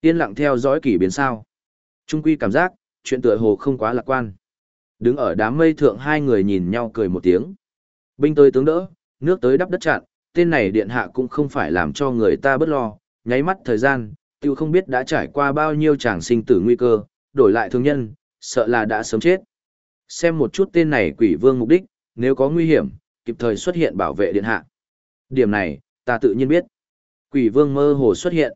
Yên lặng theo dõi kỷ biến sao. Trung quy cảm giác, chuyện tựa hồ không quá lạc quan. Đứng ở đám mây thượng hai người nhìn nhau cười một tiếng. Binh tới tướng đỡ, nước tới đắp đất chặn, tên này điện hạ cũng không phải làm cho người ta bất lo, nháy mắt thời gian, tiêu không biết đã trải qua bao nhiêu chàng sinh tử nguy cơ, đổi lại thương nhân, sợ là đã sớm chết. Xem một chút tên này quỷ vương mục đích, nếu có nguy hiểm, kịp thời xuất hiện bảo vệ điện hạ. Điểm này, ta tự nhiên biết. Quỷ vương mơ hồ xuất hiện.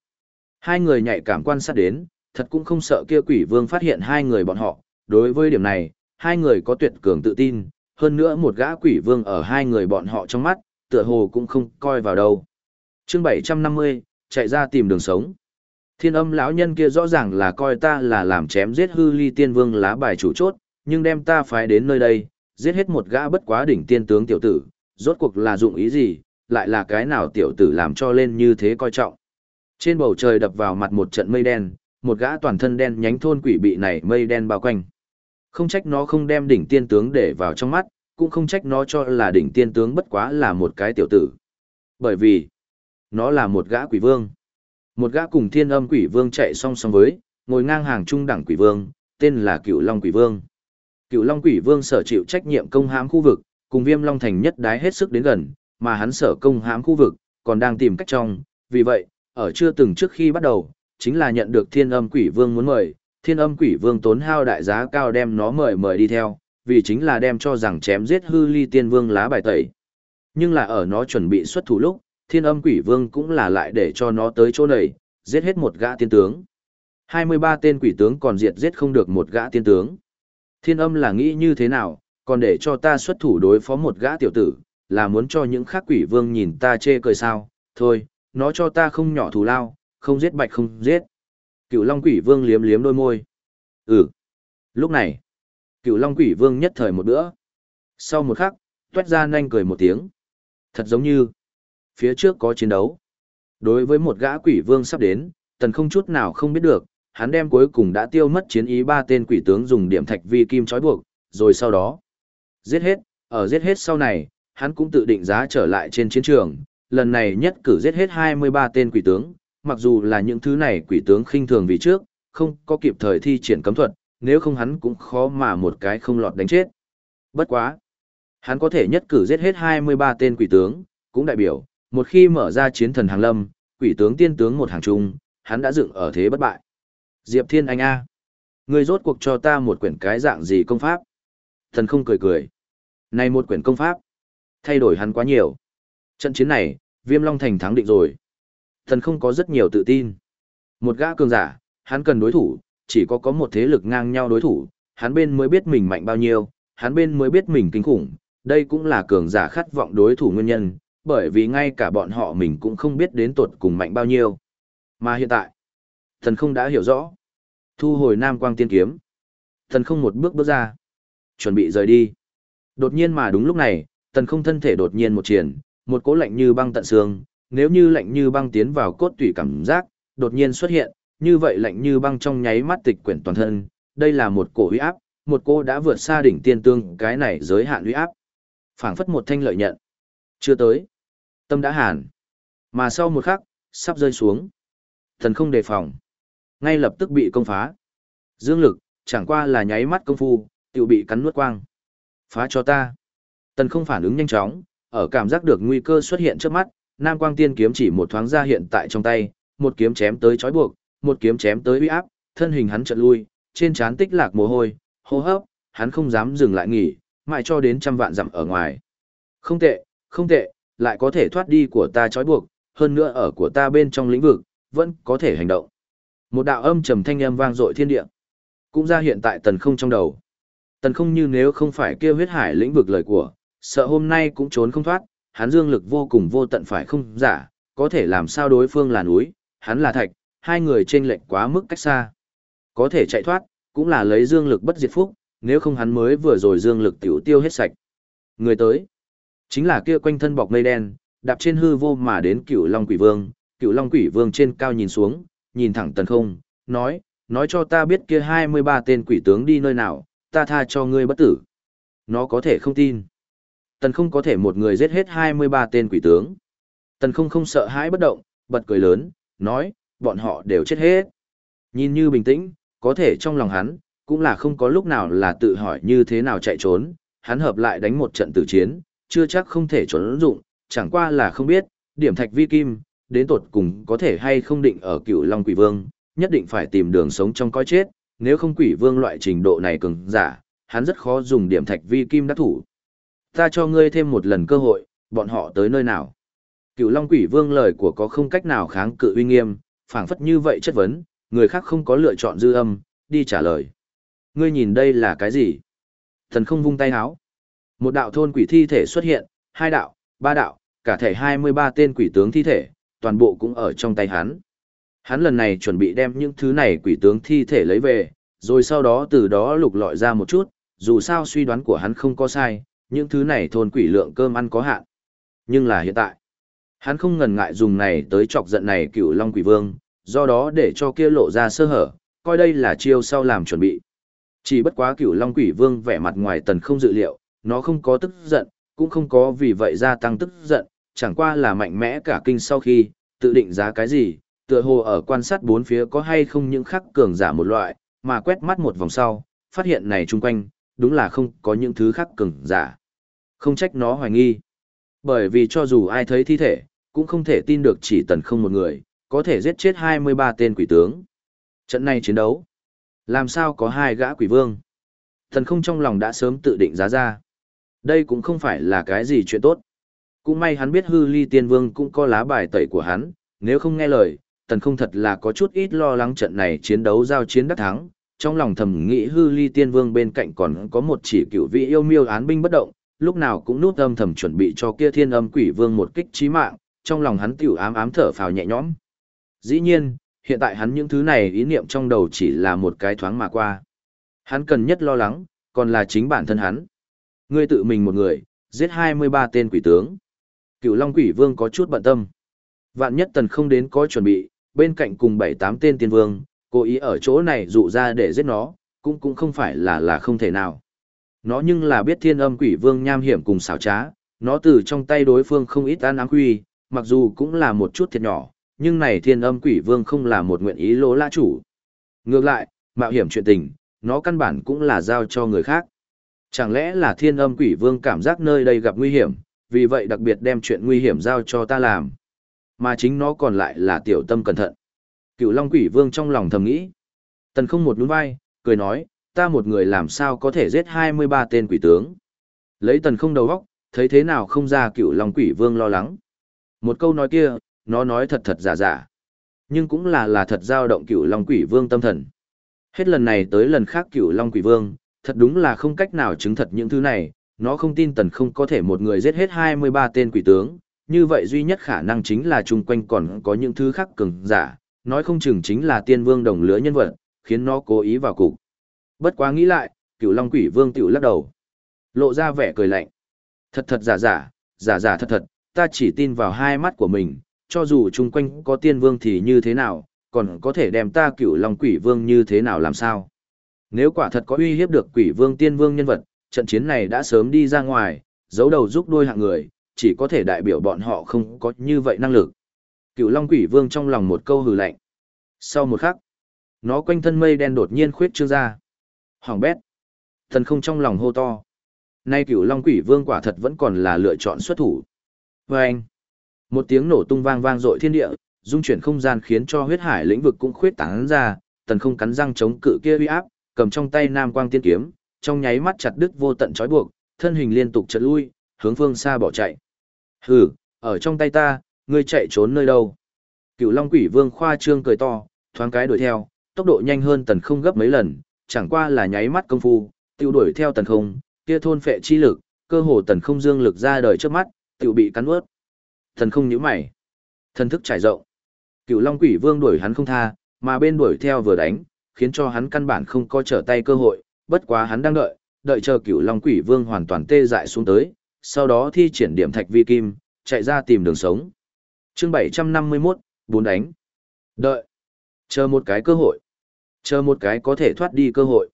Hai người nhạy cảm quan sát đến, thật cũng không sợ kia quỷ vương phát hiện hai người bọn họ. Đối với điểm này, hai người có tuyệt cường tự tin, hơn nữa một gã quỷ vương ở hai người bọn họ trong mắt, tựa hồ cũng không coi vào đâu. Chương 750, chạy ra tìm đường sống. Thiên âm lão nhân kia rõ ràng là coi ta là làm chém giết hư ly tiên vương lá bài chủ chốt, nhưng đem ta phái đến nơi đây, giết hết một gã bất quá đỉnh tiên tướng tiểu tử, rốt cuộc là dụng ý gì, lại là cái nào tiểu tử làm cho lên như thế coi trọng. Trên bầu trời đập vào mặt một trận mây đen, một gã toàn thân đen nhánh thôn quỷ bị này mây đen bao quanh. Không trách nó không đem đỉnh tiên tướng để vào trong mắt, cũng không trách nó cho là đỉnh tiên tướng bất quá là một cái tiểu tử. Bởi vì, nó là một gã quỷ vương. Một gã cùng thiên âm quỷ vương chạy song song với, ngồi ngang hàng trung đẳng quỷ vương, tên là cựu long quỷ vương. Cựu long quỷ vương sở chịu trách nhiệm công hãm khu vực, cùng viêm long thành nhất đái hết sức đến gần, mà hắn sở công hãm khu vực, còn đang tìm cách trong, vì vậy, ở chưa từng trước khi bắt đầu, chính là nhận được thiên âm quỷ vương muốn mời, thiên âm quỷ vương tốn hao đại giá cao đem nó mời mời đi theo, vì chính là đem cho rằng chém giết hư ly tiên vương lá bài tẩy. Nhưng là ở nó chuẩn bị xuất thủ lúc, thiên âm quỷ vương cũng là lại để cho nó tới chỗ này, giết hết một gã tiên tướng. 23 tên quỷ tướng còn diệt giết không được một gã tiên tướng. Thiên âm là nghĩ như thế nào, còn để cho ta xuất thủ đối phó một gã tiểu tử, là muốn cho những khác quỷ vương nhìn ta chê cười sao, thôi, nó cho ta không nhỏ thù lao, không giết bạch không giết. Cựu Long quỷ vương liếm liếm đôi môi. Ừ. Lúc này, cựu Long quỷ vương nhất thời một bữa. Sau một khắc, tuét ra nhanh cười một tiếng. Thật giống như, phía trước có chiến đấu. Đối với một gã quỷ vương sắp đến, tần không chút nào không biết được, hắn đem cuối cùng đã tiêu mất chiến ý ba tên quỷ tướng dùng điểm thạch vi kim trói buộc, rồi sau đó, giết hết, ở giết hết sau này, hắn cũng tự định giá trở lại trên chiến trường, lần này nhất cử giết hết 23 tên quỷ tướng, mặc dù là những thứ này quỷ tướng khinh thường vì trước, không có kịp thời thi triển cấm thuật, nếu không hắn cũng khó mà một cái không lọt đánh chết. Bất quá. Hắn có thể nhất cử giết hết 23 tên quỷ tướng, cũng đại biểu, một khi mở ra chiến thần hàng lâm, quỷ tướng tiên tướng một hàng trung, hắn đã dựng ở thế bất bại. Diệp Thiên Anh A. Ngươi rốt cuộc cho ta một quyển cái dạng gì công pháp? Thần không cười cười. Này một quyển công pháp. Thay đổi hắn quá nhiều. Trận chiến này, Viêm Long Thành thắng định rồi. Thần không có rất nhiều tự tin. Một gã cường giả, hắn cần đối thủ, chỉ có có một thế lực ngang nhau đối thủ, hắn bên mới biết mình mạnh bao nhiêu, hắn bên mới biết mình kinh khủng. Đây cũng là cường giả khát vọng đối thủ nguyên nhân, bởi vì ngay cả bọn họ mình cũng không biết đến tột cùng mạnh bao nhiêu. Mà hiện tại, thần không đã hiểu rõ. Thu hồi Nam Quang Tiên Kiếm. Thần không một bước bước ra. Chuẩn bị rời đi. Đột nhiên mà đúng lúc này, thần không thân thể đột nhiên một triển, một cỗ lạnh như băng tận xương, nếu như lạnh như băng tiến vào cốt tủy cảm giác, đột nhiên xuất hiện, như vậy lạnh như băng trong nháy mắt tịch quyển toàn thân, đây là một cổ uy áp, một cô đã vượt xa đỉnh tiên tương, cái này giới hạn uy áp. Phảng phất một thanh lợi nhận. Chưa tới. Tâm đã hàn. Mà sau một khắc, sắp rơi xuống. Thần không đề phòng. Ngay lập tức bị công phá. Dương lực, chẳng qua là nháy mắt công phu, tiểu bị cắn nuốt quang. Phá cho ta. Tần không phản ứng nhanh chóng, ở cảm giác được nguy cơ xuất hiện trước mắt, Nam Quang Tiên kiếm chỉ một thoáng ra hiện tại trong tay, một kiếm chém tới chói buộc, một kiếm chém tới uy áp, thân hình hắn chợt lui, trên trán tích lạc mồ hôi, hô hấp, hắn không dám dừng lại nghỉ, mãi cho đến trăm vạn dặm ở ngoài. Không tệ, không tệ, lại có thể thoát đi của ta trói buộc, hơn nữa ở của ta bên trong lĩnh vực, vẫn có thể hành động. Một đạo âm trầm thanh âm vang dội thiên địa, cũng ra hiện tại tần không trong đầu. Tần không như nếu không phải kêu huyết hải lĩnh vực lời của, sợ hôm nay cũng trốn không thoát, hắn dương lực vô cùng vô tận phải không giả, có thể làm sao đối phương là núi, hắn là thạch, hai người trên lệnh quá mức cách xa. Có thể chạy thoát, cũng là lấy dương lực bất diệt phúc, nếu không hắn mới vừa rồi dương lực tiểu tiêu hết sạch. Người tới, chính là kia quanh thân bọc mây đen, đạp trên hư vô mà đến cựu Long Quỷ Vương, cựu Long Quỷ Vương trên cao nhìn xuống, nhìn thẳng tần không, nói, nói cho ta biết kia 23 tên quỷ tướng đi nơi nào, ta tha cho ngươi bất tử. Nó có thể không tin. Tần không có thể một người giết hết 23 tên quỷ tướng. Tần không không sợ hãi bất động, bật cười lớn, nói, bọn họ đều chết hết. Nhìn như bình tĩnh, có thể trong lòng hắn, cũng là không có lúc nào là tự hỏi như thế nào chạy trốn, hắn hợp lại đánh một trận tử chiến, chưa chắc không thể trốn dụng, chẳng qua là không biết, điểm thạch vi kim, đến tột cùng có thể hay không định ở cựu Long Quỷ Vương, nhất định phải tìm đường sống trong coi chết, nếu không Quỷ Vương loại trình độ này cường giả, hắn rất khó dùng điểm thạch vi kim đắc thủ. Ta cho ngươi thêm một lần cơ hội, bọn họ tới nơi nào? Cựu Long Quỷ Vương lời của có không cách nào kháng cự uy nghiêm, phảng phất như vậy chất vấn, người khác không có lựa chọn dư âm, đi trả lời. Ngươi nhìn đây là cái gì? Thần không vung tay háo. Một đạo thôn quỷ thi thể xuất hiện, hai đạo, ba đạo, cả thể 23 tên quỷ tướng thi thể, toàn bộ cũng ở trong tay hắn. Hắn lần này chuẩn bị đem những thứ này quỷ tướng thi thể lấy về, rồi sau đó từ đó lục lọi ra một chút, dù sao suy đoán của hắn không có sai, những thứ này thôn quỷ lượng cơm ăn có hạn. Nhưng là hiện tại, hắn không ngần ngại dùng này tới chọc giận này cựu Long Quỷ Vương, do đó để cho kia lộ ra sơ hở, coi đây là chiêu sau làm chuẩn bị. Chỉ bất quá cựu Long Quỷ Vương vẻ mặt ngoài tần không dự liệu, nó không có tức giận, cũng không có vì vậy gia tăng tức giận, chẳng qua là mạnh mẽ cả kinh sau khi, tự định giá cái gì, tựa hồ ở quan sát bốn phía có hay không những khắc cường giả một loại, mà quét mắt một vòng sau, phát hiện này chung quanh, đúng là không có những thứ khắc cường giả. Không trách nó hoài nghi. Bởi vì cho dù ai thấy thi thể, cũng không thể tin được chỉ tần không một người, có thể giết chết 23 tên quỷ tướng. Trận này chiến đấu, làm sao có hai gã quỷ vương? Tần không trong lòng đã sớm tự định giá ra. Đây cũng không phải là cái gì chuyện tốt. Cũng may hắn biết hư ly tiên vương cũng có lá bài tẩy của hắn, nếu không nghe lời, tần không thật là có chút ít lo lắng trận này chiến đấu giao chiến đắc thắng. Trong lòng thầm nghĩ hư ly tiên vương bên cạnh còn có một chỉ cựu vị yêu miêu án binh bất động, lúc nào cũng nút âm thầm chuẩn bị cho kia thiên âm quỷ vương một kích trí mạng, trong lòng hắn tiểu ám ám thở phào nhẹ nhõm. Dĩ nhiên, hiện tại hắn những thứ này ý niệm trong đầu chỉ là một cái thoáng mà qua. Hắn cần nhất lo lắng, còn là chính bản thân hắn. Ngươi tự mình một người, giết 23 tên quỷ tướng. Cựu Long Quỷ Vương có chút bận tâm. Vạn nhất tần không đến có chuẩn bị, bên cạnh cùng 7-8 tên tiên vương, cố ý ở chỗ này dụ ra để giết nó, cũng cũng không phải là là không thể nào. Nó nhưng là biết thiên âm quỷ vương nham hiểm cùng xảo trá, nó từ trong tay đối phương không ít ăn áng quy, mặc dù cũng là một chút thiệt nhỏ, nhưng này thiên âm quỷ vương không là một nguyện ý lỗ lã chủ. Ngược lại, mạo hiểm chuyện tình, nó căn bản cũng là giao cho người khác. Chẳng lẽ là thiên âm quỷ vương cảm giác nơi đây gặp nguy hiểm, vì vậy đặc biệt đem chuyện nguy hiểm giao cho ta làm. Mà chính nó còn lại là tiểu tâm cẩn thận. Cựu long quỷ vương trong lòng thầm nghĩ. Tần không một nhún vai, cười nói, ta một người làm sao có thể giết 23 tên quỷ tướng. Lấy tần không đầu góc, thấy thế nào không ra cựu long quỷ vương lo lắng. Một câu nói kia, nó nói thật thật giả giả. Nhưng cũng là là thật giao động cựu long quỷ vương tâm thần. Hết lần này tới lần khác cựu long quỷ vương, thật đúng là không cách nào chứng thật những thứ này, nó không tin tần không có thể một người giết hết 23 tên quỷ tướng, như vậy duy nhất khả năng chính là chung quanh còn có những thứ khác cường giả, nói không chừng chính là tiên vương đồng lứa nhân vật, khiến nó cố ý vào cục. Bất quá nghĩ lại, cựu long quỷ vương tiểu lắc đầu. Lộ ra vẻ cười lạnh. Thật thật giả giả, giả giả thật thật, ta chỉ tin vào hai mắt của mình, cho dù chung quanh có tiên vương thì như thế nào, còn có thể đem ta cựu long quỷ vương như thế nào làm sao. Nếu quả thật có uy hiếp được quỷ vương tiên vương nhân vật, trận chiến này đã sớm đi ra ngoài, giấu đầu giúp đôi hạng người, chỉ có thể đại biểu bọn họ không có như vậy năng lực. Cựu long quỷ vương trong lòng một câu hừ lạnh. Sau một khắc, nó quanh thân mây đen đột nhiên khuyết trương ra. Hoàng bét. Thần không trong lòng hô to. Nay cựu long quỷ vương quả thật vẫn còn là lựa chọn xuất thủ. Và anh. Một tiếng nổ tung vang vang dội thiên địa, dung chuyển không gian khiến cho huyết hải lĩnh vực cũng khuyết tán ra, tần không cắn răng chống cự kia uy áp, cầm trong tay nam quang tiên kiếm, trong nháy mắt chặt đứt vô tận trói buộc, thân hình liên tục chợt lui, hướng phương xa bỏ chạy. Hừ, ở trong tay ta, ngươi chạy trốn nơi đâu? Cựu Long Quỷ Vương khoa trương cười to, thoáng cái đuổi theo, tốc độ nhanh hơn tần không gấp mấy lần, chẳng qua là nháy mắt công phu, tiêu đuổi theo tần không, kia thôn phệ chi lực, cơ hồ tần không dương lực ra đời trước mắt, tiêu bị cắn ướt. Tần không nhíu mày, thân thức trải rộng. Cựu Long Quỷ Vương đuổi hắn không tha, mà bên đuổi theo vừa đánh, khiến cho hắn căn bản không có trở tay cơ hội, bất quá hắn đang đợi, đợi chờ Cựu Long Quỷ Vương hoàn toàn tê dại xuống tới, sau đó thi triển điểm thạch vi kim, chạy ra tìm đường sống. Chương 751, bốn đánh. Đợi. Chờ một cái cơ hội. Chờ một cái có thể thoát đi cơ hội.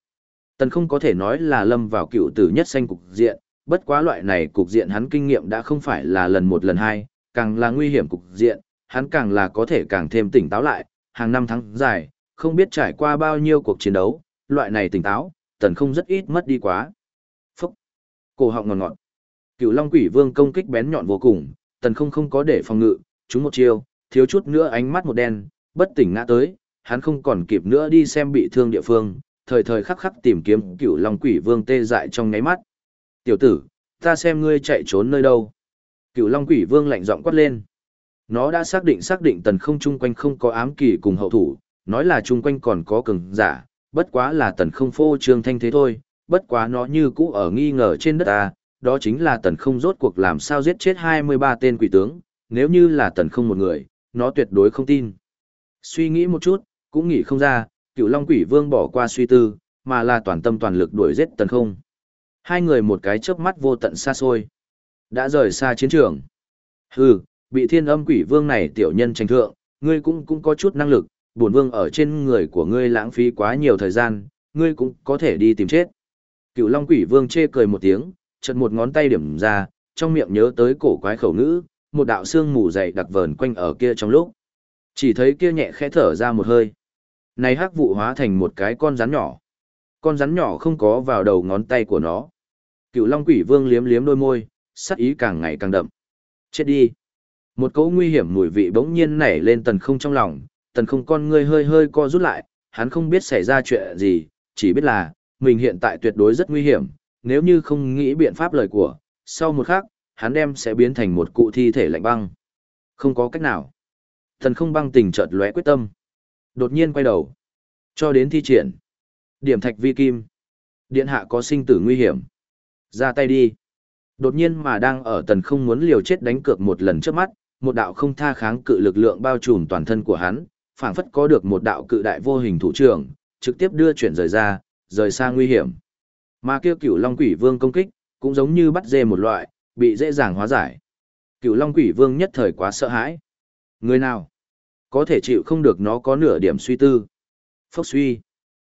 Tần không có thể nói là lâm vào cựu tử nhất xanh cục diện, bất quá loại này cục diện hắn kinh nghiệm đã không phải là lần một lần hai, càng là nguy hiểm cục diện, hắn càng là có thể càng thêm tỉnh táo lại, hàng năm tháng dài, không biết trải qua bao nhiêu cuộc chiến đấu, loại này tỉnh táo, tần không rất ít mất đi quá. Phúc! Cổ họng ngọt ngọt. Cựu Long Quỷ Vương công kích bén nhọn vô cùng, tần không không có để phòng ngự, chúng một chiêu, thiếu chút nữa ánh mắt một đen, bất tỉnh ngã tới, hắn không còn kịp nữa đi xem bị thương địa phương, thời thời khắc khắc tìm kiếm Cựu Long Quỷ Vương tê dại trong ngáy mắt. Tiểu tử, ta xem ngươi chạy trốn nơi đâu. Cựu Long Quỷ Vương lạnh giọng quát lên. Nó đã xác định xác định tần không chung quanh không có ám kỳ cùng hậu thủ, nói là chung quanh còn có cường giả, bất quá là tần không phô trương thanh thế thôi, bất quá nó như cũ ở nghi ngờ trên đất ta, đó chính là tần không rốt cuộc làm sao giết chết 23 tên quỷ tướng, nếu như là tần không một người, nó tuyệt đối không tin. Suy nghĩ một chút, cũng nghĩ không ra, cựu long quỷ vương bỏ qua suy tư, mà là toàn tâm toàn lực đuổi giết tần không. Hai người một cái chớp mắt vô tận xa xôi. Đã rời xa chiến trường. Hừ, bị thiên âm quỷ vương này tiểu nhân tranh thượng, ngươi cũng cũng có chút năng lực, bổn vương ở trên người của ngươi lãng phí quá nhiều thời gian, ngươi cũng có thể đi tìm chết. Cựu Long Quỷ Vương chê cười một tiếng, chợt một ngón tay điểm ra, trong miệng nhớ tới cổ quái khẩu ngữ, một đạo xương mù dày đặc vờn quanh ở kia trong lúc. Chỉ thấy kia nhẹ khẽ thở ra một hơi. Này hắc vụ hóa thành một cái con rắn nhỏ. Con rắn nhỏ không có vào đầu ngón tay của nó. Cựu Long Quỷ Vương liếm liếm đôi môi, sắc ý càng ngày càng đậm. Chết đi. Một cỗ nguy hiểm mùi vị bỗng nhiên nảy lên tần không trong lòng, tần không con ngươi hơi hơi co rút lại, hắn không biết xảy ra chuyện gì, chỉ biết là, mình hiện tại tuyệt đối rất nguy hiểm, nếu như không nghĩ biện pháp lời của, sau một khắc, hắn đem sẽ biến thành một cụ thi thể lạnh băng. Không có cách nào. Tần không băng tình chợt lóe quyết tâm. Đột nhiên quay đầu. Cho đến thi triển. Điểm thạch vi kim. Điện hạ có sinh tử nguy hiểm. Ra tay đi. Đột nhiên mà đang ở tần không muốn liều chết đánh cược một lần trước mắt, một đạo không tha kháng cự lực lượng bao trùm toàn thân của hắn, phảng phất có được một đạo cự đại vô hình thủ trưởng, trực tiếp đưa chuyển rời ra, rời xa nguy hiểm. Mà kia cửu long quỷ vương công kích, cũng giống như bắt dê một loại, bị dễ dàng hóa giải. Cửu long quỷ vương nhất thời quá sợ hãi. Người nào có thể chịu không được nó có nửa điểm suy tư. Phốc suy.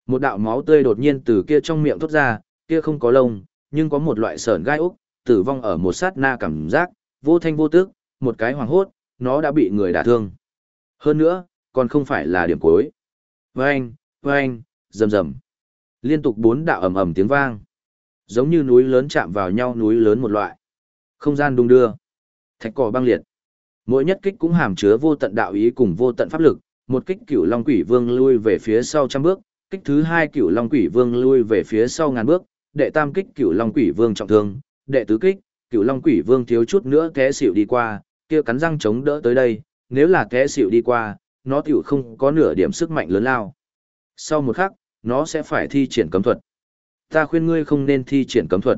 Một đạo máu tươi đột nhiên từ kia trong miệng thoát ra, kia không có lông, nhưng có một loại sởn gai úc, tử vong ở một sát na cảm giác, vô thanh vô tức, một cái hoàng hốt, nó đã bị người đả thương. Hơn nữa, còn không phải là điểm cuối. Vâng, vâng, rầm rầm. Liên tục bốn đạo ầm ầm tiếng vang. Giống như núi lớn chạm vào nhau núi lớn một loại. Không gian đung đưa. Thạch cỏ băng liệt. Mỗi nhất kích cũng hàm chứa vô tận đạo ý cùng vô tận pháp lực, một kích cửu long quỷ vương lui về phía sau trăm bước, kích thứ hai cửu long quỷ vương lui về phía sau ngàn bước, đệ tam kích cửu long quỷ vương trọng thương, đệ tứ kích, cửu long quỷ vương thiếu chút nữa té xỉu đi qua, kia cắn răng chống đỡ tới đây, nếu là té xỉu đi qua, nó tiểu không có nửa điểm sức mạnh lớn lao. Sau một khắc, nó sẽ phải thi triển cấm thuật. Ta khuyên ngươi không nên thi triển cấm thuật.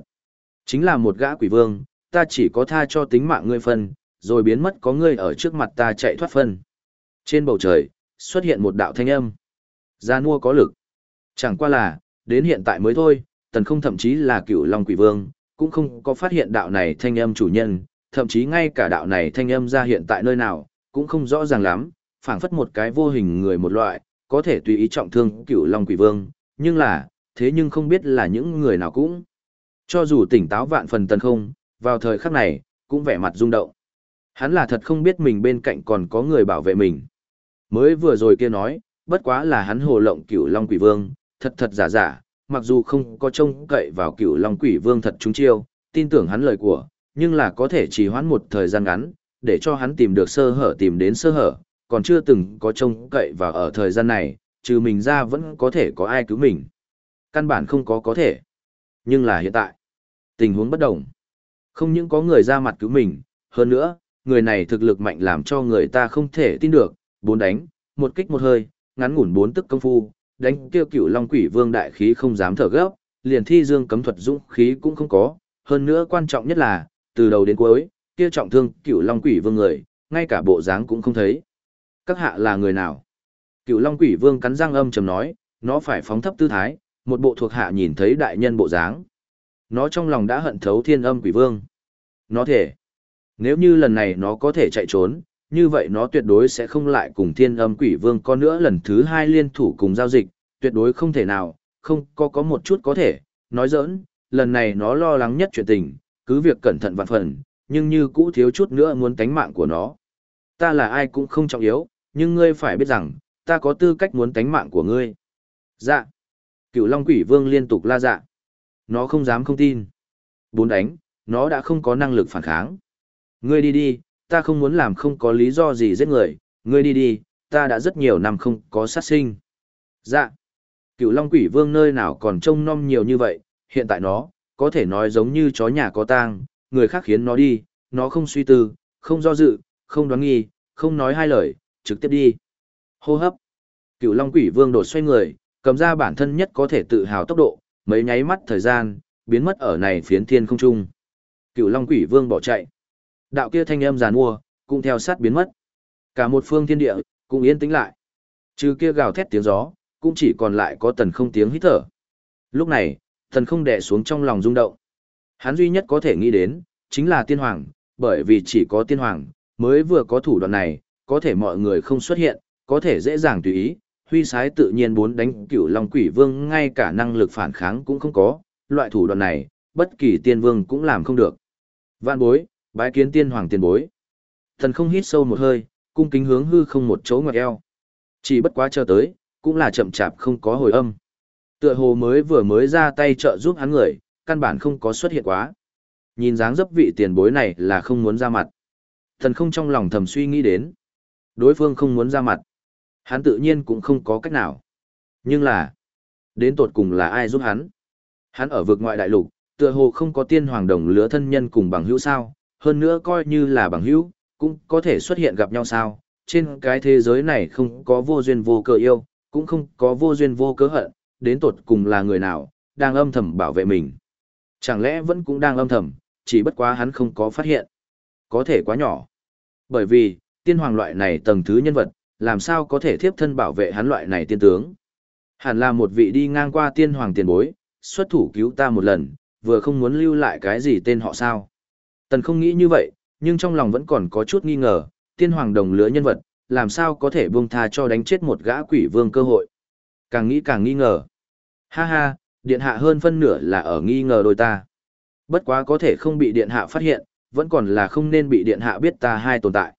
Chính là một gã quỷ vương, ta chỉ có tha cho tính mạng ngươi phân, rồi biến mất có ngươi ở trước mặt ta chạy thoát phân. Trên bầu trời, xuất hiện một đạo thanh âm. Gia nua có lực. Chẳng qua là, đến hiện tại mới thôi, tần không thậm chí là cựu long quỷ vương, cũng không có phát hiện đạo này thanh âm chủ nhân, thậm chí ngay cả đạo này thanh âm ra hiện tại nơi nào, cũng không rõ ràng lắm, phảng phất một cái vô hình người một loại, có thể tùy ý trọng thương cựu long quỷ vương, nhưng là, thế nhưng không biết là những người nào cũng. Cho dù tỉnh táo vạn phần tần không, vào thời khắc này, cũng vẻ mặt rung động. Hắn là thật không biết mình bên cạnh còn có người bảo vệ mình. Mới vừa rồi kia nói, bất quá là hắn hồ lộng cửu long quỷ vương, thật thật giả giả, mặc dù không có trông cậy vào cửu long quỷ vương thật trúng chiêu, tin tưởng hắn lời của, nhưng là có thể trì hoãn một thời gian ngắn, để cho hắn tìm được sơ hở tìm đến sơ hở, còn chưa từng có trông cậy vào ở thời gian này, trừ mình ra vẫn có thể có ai cứu mình. Căn bản không có có thể. Nhưng là hiện tại, tình huống bất đồng. Không những có người ra mặt cứu mình, hơn nữa, người này thực lực mạnh làm cho người ta không thể tin được, bốn đánh, một kích một hơi, ngắn ngủn bốn tức công phu, đánh kêu cửu long quỷ vương đại khí không dám thở gấp, liền thi dương cấm thuật dũng khí cũng không có, hơn nữa quan trọng nhất là, từ đầu đến cuối, kia trọng thương cửu long quỷ vương người, ngay cả bộ dáng cũng không thấy. Các hạ là người nào? Cửu long quỷ vương cắn răng âm trầm nói, nó phải phóng thấp tư thái, một bộ thuộc hạ nhìn thấy đại nhân bộ dáng. Nó trong lòng đã hận thấu thiên âm quỷ vương. Nó thể. Nếu như lần này nó có thể chạy trốn, như vậy nó tuyệt đối sẽ không lại cùng thiên âm quỷ vương con nữa lần thứ hai liên thủ cùng giao dịch, tuyệt đối không thể nào, không có có một chút có thể, nói giỡn, lần này nó lo lắng nhất chuyện tình, cứ việc cẩn thận vạn phần, nhưng như cũ thiếu chút nữa muốn tánh mạng của nó. Ta là ai cũng không trọng yếu, nhưng ngươi phải biết rằng, ta có tư cách muốn tánh mạng của ngươi. Dạ. Cựu Long Quỷ Vương liên tục la dạ. Nó không dám không tin. Bốn đánh, nó đã không có năng lực phản kháng. Ngươi đi đi, ta không muốn làm không có lý do gì giết người, ngươi đi đi, ta đã rất nhiều năm không có sát sinh. Dạ. Cựu Long Quỷ Vương nơi nào còn trông nom nhiều như vậy, hiện tại nó, có thể nói giống như chó nhà có tang, người khác khiến nó đi, nó không suy tư, không do dự, không đoán nghi, không nói hai lời, trực tiếp đi. Hô hấp. Cựu Long Quỷ Vương đột xoay người, cầm ra bản thân nhất có thể tự hào tốc độ, mấy nháy mắt thời gian, biến mất ở này phiến thiên không trung. Cựu Long Quỷ Vương bỏ chạy. Đạo kia thanh âm giàn mua, cũng theo sát biến mất. Cả một phương thiên địa, cũng yên tĩnh lại. Trừ kia gào thét tiếng gió, cũng chỉ còn lại có tần không tiếng hít thở. Lúc này, tần không đè xuống trong lòng rung động. Hắn duy nhất có thể nghĩ đến, chính là tiên hoàng, bởi vì chỉ có tiên hoàng, mới vừa có thủ đoạn này, có thể mọi người không xuất hiện, có thể dễ dàng tùy ý, huy sái tự nhiên bốn đánh cửu long quỷ vương ngay cả năng lực phản kháng cũng không có, loại thủ đoạn này, bất kỳ tiên vương cũng làm không được. Vạn bối, bái kiến tiên hoàng tiền bối. Thần không hít sâu một hơi, cung kính hướng hư không một chỗ ngoặt eo. Chỉ bất quá chờ tới, cũng là chậm chạp không có hồi âm. Tựa hồ mới vừa mới ra tay trợ giúp hắn người, căn bản không có xuất hiện quá. Nhìn dáng dấp vị tiền bối này là không muốn ra mặt. Thần không trong lòng thầm suy nghĩ đến. Đối phương không muốn ra mặt. Hắn tự nhiên cũng không có cách nào. Nhưng là, đến tột cùng là ai giúp hắn? Hắn ở vực ngoại đại lục, tựa hồ không có tiên hoàng đồng lứa thân nhân cùng bằng hữu sao, hơn nữa coi như là bằng hữu, cũng có thể xuất hiện gặp nhau sao. Trên cái thế giới này không có vô duyên vô cớ yêu, cũng không có vô duyên vô cớ hận, đến tột cùng là người nào, đang âm thầm bảo vệ mình. Chẳng lẽ vẫn cũng đang âm thầm, chỉ bất quá hắn không có phát hiện. Có thể quá nhỏ. Bởi vì, tiên hoàng loại này tầng thứ nhân vật, làm sao có thể thiếp thân bảo vệ hắn loại này tiên tướng. Hẳn là một vị đi ngang qua tiên hoàng tiền bối, xuất thủ cứu ta một lần, vừa không muốn lưu lại cái gì tên họ sao. Tần không nghĩ như vậy, nhưng trong lòng vẫn còn có chút nghi ngờ, tiên hoàng đồng lứa nhân vật, làm sao có thể buông tha cho đánh chết một gã quỷ vương cơ hội. Càng nghĩ càng nghi ngờ. Ha ha, điện hạ hơn phân nửa là ở nghi ngờ đôi ta. Bất quá có thể không bị điện hạ phát hiện, vẫn còn là không nên bị điện hạ biết ta hai tồn tại.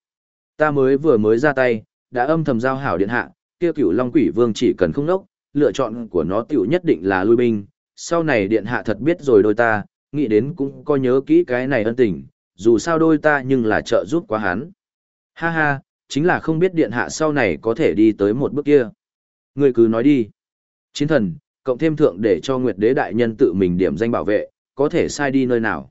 Ta mới vừa mới ra tay, đã âm thầm giao hảo điện hạ, kia cửu long quỷ vương chỉ cần không nốc, lựa chọn của nó tiểu nhất định là lui binh. Sau này điện hạ thật biết rồi đôi ta, nghĩ đến cũng có nhớ kỹ cái này ân tình, dù sao đôi ta nhưng là trợ giúp quá hắn. Ha ha, chính là không biết điện hạ sau này có thể đi tới một bước kia. Người cứ nói đi. Chiến thần, cộng thêm thượng để cho Nguyệt Đế Đại Nhân tự mình điểm danh bảo vệ, có thể sai đi nơi nào.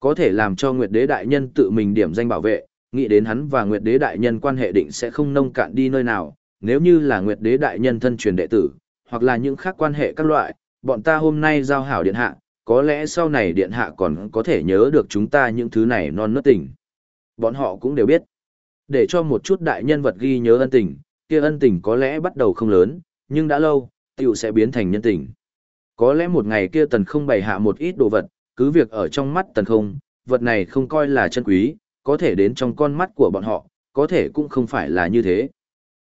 Có thể làm cho Nguyệt Đế Đại Nhân tự mình điểm danh bảo vệ, nghĩ đến hắn và Nguyệt Đế Đại Nhân quan hệ định sẽ không nông cạn đi nơi nào, nếu như là Nguyệt Đế Đại Nhân thân truyền đệ tử, hoặc là những khác quan hệ các loại, bọn ta hôm nay giao hảo điện hạ, có lẽ sau này điện hạ còn có thể nhớ được chúng ta những thứ này non nớt tình. Bọn họ cũng đều biết, để cho một chút đại nhân vật ghi nhớ ân tình, kia ân tình có lẽ bắt đầu không lớn, nhưng đã lâu, tiểu sẽ biến thành nhân tình. Có lẽ một ngày kia tần không bày hạ một ít đồ vật, cứ việc ở trong mắt tần không, vật này không coi là chân quý, có thể đến trong con mắt của bọn họ, có thể cũng không phải là như thế.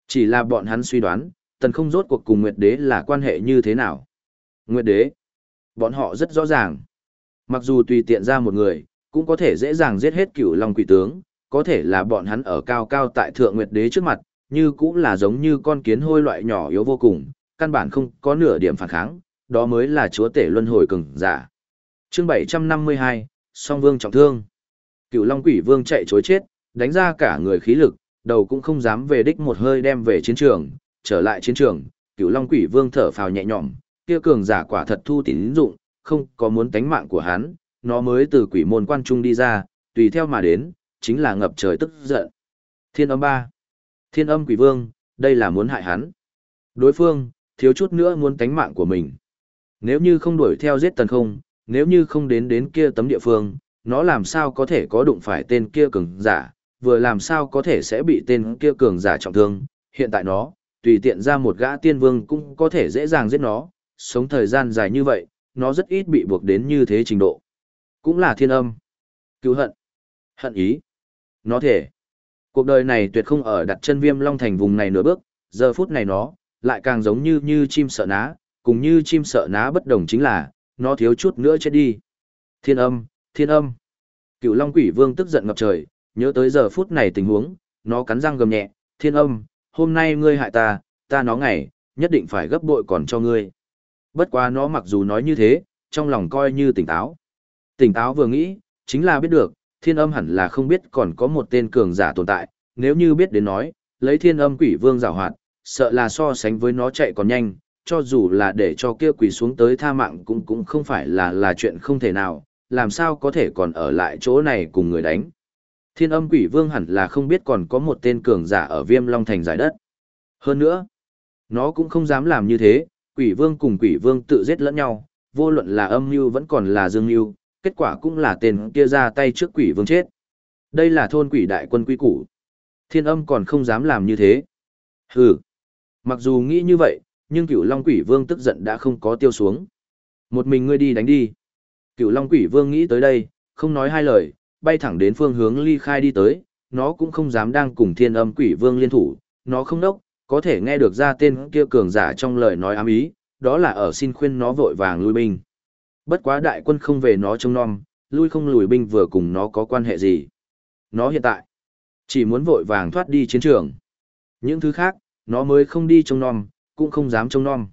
Chỉ là bọn hắn suy đoán, tần không rốt cuộc cùng Nguyệt Đế là quan hệ như thế nào. Nguyệt Đế, bọn họ rất rõ ràng. Mặc dù tùy tiện ra một người, cũng có thể dễ dàng giết hết cửu long quỷ tướng, có thể là bọn hắn ở cao cao tại thượng Nguyệt Đế trước mặt, như cũng là giống như con kiến hôi loại nhỏ yếu vô cùng, căn bản không có nửa điểm phản kháng, đó mới là chúa tể luân hồi cường giả. Chương 752, Song Vương trọng thương. cửu Long Quỷ Vương chạy trối chết, đánh ra cả người khí lực, đầu cũng không dám về đích một hơi đem về chiến trường, trở lại chiến trường, cửu Long Quỷ Vương thở phào nhẹ nhõm, kia cường giả quả thật thu tín dụng, không có muốn tánh mạng của hắn, nó mới từ quỷ môn quan trung đi ra, tùy theo mà đến, chính là ngập trời tức giận. Thiên âm ba, Thiên âm quỷ vương, đây là muốn hại hắn. Đối phương, thiếu chút nữa muốn tánh mạng của mình. Nếu như không đuổi theo giết tần không, nếu như không đến đến kia tấm địa phương, nó làm sao có thể có đụng phải tên kia cường giả, vừa làm sao có thể sẽ bị tên kia cường giả trọng thương, hiện tại nó, tùy tiện ra một gã tiên vương cũng có thể dễ dàng giết nó, sống thời gian dài như vậy, nó rất ít bị buộc đến như thế trình độ. Cũng là thiên âm. Cứu hận. Hận ý. Nó thể. Cuộc đời này tuyệt không ở đặt chân viêm long thành vùng này nửa bước, giờ phút này nó, lại càng giống như như chim sợ ná, cùng như chim sợ ná bất đồng chính là, nó thiếu chút nữa chết đi. Thiên âm, thiên âm. Cựu Long Quỷ Vương tức giận ngập trời, nhớ tới giờ phút này tình huống, nó cắn răng gầm nhẹ, thiên âm, hôm nay ngươi hại ta, ta nó ngày, nhất định phải gấp bội còn cho ngươi. Bất quá nó mặc dù nói như thế, trong lòng coi như tỉnh táo. Tỉnh táo vừa nghĩ, chính là biết được, thiên âm hẳn là không biết còn có một tên cường giả tồn tại, nếu như biết đến nói, lấy thiên âm quỷ vương giảo hoạt, sợ là so sánh với nó chạy còn nhanh, cho dù là để cho kia quỷ xuống tới tha mạng cũng cũng không phải là là chuyện không thể nào, làm sao có thể còn ở lại chỗ này cùng người đánh. Thiên âm quỷ vương hẳn là không biết còn có một tên cường giả ở viêm long thành giải đất. Hơn nữa, nó cũng không dám làm như thế, quỷ vương cùng quỷ vương tự giết lẫn nhau, vô luận là âm mưu vẫn còn là dương mưu, kết quả cũng là tên kia ra tay trước quỷ vương chết. Đây là thôn quỷ đại quân quy củ. Thiên âm còn không dám làm như thế. Hừ. Mặc dù nghĩ như vậy, nhưng cửu long quỷ vương tức giận đã không có tiêu xuống. Một mình ngươi đi đánh đi. Cửu long quỷ vương nghĩ tới đây, không nói hai lời, bay thẳng đến phương hướng ly khai đi tới, nó cũng không dám đang cùng thiên âm quỷ vương liên thủ, nó không đốc, có thể nghe được ra tên kia cường giả trong lời nói ám ý, đó là ở xin khuyên nó vội vàng lui binh. Bất quá đại quân không về nó trông nom, lui không lùi binh vừa cùng nó có quan hệ gì. Nó hiện tại, chỉ muốn vội vàng thoát đi chiến trường. Những thứ khác, nó mới không đi trông nom, cũng không dám trông nom.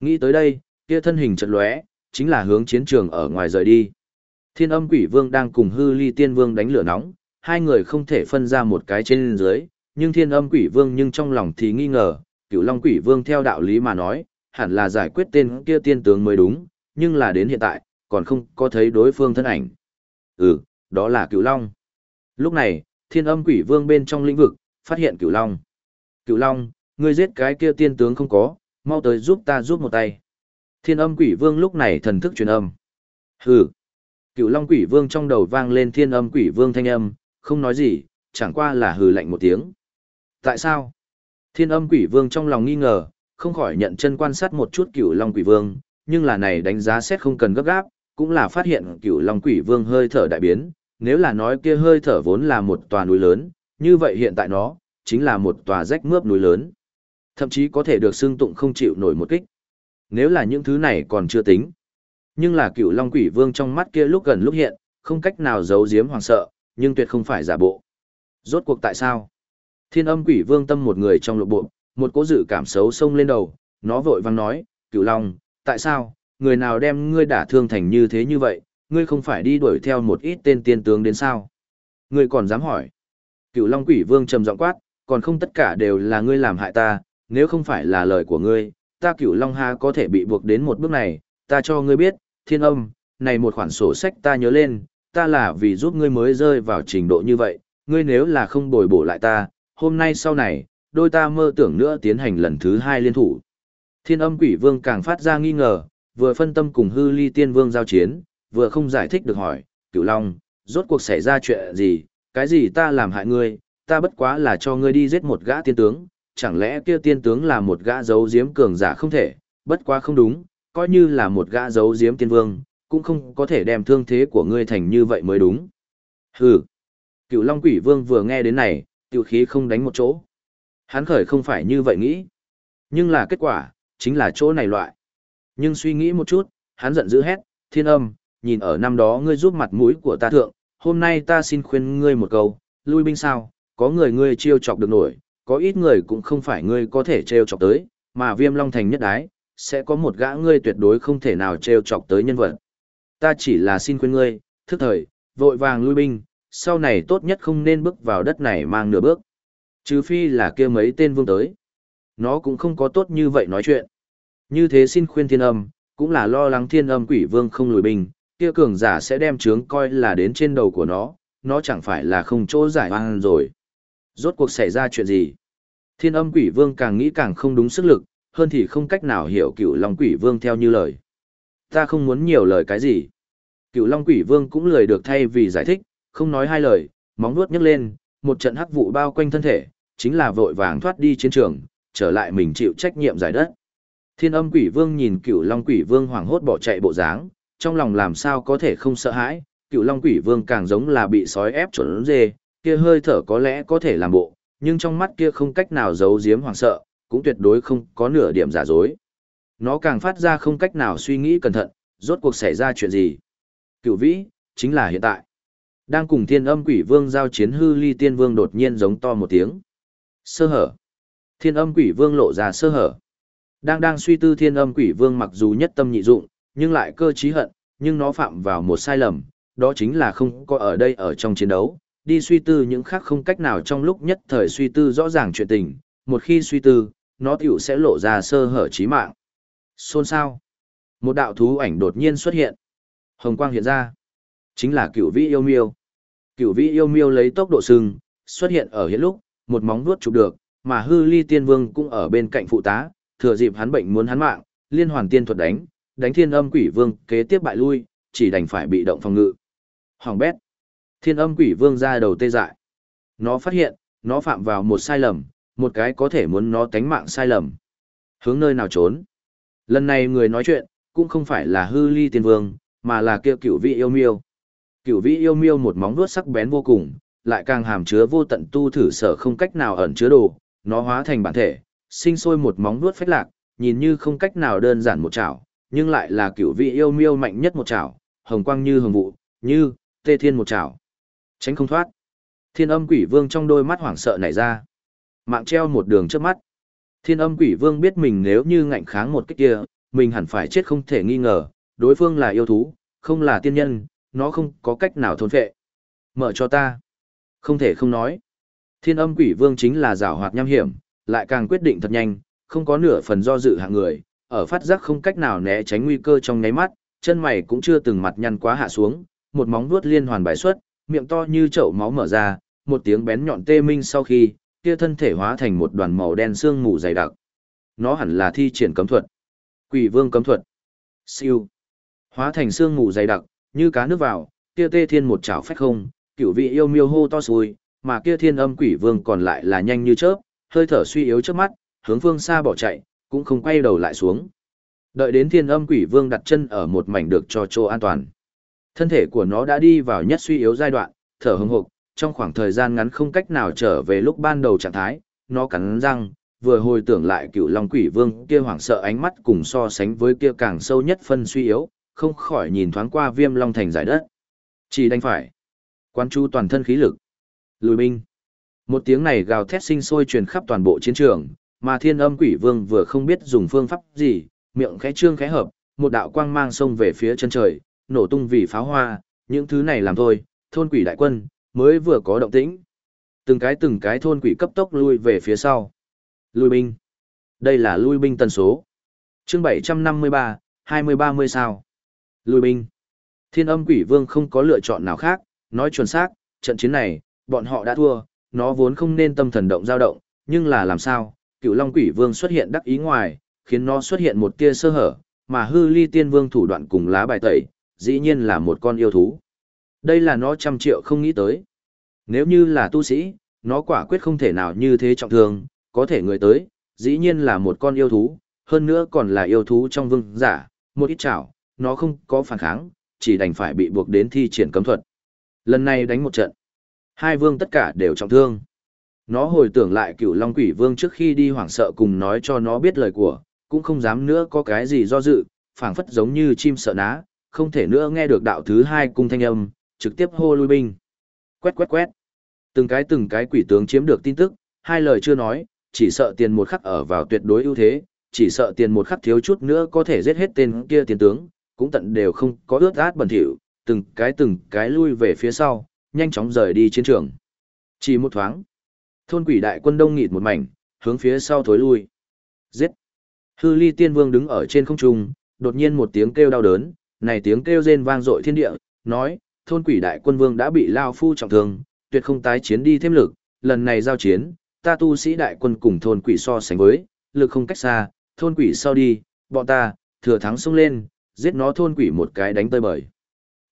Nghĩ tới đây, kia thân hình chật lóe, chính là hướng chiến trường ở ngoài rời đi. Thiên âm quỷ vương đang cùng hư ly tiên vương đánh lửa nóng, hai người không thể phân ra một cái trên dưới, nhưng thiên âm quỷ vương nhưng trong lòng thì nghi ngờ, cựu long quỷ vương theo đạo lý mà nói, hẳn là giải quyết tên kia tiên tướng mới đúng, nhưng là đến hiện tại, còn không có thấy đối phương thân ảnh. Ừ, đó là cựu long. Lúc này, thiên âm quỷ vương bên trong lĩnh vực, phát hiện cựu long. Cựu long, ngươi giết cái kia tiên tướng không có, mau tới giúp ta giúp một tay. Thiên âm quỷ vương lúc này thần thức truyền âm. Hừ. Cựu long quỷ vương trong đầu vang lên thiên âm quỷ vương thanh âm, không nói gì, chẳng qua là hừ lạnh một tiếng. Tại sao? Thiên âm quỷ vương trong lòng nghi ngờ, không khỏi nhận chân quan sát một chút cựu long quỷ vương, nhưng là này đánh giá xét không cần gấp gáp, cũng là phát hiện cựu long quỷ vương hơi thở đại biến, nếu là nói kia hơi thở vốn là một tòa núi lớn, như vậy hiện tại nó, chính là một tòa rách mướp núi lớn. Thậm chí có thể được xưng tụng không chịu nổi một kích. Nếu là những thứ này còn chưa tính. Nhưng là cựu long quỷ vương trong mắt kia lúc gần lúc hiện, không cách nào giấu giếm hoàng sợ, nhưng tuyệt không phải giả bộ. Rốt cuộc tại sao? Thiên âm quỷ vương tâm một người trong lộ bộ, một cố dự cảm xấu xông lên đầu, nó vội vang nói, Cửu long, tại sao, người nào đem ngươi đả thương thành như thế như vậy, ngươi không phải đi đuổi theo một ít tên tiên tướng đến sao? Ngươi còn dám hỏi? Cửu long quỷ vương trầm giọng quát, còn không tất cả đều là ngươi làm hại ta, nếu không phải là lời của ngươi, ta cửu Long Ha có thể bị buộc đến một bước này, ta cho ngươi biết, thiên âm, này một khoản sổ sách ta nhớ lên, ta là vì giúp ngươi mới rơi vào trình độ như vậy, ngươi nếu là không bồi bổ lại ta, hôm nay sau này, đôi ta mơ tưởng nữa tiến hành lần thứ hai liên thủ. Thiên âm quỷ vương càng phát ra nghi ngờ, vừa phân tâm cùng hư ly tiên vương giao chiến, vừa không giải thích được hỏi, cửu Long, rốt cuộc xảy ra chuyện gì, cái gì ta làm hại ngươi, ta bất quá là cho ngươi đi giết một gã tiên tướng, chẳng lẽ kia tiên tướng là một gã giấu giếm cường giả không thể, bất quá không đúng, coi như là một gã giấu giếm tiên vương, cũng không có thể đem thương thế của ngươi thành như vậy mới đúng. Hừ. Cựu Long Quỷ Vương vừa nghe đến này, Tiêu khí không đánh một chỗ. Hắn khởi không phải như vậy nghĩ. Nhưng là kết quả, chính là chỗ này loại. Nhưng suy nghĩ một chút, hắn giận dữ hét, thiên âm, nhìn ở năm đó ngươi giúp mặt mũi của ta thượng, hôm nay ta xin khuyên ngươi một câu, lui binh sao, có người ngươi chiêu chọc được nổi, có ít người cũng không phải ngươi có thể trêu chọc tới, mà viêm long thành nhất đái, sẽ có một gã ngươi tuyệt đối không thể nào trêu chọc tới nhân vật. Ta chỉ là xin khuyên ngươi, thức thời, vội vàng lui binh, sau này tốt nhất không nên bước vào đất này mang nửa bước. Trừ phi là kia mấy tên vương tới. Nó cũng không có tốt như vậy nói chuyện. Như thế xin khuyên thiên âm, cũng là lo lắng thiên âm quỷ vương không lùi bình, kia cường giả sẽ đem trướng coi là đến trên đầu của nó, nó chẳng phải là không chỗ giải oan rồi. Rốt cuộc xảy ra chuyện gì? Thiên âm quỷ vương càng nghĩ càng không đúng sức lực, hơn thì không cách nào hiểu cựu long quỷ vương theo như lời. Ta không muốn nhiều lời cái gì. Cựu long quỷ vương cũng lời được thay vì giải thích, không nói hai lời, móng nuốt nhấc lên, một trận hắc vụ bao quanh thân thể, chính là vội vàng thoát đi chiến trường, trở lại mình chịu trách nhiệm giải đất. Thiên âm quỷ vương nhìn cựu long quỷ vương hoảng hốt bỏ chạy bộ dáng, trong lòng làm sao có thể không sợ hãi, cựu long quỷ vương càng giống là bị sói ép chuẩn dê, kia hơi thở có lẽ có thể làm bộ, nhưng trong mắt kia không cách nào giấu giếm hoảng sợ, cũng tuyệt đối không có nửa điểm giả dối. Nó càng phát ra không cách nào suy nghĩ cẩn thận, rốt cuộc xảy ra chuyện gì. Cựu vĩ, chính là hiện tại. Đang cùng thiên âm quỷ vương giao chiến hư ly tiên vương đột nhiên giống to một tiếng. Sơ hở. Thiên âm quỷ vương lộ ra sơ hở. Đang đang suy tư thiên âm quỷ vương mặc dù nhất tâm nhị dụng, nhưng lại cơ trí hận, nhưng nó phạm vào một sai lầm, đó chính là không có ở đây ở trong chiến đấu, đi suy tư những khác không cách nào trong lúc nhất thời suy tư rõ ràng chuyện tình, một khi suy tư, nó tiểu sẽ lộ ra sơ hở chí mạng. Xôn sao? Một đạo thú ảnh đột nhiên xuất hiện. Hồng quang hiện ra. Chính là cửu vĩ yêu miêu. Cửu vĩ yêu miêu lấy tốc độ sừng, xuất hiện ở hiện lúc, một móng vuốt chụp được, mà hư ly tiên vương cũng ở bên cạnh phụ tá, thừa dịp hắn bệnh muốn hắn mạng, liên hoàn tiên thuật đánh, đánh thiên âm quỷ vương kế tiếp bại lui, chỉ đành phải bị động phòng ngự. Hoàng bét. Thiên âm quỷ vương ra đầu tê dại. Nó phát hiện, nó phạm vào một sai lầm, một cái có thể muốn nó tánh mạng sai lầm. Hướng nơi nào trốn. Lần này người nói chuyện, cũng không phải là hư ly tiên vương, mà là kia cửu vị yêu miêu. Cửu vị yêu miêu một móng vuốt sắc bén vô cùng, lại càng hàm chứa vô tận tu thử sở không cách nào ẩn chứa đồ, nó hóa thành bản thể, sinh sôi một móng vuốt phách lạc, nhìn như không cách nào đơn giản một chảo, nhưng lại là cửu vị yêu miêu mạnh nhất một chảo, hồng quang như hồng vụ, như tê thiên một chảo. Tránh không thoát. Thiên âm quỷ vương trong đôi mắt hoảng sợ nảy ra. Mạng treo một đường trước mắt. Thiên âm quỷ vương biết mình nếu như ngạnh kháng một cách kia, mình hẳn phải chết không thể nghi ngờ, đối phương là yêu thú, không là tiên nhân, nó không có cách nào thôn phệ. Mở cho ta. Không thể không nói. Thiên âm quỷ vương chính là rào hoạt nham hiểm, lại càng quyết định thật nhanh, không có nửa phần do dự hạng người, ở phát giác không cách nào né tránh nguy cơ trong nháy mắt, chân mày cũng chưa từng mặt nhăn quá hạ xuống, một móng vuốt liên hoàn bài xuất, miệng to như chậu máu mở ra, một tiếng bén nhọn tê minh sau khi, kia thân thể hóa thành một đoàn màu đen xương mù dày đặc. Nó hẳn là thi triển cấm thuật. Quỷ vương cấm thuật. Siêu. Hóa thành xương mù dày đặc, như cá nước vào, kia tê thiên một chảo phách không, cửu vị yêu miêu hô to xùi, mà kia thiên âm quỷ vương còn lại là nhanh như chớp, hơi thở suy yếu trước mắt, hướng phương xa bỏ chạy, cũng không quay đầu lại xuống. Đợi đến thiên âm quỷ vương đặt chân ở một mảnh được cho chỗ an toàn. Thân thể của nó đã đi vào nhất suy yếu giai đoạn, thở hừng hực, trong khoảng thời gian ngắn không cách nào trở về lúc ban đầu trạng thái, nó cắn răng, vừa hồi tưởng lại cựu long quỷ vương kia hoảng sợ ánh mắt cùng so sánh với kia càng sâu nhất phân suy yếu, không khỏi nhìn thoáng qua viêm long thành giải đất. Chỉ đánh phải. Quan chu toàn thân khí lực. Lùi binh. Một tiếng này gào thét sinh sôi truyền khắp toàn bộ chiến trường, mà thiên âm quỷ vương vừa không biết dùng phương pháp gì, miệng khẽ trương khẽ hợp, một đạo quang mang xông về phía chân trời, nổ tung vì pháo hoa, những thứ này làm thôi, thôn quỷ đại quân, mới vừa có động tĩnh. Từng cái từng cái thôn quỷ cấp tốc lui về phía sau. Lui binh. Đây là lui binh tần số. chương 753, 20-30 sao. Lui binh. Thiên âm quỷ vương không có lựa chọn nào khác, nói chuẩn xác, trận chiến này, bọn họ đã thua, nó vốn không nên tâm thần động dao động, nhưng là làm sao, cựu long quỷ vương xuất hiện đắc ý ngoài, khiến nó xuất hiện một tia sơ hở, mà hư ly tiên vương thủ đoạn cùng lá bài tẩy, dĩ nhiên là một con yêu thú. Đây là nó trăm triệu không nghĩ tới. Nếu như là tu sĩ, nó quả quyết không thể nào như thế trọng thương, có thể người tới, dĩ nhiên là một con yêu thú, hơn nữa còn là yêu thú trong vương giả, một ít chảo, nó không có phản kháng, chỉ đành phải bị buộc đến thi triển cấm thuật. Lần này đánh một trận, hai vương tất cả đều trọng thương. Nó hồi tưởng lại cựu Long Quỷ Vương trước khi đi hoảng sợ cùng nói cho nó biết lời của, cũng không dám nữa có cái gì do dự, phảng phất giống như chim sợ ná, không thể nữa nghe được đạo thứ hai cung thanh âm, trực tiếp hô lui binh. Quét quét quét. Từng cái từng cái quỷ tướng chiếm được tin tức, hai lời chưa nói, chỉ sợ tiền một khắc ở vào tuyệt đối ưu thế, chỉ sợ tiền một khắc thiếu chút nữa có thể giết hết tên kia tiền tướng, cũng tận đều không có ướt át bẩn thỉu, từng cái từng cái lui về phía sau, nhanh chóng rời đi chiến trường. Chỉ một thoáng, thôn quỷ đại quân đông nghịt một mảnh, hướng phía sau thối lui. Giết! Hư ly tiên vương đứng ở trên không trung, đột nhiên một tiếng kêu đau đớn, này tiếng kêu rên vang dội thiên địa, nói, thôn quỷ đại quân vương đã bị lao phu trọng thương, tuyệt không tái chiến đi thêm lực, lần này giao chiến, ta tu sĩ đại quân cùng thôn quỷ so sánh với, lực không cách xa, thôn quỷ sau đi, bọn ta, thừa thắng xông lên, giết nó thôn quỷ một cái đánh tơi bời.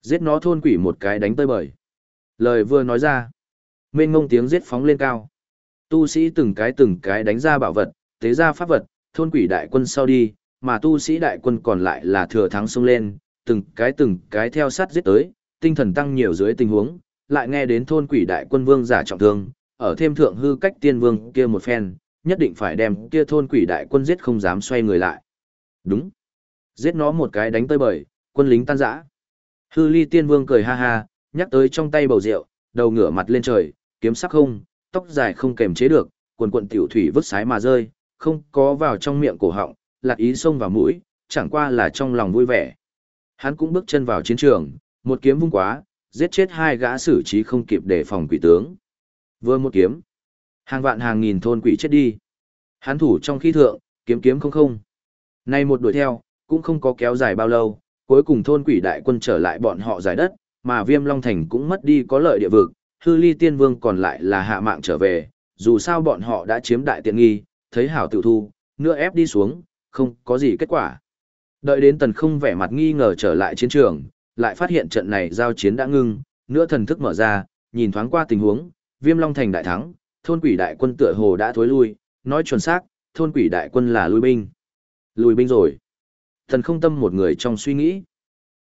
Giết nó thôn quỷ một cái đánh tơi bời. Lời vừa nói ra, mênh ngông tiếng giết phóng lên cao. Tu sĩ từng cái từng cái đánh ra bảo vật, tế ra pháp vật, thôn quỷ đại quân sau đi, mà tu sĩ đại quân còn lại là thừa thắng xông lên, từng cái từng cái theo sát giết tới, tinh thần tăng nhiều dưới tình huống, lại nghe đến thôn quỷ đại quân vương giả trọng thương, ở thêm thượng hư cách tiên vương kia một phen, nhất định phải đem kia thôn quỷ đại quân giết không dám xoay người lại. Đúng. Giết nó một cái đánh tơi bời, quân lính tan rã. Hư ly tiên vương cười ha ha, nhắc tới trong tay bầu rượu, đầu ngửa mặt lên trời, kiếm sắc không, tóc dài không kềm chế được, quần quần tiểu thủy vứt sái mà rơi, không có vào trong miệng cổ họng, lạc ý xông vào mũi, chẳng qua là trong lòng vui vẻ. Hắn cũng bước chân vào chiến trường, một kiếm vung quá, giết chết hai gã xử trí không kịp để phòng quỷ tướng. Vừa một kiếm, hàng vạn hàng nghìn thôn quỷ chết đi. Hắn thủ trong khí thượng, kiếm kiếm không không. Nay một đuổi theo, cũng không có kéo dài bao lâu, cuối cùng thôn quỷ đại quân trở lại bọn họ giải đất, mà Viêm Long Thành cũng mất đi có lợi địa vực, hư ly tiên vương còn lại là hạ mạng trở về, dù sao bọn họ đã chiếm đại tiện nghi, thấy hảo tiểu thu, nữa ép đi xuống, không có gì kết quả. Đợi đến tần không vẻ mặt nghi ngờ trở lại chiến trường, lại phát hiện trận này giao chiến đã ngưng, nữa thần thức mở ra, nhìn thoáng qua tình huống, Viêm Long Thành đại thắng, thôn quỷ đại quân tựa hồ đã thối lui, nói chuẩn xác, thôn quỷ đại quân là lui binh. Lùi binh rồi. Thần không tâm một người trong suy nghĩ.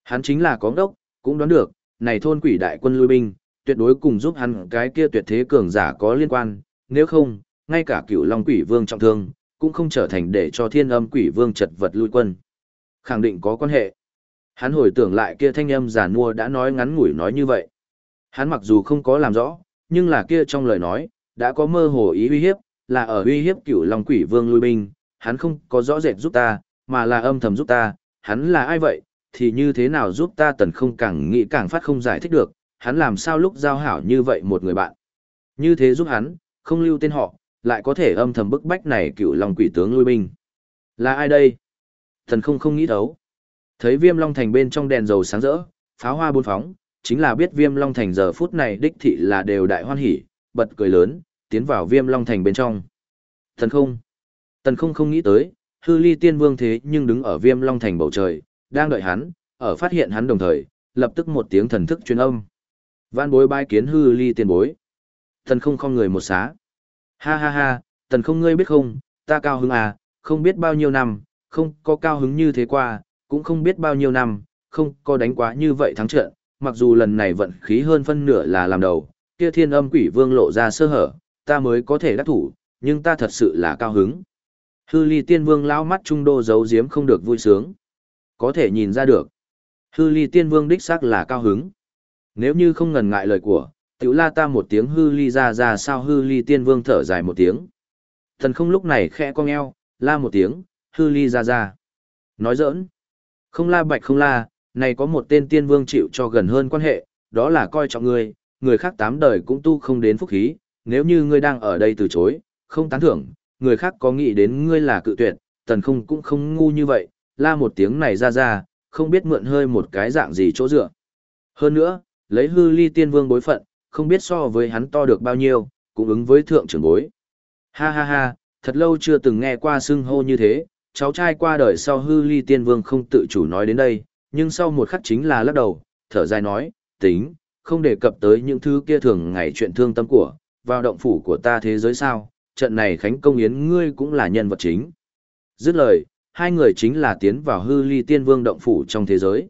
Hắn chính là có đốc, cũng đoán được, này thôn quỷ đại quân lui binh, tuyệt đối cùng giúp hắn cái kia tuyệt thế cường giả có liên quan, nếu không, ngay cả cựu long quỷ vương trọng thương, cũng không trở thành để cho thiên âm quỷ vương chật vật lui quân. Khẳng định có quan hệ. Hắn hồi tưởng lại kia thanh âm giả mua đã nói ngắn ngủi nói như vậy. Hắn mặc dù không có làm rõ, nhưng là kia trong lời nói, đã có mơ hồ ý uy hiếp, là ở uy hiếp cựu long quỷ vương lui binh, hắn không có rõ rệt giúp ta, mà là âm thầm giúp ta, hắn là ai vậy, thì như thế nào giúp ta tần không càng nghĩ càng phát không giải thích được, hắn làm sao lúc giao hảo như vậy một người bạn. Như thế giúp hắn, không lưu tên họ, lại có thể âm thầm bức bách này cựu long quỷ tướng lui binh. Là ai đây? Thần không không nghĩ thấu. Thấy viêm long thành bên trong đèn dầu sáng rỡ, pháo hoa buôn phóng, chính là biết viêm long thành giờ phút này đích thị là đều đại hoan hỉ, bật cười lớn, tiến vào viêm long thành bên trong. Thần không. Tần không không nghĩ tới, hư ly tiên vương thế nhưng đứng ở viêm long thành bầu trời, đang đợi hắn, ở phát hiện hắn đồng thời, lập tức một tiếng thần thức truyền âm. Vạn bối bai kiến hư ly tiên bối. thần không không người một xá. Ha ha ha, thần không ngươi biết không, ta cao hứng à, không biết bao nhiêu năm, không có cao hứng như thế qua, cũng không biết bao nhiêu năm, không có đánh quá như vậy thắng trận, mặc dù lần này vận khí hơn phân nửa là làm đầu, kia thiên âm quỷ vương lộ ra sơ hở, ta mới có thể đắc thủ, nhưng ta thật sự là cao hứng. Hư ly tiên vương lao mắt trung đô giấu giếm không được vui sướng. Có thể nhìn ra được. Hư ly tiên vương đích xác là cao hứng. Nếu như không ngần ngại lời của, tiểu la ta một tiếng hư ly ra ra sao hư ly tiên vương thở dài một tiếng. Thần không lúc này khẽ cong eo, la một tiếng, hư ly ra ra. Nói giỡn. Không la bạch không la, này có một tên tiên vương chịu cho gần hơn quan hệ, đó là coi trọng ngươi, người khác tám đời cũng tu không đến phúc khí, nếu như ngươi đang ở đây từ chối, không tán thưởng, người khác có nghĩ đến ngươi là cự tuyệt, tần không cũng không ngu như vậy, la một tiếng này ra ra, không biết mượn hơi một cái dạng gì chỗ dựa. Hơn nữa, lấy hư ly tiên vương bối phận, không biết so với hắn to được bao nhiêu, cũng ứng với thượng trưởng bối. Ha ha ha, thật lâu chưa từng nghe qua xưng hô như thế, cháu trai qua đời sau hư ly tiên vương không tự chủ nói đến đây, nhưng sau một khắc chính là lắc đầu, thở dài nói, tính, không đề cập tới những thứ kia thường ngày chuyện thương tâm của, vào động phủ của ta thế giới sao, trận này khánh công yến ngươi cũng là nhân vật chính. Dứt lời, hai người chính là tiến vào hư ly tiên vương động phủ trong thế giới.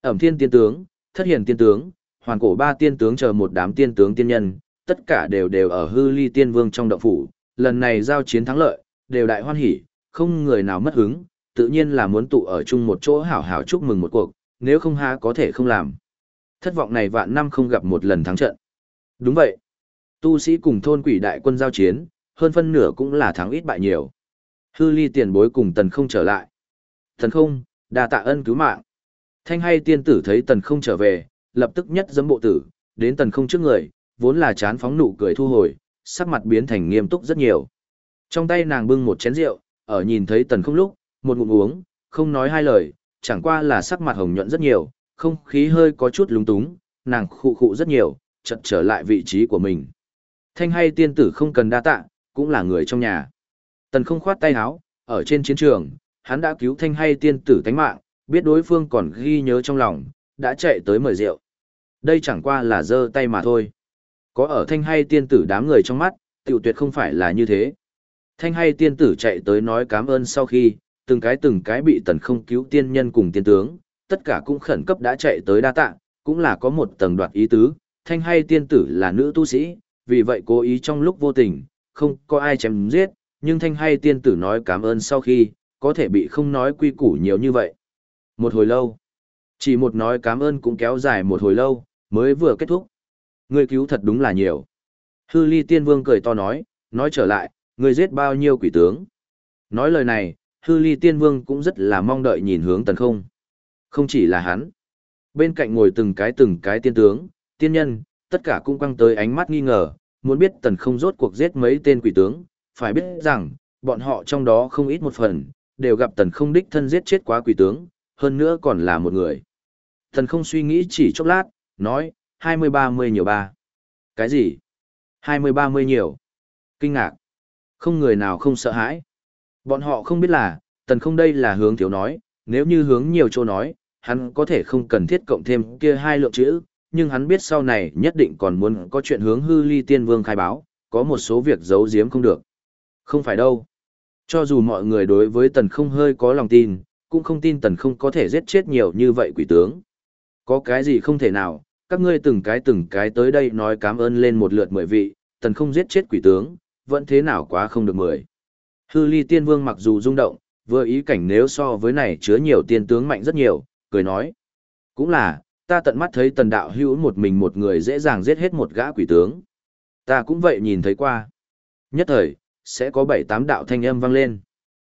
Ẩm thiên tiên tướng, thất hiền tiên tướng, hoàn cổ ba tiên tướng chờ một đám tiên tướng tiên nhân, tất cả đều đều ở hư ly tiên vương trong động phủ, lần này giao chiến thắng lợi, đều đại hoan hỉ, không người nào mất hứng, tự nhiên là muốn tụ ở chung một chỗ hảo hảo chúc mừng một cuộc, nếu không ha có thể không làm. Thất vọng này vạn năm không gặp một lần thắng trận. Đúng vậy. Tu sĩ cùng thôn quỷ đại quân giao chiến, hơn phân nửa cũng là thắng ít bại nhiều. Hư ly tiền bối cùng tần không trở lại. Tần không, đà tạ ân cứu mạng. Thanh hay tiên tử thấy tần không trở về, lập tức nhất dấm bộ tử, đến tần không trước người, vốn là chán phóng nụ cười thu hồi, sắc mặt biến thành nghiêm túc rất nhiều. Trong tay nàng bưng một chén rượu, ở nhìn thấy tần không lúc, một ngụm uống, không nói hai lời, chẳng qua là sắc mặt hồng nhuận rất nhiều, không khí hơi có chút lúng túng, nàng khụ khụ rất nhiều, chợt trở lại vị trí của mình. Thanh hay tiên tử không cần đa tạ, cũng là người trong nhà. Tần không khoát tay áo, ở trên chiến trường, hắn đã cứu thanh hay tiên tử tánh mạng, biết đối phương còn ghi nhớ trong lòng, đã chạy tới mời rượu. Đây chẳng qua là giơ tay mà thôi. Có ở thanh hay tiên tử đám người trong mắt, tiểu tuyệt không phải là như thế. Thanh hay tiên tử chạy tới nói cảm ơn sau khi, từng cái từng cái bị tần không cứu tiên nhân cùng tiên tướng, tất cả cũng khẩn cấp đã chạy tới đa tạ, cũng là có một tầng đoạt ý tứ, thanh hay tiên tử là nữ tu sĩ, vì vậy cố ý trong lúc vô tình, không có ai chém giết, nhưng thanh hay tiên tử nói cảm ơn sau khi, có thể bị không nói quy củ nhiều như vậy. Một hồi lâu, chỉ một nói cảm ơn cũng kéo dài một hồi lâu, mới vừa kết thúc. Người cứu thật đúng là nhiều. Hư ly tiên vương cười to nói, nói trở lại, người giết bao nhiêu quỷ tướng? Nói lời này, hư ly tiên vương cũng rất là mong đợi nhìn hướng tần không. Không chỉ là hắn. Bên cạnh ngồi từng cái từng cái tiên tướng, tiên nhân, tất cả cũng quăng tới ánh mắt nghi ngờ, muốn biết tần không rốt cuộc giết mấy tên quỷ tướng, phải biết rằng, bọn họ trong đó không ít một phần, đều gặp tần không đích thân giết chết quá quỷ tướng, hơn nữa còn là một người. Tần không suy nghĩ chỉ chốc lát, nói, hai mươi ba mươi nhiều ba. Cái gì? hai mươi ba mươi nhiều. Kinh ngạc. Không người nào không sợ hãi. Bọn họ không biết là, tần không đây là hướng thiếu nói, nếu như hướng nhiều chỗ nói, hắn có thể không cần thiết cộng thêm kia hai lượng chữ, nhưng hắn biết sau này nhất định còn muốn có chuyện hướng hư ly tiên vương khai báo, có một số việc giấu giếm không được. Không phải đâu. Cho dù mọi người đối với tần không hơi có lòng tin, cũng không tin tần không có thể giết chết nhiều như vậy quỷ tướng. Có cái gì không thể nào, các ngươi từng cái từng cái tới đây nói cảm ơn lên một lượt mười vị, tần không giết chết quỷ tướng, vẫn thế nào quá không được mười. Hư ly tiên vương mặc dù rung động, vừa ý cảnh nếu so với này chứa nhiều tiên tướng mạnh rất nhiều, cười nói. Cũng là, ta tận mắt thấy tần đạo hữu một mình một người dễ dàng giết hết một gã quỷ tướng. Ta cũng vậy nhìn thấy qua. Nhất thời, sẽ có bảy tám đạo thanh âm vang lên.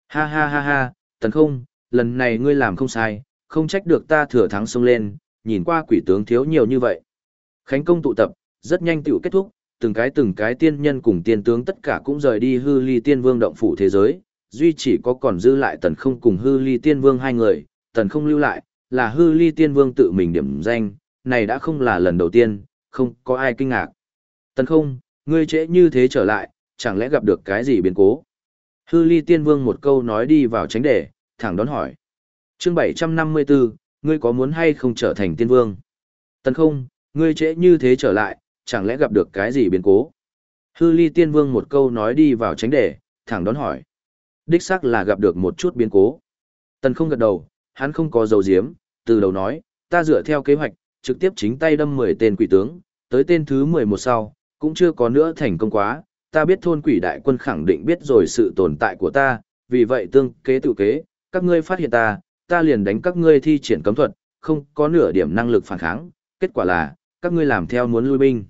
Ha ha ha ha, tần không, lần này ngươi làm không sai, không trách được ta thừa thắng xông lên, nhìn qua quỷ tướng thiếu nhiều như vậy. Khánh công tụ tập, rất nhanh tựu kết thúc, từng cái từng cái tiên nhân cùng tiên tướng tất cả cũng rời đi hư ly tiên vương động phủ thế giới, duy chỉ có còn dư lại tần không cùng hư ly tiên vương hai người, tần không lưu lại, là hư ly tiên vương tự mình điểm danh, này đã không là lần đầu tiên, không có ai kinh ngạc. Tần không, ngươi trễ như thế trở lại, chẳng lẽ gặp được cái gì biến cố? Hư ly tiên vương một câu nói đi vào tránh đề, thẳng đón hỏi. chương 754, ngươi có muốn hay không trở thành tiên vương? Tần không, ngươi trễ như thế trở lại, chẳng lẽ gặp được cái gì biến cố? Hư ly tiên vương một câu nói đi vào tránh đề, thẳng đón hỏi. Đích xác là gặp được một chút biến cố. Tần không gật đầu, hắn không có dầu diếm, từ đầu nói, ta dựa theo kế hoạch, trực tiếp chính tay đâm 10 tên quỷ tướng, tới tên thứ 11 sau, cũng chưa có nữa thành công quá, ta biết thôn quỷ đại quân khẳng định biết rồi sự tồn tại của ta, vì vậy tương kế tự kế, các ngươi phát hiện ta, ta liền đánh các ngươi thi triển cấm thuật, không có nửa điểm năng lực phản kháng, kết quả là, các ngươi làm theo muốn lui binh.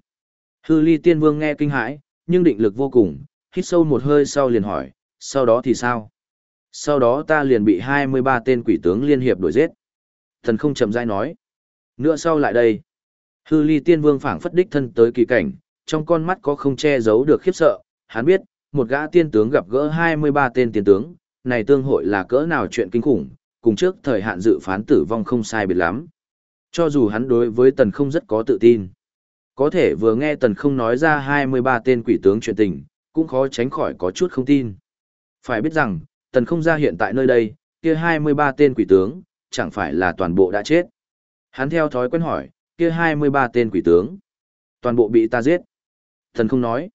Hư ly tiên vương nghe kinh hãi, nhưng định lực vô cùng, hít sâu một hơi sau liền hỏi, sau đó thì sao? Sau đó ta liền bị 23 tên quỷ tướng liên hiệp đuổi giết. Thần không chậm rãi nói. Nữa sau lại đây. Hư ly tiên vương phảng phất đích thân tới kỳ cảnh, trong con mắt có không che giấu được khiếp sợ. Hắn biết, một gã tiên tướng gặp gỡ 23 tên tiên tướng, này tương hội là cỡ nào chuyện kinh khủng, cùng trước thời hạn dự phán tử vong không sai biệt lắm. Cho dù hắn đối với tần không rất có tự tin. Có thể vừa nghe tần không nói ra 23 tên quỷ tướng chuyện tình, cũng khó tránh khỏi có chút không tin. Phải biết rằng, tần không ra hiện tại nơi đây, kia 23 tên quỷ tướng, chẳng phải là toàn bộ đã chết. Hắn theo thói quen hỏi, kia 23 tên quỷ tướng, toàn bộ bị ta giết. thần không nói,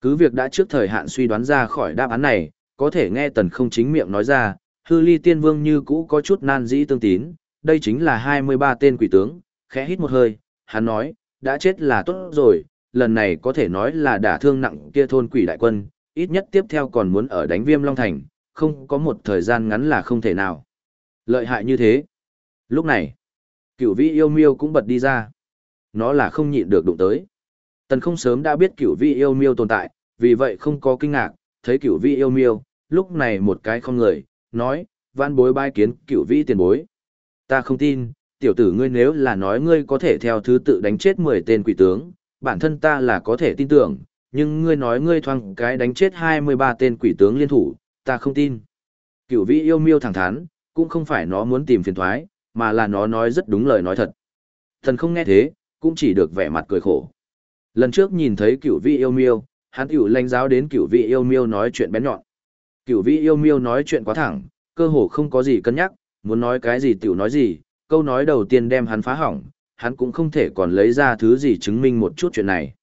cứ việc đã trước thời hạn suy đoán ra khỏi đáp án này, có thể nghe tần không chính miệng nói ra, hư ly tiên vương như cũ có chút nan dĩ tương tín, đây chính là 23 tên quỷ tướng, khẽ hít một hơi, hắn nói, đã chết là tốt rồi, lần này có thể nói là đả thương nặng kia thôn quỷ đại quân, ít nhất tiếp theo còn muốn ở đánh viêm Long Thành, không có một thời gian ngắn là không thể nào. Lợi hại như thế. Lúc này, cửu vĩ yêu miêu cũng bật đi ra. Nó là không nhịn được đụng tới. Tần không sớm đã biết cửu vĩ yêu miêu tồn tại, vì vậy không có kinh ngạc, thấy cửu vĩ yêu miêu, lúc này một cái không người, nói, văn bối bai kiến cửu vĩ tiền bối. Ta không tin, tiểu tử ngươi nếu là nói ngươi có thể theo thứ tự đánh chết 10 tên quỷ tướng, bản thân ta là có thể tin tưởng, nhưng ngươi nói ngươi thoang cái đánh chết 23 tên quỷ tướng liên thủ, ta không tin. Cửu vĩ yêu miêu thẳng thắn, cũng không phải nó muốn tìm phiền thoái, mà là nó nói rất đúng lời nói thật. Thần không nghe thế, cũng chỉ được vẻ mặt cười khổ. Lần trước nhìn thấy cửu vị yêu miêu, hắn tiểu lanh giáo đến cửu vị yêu miêu nói chuyện bén nhọn. Cửu vị yêu miêu nói chuyện quá thẳng, cơ hồ không có gì cân nhắc, muốn nói cái gì tiểu nói gì, câu nói đầu tiên đem hắn phá hỏng, hắn cũng không thể còn lấy ra thứ gì chứng minh một chút chuyện này.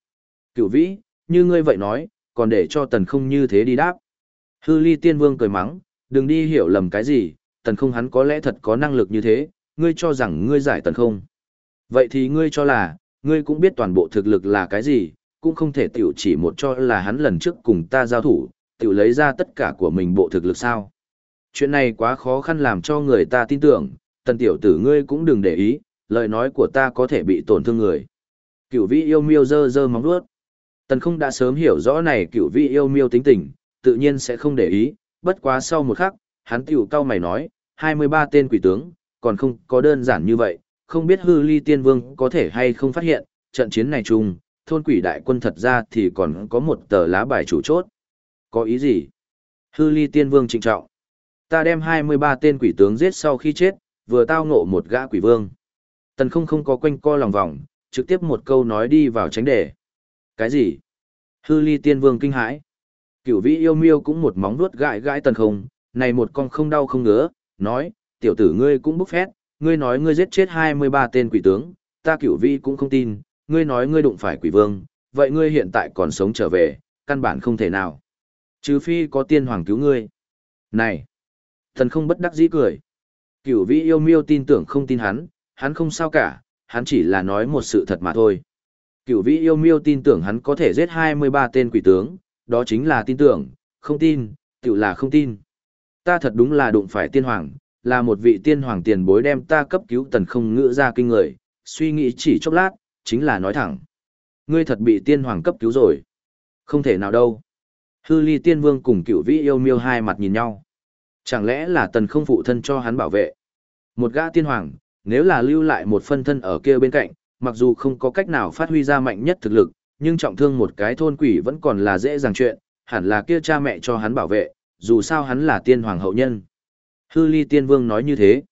Cửu vĩ, như ngươi vậy nói, còn để cho tần không như thế đi đáp. Hư ly tiên vương cười mắng, đừng đi hiểu lầm cái gì, tần không hắn có lẽ thật có năng lực như thế, ngươi cho rằng ngươi giải tần không. Vậy thì ngươi cho là, ngươi cũng biết toàn bộ thực lực là cái gì, cũng không thể tiểu chỉ một cho là hắn lần trước cùng ta giao thủ, tiểu lấy ra tất cả của mình bộ thực lực sao. Chuyện này quá khó khăn làm cho người ta tin tưởng, tần tiểu tử ngươi cũng đừng để ý, lời nói của ta có thể bị tổn thương người. Cửu vị yêu miêu dơ dơ móng vuốt. Tần không đã sớm hiểu rõ này cửu vị yêu miêu tính tình, tự nhiên sẽ không để ý, bất quá sau một khắc, hắn tiểu cao mày nói, 23 tên quỷ tướng, còn không có đơn giản như vậy, không biết hư ly tiên vương có thể hay không phát hiện, trận chiến này chung, thôn quỷ đại quân thật ra thì còn có một tờ lá bài chủ chốt. Có ý gì? Hư ly tiên vương trịnh trọng. Ta đem 23 tên quỷ tướng giết sau khi chết, vừa tao ngộ một gã quỷ vương. Tần không không có quanh co lòng vòng, trực tiếp một câu nói đi vào tránh đề. Cái gì? Hư ly tiên vương kinh hãi. Cửu vĩ yêu miêu cũng một móng vuốt gãi gãi tần không, này một con không đau không ngứa, nói, tiểu tử ngươi cũng bốc phét, ngươi nói ngươi giết chết 23 tên quỷ tướng, ta cửu vi cũng không tin, ngươi nói ngươi đụng phải quỷ vương, vậy ngươi hiện tại còn sống trở về, căn bản không thể nào. Trừ phi có tiên hoàng cứu ngươi. Này! Thần không bất đắc dĩ cười. Cửu vi yêu miêu tin tưởng không tin hắn, hắn không sao cả, hắn chỉ là nói một sự thật mà thôi. Cửu vi yêu miêu tin tưởng hắn có thể giết 23 tên quỷ tướng, đó chính là tin tưởng, không tin, tự là không tin. Ta thật đúng là đụng phải tiên hoàng, là một vị tiên hoàng tiền bối đem ta cấp cứu tần không ngữ ra kinh người, suy nghĩ chỉ chốc lát, chính là nói thẳng. Ngươi thật bị tiên hoàng cấp cứu rồi. Không thể nào đâu. Hư ly tiên vương cùng cựu vĩ yêu miêu hai mặt nhìn nhau. Chẳng lẽ là tần không phụ thân cho hắn bảo vệ? Một gã tiên hoàng, nếu là lưu lại một phân thân ở kia bên cạnh, mặc dù không có cách nào phát huy ra mạnh nhất thực lực, nhưng trọng thương một cái thôn quỷ vẫn còn là dễ dàng chuyện, hẳn là kia cha mẹ cho hắn bảo vệ, dù sao hắn là tiên hoàng hậu nhân. Hư ly tiên vương nói như thế.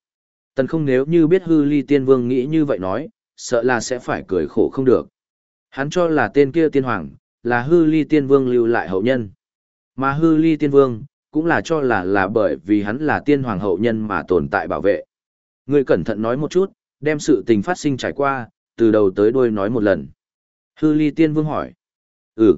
Tần không nếu như biết hư ly tiên vương nghĩ như vậy nói, sợ là sẽ phải cười khổ không được. Hắn cho là tên kia tiên hoàng, là hư ly tiên vương lưu lại hậu nhân. Mà hư ly tiên vương, cũng là cho là là bởi vì hắn là tiên hoàng hậu nhân mà tồn tại bảo vệ. Người cẩn thận nói một chút, đem sự tình phát sinh trải qua, từ đầu tới đuôi nói một lần. Hư ly tiên vương hỏi. Ừ.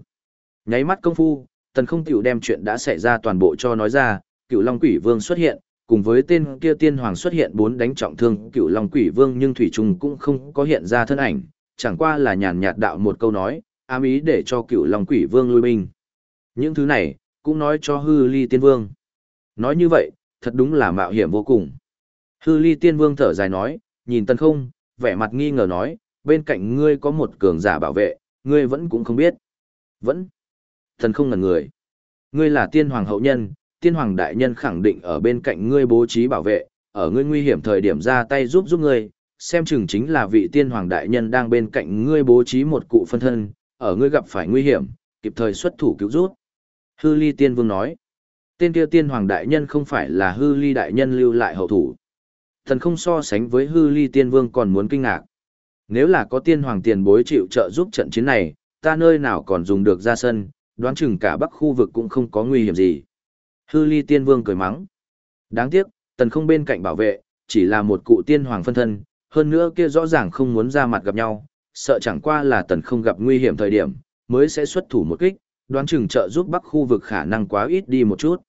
Nháy mắt công phu, tần không tiểu đem chuyện đã xảy ra toàn bộ cho nói ra, cựu long quỷ vương xuất hiện, cùng với tên kia tiên hoàng xuất hiện bốn đánh trọng thương cựu long quỷ vương nhưng thủy Trung cũng không có hiện ra thân ảnh, chẳng qua là nhàn nhạt đạo một câu nói, ám ý để cho cựu long quỷ vương lui binh. Những thứ này, cũng nói cho hư ly tiên vương. Nói như vậy, thật đúng là mạo hiểm vô cùng. Hư ly tiên vương thở dài nói, nhìn tần không, vẻ mặt nghi ngờ nói, bên cạnh ngươi có một cường giả bảo vệ, ngươi vẫn cũng không biết. Vẫn. Thần không ngần người. Ngươi là tiên hoàng hậu nhân, tiên hoàng đại nhân khẳng định ở bên cạnh ngươi bố trí bảo vệ, ở ngươi nguy hiểm thời điểm ra tay giúp giúp ngươi, xem chừng chính là vị tiên hoàng đại nhân đang bên cạnh ngươi bố trí một cụ phân thân, ở ngươi gặp phải nguy hiểm, kịp thời xuất thủ cứu giúp. Hư ly tiên vương nói, tên kia tiên hoàng đại nhân không phải là hư ly đại nhân lưu lại hậu thủ. Thần không so sánh với hư ly tiên vương còn muốn kinh ngạc. Nếu là có tiên hoàng tiền bối chịu trợ giúp trận chiến này, ta nơi nào còn dùng được ra sân, đoán chừng cả bắc khu vực cũng không có nguy hiểm gì. Hư ly tiên vương cười mắng. Đáng tiếc, tần không bên cạnh bảo vệ, chỉ là một cụ tiên hoàng phân thân, hơn nữa kia rõ ràng không muốn ra mặt gặp nhau, sợ chẳng qua là tần không gặp nguy hiểm thời điểm, mới sẽ xuất thủ một kích, đoán chừng trợ giúp bắc khu vực khả năng quá ít đi một chút.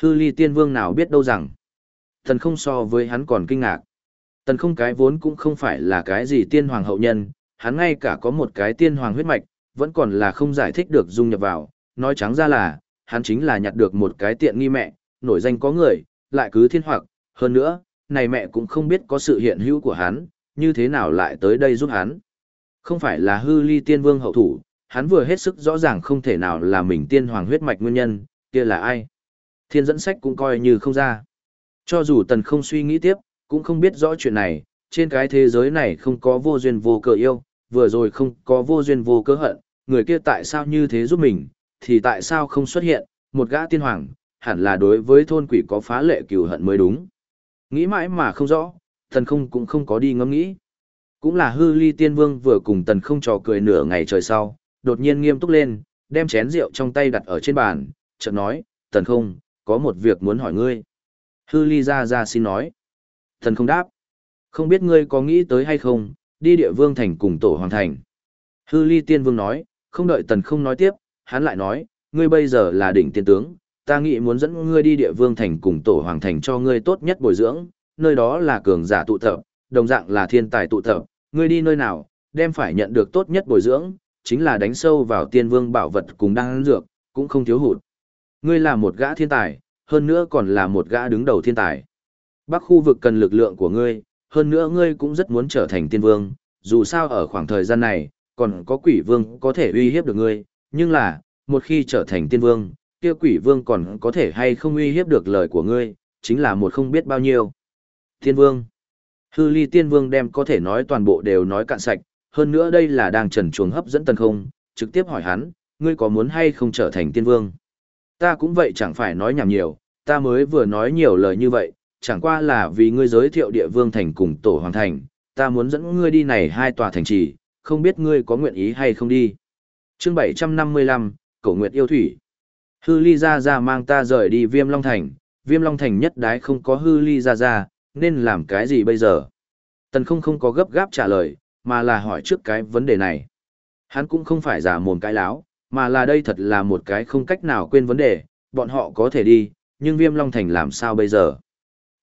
Hư ly tiên vương nào biết đâu rằng, tần không so với hắn còn kinh ngạc. Tần không cái vốn cũng không phải là cái gì tiên hoàng hậu nhân, hắn ngay cả có một cái tiên hoàng huyết mạch, vẫn còn là không giải thích được dung nhập vào, nói trắng ra là, hắn chính là nhặt được một cái tiện nghi mẹ, nổi danh có người, lại cứ thiên hoặc, hơn nữa, này mẹ cũng không biết có sự hiện hữu của hắn, như thế nào lại tới đây giúp hắn. Không phải là hư ly tiên vương hậu thủ, hắn vừa hết sức rõ ràng không thể nào là mình tiên hoàng huyết mạch nguyên nhân, kia là ai. Thiên dẫn sách cũng coi như không ra. Cho dù tần không suy nghĩ tiếp, cũng không biết rõ chuyện này, trên cái thế giới này không có vô duyên vô cớ yêu, vừa rồi không có vô duyên vô cớ hận, người kia tại sao như thế giúp mình, thì tại sao không xuất hiện, một gã tiên hoàng, hẳn là đối với thôn quỷ có phá lệ cừu hận mới đúng. Nghĩ mãi mà không rõ, thần không cũng không có đi ngẫm nghĩ. Cũng là hư ly tiên vương vừa cùng tần không trò cười nửa ngày trời sau, đột nhiên nghiêm túc lên, đem chén rượu trong tay đặt ở trên bàn, chợt nói, tần không, có một việc muốn hỏi ngươi. Hư ly ra ra xin nói. thần không đáp. Không biết ngươi có nghĩ tới hay không, đi địa vương thành cùng tổ hoàng thành. Hư ly tiên vương nói, không đợi tần không nói tiếp, hắn lại nói, ngươi bây giờ là đỉnh tiên tướng, ta nghĩ muốn dẫn ngươi đi địa vương thành cùng tổ hoàng thành cho ngươi tốt nhất bồi dưỡng, nơi đó là cường giả tụ tập, đồng dạng là thiên tài tụ tập, ngươi đi nơi nào, đem phải nhận được tốt nhất bồi dưỡng, chính là đánh sâu vào tiên vương bảo vật cùng đang dược, cũng không thiếu hụt. Ngươi là một gã thiên tài, hơn nữa còn là một gã đứng đầu thiên tài. Bắc khu vực cần lực lượng của ngươi, hơn nữa ngươi cũng rất muốn trở thành tiên vương, dù sao ở khoảng thời gian này, còn có quỷ vương có thể uy hiếp được ngươi, nhưng là, một khi trở thành tiên vương, kia quỷ vương còn có thể hay không uy hiếp được lời của ngươi, chính là một không biết bao nhiêu. Thiên vương. Hư ly tiên vương đem có thể nói toàn bộ đều nói cạn sạch, hơn nữa đây là đang trần chuồng hấp dẫn tần không, trực tiếp hỏi hắn, ngươi có muốn hay không trở thành tiên vương. Ta cũng vậy chẳng phải nói nhảm nhiều, ta mới vừa nói nhiều lời như vậy, chẳng qua là vì ngươi giới thiệu địa vương thành cùng tổ hoàng thành, ta muốn dẫn ngươi đi này hai tòa thành trì, không biết ngươi có nguyện ý hay không đi. chương 755, Cổ Nguyệt Yêu Thủy. Hư ly gia gia mang ta rời đi viêm long thành, viêm long thành nhất đái không có hư ly gia gia, nên làm cái gì bây giờ? Tần không không có gấp gáp trả lời, mà là hỏi trước cái vấn đề này. Hắn cũng không phải giả mồm cái láo, mà là đây thật là một cái không cách nào quên vấn đề, bọn họ có thể đi, nhưng viêm long thành làm sao bây giờ?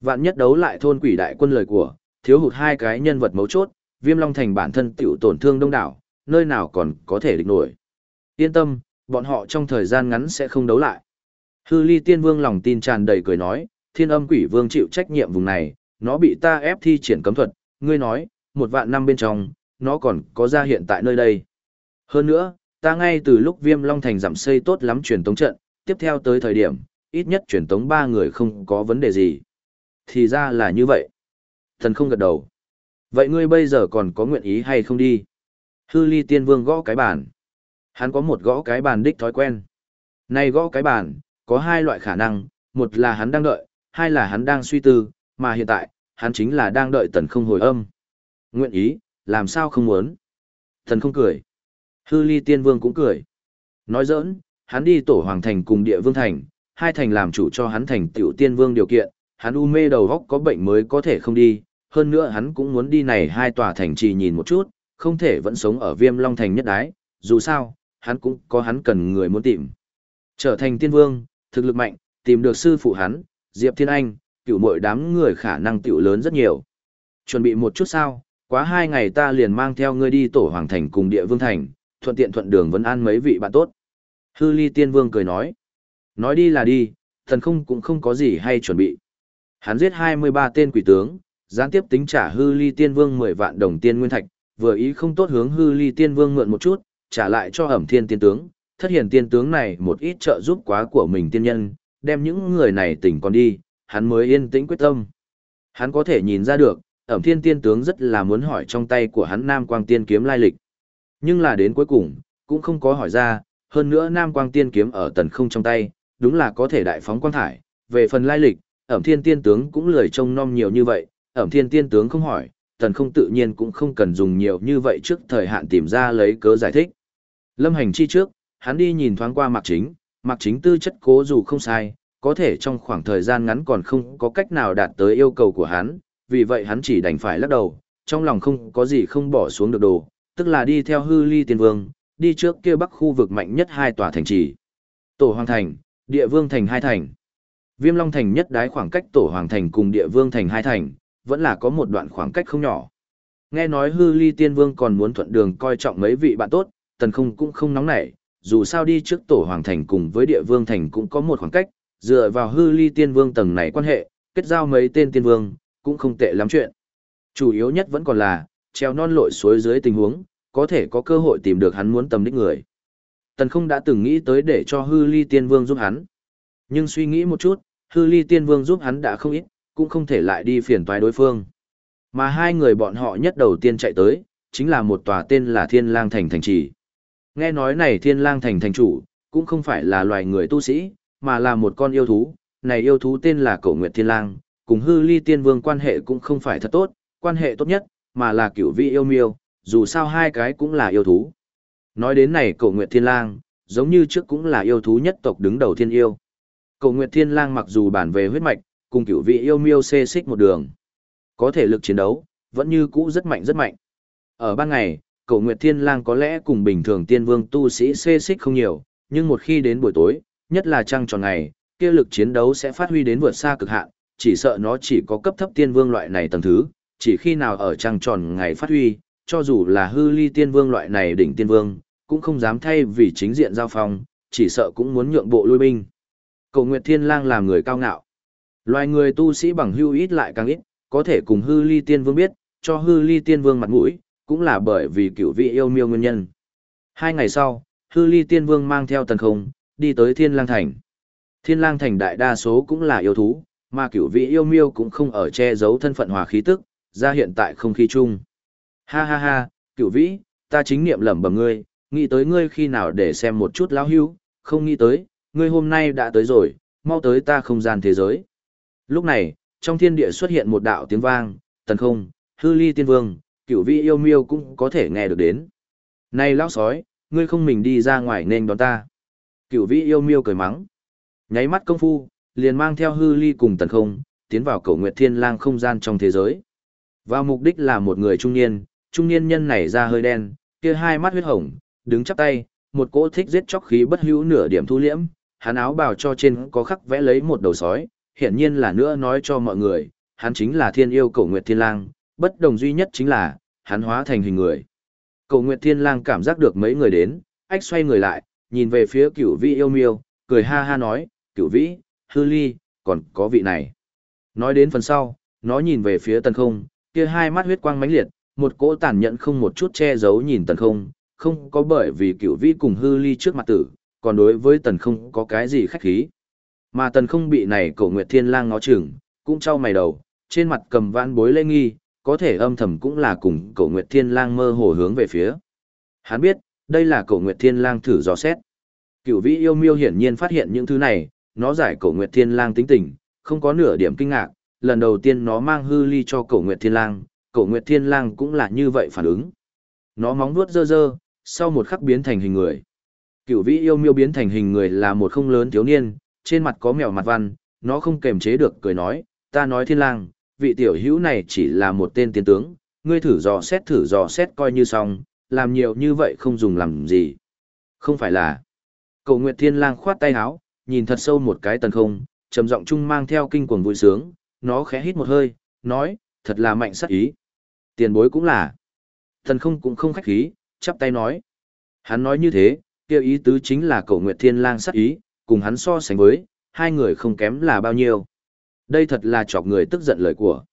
Vạn nhất đấu lại thôn quỷ đại quân lời của, thiếu hụt hai cái nhân vật mấu chốt, viêm long thành bản thân tiểu tổn thương đông đảo, nơi nào còn có thể địch nổi. Yên tâm, bọn họ trong thời gian ngắn sẽ không đấu lại. Hư ly tiên vương lòng tin tràn đầy cười nói, thiên âm quỷ vương chịu trách nhiệm vùng này, nó bị ta ép thi triển cấm thuật, ngươi nói, một vạn năm bên trong, nó còn có ra hiện tại nơi đây. Hơn nữa, ta ngay từ lúc viêm long thành giảm xây tốt lắm truyền tống trận, tiếp theo tới thời điểm, ít nhất truyền tống ba người không có vấn đề gì. Thì ra là như vậy. Thần không gật đầu. Vậy ngươi bây giờ còn có nguyện ý hay không đi? Hư ly tiên vương gõ cái bàn. Hắn có một gõ cái bàn đích thói quen. Này gõ cái bàn, có hai loại khả năng, một là hắn đang đợi, hai là hắn đang suy tư, mà hiện tại, hắn chính là đang đợi tần không hồi âm. Nguyện ý, làm sao không muốn? Thần không cười. Hư ly tiên vương cũng cười. Nói giỡn, hắn đi tổ hoàng thành cùng địa vương thành, hai thành làm chủ cho hắn thành tiểu tiên vương điều kiện, hắn u mê đầu góc có bệnh mới có thể không đi, hơn nữa hắn cũng muốn đi này hai tòa thành trì nhìn một chút, không thể vẫn sống ở viêm long thành nhất đái, dù sao, hắn cũng có hắn cần người muốn tìm. Trở thành tiên vương, thực lực mạnh, tìm được sư phụ hắn, Diệp Thiên Anh, cựu mội đám người khả năng tiểu lớn rất nhiều. Chuẩn bị một chút sao, quá hai ngày ta liền mang theo ngươi đi tổ hoàng thành cùng địa vương thành, thuận tiện thuận đường vẫn an mấy vị bạn tốt. Hư ly tiên vương cười nói. Nói đi là đi, thần không cũng không có gì hay chuẩn bị. Hắn giết 23 tên quỷ tướng, gián tiếp tính trả hư ly tiên vương 10 vạn đồng tiên nguyên thạch, vừa ý không tốt hướng hư ly tiên vương mượn một chút, trả lại cho ẩm thiên tiên tướng, thất hiển tiên tướng này một ít trợ giúp quá của mình tiên nhân, đem những người này tỉnh còn đi, hắn mới yên tĩnh quyết tâm. Hắn có thể nhìn ra được, ẩm thiên tiên tướng rất là muốn hỏi trong tay của hắn Nam Quang Tiên kiếm lai lịch. Nhưng là đến cuối cùng, cũng không có hỏi ra, hơn nữa Nam Quang Tiên kiếm ở tần không trong tay, đúng là có thể đại phóng quang thải. Về phần lai lịch, ẩm thiên tiên tướng cũng lười trông nom nhiều như vậy, ẩm thiên tiên tướng không hỏi, tần không tự nhiên cũng không cần dùng nhiều như vậy trước thời hạn tìm ra lấy cớ giải thích. Lâm hành chi trước, hắn đi nhìn thoáng qua mạc chính, mạc chính tư chất cố dù không sai, có thể trong khoảng thời gian ngắn còn không có cách nào đạt tới yêu cầu của hắn, vì vậy hắn chỉ đành phải lắc đầu, trong lòng không có gì không bỏ xuống được đồ, tức là đi theo hư ly tiên vương, đi trước kia bắc khu vực mạnh nhất hai tòa thành trì. Tổ Hoàng Thành, Địa Vương Thành hai thành. Viêm Long Thành nhất đái khoảng cách Tổ Hoàng Thành cùng Địa Vương Thành hai thành, vẫn là có một đoạn khoảng cách không nhỏ. Nghe nói hư ly tiên vương còn muốn thuận đường coi trọng mấy vị bạn tốt, tần không cũng không nóng nảy, dù sao đi trước Tổ Hoàng Thành cùng với Địa Vương Thành cũng có một khoảng cách, dựa vào hư ly tiên vương tầng này quan hệ, kết giao mấy tên tiên vương, cũng không tệ lắm chuyện. Chủ yếu nhất vẫn còn là, treo non lội suối dưới tình huống, có thể có cơ hội tìm được hắn muốn tầm đích người. Tần không đã từng nghĩ tới để cho hư ly tiên vương giúp hắn. Nhưng suy nghĩ một chút, hư ly tiên vương giúp hắn đã không ít, cũng không thể lại đi phiền toái đối phương. Mà hai người bọn họ nhất đầu tiên chạy tới, chính là một tòa tên là Thiên Lang Thành Thành Trì. Nghe nói này Thiên Lang Thành Thành Chủ, cũng không phải là loài người tu sĩ, mà là một con yêu thú, này yêu thú tên là Cổ Nguyệt Thiên Lang, cùng hư ly tiên vương quan hệ cũng không phải thật tốt, quan hệ tốt nhất, mà là kiểu vị yêu miêu, dù sao hai cái cũng là yêu thú. Nói đến này Cổ Nguyệt Thiên Lang, giống như trước cũng là yêu thú nhất tộc đứng đầu thiên yêu. Cầu Nguyệt Thiên Lang mặc dù bản về huyết mạch, cùng cửu vị yêu miêu xê xích một đường. Có thể lực chiến đấu, vẫn như cũ rất mạnh rất mạnh. Ở ban ngày, Cầu Nguyệt Thiên Lang có lẽ cùng bình thường tiên vương tu sĩ xê xích không nhiều, nhưng một khi đến buổi tối, nhất là trăng tròn ngày, kia lực chiến đấu sẽ phát huy đến vượt xa cực hạn, chỉ sợ nó chỉ có cấp thấp tiên vương loại này tầng thứ, chỉ khi nào ở trăng tròn ngày phát huy, cho dù là hư ly tiên vương loại này đỉnh tiên vương, cũng không dám thay vì chính diện giao phong, chỉ sợ cũng muốn nhượng bộ lui binh. Cầu Nguyệt Thiên Lang làm người cao ngạo. Loài người tu sĩ bằng hưu ít lại càng ít, có thể cùng hư ly tiên vương biết, cho hư ly tiên vương mặt mũi, cũng là bởi vì cửu vị yêu miêu nguyên nhân. Hai ngày sau, hư ly tiên vương mang theo tần không, đi tới Thiên Lang Thành. Thiên lang thành đại đa số cũng là yêu thú, mà cửu vị yêu miêu cũng không ở che giấu thân phận hòa khí tức, ra hiện tại không khí chung. Ha ha ha, cửu vĩ, ta chính niệm lẩm bẩm ngươi, nghĩ tới ngươi khi nào để xem một chút lão hưu, không nghĩ tới, ngươi hôm nay đã tới rồi, mau tới ta không gian thế giới. Lúc này, trong thiên địa xuất hiện một đạo tiếng vang, tần không, hư ly tiên vương, cửu vi yêu miêu cũng có thể nghe được đến. Này lão sói, ngươi không mình đi ra ngoài nên đón ta. Cửu vi yêu miêu cười mắng. Nháy mắt công phu, liền mang theo hư ly cùng tần không, tiến vào cầu nguyệt thiên lang không gian trong thế giới. Vào mục đích là một người trung niên, trung niên nhân này da hơi đen, kia hai mắt huyết hồng, đứng chắp tay, một cỗ thích giết chóc khí bất hữu nửa điểm thu liễm, hắn áo bào cho trên có khắc vẽ lấy một đầu sói, hiển nhiên là nữa nói cho mọi người, hắn chính là thiên yêu cổ nguyệt thiên lang, bất đồng duy nhất chính là, hắn hóa thành hình người. Cổ nguyệt thiên lang cảm giác được mấy người đến, ách xoay người lại, nhìn về phía cửu Vĩ yêu miêu, cười ha ha nói, cửu vĩ, hư ly, còn có vị này. Nói đến phần sau, nó nhìn về phía tần không, kia hai mắt huyết quang mãnh liệt, một cỗ tàn nhẫn không một chút che giấu nhìn tần không, không có bởi vì cửu vĩ cùng hư ly trước mặt tử, còn đối với tần không có cái gì khách khí. Mà tần không bị này cổ nguyệt thiên lang ngó chừng, cũng trao mày đầu, trên mặt cầm vãn bối lê nghi, có thể âm thầm cũng là cùng cổ nguyệt thiên lang mơ hồ hướng về phía. Hắn biết, đây là cổ nguyệt thiên lang thử dò xét. Cửu vĩ yêu miêu hiển nhiên phát hiện những thứ này, nó giải cổ nguyệt thiên lang tính tình, không có nửa điểm kinh ngạc, lần đầu tiên nó mang hư ly cho cổ nguyệt thiên lang, cổ nguyệt thiên lang cũng là như vậy phản ứng. Nó móng vuốt dơ dơ, sau một khắc biến thành hình người. Cửu vĩ yêu miêu biến thành hình người là một không lớn thiếu niên, trên mặt có mèo mặt văn, nó không kềm chế được cười nói, ta nói thiên lang, vị tiểu hữu này chỉ là một tên tiến tướng, ngươi thử dò xét thử dò xét coi như xong, làm nhiều như vậy không dùng làm gì. Không phải là. Cầu Nguyệt Thiên Lang khoát tay áo, nhìn thật sâu một cái tần không, trầm giọng chung mang theo kinh cuồng vui sướng, nó khẽ hít một hơi, nói, thật là mạnh sắc ý. Tiền bối cũng là. Tần không cũng không khách khí, chắp tay nói. Hắn nói như thế, kia ý tứ chính là cầu nguyệt thiên lang sắc ý, cùng hắn so sánh với, hai người không kém là bao nhiêu. Đây thật là chọc người tức giận lời của.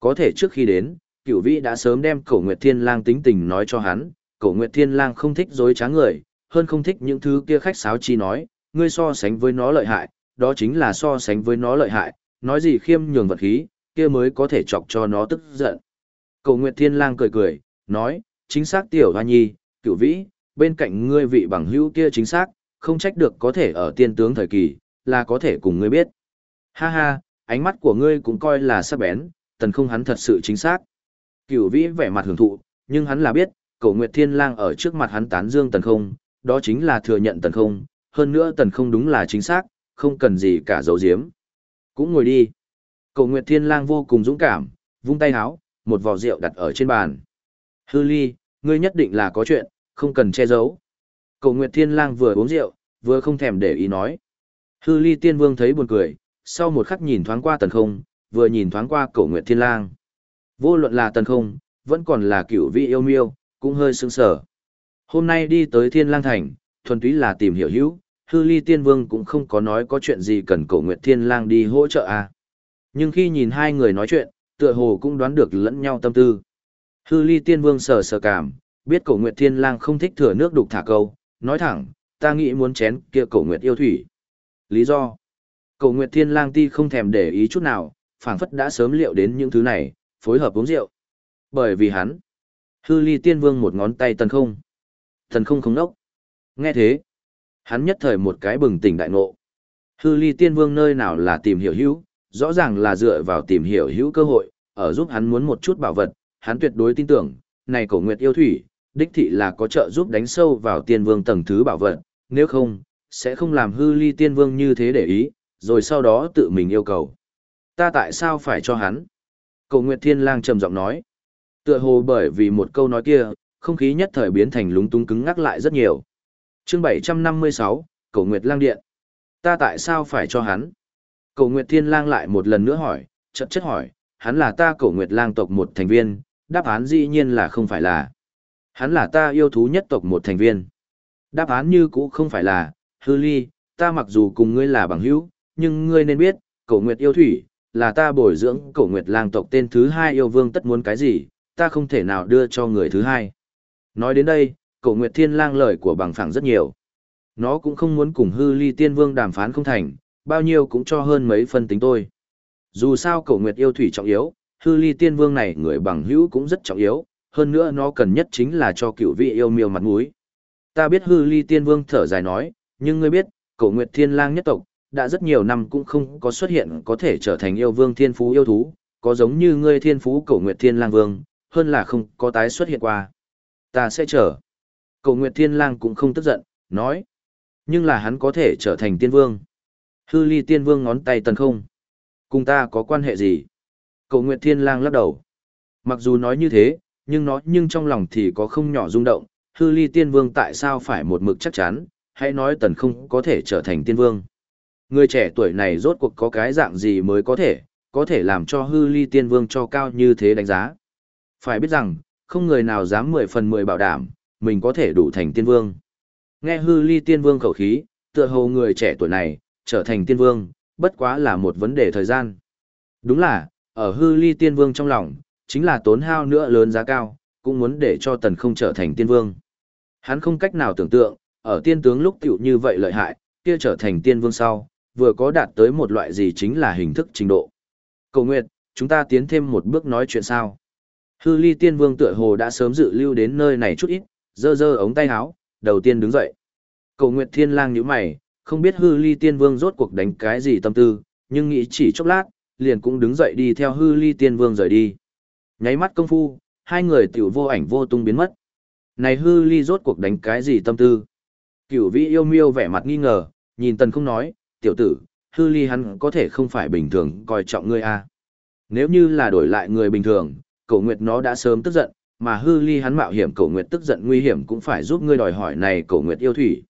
Có thể trước khi đến, cửu vĩ đã sớm đem cổ nguyệt thiên lang tính tình nói cho hắn, cổ nguyệt thiên lang không thích dối trá người, hơn không thích những thứ kia khách sáo chi nói, ngươi so sánh với nó lợi hại, đó chính là so sánh với nó lợi hại, nói gì khiêm nhường vật khí, kia mới có thể chọc cho nó tức giận. Cầu Nguyệt Thiên Lang cười cười, nói, chính xác tiểu hoa nhi, cửu vĩ, bên cạnh ngươi vị bằng hữu kia chính xác, không trách được có thể ở tiên tướng thời kỳ, là có thể cùng ngươi biết. Ha ha, ánh mắt của ngươi cũng coi là sắc bén, tần không hắn thật sự chính xác. Cửu vĩ vẻ mặt hưởng thụ, nhưng hắn là biết, cổ Nguyệt Thiên Lang ở trước mặt hắn tán dương tần không, đó chính là thừa nhận tần không, hơn nữa tần không đúng là chính xác, không cần gì cả dấu diếm. Cũng ngồi đi. cổ Nguyệt Thiên Lang vô cùng dũng cảm, vung tay háo, một vò rượu đặt ở trên bàn. Hư ly, ngươi nhất định là có chuyện, không cần che giấu. Cầu Nguyệt Thiên Lang vừa uống rượu, vừa không thèm để ý nói. Hư ly tiên vương thấy buồn cười, sau một khắc nhìn thoáng qua tần không, vừa nhìn thoáng qua cầu Nguyệt Thiên Lang. Vô luận là tần không, vẫn còn là cửu vị yêu miêu, cũng hơi sững sờ. Hôm nay đi tới Thiên Lang Thành, thuần túy là tìm hiểu hữu, hư ly tiên vương cũng không có nói có chuyện gì cần cổ nguyệt thiên lang đi hỗ trợ à. Nhưng khi nhìn hai người nói chuyện, tựa hồ cũng đoán được lẫn nhau tâm tư. Hư ly tiên vương sờ sờ cảm, biết cổ nguyệt thiên lang không thích thừa nước đục thả câu, nói thẳng, ta nghĩ muốn chén kia cổ nguyệt yêu thủy. Lý do? Cổ nguyệt thiên lang ti không thèm để ý chút nào, phảng phất đã sớm liệu đến những thứ này, phối hợp uống rượu. Bởi vì hắn, hư ly tiên vương một ngón tay tần không. Tần không không nốc. Nghe thế, hắn nhất thời một cái bừng tỉnh đại ngộ. Hư ly tiên vương nơi nào là tìm hiểu hữu, rõ ràng là dựa vào tìm hiểu hữu cơ hội, ở giúp hắn muốn một chút bảo vật, hắn tuyệt đối tin tưởng, này cổ nguyệt yêu thủy, đích thị là có trợ giúp đánh sâu vào tiên vương tầng thứ bảo vật, nếu không, sẽ không làm hư ly tiên vương như thế để ý, rồi sau đó tự mình yêu cầu. Ta tại sao phải cho hắn? Cổ nguyệt thiên lang trầm giọng nói. Tựa hồ bởi vì một câu nói kia, không khí nhất thời biến thành lúng túng cứng ngắc lại rất nhiều chương 756, Cổ Nguyệt Lang Điện. Ta tại sao phải cho hắn? Cổ Nguyệt Thiên Lang lại một lần nữa hỏi, chợt chất hỏi, hắn là ta Cổ Nguyệt Lang tộc một thành viên, đáp án dĩ nhiên là không phải là. Hắn là ta yêu thú nhất tộc một thành viên. Đáp án như cũ không phải là, hư ly, ta mặc dù cùng ngươi là bằng hữu, nhưng ngươi nên biết, Cổ Nguyệt yêu thủy, là ta bồi dưỡng Cổ Nguyệt Lang tộc tên thứ hai yêu vương tất muốn cái gì, ta không thể nào đưa cho người thứ hai. Nói đến đây, cổ nguyệt thiên lang lời của bằng phẳng rất nhiều. Nó cũng không muốn cùng hư ly tiên vương đàm phán không thành, bao nhiêu cũng cho hơn mấy phân tính tôi. Dù sao cổ nguyệt yêu thủy trọng yếu, hư ly tiên vương này người bằng hữu cũng rất trọng yếu, hơn nữa nó cần nhất chính là cho cựu vị yêu miêu mặt mũi. Ta biết hư ly tiên vương thở dài nói, nhưng ngươi biết, cổ nguyệt thiên lang nhất tộc, đã rất nhiều năm cũng không có xuất hiện có thể trở thành yêu vương thiên phú yêu thú, có giống như ngươi thiên phú cổ nguyệt thiên lang vương, hơn là không có tái xuất hiện qua. Ta sẽ chờ. Cổ nguyệt thiên lang cũng không tức giận, nói. Nhưng là hắn có thể trở thành tiên vương. Hư ly tiên vương ngón tay tần không. Cùng ta có quan hệ gì? Cổ nguyệt thiên lang lắc đầu. Mặc dù nói như thế, nhưng nó nhưng trong lòng thì có không nhỏ rung động. Hư ly tiên vương tại sao phải một mực chắc chắn, hãy nói tần không có thể trở thành tiên vương. Người trẻ tuổi này rốt cuộc có cái dạng gì mới có thể, có thể làm cho hư ly tiên vương cho cao như thế đánh giá. Phải biết rằng, không người nào dám mười phần mười bảo đảm, mình có thể đủ thành tiên vương. Nghe hư ly tiên vương khẩu khí, tựa hồ người trẻ tuổi này, trở thành tiên vương, bất quá là một vấn đề thời gian. Đúng là, ở hư ly tiên vương trong lòng, chính là tốn hao nữa lớn giá cao, cũng muốn để cho tần không trở thành tiên vương. Hắn không cách nào tưởng tượng, ở tiên tướng lúc tiểu như vậy lợi hại, kia trở thành tiên vương sau, vừa có đạt tới một loại gì chính là hình thức trình độ. Cầu nguyệt, chúng ta tiến thêm một bước nói chuyện sao. Hư ly tiên vương tựa hồ đã sớm dự lưu đến nơi này chút ít, dơ dơ ống tay áo, đầu tiên đứng dậy. Cầu nguyệt thiên lang nhíu mày, không biết hư ly tiên vương rốt cuộc đánh cái gì tâm tư, nhưng nghĩ chỉ chốc lát, liền cũng đứng dậy đi theo hư ly tiên vương rời đi. Nháy mắt công phu, hai người tiểu vô ảnh vô tung biến mất. Này hư ly rốt cuộc đánh cái gì tâm tư? Cửu vĩ yêu miêu vẻ mặt nghi ngờ, nhìn tần không nói, tiểu tử, hư ly hắn có thể không phải bình thường coi trọng ngươi à. Nếu như là đổi lại người bình thường, cổ nguyệt nó đã sớm tức giận, mà hư ly hắn mạo hiểm cổ nguyệt tức giận nguy hiểm cũng phải giúp ngươi đòi hỏi này cổ nguyệt yêu thủy.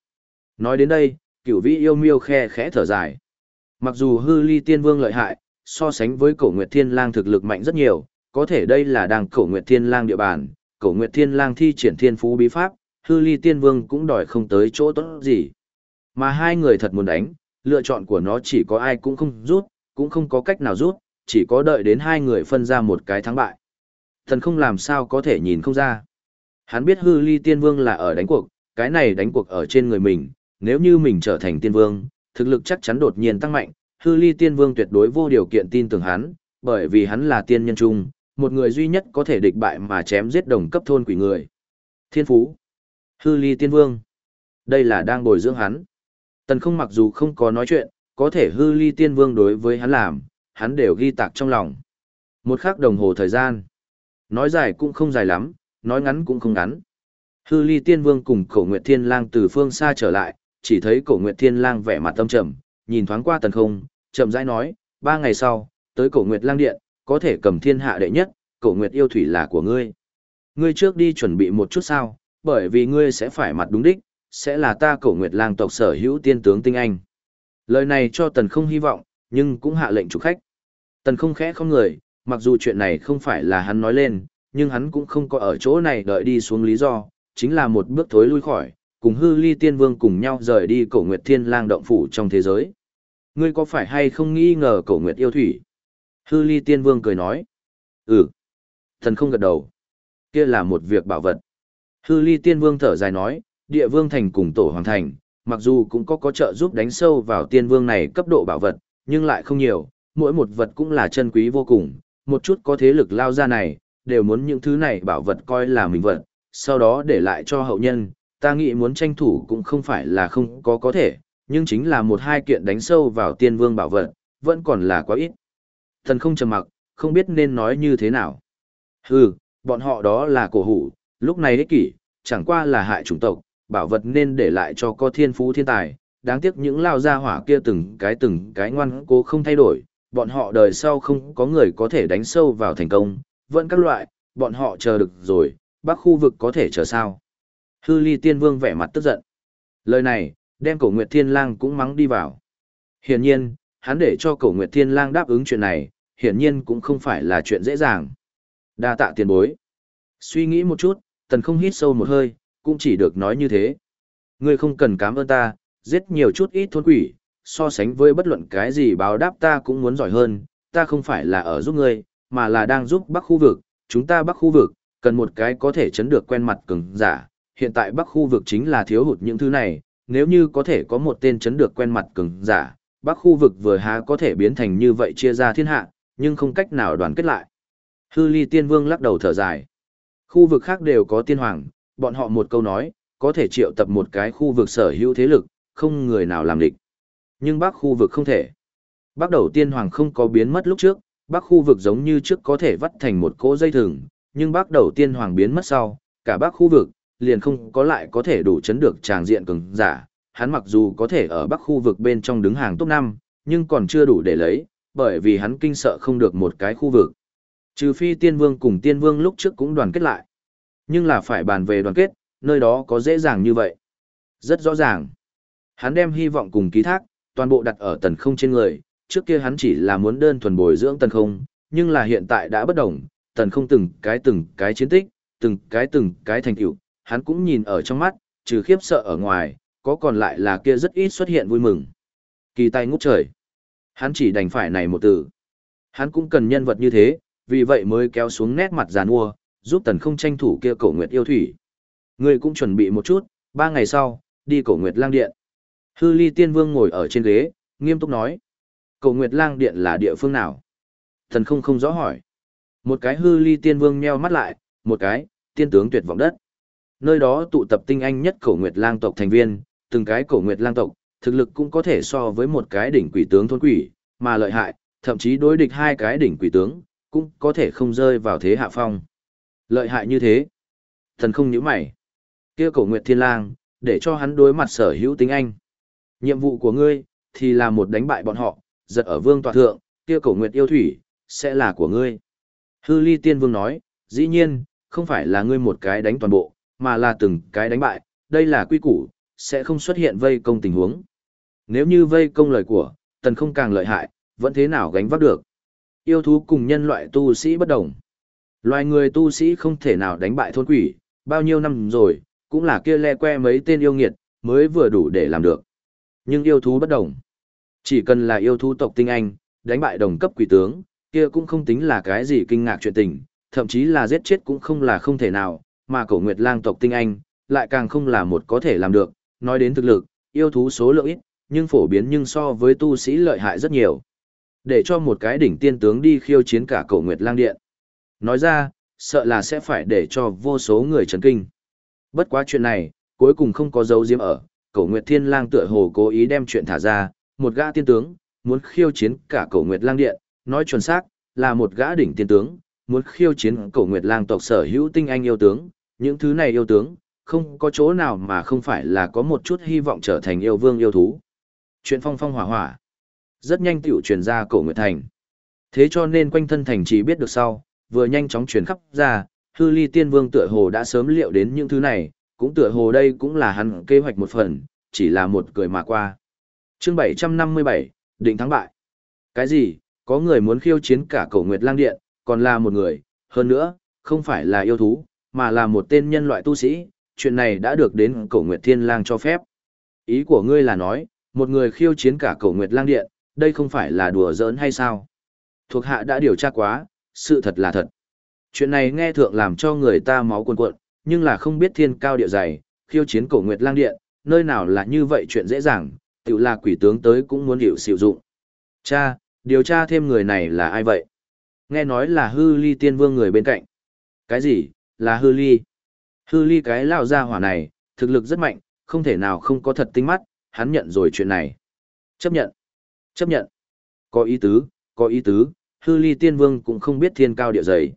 Nói đến đây, cửu vĩ yêu miêu khe khẽ thở dài. Mặc dù hư ly tiên vương lợi hại, so sánh với cổ nguyệt thiên lang thực lực mạnh rất nhiều, có thể đây là đang cổ nguyệt thiên lang địa bàn, cổ nguyệt thiên lang thi triển thiên phú bí pháp, hư ly tiên vương cũng đòi không tới chỗ tốt gì. Mà hai người thật muốn đánh, lựa chọn của nó chỉ có ai cũng không rút, cũng không có cách nào rút, chỉ có đợi đến hai người phân ra một cái thắng bại. Thần không làm sao có thể nhìn không ra. Hắn biết hư ly tiên vương là ở đánh cuộc, cái này đánh cuộc ở trên người mình, nếu như mình trở thành tiên vương, thực lực chắc chắn đột nhiên tăng mạnh, hư ly tiên vương tuyệt đối vô điều kiện tin tưởng hắn, bởi vì hắn là tiên nhân trung, một người duy nhất có thể địch bại mà chém giết đồng cấp thôn quỷ người. Thiên phú. Hư ly tiên vương. Đây là đang bồi dưỡng hắn. Tần không mặc dù không có nói chuyện, có thể hư ly tiên vương đối với hắn làm, hắn đều ghi tạc trong lòng. Một khắc đồng hồ thời gian. Nói dài cũng không dài lắm, nói ngắn cũng không ngắn. Hư ly tiên vương cùng cổ nguyệt thiên lang từ phương xa trở lại, chỉ thấy cổ nguyệt thiên lang vẻ mặt tâm trầm, nhìn thoáng qua tần không, chậm rãi nói, ba ngày sau, tới cổ nguyệt lang điện, có thể cầm thiên hạ đệ nhất, cổ nguyệt yêu thủy là của ngươi. Ngươi trước đi chuẩn bị một chút sao, bởi vì ngươi sẽ phải mặt đúng đích, sẽ là ta cổ nguyệt lang tộc sở hữu tiên tướng tinh anh. Lời này cho tần không hy vọng, nhưng cũng hạ lệnh chủ khách. Tần không khẽ không người, mặc dù chuyện này không phải là hắn nói lên, nhưng hắn cũng không có ở chỗ này đợi đi xuống lý do, chính là một bước thối lui khỏi, cùng hư ly tiên vương cùng nhau rời đi cổ nguyệt thiên lang động phủ trong thế giới. Ngươi có phải hay không nghi ngờ cổ nguyệt yêu thủy? Hư ly tiên vương cười nói. Ừ. Thần không gật đầu. Kia là một việc bảo vật. Hư ly tiên vương thở dài nói, địa vương thành cùng tổ hoàng thành, mặc dù cũng có có trợ giúp đánh sâu vào tiên vương này cấp độ bảo vật, nhưng lại không nhiều, mỗi một vật cũng là chân quý vô cùng, một chút có thế lực lao ra này, đều muốn những thứ này bảo vật coi là mình vật, sau đó để lại cho hậu nhân, ta nghĩ muốn tranh thủ cũng không phải là không có có thể, nhưng chính là một hai kiện đánh sâu vào tiên vương bảo vật, vẫn còn là quá ít. Thần không trầm mặc, không biết nên nói như thế nào. Hừ, bọn họ đó là cổ hủ, lúc này ích kỷ, chẳng qua là hại chủng tộc, bảo vật nên để lại cho có thiên phú thiên tài, đáng tiếc những lao gia hỏa kia từng cái từng cái ngoan cố không thay đổi, bọn họ đời sau không có người có thể đánh sâu vào thành công, vẫn các loại, bọn họ chờ được rồi, bắc khu vực có thể chờ sao. Hư ly tiên vương vẻ mặt tức giận. Lời này, đem cổ Nguyệt Thiên Lang cũng mắng đi vào. Hiển nhiên, hắn để cho cổ Nguyệt Thiên Lang đáp ứng chuyện này, hiển nhiên cũng không phải là chuyện dễ dàng. Đa tạ tiền bối. Suy nghĩ một chút, tần không hít sâu một hơi, cũng chỉ được nói như thế. Ngươi không cần cảm ơn ta, giết nhiều chút ít thôn quỷ, so sánh với bất luận cái gì báo đáp ta cũng muốn giỏi hơn, ta không phải là ở giúp ngươi, mà là đang giúp bắc khu vực, chúng ta bắc khu vực, cần một cái có thể chấn được quen mặt cứng giả, hiện tại bắc khu vực chính là thiếu hụt những thứ này, nếu như có thể có một tên chấn được quen mặt cứng giả, Bắc khu vực vừa há có thể biến thành như vậy chia ra thiên hạ, nhưng không cách nào đoàn kết lại. Hư ly tiên vương lắc đầu thở dài. Khu vực khác đều có tiên hoàng, bọn họ một câu nói, có thể triệu tập một cái khu vực sở hữu thế lực, không người nào làm địch. Nhưng Bắc khu vực không thể. Bắc đầu tiên hoàng không có biến mất lúc trước, Bắc khu vực giống như trước có thể vắt thành một cỗ dây thừng, nhưng Bắc đầu tiên hoàng biến mất sau, cả Bắc khu vực liền không có lại có thể đủ chấn được tràng diện cường giả. Hắn mặc dù có thể ở Bắc khu vực bên trong đứng hàng top 5, nhưng còn chưa đủ để lấy, bởi vì hắn kinh sợ không được một cái khu vực. Trừ phi tiên vương cùng tiên vương lúc trước cũng đoàn kết lại. Nhưng là phải bàn về đoàn kết, nơi đó có dễ dàng như vậy. Rất rõ ràng. Hắn đem hy vọng cùng ký thác, toàn bộ đặt ở tần không trên người, trước kia hắn chỉ là muốn đơn thuần bồi dưỡng tần không, nhưng là hiện tại đã bất đồng, tần không từng cái từng cái chiến tích, từng cái từng cái thành tựu, hắn cũng nhìn ở trong mắt, trừ khiếp sợ ở ngoài, có còn lại là kia rất ít xuất hiện vui mừng. Kỳ tay ngút trời. Hắn chỉ đành phải này một từ. Hắn cũng cần nhân vật như thế, vì vậy mới kéo xuống nét mặt giàn mua, giúp tần không tranh thủ kia cổ nguyệt yêu thủy. Người cũng chuẩn bị một chút, ba ngày sau, đi cổ nguyệt lang điện. Hư ly tiên vương ngồi ở trên ghế, nghiêm túc nói. Cổ nguyệt lang điện là địa phương nào? Thần không không rõ hỏi. Một cái hư ly tiên vương nheo mắt lại, một cái, tiên tướng tuyệt vọng đất. Nơi đó tụ tập tinh anh nhất cổ nguyệt lang tộc thành viên, từng cái cổ nguyệt lang tộc, thực lực cũng có thể so với một cái đỉnh quỷ tướng thôn quỷ, mà lợi hại, thậm chí đối địch hai cái đỉnh quỷ tướng, cũng có thể không rơi vào thế hạ phong. Lợi hại như thế. Thần không nhíu mày. Kia cổ nguyệt thiên lang, để cho hắn đối mặt sở hữu tính anh. Nhiệm vụ của ngươi, thì là một đánh bại bọn họ, giật ở vương tòa thượng, kia cổ nguyệt yêu thủy, sẽ là của ngươi. Hư ly tiên vương nói, dĩ nhiên, không phải là ngươi một cái đánh toàn bộ, mà là từng cái đánh bại, đây là quy củ, sẽ không xuất hiện vây công tình huống. Nếu như vây công lời của, tần không càng lợi hại, vẫn thế nào gánh vác được. Yêu thú cùng nhân loại tu sĩ bất đồng. Loài người tu sĩ không thể nào đánh bại thôn quỷ, bao nhiêu năm rồi, cũng là kia le que mấy tên yêu nghiệt, mới vừa đủ để làm được. Nhưng yêu thú bất đồng. Chỉ cần là yêu thú tộc tinh anh, đánh bại đồng cấp quỷ tướng, kia cũng không tính là cái gì kinh ngạc chuyện tình, thậm chí là giết chết cũng không là không thể nào, mà cổ nguyệt lang tộc tinh anh, lại càng không là một có thể làm được, nói đến thực lực, yêu thú số lượng ít, nhưng phổ biến nhưng so với tu sĩ lợi hại rất nhiều. Để cho một cái đỉnh tiên tướng đi khiêu chiến cả cổ nguyệt lang điện. Nói ra, sợ là sẽ phải để cho vô số người chấn kinh. Bất quá chuyện này, cuối cùng không có dấu diếm ở, cổ nguyệt thiên lang tựa hồ cố ý đem chuyện thả ra, một gã tiên tướng, muốn khiêu chiến cả cổ nguyệt lang điện, nói chuẩn xác, là một gã đỉnh tiên tướng, muốn khiêu chiến cổ nguyệt lang tộc sở hữu tinh anh yêu tướng, những thứ này yêu tướng, không có chỗ nào mà không phải là có một chút hy vọng trở thành yêu vương yêu thú. Chuyện phong phong hỏa hỏa, rất nhanh tiểu truyền ra cổ nguyệt thành. Thế cho nên quanh thân thành chỉ biết được sau, vừa nhanh chóng truyền khắp ra, hư ly tiên vương tựa hồ đã sớm liệu đến những thứ này, cũng tựa hồ đây cũng là hắn kế hoạch một phần, chỉ là một cười mà qua. chương 757, định thắng bại. Cái gì, có người muốn khiêu chiến cả cổ nguyệt lang điện, còn là một người, hơn nữa, không phải là yêu thú, mà là một tên nhân loại tu sĩ, chuyện này đã được đến cổ nguyệt thiên lang cho phép. Ý của ngươi là nói, một người khiêu chiến cả cổ nguyệt lang điện, đây không phải là đùa giỡn hay sao? Thuộc hạ đã điều tra quá, sự thật là thật. Chuyện này nghe thượng làm cho người ta máu cuồn cuộn, nhưng là không biết thiên cao địa dày, khiêu chiến cổ nguyệt lang điện, nơi nào là như vậy chuyện dễ dàng, tự là quỷ tướng tới cũng muốn hiểu sử dụng. Cha, điều tra thêm người này là ai vậy? Nghe nói là hư ly tiên vương người bên cạnh. Cái gì, là hư ly? Hư ly cái lao ra hỏa này, thực lực rất mạnh, không thể nào không có thật tinh mắt, hắn nhận rồi chuyện này. Chấp nhận. Chấp nhận. Có ý tứ, có ý tứ, hư ly tiên vương cũng không biết thiên cao địa dày.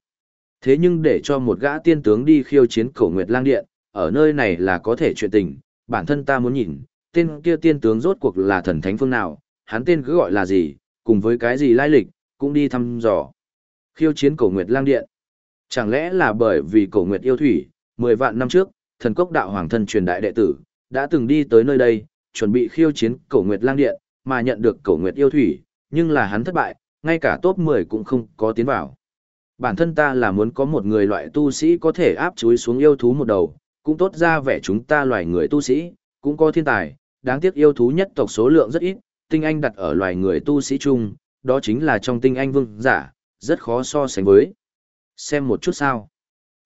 Thế nhưng để cho một gã tiên tướng đi khiêu chiến cổ nguyệt lang điện, ở nơi này là có thể chuyện tình, bản thân ta muốn nhìn, tên kia tiên tướng rốt cuộc là thần thánh phương nào, hắn tên cứ gọi là gì, cùng với cái gì lai lịch, cũng đi thăm dò. Khiêu chiến cổ nguyệt lang điện. Chẳng lẽ là bởi vì cổ nguyệt yêu thủy, 10 vạn năm trước, thần cốc đạo hoàng thân truyền đại đệ tử, đã từng đi tới nơi đây, chuẩn bị khiêu chiến cổ nguyệt lang điện, mà nhận được cổ nguyệt yêu thủy, nhưng là hắn thất bại, ngay cả top 10 cũng không có tiến vào. Bản thân ta là muốn có một người loại tu sĩ có thể áp chuối xuống yêu thú một đầu, cũng tốt ra vẻ chúng ta loài người tu sĩ, cũng có thiên tài, đáng tiếc yêu thú nhất tộc số lượng rất ít, tinh anh đặt ở loài người tu sĩ chung, đó chính là trong tinh anh vương giả, rất khó so sánh với. Xem một chút sao.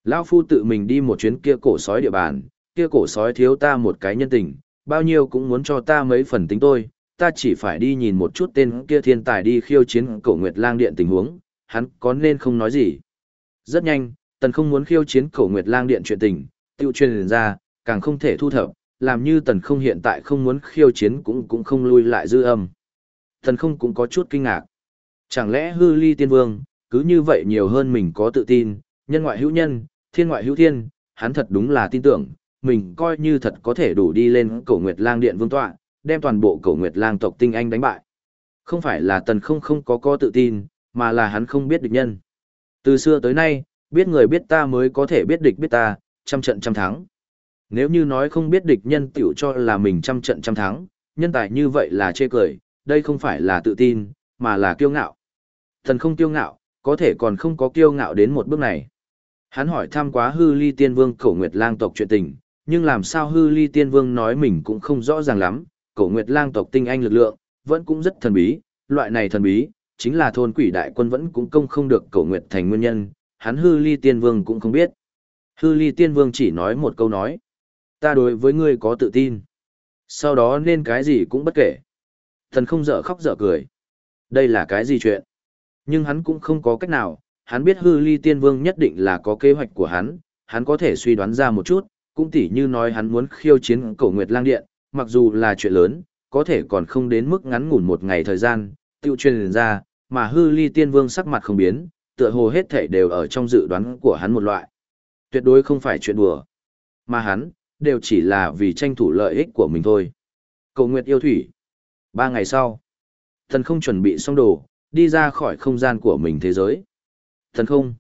Lão phu tự mình đi một chuyến kia cổ sói địa bàn, kia cổ sói thiếu ta một cái nhân tình, bao nhiêu cũng muốn cho ta mấy phần tính tôi, ta chỉ phải đi nhìn một chút tên kia thiên tài đi khiêu chiến cổ Nguyệt Lang Điện tình huống, hắn có nên không nói gì. Rất nhanh, tần không muốn khiêu chiến cổ Nguyệt Lang Điện chuyện tình, tiêu truyền ra, càng không thể thu thập, làm như tần không hiện tại không muốn khiêu chiến cũng cũng không lui lại dư âm. Tần không cũng có chút kinh ngạc. Chẳng lẽ hư ly tiên vương, cứ như vậy nhiều hơn mình có tự tin, nhân ngoại hữu nhân, thiên ngoại hữu thiên, hắn thật đúng là tin tưởng, mình coi như thật có thể đủ đi lên cổ Nguyệt Lang Điện vương tọa, đem toàn bộ cổ Nguyệt Lang tộc tinh anh đánh bại. Không phải là tần không không có có tự tin, mà là hắn không biết địch nhân. Từ xưa tới nay, biết người biết ta mới có thể biết địch biết ta, trăm trận trăm thắng. Nếu như nói không biết địch nhân tiểu cho là mình trăm trận trăm thắng, nhân tài như vậy là chê cười, đây không phải là tự tin, mà là kiêu ngạo. Thần không kiêu ngạo, có thể còn không có kiêu ngạo đến một bước này. Hắn hỏi thăm quá hư ly tiên vương cổ nguyệt lang tộc chuyện tình, nhưng làm sao hư ly tiên vương nói mình cũng không rõ ràng lắm, cổ nguyệt lang tộc tinh anh lực lượng, vẫn cũng rất thần bí, loại này thần bí, chính là thôn quỷ đại quân vẫn cũng công không được cổ nguyệt thành nguyên nhân, hắn hư ly tiên vương cũng không biết. Hư ly tiên vương chỉ nói một câu nói. Ta đối với ngươi có tự tin. Sau đó nên cái gì cũng bất kể. Thần không dở khóc dở cười. Đây là cái gì chuyện? Nhưng hắn cũng không có cách nào, hắn biết hư ly tiên vương nhất định là có kế hoạch của hắn, hắn có thể suy đoán ra một chút, cũng tỉ như nói hắn muốn khiêu chiến cổ nguyệt lang điện, mặc dù là chuyện lớn, có thể còn không đến mức ngắn ngủn một ngày thời gian, tiêu truyền ra, mà hư ly tiên vương sắc mặt không biến, tựa hồ hết thể đều ở trong dự đoán của hắn một loại. Tuyệt đối không phải chuyện đùa. Mà hắn, đều chỉ là vì tranh thủ lợi ích của mình thôi. Cầu nguyệt yêu thủy. Ba ngày sau, thần không chuẩn bị xong đồ, đi ra khỏi không gian của mình thế giới. Thần không.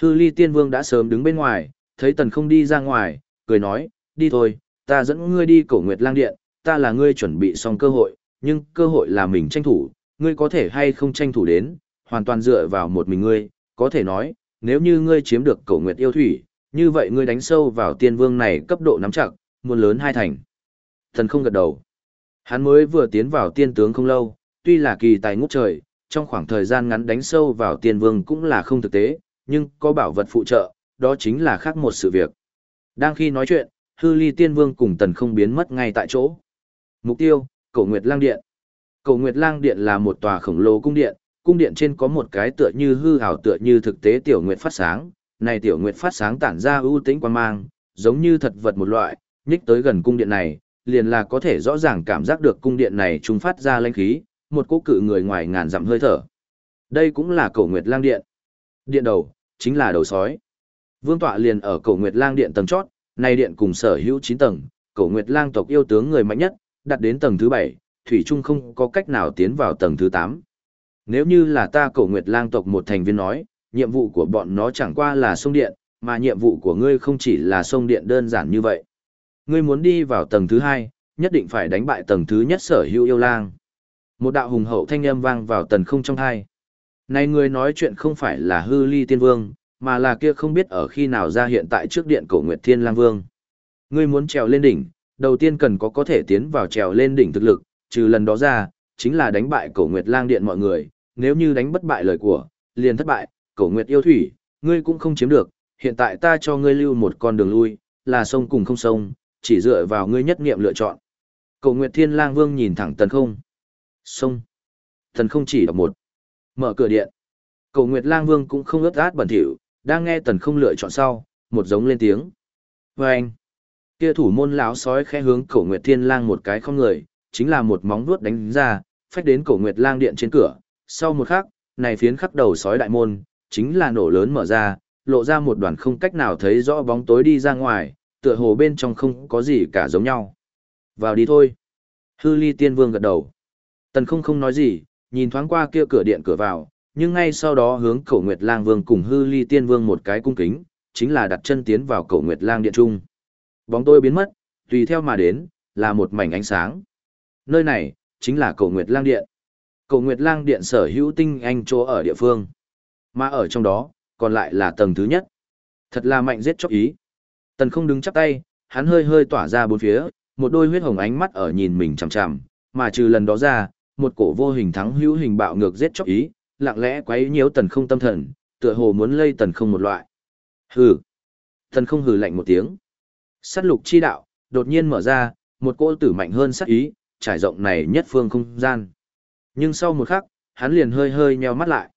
Hư ly tiên vương đã sớm đứng bên ngoài, thấy tần không đi ra ngoài, cười nói, đi thôi, ta dẫn ngươi đi cổ nguyệt lang điện, ta là ngươi chuẩn bị xong cơ hội, nhưng cơ hội là mình tranh thủ, ngươi có thể hay không tranh thủ đến, hoàn toàn dựa vào một mình ngươi, có thể nói, nếu như ngươi chiếm được cổ nguyệt yêu thủy, như vậy ngươi đánh sâu vào tiên vương này cấp độ nắm chặt, muôn lớn hai thành. Thần không gật đầu. Hắn mới vừa tiến vào tiên tướng không lâu, tuy là kỳ tài ngút trời, trong khoảng thời gian ngắn đánh sâu vào tiên vương cũng là không thực tế, nhưng có bảo vật phụ trợ, đó chính là khác một sự việc. Đang khi nói chuyện, hư ly tiên vương cùng tần không biến mất ngay tại chỗ. Mục tiêu, cổ nguyệt lang điện. Cổ nguyệt lang điện là một tòa khổng lồ cung điện, cung điện trên có một cái tựa như hư ảo tựa như thực tế tiểu nguyệt phát sáng, này tiểu nguyệt phát sáng tản ra ưu tĩnh quan mang, giống như thật vật một loại, nhích tới gần cung điện này, liền là có thể rõ ràng cảm giác được cung điện này trung phát ra linh khí, một cô cự người ngoài ngàn dặm hơi thở. Đây cũng là cổ nguyệt lang điện. Điện đầu, chính là đầu sói. Vương tọa liền ở cổ nguyệt lang điện tầng chót, này điện cùng sở hữu 9 tầng, cổ nguyệt lang tộc yêu tướng người mạnh nhất, đặt đến tầng thứ 7, thủy trung không có cách nào tiến vào tầng thứ 8. Nếu như là ta cổ nguyệt lang tộc một thành viên nói, nhiệm vụ của bọn nó chẳng qua là sông điện, mà nhiệm vụ của ngươi không chỉ là sông điện đơn giản như vậy. Ngươi muốn đi vào tầng thứ hai, nhất định phải đánh bại tầng thứ nhất sở hữu yêu lang. Một đạo hùng hậu thanh âm vang vào tần không trong thai. Này người nói chuyện không phải là hư ly tiên vương, mà là kia không biết ở khi nào ra hiện tại trước điện cổ Nguyệt Thiên Lang Vương. Ngươi muốn trèo lên đỉnh, đầu tiên cần có có thể tiến vào trèo lên đỉnh thực lực, trừ lần đó ra, chính là đánh bại cổ Nguyệt Lang Điện mọi người, nếu như đánh bất bại lời của, liền thất bại, cổ nguyệt yêu thủy, ngươi cũng không chiếm được, hiện tại ta cho ngươi lưu một con đường lui, là sông cùng không sông, chỉ dựa vào ngươi nhất nghiệm lựa chọn. Cổ nguyệt thiên lang vương nhìn thẳng tần không xong, thần không chỉ đọc một. Mở cửa điện. Cổ nguyệt lang vương cũng không ướt át bẩn thỉu, đang nghe tần không lựa chọn sau, một giống lên tiếng. Và anh. Kia thủ môn lão sói khẽ hướng cổ nguyệt thiên lang một cái không người, chính là một móng vuốt đánh ra, phách đến cổ nguyệt lang điện trên cửa. Sau một khắc, này phiến khắc đầu sói đại môn, chính là nổ lớn mở ra, lộ ra một đoàn không cách nào thấy rõ bóng tối đi ra ngoài, tựa hồ bên trong không có gì cả giống nhau. Vào đi thôi. Hư ly tiên vương gật đầu. Tần không không nói gì, nhìn thoáng qua kia cửa điện cửa vào, nhưng ngay sau đó hướng cổ nguyệt lang vương cùng hư ly tiên vương một cái cung kính, chính là đặt chân tiến vào cổ nguyệt lang điện trung. Bóng tối biến mất, tùy theo mà đến, là một mảnh ánh sáng. Nơi này, chính là cổ nguyệt lang điện. Cổ nguyệt lang điện sở hữu tinh anh chỗ ở địa phương. Mà ở trong đó, còn lại là tầng thứ nhất. Thật là mạnh giết chóc ý. Tần không đứng chắp tay, hắn hơi hơi tỏa ra bốn phía, một đôi huyết hồng ánh mắt ở nhìn mình chằm chằm, mà trừ lần đó ra, một cổ vô hình thắng hữu hình bạo ngược giết chóc ý, lặng lẽ quấy nhiễu tần không tâm thần, tựa hồ muốn lây tần không một loại. Hừ. Tần không hừ lạnh một tiếng. Sát lục chi đạo, đột nhiên mở ra, một cỗ tử mạnh hơn sát ý, trải rộng này nhất phương không gian. Nhưng sau một khắc, hắn liền hơi hơi nheo mắt lại.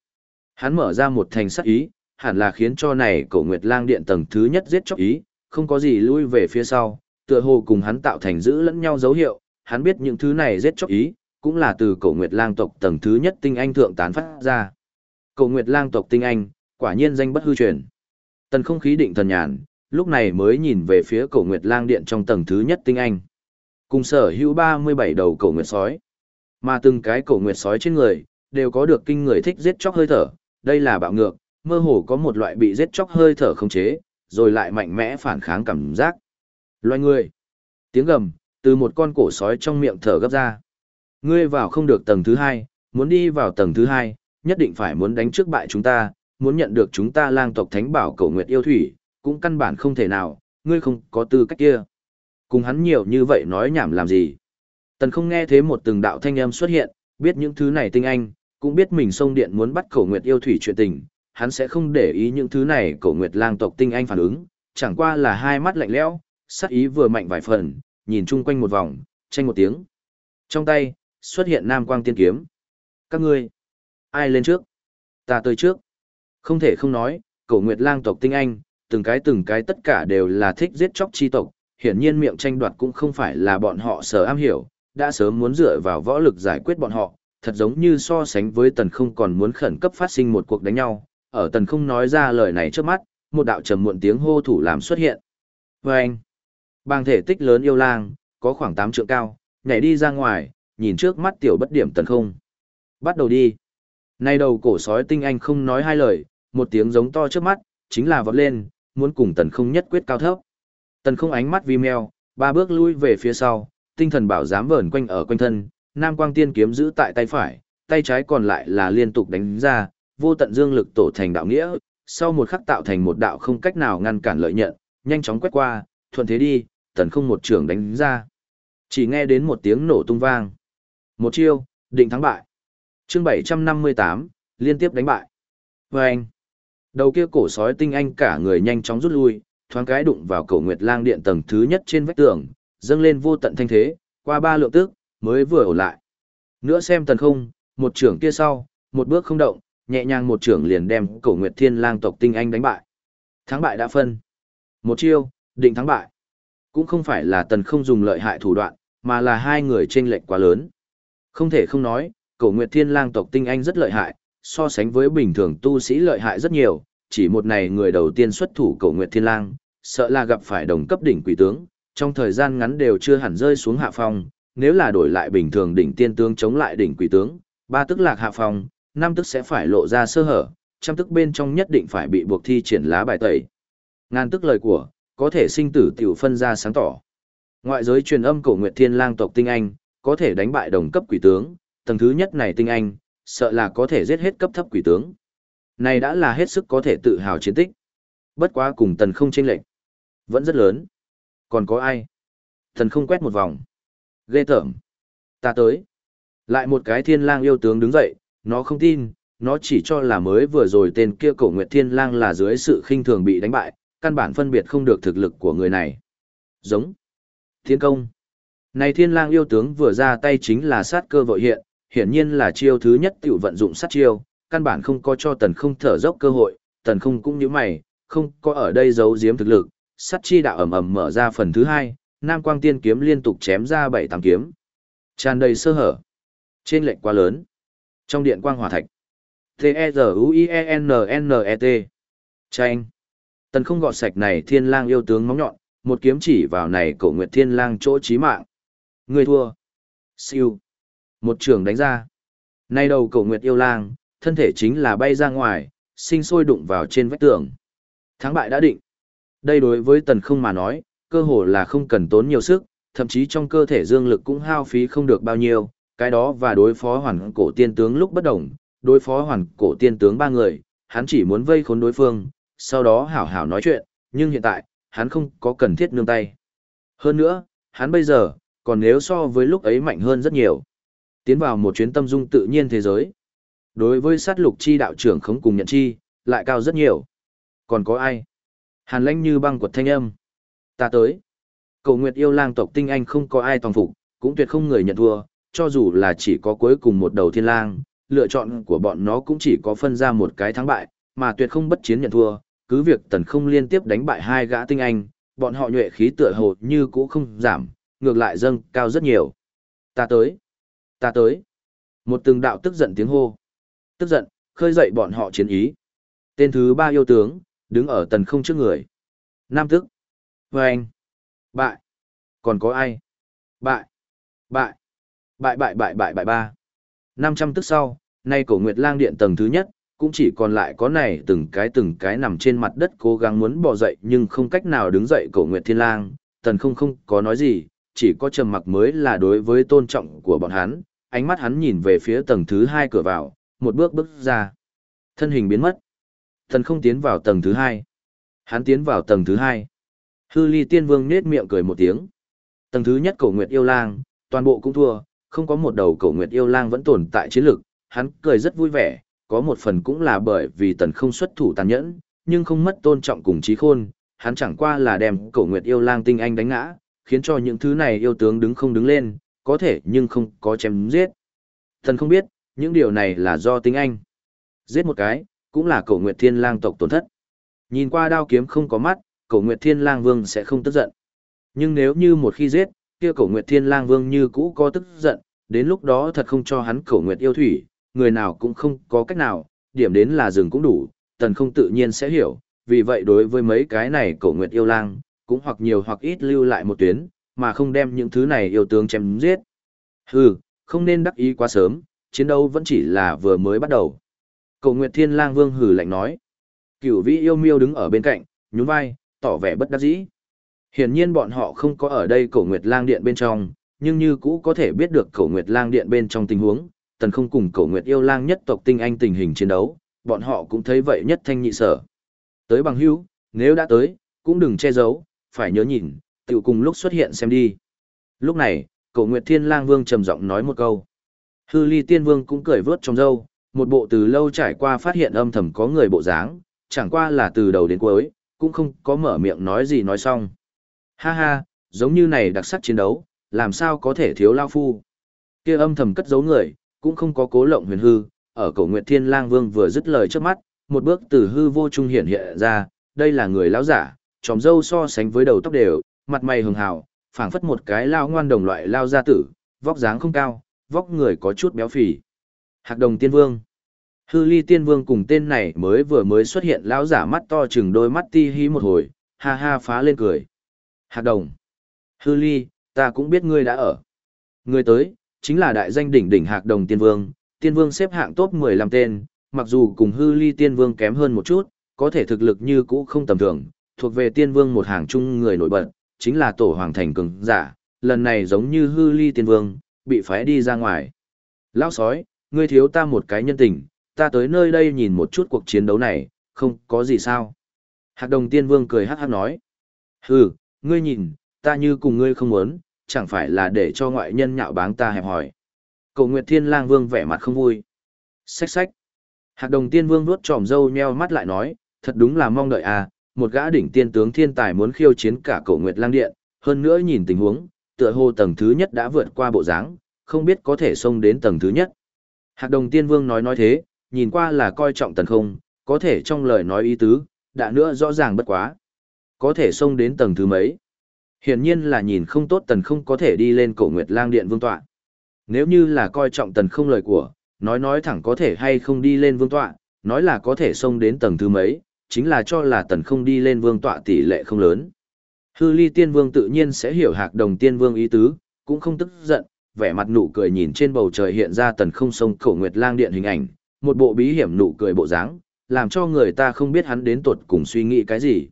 Hắn mở ra một thành sát ý, hẳn là khiến cho này cổ nguyệt lang điện tầng thứ nhất giết chóc ý, không có gì lui về phía sau, tựa hồ cùng hắn tạo thành giữ lẫn nhau dấu hiệu, hắn biết những thứ này giết chóc ý, cũng là từ cổ nguyệt lang tộc tầng thứ nhất tinh anh thượng tán phát ra. Cổ nguyệt lang tộc tinh anh, quả nhiên danh bất hư truyền. Tần không khí định thần nhàn, lúc này mới nhìn về phía cổ nguyệt lang điện trong tầng thứ nhất tinh anh. Cùng sở hữu 37 đầu cổ nguyệt sói. Mà từng cái cổ nguyệt sói trên người, đều có được kinh người thích giết chóc hơi thở, đây là bạo ngược, mơ hồ có một loại bị giết chóc hơi thở không chế, rồi lại mạnh mẽ phản kháng cảm giác. Loài người. Tiếng gầm, từ một con cổ sói trong miệng thở gấp ra. Ngươi vào không được tầng thứ hai, muốn đi vào tầng thứ hai, nhất định phải muốn đánh trước bại chúng ta, muốn nhận được chúng ta lang tộc thánh bảo cổ nguyệt yêu thủy, cũng căn bản không thể nào, ngươi không có tư cách kia. Cùng hắn nhiều như vậy nói nhảm làm gì. Tần không nghe thế một từng đạo thanh âm xuất hiện, biết những thứ này tinh anh, cũng biết mình sông điện muốn bắt cổ nguyệt yêu thủy chuyện tình, hắn sẽ không để ý những thứ này cổ nguyệt lang tộc tinh anh phản ứng, chẳng qua là hai mắt lạnh lẽo, sắc ý vừa mạnh vài phần, nhìn chung quanh một vòng, tranh một tiếng. Trong tay, xuất hiện nam quang tiên kiếm. Các ngươi, ai lên trước? Ta tới trước. Không thể không nói, cổ nguyệt lang tộc tinh anh, từng cái từng cái tất cả đều là thích giết chóc chi tộc, hiển nhiên miệng tranh đoạt cũng không phải là bọn họ sở am hiểu, đã sớm muốn dựa vào võ lực giải quyết bọn họ, thật giống như so sánh với tần không còn muốn khẩn cấp phát sinh một cuộc đánh nhau, ở tần không nói ra lời này trước mắt, một đạo trầm muộn tiếng hô thủ làm xuất hiện. Vâng! anh, thể tích lớn yêu lang, có khoảng 8 trượng cao, nhảy đi ra ngoài, nhìn trước mắt tiểu bất điểm tần không. Bắt đầu đi. Nay đầu cổ sói tinh anh không nói hai lời, một tiếng giống to trước mắt, chính là vọt lên, muốn cùng tần không nhất quyết cao thấp. Tần không ánh mắt vi meo, ba bước lui về phía sau, tinh thần bảo dám vờn quanh ở quanh thân, nam quang tiên kiếm giữ tại tay phải, tay trái còn lại là liên tục đánh ra, vô tận dương lực tổ thành đạo nghĩa, sau một khắc tạo thành một đạo không cách nào ngăn cản lợi nhận, nhanh chóng quét qua, thuận thế đi, tần không một trường đánh ra. Chỉ nghe đến một tiếng nổ tung vang. Một chiêu, định thắng bại. chương 758, liên tiếp đánh bại. Và anh, đầu kia cổ sói tinh anh cả người nhanh chóng rút lui, thoáng cái đụng vào cổ nguyệt lang điện tầng thứ nhất trên vách tường, dâng lên vô tận thanh thế, qua ba lượng tức, mới vừa ổn lại. Nữa xem tần không, một trưởng kia sau, một bước không động, nhẹ nhàng một trưởng liền đem cổ nguyệt thiên lang tộc tinh anh đánh bại. Thắng bại đã phân. Một chiêu, định thắng bại. Cũng không phải là tần không dùng lợi hại thủ đoạn, mà là hai người chênh lệch quá lớn. Không thể không nói, cổ nguyệt thiên lang tộc tinh anh rất lợi hại, so sánh với bình thường tu sĩ lợi hại rất nhiều, chỉ một này người đầu tiên xuất thủ cổ nguyệt thiên lang, sợ là gặp phải đồng cấp đỉnh quỷ tướng, trong thời gian ngắn đều chưa hẳn rơi xuống hạ phong, nếu là đổi lại bình thường đỉnh tiên tướng chống lại đỉnh quỷ tướng, ba tức lạc hạ phong, năm tức sẽ phải lộ ra sơ hở, trăm tức bên trong nhất định phải bị buộc thi triển lá bài tẩy. Ngàn tức lời của, có thể sinh tử tiểu phân ra sáng tỏ. Ngoại giới truyền âm cổ Nguyệt Thiên Lang tộc tinh anh, có thể đánh bại đồng cấp quỷ tướng, tầng thứ nhất này tinh anh, sợ là có thể giết hết cấp thấp quỷ tướng. Này đã là hết sức có thể tự hào chiến tích. Bất quá cùng tần không chênh lệch, vẫn rất lớn. Còn có ai? Tần không quét một vòng. Ghê tởm. Ta tới. Lại một cái thiên lang yêu tướng đứng dậy, nó không tin, nó chỉ cho là mới vừa rồi tên kia cổ Nguyệt Thiên Lang là dưới sự khinh thường bị đánh bại, căn bản phân biệt không được thực lực của người này. Giống. Thiên công. Này Thiên Lang yêu tướng vừa ra tay chính là sát cơ vội hiện, hiển nhiên là chiêu thứ nhất tiểu vận dụng sát chiêu, căn bản không có cho tần không thở dốc cơ hội, tần không cũng như mày, không có ở đây giấu giếm thực lực, sát chi đạo ầm ầm mở ra phần thứ hai, Nam Quang Tiên kiếm liên tục chém ra bảy tám kiếm. Tràn đầy sơ hở. Trên lệnh quá lớn. Trong điện quang hỏa thạch. T-E-Z-U-I-E-N-N-E-T. tranh Chanh. Tần không gọt sạch này thiên lang yêu tướng móng nhọn, một kiếm chỉ vào này cổ nguyệt thiên lang chỗ chí mạng. Người thua. Siêu. Một trường đánh ra. Nay đầu cổ nguyệt yêu lang, thân thể chính là bay ra ngoài, sinh sôi đụng vào trên vách tường. Thắng bại đã định. Đây đối với tần không mà nói, cơ hồ là không cần tốn nhiều sức, thậm chí trong cơ thể dương lực cũng hao phí không được bao nhiêu, cái đó và đối phó hoàn cổ tiên tướng lúc bất đồng, đối phó hoàn cổ tiên tướng ba người, hắn chỉ muốn vây khốn đối phương, sau đó hảo hảo nói chuyện, nhưng hiện tại, hắn không có cần thiết nương tay. Hơn nữa, hắn bây giờ, còn nếu so với lúc ấy mạnh hơn rất nhiều. Tiến vào một chuyến tâm dung tự nhiên thế giới. Đối với sát lục chi đạo trưởng không cùng nhận chi, lại cao rất nhiều. Còn có ai? Hàn lãnh như băng quật thanh âm. Ta tới. Cầu nguyệt yêu lang tộc tinh anh không có ai toàn phục, cũng tuyệt không người nhận thua, cho dù là chỉ có cuối cùng một đầu thiên lang, lựa chọn của bọn nó cũng chỉ có phân ra một cái thắng bại, mà tuyệt không bất chiến nhận thua, cứ việc tần không liên tiếp đánh bại hai gã tinh anh, bọn họ nhuệ khí tựa hồ như cũ không giảm, ngược lại dâng cao rất nhiều. Ta tới, ta tới. Một từng đạo tức giận tiếng hô. Tức giận, khơi dậy bọn họ chiến ý. Tên thứ ba yêu tướng, đứng ở tần không trước người. Nam tức. Vâng. Bại. Còn có ai? Bại. Bại. Bại bại bại bại bại ba. 500 tức sau, nay cổ Nguyệt Lang Điện tầng thứ nhất, cũng chỉ còn lại có này từng cái từng cái nằm trên mặt đất cố gắng muốn bò dậy nhưng không cách nào đứng dậy cổ Nguyệt Thiên Lang, tần không không có nói gì, chỉ có trầm mặc mới là đối với tôn trọng của bọn hắn, ánh mắt hắn nhìn về phía tầng thứ hai cửa vào, một bước bước ra. Thân hình biến mất. Thần không tiến vào tầng thứ hai. Hắn tiến vào tầng thứ hai. Hư ly tiên vương nết miệng cười một tiếng. Tầng thứ nhất cổ nguyệt yêu lang, toàn bộ cũng thua, không có một đầu cổ nguyệt yêu lang vẫn tồn tại chiến lực, hắn cười rất vui vẻ, có một phần cũng là bởi vì tần không xuất thủ tàn nhẫn, nhưng không mất tôn trọng cùng trí khôn, hắn chẳng qua là đem cổ nguyệt yêu lang tinh anh đánh ngã, khiến cho những thứ này yêu tướng đứng không đứng lên, có thể nhưng không có chém giết. Thần không biết, những điều này là do tính anh. Giết một cái, cũng là cổ nguyệt thiên lang tộc tổn thất. Nhìn qua đao kiếm không có mắt, cổ nguyệt thiên lang vương sẽ không tức giận. Nhưng nếu như một khi giết, kia cổ nguyệt thiên lang vương như cũ có tức giận, đến lúc đó thật không cho hắn cổ nguyệt yêu thủy, người nào cũng không có cách nào, điểm đến là rừng cũng đủ, tần không tự nhiên sẽ hiểu, vì vậy đối với mấy cái này cổ nguyệt yêu lang, cũng hoặc nhiều hoặc ít lưu lại một tuyến, mà không đem những thứ này yêu tướng chém giết. Hừ, không nên đắc ý quá sớm, chiến đấu vẫn chỉ là vừa mới bắt đầu. Cổ Nguyệt Thiên Lang Vương hừ lạnh nói. Cửu Vĩ yêu miêu đứng ở bên cạnh, nhún vai, tỏ vẻ bất đắc dĩ. Hiển nhiên bọn họ không có ở đây Cổ Nguyệt Lang Điện bên trong, nhưng như cũ có thể biết được Cổ Nguyệt Lang Điện bên trong tình huống, tần không cùng Cổ Nguyệt yêu lang nhất tộc tinh anh tình hình chiến đấu, bọn họ cũng thấy vậy nhất thanh nhị sở. Tới bằng hữu, nếu đã tới, cũng đừng che giấu, phải nhớ nhìn, tự cùng lúc xuất hiện xem đi. Lúc này, Cổ Nguyệt Thiên Lang Vương trầm giọng nói một câu. Hư Ly Tiên Vương cũng cười vớt trong râu, một bộ từ lâu trải qua phát hiện âm thầm có người bộ dáng, chẳng qua là từ đầu đến cuối, cũng không có mở miệng nói gì nói xong. Ha ha, giống như này đặc sắc chiến đấu, làm sao có thể thiếu lao phu. Kia âm thầm cất giấu người, cũng không có cố lộng huyền hư, ở cổ Nguyệt Thiên Lang Vương vừa dứt lời trước mắt, một bước từ hư vô trung hiện hiện ra, đây là người lão giả, tròm râu so sánh với đầu tóc đều, mặt mày hường hào, phảng phất một cái lao ngoan đồng loại lao gia tử, vóc dáng không cao, vóc người có chút béo phì. Hạc đồng tiên vương. Hư ly tiên vương cùng tên này mới vừa mới xuất hiện lão giả mắt to chừng đôi mắt ti hí một hồi, ha ha phá lên cười. Hạc đồng. Hư ly, ta cũng biết ngươi đã ở. Ngươi tới, chính là đại danh đỉnh đỉnh hạc đồng tiên vương, tiên vương xếp hạng top 15 tên, mặc dù cùng hư ly tiên vương kém hơn một chút, có thể thực lực như cũ không tầm thường, thuộc về tiên vương một hàng chung người nổi bật, chính là tổ hoàng thành cường giả, lần này giống như hư ly tiên vương, bị phái đi ra ngoài. Lão sói, ngươi thiếu ta một cái nhân tình, ta tới nơi đây nhìn một chút cuộc chiến đấu này, không có gì sao. Hạc đồng tiên vương cười hát hát nói. Hừ, ngươi nhìn, ta như cùng ngươi không muốn, chẳng phải là để cho ngoại nhân nhạo báng ta hẹp hỏi. Cậu Nguyệt Thiên Lang Vương vẻ mặt không vui. Xách xách. Hạc đồng tiên vương nuốt tròm dâu nheo mắt lại nói, thật đúng là mong đợi à, một gã đỉnh tiên tướng thiên tài muốn khiêu chiến cả cổ Nguyệt Lang Điện, hơn nữa nhìn tình huống, tựa hồ tầng thứ nhất đã vượt qua bộ dáng, không biết có thể xông đến tầng thứ nhất. Hạc đồng tiên vương nói nói thế, nhìn qua là coi trọng tần không, có thể trong lời nói ý tứ, đã nữa rõ ràng bất quá. Có thể xông đến tầng thứ mấy. Hiển nhiên là nhìn không tốt tần không có thể đi lên cổ nguyệt lang điện vương tọa. Nếu như là coi trọng tần không lời của, nói nói thẳng có thể hay không đi lên vương tọa, nói là có thể xông đến tầng thứ mấy, chính là cho là tần không đi lên vương tọa tỷ lệ không lớn. Hư ly tiên vương tự nhiên sẽ hiểu hạc đồng tiên vương ý tứ, cũng không tức giận, vẻ mặt nụ cười nhìn trên bầu trời hiện ra tần không sông cổ nguyệt lang điện hình ảnh, một bộ bí hiểm nụ cười bộ dáng, làm cho người ta không biết hắn đến tuột cùng suy nghĩ cái gì.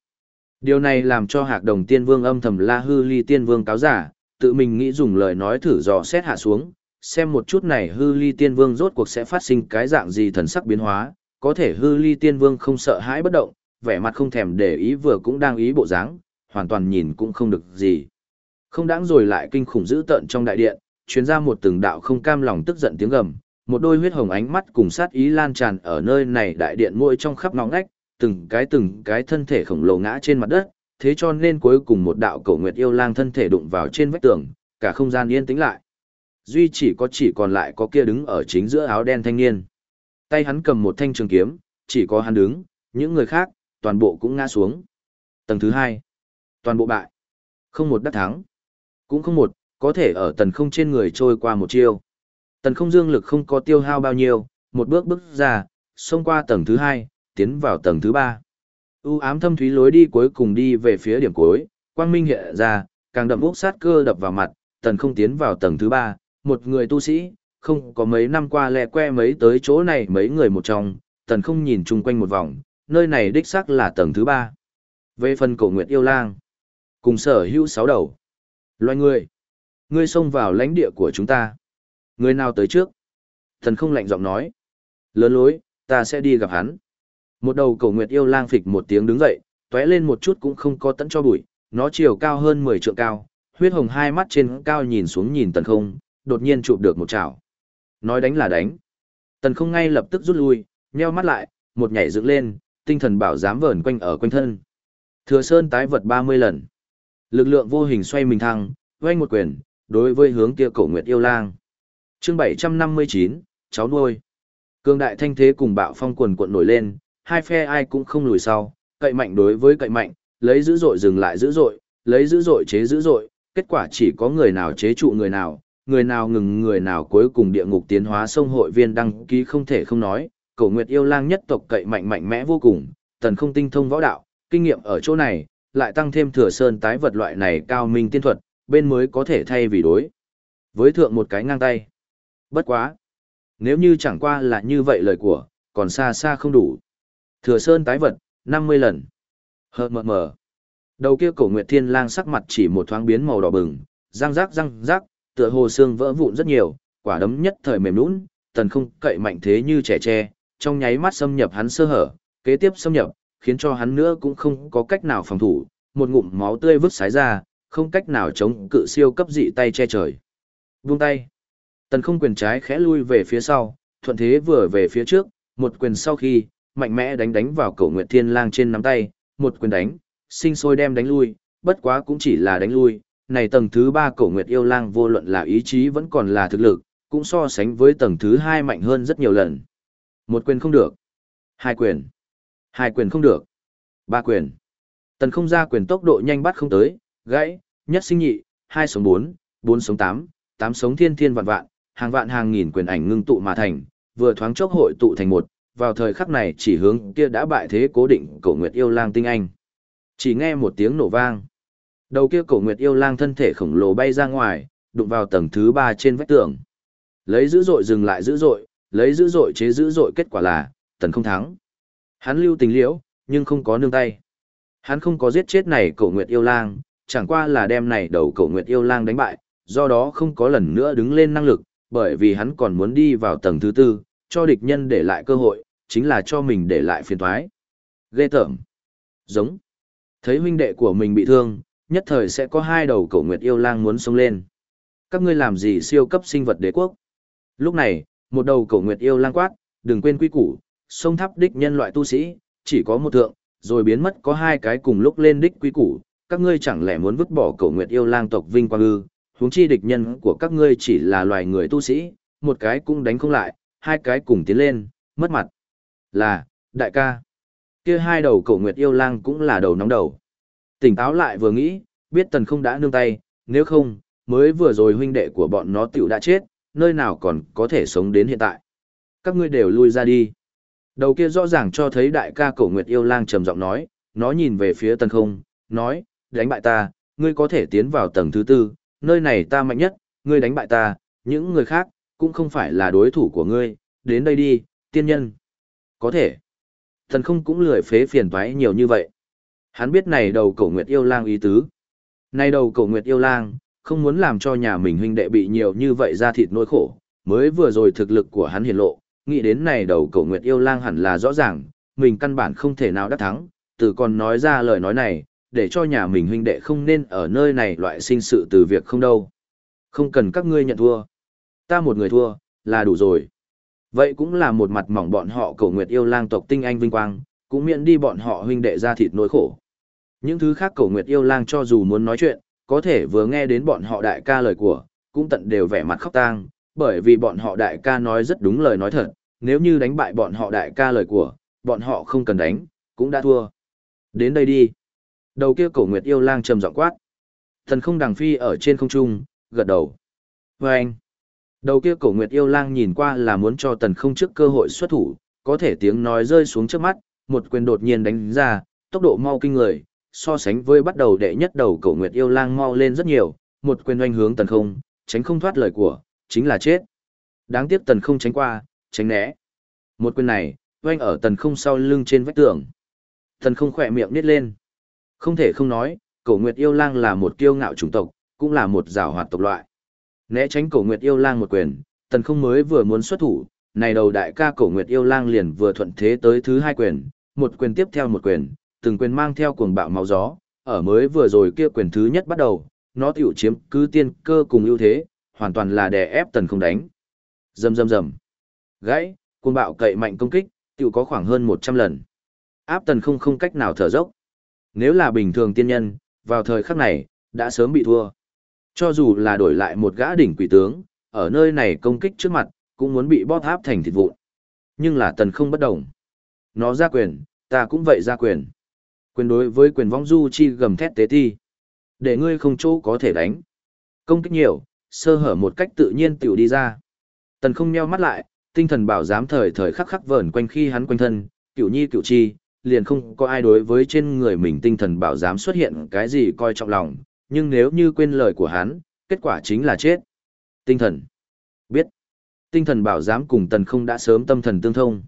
Điều này làm cho hạc đồng tiên vương âm thầm la hư ly tiên vương cáo giả, tự mình nghĩ dùng lời nói thử dò xét hạ xuống, xem một chút này hư ly tiên vương rốt cuộc sẽ phát sinh cái dạng gì thần sắc biến hóa, có thể hư ly tiên vương không sợ hãi bất động, vẻ mặt không thèm để ý vừa cũng đang ý bộ dáng, hoàn toàn nhìn cũng không được gì. Không đáng rồi lại kinh khủng dữ tợn trong đại điện, chuyến ra một từng đạo không cam lòng tức giận tiếng gầm, một đôi huyết hồng ánh mắt cùng sát ý lan tràn ở nơi này đại điện mỗi trong khắp ngõ ngách, từng cái từng cái thân thể khổng lồ ngã trên mặt đất, thế cho nên cuối cùng một đạo cổ nguyệt yêu lang thân thể đụng vào trên vách tường, cả không gian yên tĩnh lại. Duy chỉ có chỉ còn lại có kia đứng ở chính giữa áo đen thanh niên. Tay hắn cầm một thanh trường kiếm, chỉ có hắn đứng, những người khác, toàn bộ cũng ngã xuống. Tầng thứ hai, toàn bộ bại. Không một đắc thắng. Cũng không một, có thể ở tần không trên người trôi qua một chiêu. Tần không dương lực không có tiêu hao bao nhiêu, một bước bước ra, xông qua tầng thứ hai, tiến vào tầng thứ ba. U ám thâm thúy lối đi cuối cùng đi về phía điểm cuối, quang minh hiện ra, càng đậm úc sát cơ đập vào mặt, tần không tiến vào tầng thứ ba, một người tu sĩ, không có mấy năm qua lẹ que mấy tới chỗ này mấy người một trong, tần không nhìn chung quanh một vòng, nơi này đích xác là tầng thứ ba. Về phần cổ nguyệt yêu lang, cùng sở hữu sáu đầu. Loài người, ngươi xông vào lãnh địa của chúng ta. Người nào tới trước? Thần không lạnh giọng nói. Lớn lối, ta sẽ đi gặp hắn. Một đầu cổ nguyệt yêu lang phịch một tiếng đứng dậy, tóe lên một chút cũng không có tận cho bụi, nó chiều cao hơn 10 trượng cao, huyết hồng hai mắt trên cao nhìn xuống nhìn tần không, đột nhiên chụp được một chảo. Nói đánh là đánh. Tần không ngay lập tức rút lui, nheo mắt lại, một nhảy dựng lên, tinh thần bảo dám vờn quanh ở quanh thân. Thừa Sơn tái vật 30 lần. Lực lượng vô hình xoay mình thăng, quanh một quyền, đối với hướng kia cổ nguyệt yêu lang. chương 759, cháu nuôi. Cương đại thanh thế cùng bạo phong quần cuộn nổi lên, hai phe ai cũng không lùi sau, cậy mạnh đối với cậy mạnh, lấy dữ dội dừng lại dữ dội, lấy dữ dội chế dữ dội, kết quả chỉ có người nào chế trụ người nào, người nào ngừng người nào cuối cùng địa ngục tiến hóa sông hội viên đăng ký không thể không nói, cổ nguyệt yêu lang nhất tộc cậy mạnh mạnh mẽ vô cùng, tần không tinh thông võ đạo, kinh nghiệm ở chỗ này, lại tăng thêm thừa sơn tái vật loại này cao minh tiên thuật, bên mới có thể thay vì đối. Với thượng một cái ngang tay. Bất quá. Nếu như chẳng qua là như vậy lời của, còn xa xa không đủ. Thừa sơn tái vật, 50 lần. Hờ mờ mờ. Đầu kia cổ nguyệt thiên lang sắc mặt chỉ một thoáng biến màu đỏ bừng, răng rác răng rác, tựa hồ xương vỡ vụn rất nhiều, quả đấm nhất thời mềm nhũn, tần không cậy mạnh thế như trẻ tre, trong nháy mắt xâm nhập hắn sơ hở, kế tiếp xâm nhập, khiến cho hắn nữa cũng không có cách nào phòng thủ, một ngụm máu tươi vứt sái ra, không cách nào chống cự siêu cấp dị tay che trời. Vung tay. Tần không quyền trái khẽ lui về phía sau, thuận thế vừa về phía trước, một quyền sau khi, mạnh mẽ đánh đánh vào cổ Nguyệt Thiên Lang trên nắm tay, một quyền đánh, sinh sôi đem đánh lui, bất quá cũng chỉ là đánh lui, này tầng thứ ba cổ Nguyệt Yêu Lang vô luận là ý chí vẫn còn là thực lực, cũng so sánh với tầng thứ hai mạnh hơn rất nhiều lần. Một quyền không được. Hai quyền. Hai quyền không được. Ba quyền. Tần không ra quyền tốc độ nhanh bắt không tới, gãy, nhất sinh nhị, hai sống bốn, bốn sống tám, tám sống thiên thiên vạn vạn, hàng vạn hàng nghìn quyền ảnh ngưng tụ mà thành, vừa thoáng chốc hội tụ thành một, vào thời khắc này chỉ hướng kia đã bại thế cố định cổ nguyệt yêu lang tinh anh. Chỉ nghe một tiếng nổ vang. Đầu kia cổ nguyệt yêu lang thân thể khổng lồ bay ra ngoài, đụng vào tầng thứ ba trên vách tường. Lấy dữ dội dừng lại dữ dội, lấy dữ dội chế dữ dội kết quả là, tần không thắng. Hắn lưu tình liễu, nhưng không có nương tay. Hắn không có giết chết này cổ nguyệt yêu lang, chẳng qua là đem này đầu cổ nguyệt yêu lang đánh bại, do đó không có lần nữa đứng lên năng lực, bởi vì hắn còn muốn đi vào tầng thứ tư, cho địch nhân để lại cơ hội, chính là cho mình để lại phiền toái. Ghê tởm. Giống. Thấy huynh đệ của mình bị thương, nhất thời sẽ có hai đầu cổ nguyệt yêu lang muốn xông lên. Các ngươi làm gì siêu cấp sinh vật đế quốc? Lúc này, một đầu cổ nguyệt yêu lang quát, đừng quên quy củ, sông tháp đích nhân loại tu sĩ, chỉ có một thượng, rồi biến mất có hai cái cùng lúc lên đích quý củ, các ngươi chẳng lẽ muốn vứt bỏ cổ nguyệt yêu lang tộc vinh quang ư, huống chi địch nhân của các ngươi chỉ là loài người tu sĩ, một cái cũng đánh không lại, hai cái cùng tiến lên, mất mặt. Là, đại ca. Kia hai đầu cổ nguyệt yêu lang cũng là đầu nóng đầu. Tỉnh táo lại vừa nghĩ, biết tần không đã nương tay, nếu không, mới vừa rồi huynh đệ của bọn nó tiểu đã chết, nơi nào còn có thể sống đến hiện tại. Các ngươi đều lui ra đi. Đầu kia rõ ràng cho thấy đại ca cổ nguyệt yêu lang trầm giọng nói, nó nhìn về phía tần không, nói, đánh bại ta, ngươi có thể tiến vào tầng thứ tư, nơi này ta mạnh nhất, ngươi đánh bại ta, những người khác, cũng không phải là đối thủ của ngươi, đến đây đi, tiên nhân. Có thể. Tần không cũng lười phế phiền toái nhiều như vậy. Hắn biết này đầu cổ nguyệt yêu lang ý tứ. Này đầu cổ nguyệt yêu lang, không muốn làm cho nhà mình huynh đệ bị nhiều như vậy ra thịt nỗi khổ, mới vừa rồi thực lực của hắn hiển lộ, nghĩ đến này đầu cổ nguyệt yêu lang hẳn là rõ ràng, mình căn bản không thể nào đắc thắng, từ còn nói ra lời nói này, để cho nhà mình huynh đệ không nên ở nơi này loại sinh sự từ việc không đâu. Không cần các ngươi nhận thua. Ta một người thua, là đủ rồi. Vậy cũng là một mặt mỏng bọn họ cổ nguyệt yêu lang tộc tinh anh vinh quang, cũng miễn đi bọn họ huynh đệ ra thịt nỗi khổ. Những thứ khác cổ nguyệt yêu lang cho dù muốn nói chuyện, có thể vừa nghe đến bọn họ đại ca lời của, cũng tận đều vẻ mặt khóc tang, bởi vì bọn họ đại ca nói rất đúng lời nói thật, nếu như đánh bại bọn họ đại ca lời của, bọn họ không cần đánh, cũng đã thua. Đến đây đi. Đầu kia cổ nguyệt yêu lang trầm giọng quát. Thần không đằng phi ở trên không trung, gật đầu. Và anh. Đầu kia cổ nguyệt yêu lang nhìn qua là muốn cho tần không trước cơ hội xuất thủ, có thể tiếng nói rơi xuống trước mắt, một quyền đột nhiên đánh ra, tốc độ mau kinh người, so sánh với bắt đầu đệ nhất đầu cổ nguyệt yêu lang mau lên rất nhiều, một quyền oanh hướng tần không, tránh không thoát lời của, chính là chết. Đáng tiếc tần không tránh qua, tránh né. Một quyền này, oanh ở tần không sau lưng trên vách tường. Tần không khỏe miệng nít lên. Không thể không nói, cổ nguyệt yêu lang là một kiêu ngạo chủng tộc, cũng là một rào hoạt tộc loại. Né tránh cổ nguyệt yêu lang một quyền, tần không mới vừa muốn xuất thủ, này đầu đại ca cổ nguyệt yêu lang liền vừa thuận thế tới thứ hai quyền, một quyền tiếp theo một quyền, từng quyền mang theo cuồng bạo máu gió, ở mới vừa rồi kia quyền thứ nhất bắt đầu, nó tiểu chiếm cứ tiên cơ cùng ưu thế, hoàn toàn là đè ép tần không đánh. Rầm rầm rầm. Gãy, cuồng bạo cậy mạnh công kích, tiểu có khoảng hơn 100 lần. Áp tần không không cách nào thở dốc. Nếu là bình thường tiên nhân, vào thời khắc này, đã sớm bị thua. Cho dù là đổi lại một gã đỉnh quỷ tướng, ở nơi này công kích trước mặt, cũng muốn bị bóp áp thành thịt vụn. Nhưng là tần không bất động. Nó ra quyền, ta cũng vậy ra quyền. Quyền đối với quyền vong du chi gầm thét tế thi, Để ngươi không chỗ có thể đánh. Công kích nhiều, sơ hở một cách tự nhiên tiểu đi ra. Tần không nheo mắt lại, tinh thần bảo giám thời thời khắc khắc vờn quanh khi hắn quanh thân, cửu nhi cửu chi, liền không có ai đối với trên người mình tinh thần bảo giám xuất hiện cái gì coi trọng lòng, nhưng nếu như quên lời của hắn, kết quả chính là chết. Tinh thần. Biết. Tinh thần bảo giám cùng tần không đã sớm tâm thần tương thông.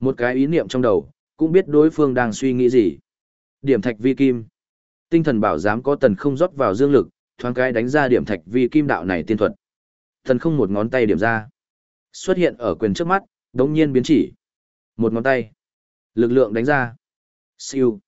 Một cái ý niệm trong đầu, cũng biết đối phương đang suy nghĩ gì. Điểm thạch vi kim. Tinh thần bảo giám có tần không rót vào dương lực, thoáng cái đánh ra điểm thạch vi kim đạo này tiên thuật. Tần không một ngón tay điểm ra. Xuất hiện ở quyền trước mắt, đống nhiên biến chỉ. Một ngón tay. Lực lượng đánh ra. Siêu.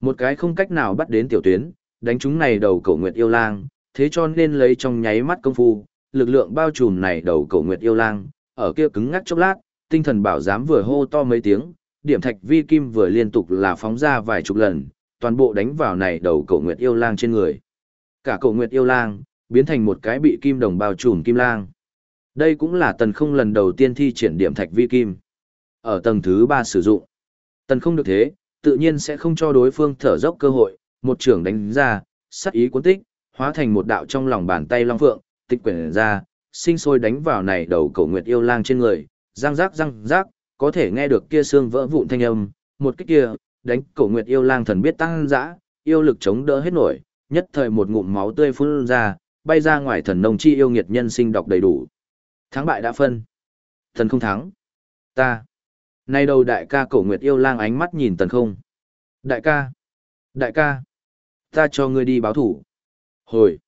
Một cái không cách nào bắt đến tiểu tuyến, đánh chúng này đầu cổ nguyệt yêu lang, thế cho nên lấy trong nháy mắt công phu, lực lượng bao trùm này đầu cổ nguyệt yêu lang, ở kia cứng ngắc chốc lát, tinh thần bảo giám vừa hô to mấy tiếng, điểm thạch vi kim vừa liên tục là phóng ra vài chục lần, toàn bộ đánh vào này đầu cổ nguyệt yêu lang trên người. Cả cổ nguyệt yêu lang, biến thành một cái bị kim đồng bao trùm kim lang. Đây cũng là tần không lần đầu tiên thi triển điểm thạch vi kim. Ở tầng thứ ba sử dụng, tần không được thế, tự nhiên sẽ không cho đối phương thở dốc cơ hội, một trưởng đánh ra, sắc ý cuốn tích, hóa thành một đạo trong lòng bàn tay long phượng, tịch quyển ra, sinh sôi đánh vào này đầu cổ nguyệt yêu lang trên người, răng rác răng rác, có thể nghe được kia xương vỡ vụn thanh âm, một cái kia, đánh cổ nguyệt yêu lang thần biết tăng dã, yêu lực chống đỡ hết nổi, nhất thời một ngụm máu tươi phun ra, bay ra ngoài thần nông chi yêu nghiệt nhân sinh đọc đầy đủ. Thắng bại đã phân. Thần không thắng. Ta. Nay đầu đại ca cổ nguyệt yêu lang ánh mắt nhìn tần không. Đại ca. Đại ca. Ta cho ngươi đi báo thủ. Hồi.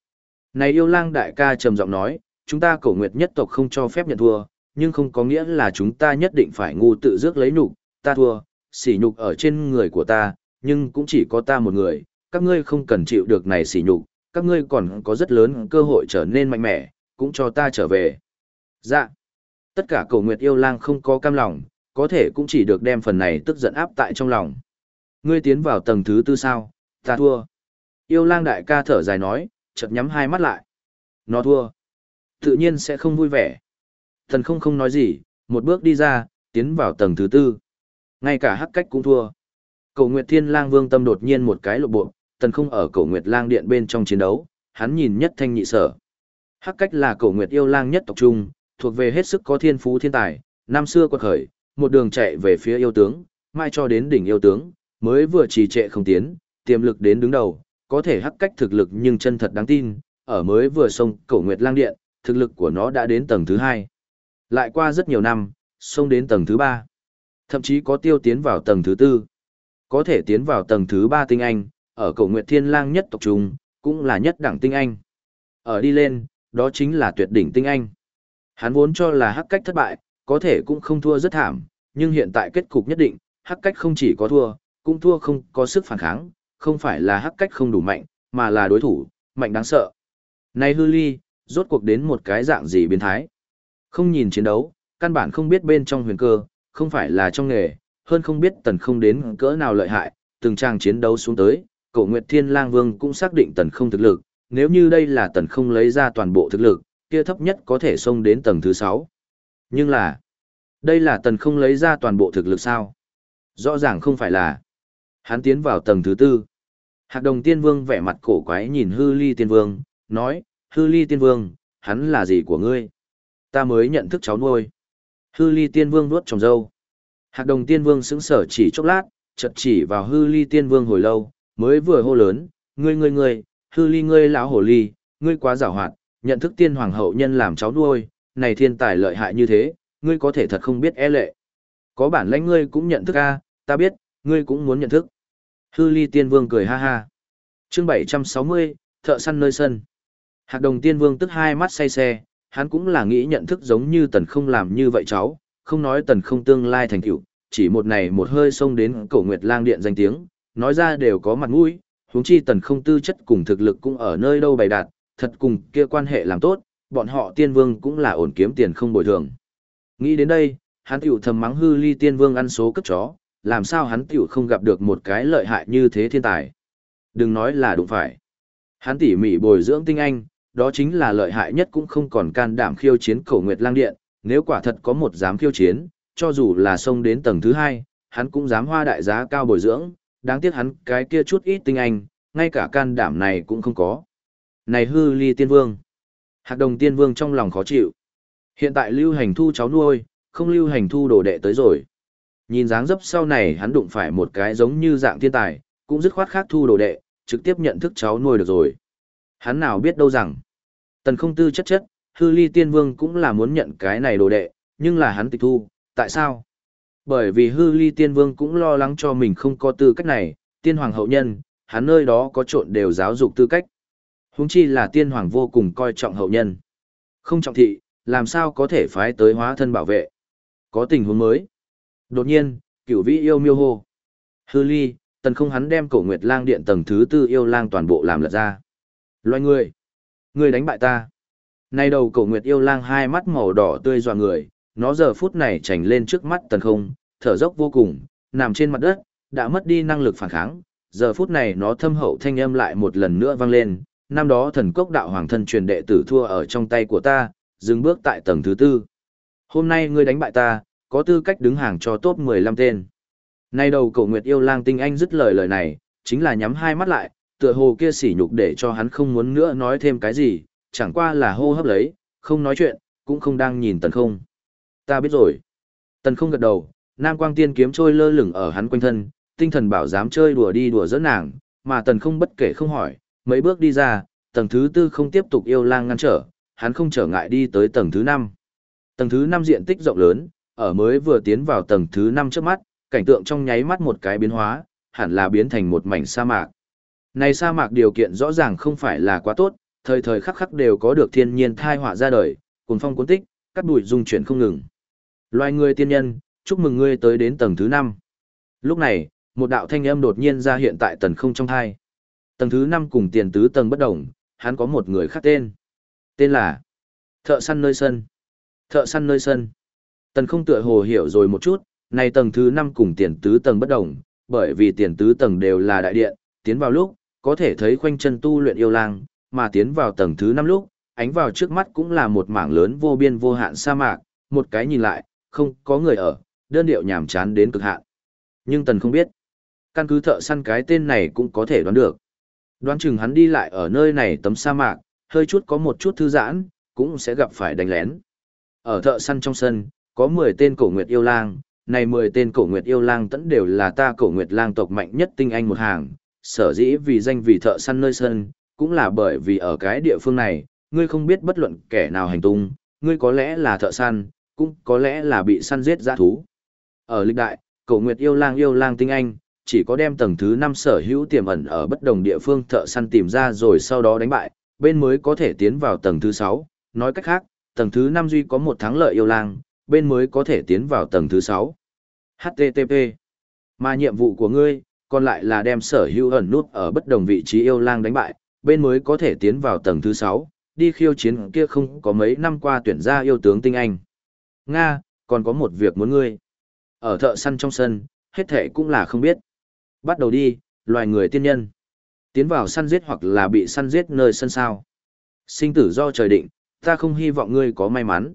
Này yêu lang đại ca trầm giọng nói, chúng ta cổ nguyệt nhất tộc không cho phép nhận thua, nhưng không có nghĩa là chúng ta nhất định phải ngu tự dước lấy nhục, ta thua, sỉ nhục ở trên người của ta, nhưng cũng chỉ có ta một người, các ngươi không cần chịu được này sỉ nhục, các ngươi còn có rất lớn cơ hội trở nên mạnh mẽ, cũng cho ta trở về. Dạ. Tất cả cầu nguyệt yêu lang không có cam lòng, có thể cũng chỉ được đem phần này tức giận áp tại trong lòng. Ngươi tiến vào tầng thứ tư sao, ta thua. Yêu lang đại ca thở dài nói, chợt nhắm hai mắt lại. Nó thua. Tự nhiên sẽ không vui vẻ. Thần không không nói gì, một bước đi ra, tiến vào tầng thứ tư. Ngay cả hắc cách cũng thua. Cổ Nguyệt Thiên Lang Vương tâm đột nhiên một cái lộ bộ, tần không ở Cổ Nguyệt Lang Điện bên trong chiến đấu, hắn nhìn nhất thanh nhị sở. Hắc cách là Cổ Nguyệt yêu lang nhất tộc trung, thuộc về hết sức có thiên phú thiên tài, năm xưa quật khởi, một đường chạy về phía yêu tướng, mai cho đến đỉnh yêu tướng, mới vừa trì trệ không tiến, tiềm lực đến đứng đầu, có thể hắc cách thực lực nhưng chân thật đáng tin, ở mới vừa xong Cổ Nguyệt Lang Điện, thực lực của nó đã đến tầng thứ hai. Lại qua rất nhiều năm, xông đến tầng thứ ba. Thậm chí có tiêu tiến vào tầng thứ tư. Có thể tiến vào tầng thứ ba tinh anh, ở cổ nguyệt thiên lang nhất tộc trung, cũng là nhất đẳng tinh anh. Ở đi lên, đó chính là tuyệt đỉnh tinh anh. Hắn vốn cho là hắc cách thất bại, có thể cũng không thua rất thảm, nhưng hiện tại kết cục nhất định, hắc cách không chỉ có thua, cũng thua không có sức phản kháng, không phải là hắc cách không đủ mạnh, mà là đối thủ, mạnh đáng sợ. Này hư ly, rốt cuộc đến một cái dạng gì biến thái. Không nhìn chiến đấu, căn bản không biết bên trong huyền cơ, không phải là trong nghề, hơn không biết tần không đến cỡ nào lợi hại, từng trang chiến đấu xuống tới, cổ Nguyệt Thiên Lang Vương cũng xác định tần không thực lực, nếu như đây là tần không lấy ra toàn bộ thực lực, kia thấp nhất có thể xông đến tầng thứ 6. Nhưng là, đây là tần không lấy ra toàn bộ thực lực sao? Rõ ràng không phải là. Hắn tiến vào tầng thứ tư. Hạc đồng tiên vương vẻ mặt cổ quái nhìn hư ly tiên vương, nói, hư ly tiên vương, hắn là gì của ngươi? Ta mới nhận thức cháu nuôi. Hư ly tiên vương nuốt trồng dâu. Hạc đồng tiên vương sững sở chỉ chốc lát, chật chỉ vào hư ly tiên vương hồi lâu, mới vừa hô lớn, ngươi ngươi ngươi, hư ly ngươi lão hồ ly, ngươi quá giảo hoạt, nhận thức tiên hoàng hậu nhân làm cháu nuôi, này thiên tài lợi hại như thế, ngươi có thể thật không biết e lệ. Có bản lãnh ngươi cũng nhận thức a, ta biết, ngươi cũng muốn nhận thức. Hư ly tiên vương cười ha ha. chương 760, thợ săn nơi sân. Hạc đồng tiên vương tức hai mắt say xe, hắn cũng là nghĩ nhận thức giống như tần không làm như vậy cháu, không nói tần không tương lai thành tựu, chỉ một này một hơi xông đến cổ nguyệt lang điện danh tiếng, nói ra đều có mặt mũi, huống chi tần không tư chất cùng thực lực cũng ở nơi đâu bày đạt, thật cùng kia quan hệ làm tốt, bọn họ tiên vương cũng là ổn kiếm tiền không bồi thường. Nghĩ đến đây, hắn tiểu thầm mắng hư ly tiên vương ăn số cấp chó, làm sao hắn tiểu không gặp được một cái lợi hại như thế thiên tài. Đừng nói là đúng phải. Hắn tỉ mỉ bồi dưỡng tinh anh, đó chính là lợi hại nhất cũng không còn can đảm khiêu chiến cổ nguyệt lang điện, nếu quả thật có một dám khiêu chiến, cho dù là xông đến tầng thứ hai, hắn cũng dám hoa đại giá cao bồi dưỡng, đáng tiếc hắn cái kia chút ít tinh anh, ngay cả can đảm này cũng không có. Này hư ly tiên vương. Hạc đồng tiên vương trong lòng khó chịu. Hiện tại lưu hành thu cháu nuôi, không lưu hành thu đồ đệ tới rồi. Nhìn dáng dấp sau này hắn đụng phải một cái giống như dạng thiên tài, cũng dứt khoát khác thu đồ đệ, trực tiếp nhận thức cháu nuôi được rồi. Hắn nào biết đâu rằng, tần không tư chất chất, hư ly tiên vương cũng là muốn nhận cái này đồ đệ, nhưng là hắn tịch thu, tại sao? Bởi vì hư ly tiên vương cũng lo lắng cho mình không có tư cách này, tiên hoàng hậu nhân, hắn nơi đó có trộn đều giáo dục tư cách. Húng chi là tiên hoàng vô cùng coi trọng hậu nhân. Không trọng thị, làm sao có thể phái tới hóa thân bảo vệ. Có tình huống mới. Đột nhiên, cửu vĩ yêu miêu hô. Hư ly, tần không hắn đem cổ nguyệt lang điện tầng thứ tư yêu lang toàn bộ làm lật ra. Loài người. Người đánh bại ta. Nay đầu cổ nguyệt yêu lang hai mắt màu đỏ tươi dọa người, nó giờ phút này chảnh lên trước mắt tần không, thở dốc vô cùng, nằm trên mặt đất, đã mất đi năng lực phản kháng. Giờ phút này nó thâm hậu thanh âm lại một lần nữa vang lên, năm đó thần cốc đạo hoàng thân truyền đệ tử thua ở trong tay của ta, dừng bước tại tầng thứ tư. Hôm nay ngươi đánh bại ta, có tư cách đứng hàng cho top 15 tên. Nay đầu cổ nguyệt yêu lang tinh anh dứt lời lời này, chính là nhắm hai mắt lại, tựa hồ kia sỉ nhục để cho hắn không muốn nữa nói thêm cái gì, chẳng qua là hô hấp lấy, không nói chuyện, cũng không đang nhìn tần không. Ta biết rồi. Tần không gật đầu, nam quang tiên kiếm trôi lơ lửng ở hắn quanh thân, tinh thần bảo dám chơi đùa đi đùa dẫn nàng, mà tần không bất kể không hỏi, mấy bước đi ra, tầng thứ tư không tiếp tục yêu lang ngăn trở, hắn không trở ngại đi tới tầng thứ năm. Tầng thứ năm diện tích rộng lớn, ở mới vừa tiến vào tầng thứ năm trước mắt, cảnh tượng trong nháy mắt một cái biến hóa, hẳn là biến thành một mảnh sa mạc. Này sa mạc điều kiện rõ ràng không phải là quá tốt, thời thời khắc khắc đều có được thiên nhiên thai họa ra đời, cùng phong cuốn tích, cắt bụi dung chuyển không ngừng. Loài người tiên nhân, chúc mừng ngươi tới đến tầng thứ năm. Lúc này, một đạo thanh âm đột nhiên ra hiện tại tầng không trong thai. Tầng thứ năm cùng tiền tứ tầng bất đồng, hắn có một người khác tên. Tên là Thợ săn nơi sân. Thợ săn nơi sân. Tần không tựa hồ hiểu rồi một chút, này tầng thứ năm cùng tiền tứ tầng bất đồng, bởi vì tiền tứ tầng đều là đại điện, tiến vào lúc, có thể thấy khoanh chân tu luyện yêu lang, mà tiến vào tầng thứ năm lúc, ánh vào trước mắt cũng là một mảng lớn vô biên vô hạn sa mạc, một cái nhìn lại, không có người ở, đơn điệu nhảm chán đến cực hạn. Nhưng tần không biết, căn cứ thợ săn cái tên này cũng có thể đoán được. Đoán chừng hắn đi lại ở nơi này tấm sa mạc, hơi chút có một chút thư giãn, cũng sẽ gặp phải đánh lén. Ở thợ săn trong sân, có 10 tên cổ nguyệt yêu lang, này 10 tên cổ nguyệt yêu lang tẫn đều là ta cổ nguyệt lang tộc mạnh nhất tinh anh một hàng, sở dĩ vì danh vì thợ săn nơi sân, cũng là bởi vì ở cái địa phương này, ngươi không biết bất luận kẻ nào hành tung, ngươi có lẽ là thợ săn, cũng có lẽ là bị săn giết giã thú. Ở lịch đại, cổ nguyệt yêu lang yêu lang tinh anh, chỉ có đem tầng thứ 5 sở hữu tiềm ẩn ở bất đồng địa phương thợ săn tìm ra rồi sau đó đánh bại, bên mới có thể tiến vào tầng thứ 6, nói cách khác, tầng thứ 5 duy có một thắng lợi yêu lang, bên mới có thể tiến vào tầng thứ 6. HTTP. Mà nhiệm vụ của ngươi, còn lại là đem sở hữu ẩn nút ở bất đồng vị trí yêu lang đánh bại, bên mới có thể tiến vào tầng thứ 6, đi khiêu chiến kia không có mấy năm qua tuyển ra yêu tướng tinh anh. Nga, còn có một việc muốn ngươi. Ở thợ săn trong sân, hết thể cũng là không biết. Bắt đầu đi, loài người tiên nhân. Tiến vào săn giết hoặc là bị săn giết nơi sân sao. Sinh tử do trời định, ta không hy vọng ngươi có may mắn.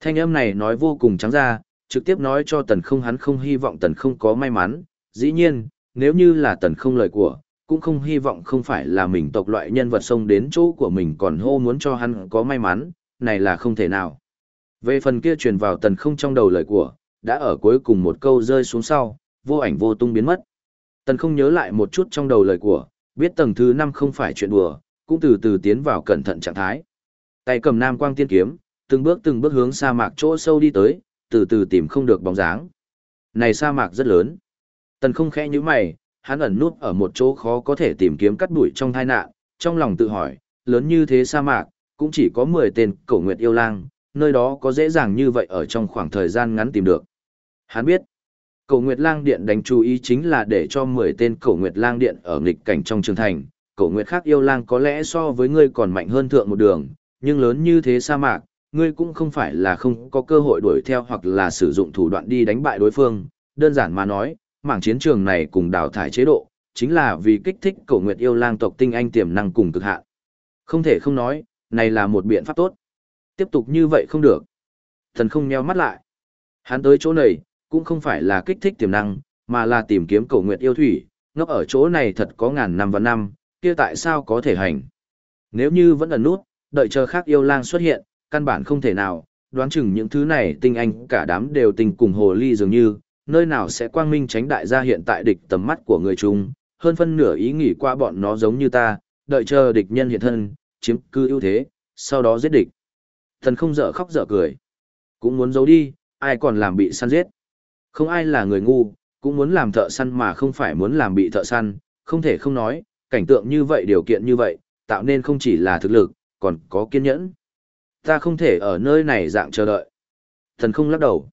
Thanh âm này nói vô cùng trắng ra, trực tiếp nói cho tần không hắn không hy vọng tần không có may mắn. Dĩ nhiên, nếu như là tần không lời của, cũng không hy vọng không phải là mình tộc loại nhân vật xông đến chỗ của mình còn hô muốn cho hắn có may mắn, này là không thể nào. Về phần kia truyền vào tần không trong đầu lời của, đã ở cuối cùng một câu rơi xuống sau, vô ảnh vô tung biến mất. Tần không nhớ lại một chút trong đầu lời của, biết tầng thứ 5 không phải chuyện đùa, cũng từ từ tiến vào cẩn thận trạng thái. Tay cầm nam quang tiên kiếm, từng bước từng bước hướng sa mạc chỗ sâu đi tới, từ từ tìm không được bóng dáng. Này sa mạc rất lớn. Tần không khẽ như mày, hắn ẩn núp ở một chỗ khó có thể tìm kiếm cắt đuổi trong thai nạn, trong lòng tự hỏi, lớn như thế sa mạc, cũng chỉ có 10 tên cổ nguyệt yêu lang, nơi đó có dễ dàng như vậy ở trong khoảng thời gian ngắn tìm được. Hắn biết, cổ nguyệt lang điện đánh chú ý chính là để cho 10 tên cổ nguyệt lang điện ở nghịch cảnh trong trường thành, cổ nguyệt khác yêu lang có lẽ so với ngươi còn mạnh hơn thượng một đường, nhưng lớn như thế sa mạc, ngươi cũng không phải là không có cơ hội đuổi theo hoặc là sử dụng thủ đoạn đi đánh bại đối phương, đơn giản mà nói, mảng chiến trường này cùng đào thải chế độ, chính là vì kích thích cổ nguyệt yêu lang tộc tinh anh tiềm năng cùng cực hạn. Không thể không nói, này là một biện pháp tốt. Tiếp tục như vậy không được. Thần không nheo mắt lại. Hắn tới chỗ này, cũng không phải là kích thích tiềm năng, mà là tìm kiếm cổ nguyệt yêu thủy, ngốc ở chỗ này thật có ngàn năm và năm, kia tại sao có thể hành. Nếu như vẫn ẩn nút, đợi chờ khác yêu lang xuất hiện, căn bản không thể nào, đoán chừng những thứ này tinh anh cả đám đều tình cùng hồ ly dường như, nơi nào sẽ quang minh tránh đại gia hiện tại địch tầm mắt của người chúng hơn phân nửa ý nghĩ qua bọn nó giống như ta, đợi chờ địch nhân hiện thân, chiếm cư ưu thế, sau đó giết địch. Thần không dở khóc dở cười. Cũng muốn giấu đi, ai còn làm bị săn giết. Không ai là người ngu, cũng muốn làm thợ săn mà không phải muốn làm bị thợ săn, không thể không nói, cảnh tượng như vậy điều kiện như vậy, tạo nên không chỉ là thực lực, còn có kiên nhẫn. Ta không thể ở nơi này dạng chờ đợi. Thần không lắc đầu.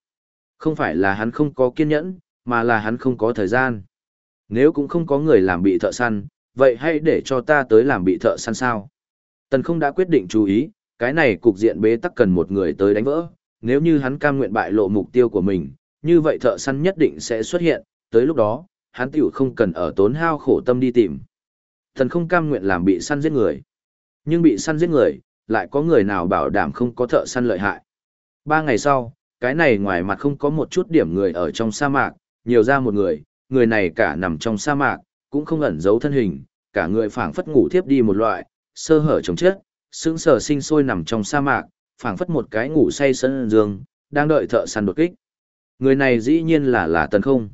Không phải là hắn không có kiên nhẫn, mà là hắn không có thời gian. Nếu cũng không có người làm bị thợ săn, vậy hãy để cho ta tới làm bị thợ săn sao. Tần không đã quyết định chú ý, cái này cục diện bế tắc cần một người tới đánh vỡ. Nếu như hắn cam nguyện bại lộ mục tiêu của mình, như vậy thợ săn nhất định sẽ xuất hiện, tới lúc đó, hắn tiểu không cần ở tốn hao khổ tâm đi tìm. Thần không cam nguyện làm bị săn giết người. Nhưng bị săn giết người, lại có người nào bảo đảm không có thợ săn lợi hại. Ba ngày sau, cái này ngoài mặt không có một chút điểm người ở trong sa mạc, nhiều ra một người, người này cả nằm trong sa mạc, cũng không ẩn giấu thân hình, cả người phảng phất ngủ thiếp đi một loại, sơ hở chống chết, sững sờ sinh sôi nằm trong sa mạc, phảng phất một cái ngủ say sân dương, đang đợi thợ săn đột kích. Người này dĩ nhiên là là Tần Không.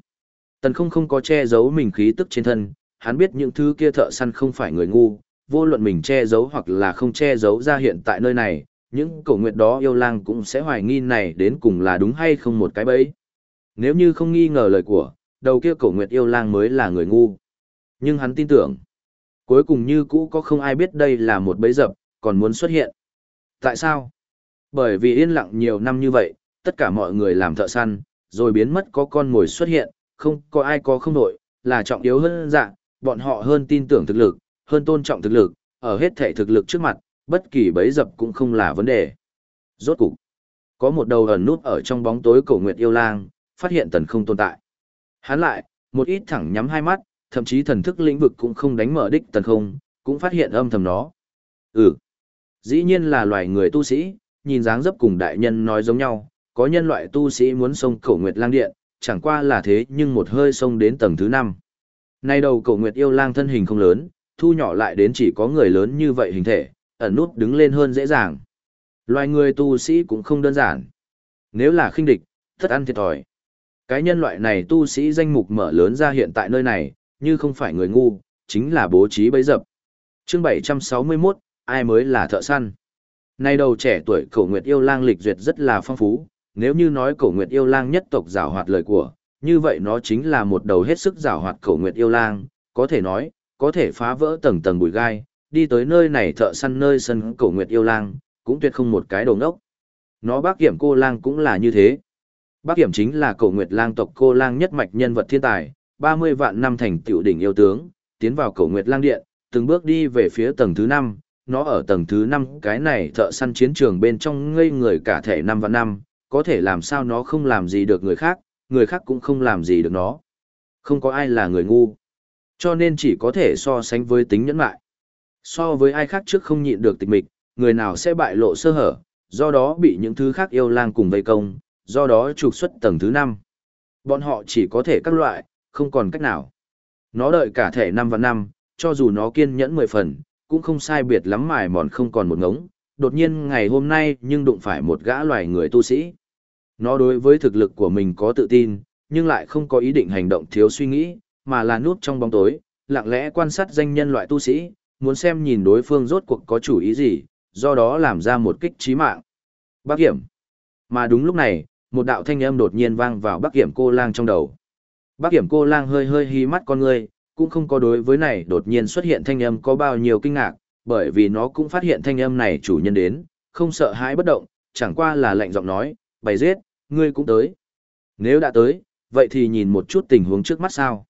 Tần Không không có che giấu mình khí tức trên thân, hắn biết những thứ kia thợ săn không phải người ngu, vô luận mình che giấu hoặc là không che giấu ra hiện tại nơi này, những cổ nguyệt đó yêu lang cũng sẽ hoài nghi này đến cùng là đúng hay không một cái bẫy. Nếu như không nghi ngờ lời của, đầu kia cổ nguyệt yêu lang mới là người ngu. Nhưng hắn tin tưởng, cuối cùng như cũ có không ai biết đây là một bẫy dập, còn muốn xuất hiện. Tại sao? Bởi vì yên lặng nhiều năm như vậy, tất cả mọi người làm thợ săn, rồi biến mất có con mồi xuất hiện, không có ai có không đội, là trọng yếu hơn dạng, bọn họ hơn tin tưởng thực lực, hơn tôn trọng thực lực, ở hết thể thực lực trước mặt, bất kỳ bấy dập cũng không là vấn đề. Rốt cục, có một đầu ẩn nút ở trong bóng tối cổ nguyệt yêu lang, phát hiện tần không tồn tại. Hắn lại, một ít thẳng nhắm hai mắt, thậm chí thần thức lĩnh vực cũng không đánh mở đích tần không, cũng phát hiện âm thầm nó. Ừ, dĩ nhiên là loài người tu sĩ, nhìn dáng dấp cùng đại nhân nói giống nhau, có nhân loại tu sĩ muốn xông cổ nguyệt lang điện, chẳng qua là thế nhưng một hơi xông đến tầng thứ năm. Nay đầu cổ nguyệt yêu lang thân hình không lớn, thu nhỏ lại đến chỉ có người lớn như vậy hình thể, ẩn nút đứng lên hơn dễ dàng. Loài người tu sĩ cũng không đơn giản. Nếu là khinh địch, thất ăn thiệt thòi. Cái nhân loại này tu sĩ danh mục mở lớn ra hiện tại nơi này, như không phải người ngu, chính là bố trí bấy dập. Chương 761, ai mới là thợ săn? Nay đầu trẻ tuổi cổ nguyệt yêu lang lịch duyệt rất là phong phú, nếu như nói cổ nguyệt yêu lang nhất tộc giảo hoạt lời của, như vậy nó chính là một đầu hết sức giảo hoạt cổ nguyệt yêu lang, có thể nói, có thể phá vỡ tầng tầng bụi gai, đi tới nơi này thợ săn nơi sân cổ nguyệt yêu lang, cũng tuyệt không một cái đồ ngốc. Nó bác kiểm cô lang cũng là như thế. Bác kiểm chính là cổ nguyệt lang tộc cô lang nhất mạch nhân vật thiên tài, 30 vạn năm thành tiểu đỉnh yêu tướng, tiến vào cổ nguyệt lang điện, từng bước đi về phía tầng thứ 5, nó ở tầng thứ 5 cái này thợ săn chiến trường bên trong ngây người cả thể năm vạn năm, có thể làm sao nó không làm gì được người khác, người khác cũng không làm gì được nó. Không có ai là người ngu. Cho nên chỉ có thể so sánh với tính nhẫn mại. So với ai khác trước không nhịn được tịch mịch, người nào sẽ bại lộ sơ hở, do đó bị những thứ khác yêu lang cùng vây công, do đó trục xuất tầng thứ 5. Bọn họ chỉ có thể các loại, không còn cách nào. Nó đợi cả thể năm và năm, cho dù nó kiên nhẫn 10 phần, cũng không sai biệt lắm mài mòn không còn một ngống. Đột nhiên ngày hôm nay nhưng đụng phải một gã loài người tu sĩ. Nó đối với thực lực của mình có tự tin, nhưng lại không có ý định hành động thiếu suy nghĩ, mà là núp trong bóng tối, lặng lẽ quan sát danh nhân loại tu sĩ, muốn xem nhìn đối phương rốt cuộc có chủ ý gì, do đó làm ra một kích trí mạng. Bác hiểm. Mà đúng lúc này, một đạo thanh âm đột nhiên vang vào bác hiểm cô lang trong đầu. Bác hiểm cô lang hơi hơi hí mắt con người, cũng không có đối với này đột nhiên xuất hiện thanh âm có bao nhiêu kinh ngạc, bởi vì nó cũng phát hiện thanh âm này chủ nhân đến, không sợ hãi bất động, chẳng qua là lệnh giọng nói, bày giết, ngươi cũng tới. Nếu đã tới, vậy thì nhìn một chút tình huống trước mắt sao.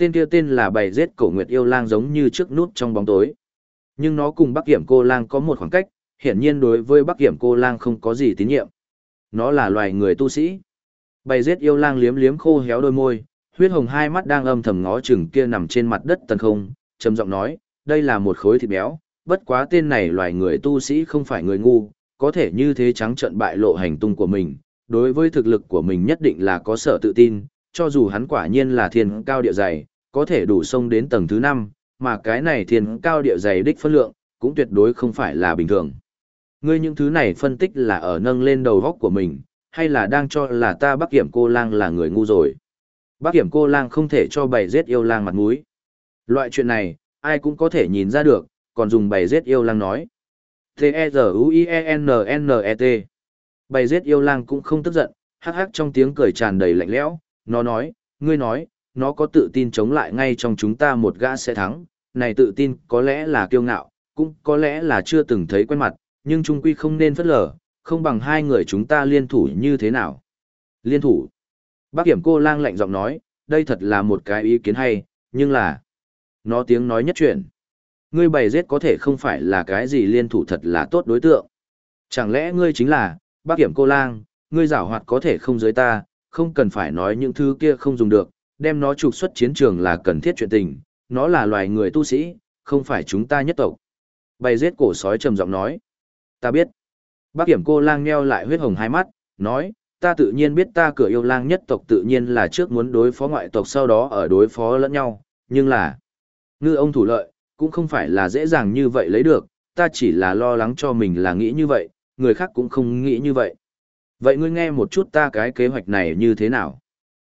Tên kia tên là bày giết cổ nguyệt yêu lang giống như trước nút trong bóng tối. Nhưng nó cùng Bắc Kiểm cô lang có một khoảng cách, hiển nhiên đối với Bắc Kiểm cô lang không có gì tín nhiệm. Nó là loài người tu sĩ. Bày giết yêu lang liếm liếm khô héo đôi môi, huyết hồng hai mắt đang âm thầm ngó chừng kia nằm trên mặt đất tần không, trầm giọng nói, đây là một khối thịt béo, bất quá tên này loài người tu sĩ không phải người ngu, có thể như thế trắng trợn bại lộ hành tung của mình, đối với thực lực của mình nhất định là có sở tự tin, cho dù hắn quả nhiên là thiên cao địa dày, có thể đủ sông đến tầng thứ 5, mà cái này thiên cao địa dày đích phân lượng, cũng tuyệt đối không phải là bình thường. Ngươi những thứ này phân tích là ở nâng lên đầu góc của mình, hay là đang cho là ta bác kiểm cô lang là người ngu rồi. Bác kiểm cô lang không thể cho bày giết yêu lang mặt mũi. Loại chuyện này, ai cũng có thể nhìn ra được, còn dùng bày giết yêu lang nói. T-E-Z-U-I-E-N-N-E-T Bày giết yêu lang cũng không tức giận, hắc hắc trong tiếng cười tràn đầy lạnh lẽo, nó nói, ngươi nói, nó có tự tin chống lại ngay trong chúng ta một gã sẽ thắng, này tự tin có lẽ là kiêu ngạo, cũng có lẽ là chưa từng thấy quen mặt, nhưng trung quy không nên phất lờ, không bằng hai người chúng ta liên thủ như thế nào. Liên thủ. Bác hiểm cô lang lạnh giọng nói, đây thật là một cái ý kiến hay, nhưng là... Nó tiếng nói nhất chuyện. Ngươi bày giết có thể không phải là cái gì liên thủ thật là tốt đối tượng. Chẳng lẽ ngươi chính là, bác hiểm cô lang, ngươi giảo hoạt có thể không giới ta, không cần phải nói những thứ kia không dùng được, đem nó trục xuất chiến trường là cần thiết chuyện tình, nó là loài người tu sĩ, không phải chúng ta nhất tộc. Bày giết cổ sói trầm giọng nói. Ta biết. Bác hiểm cô lang nheo lại huyết hồng hai mắt, nói, ta tự nhiên biết ta cửa yêu lang nhất tộc tự nhiên là trước muốn đối phó ngoại tộc sau đó ở đối phó lẫn nhau, nhưng là ngư ông thủ lợi, cũng không phải là dễ dàng như vậy lấy được, ta chỉ là lo lắng cho mình là nghĩ như vậy, người khác cũng không nghĩ như vậy. Vậy ngươi nghe một chút ta cái kế hoạch này như thế nào?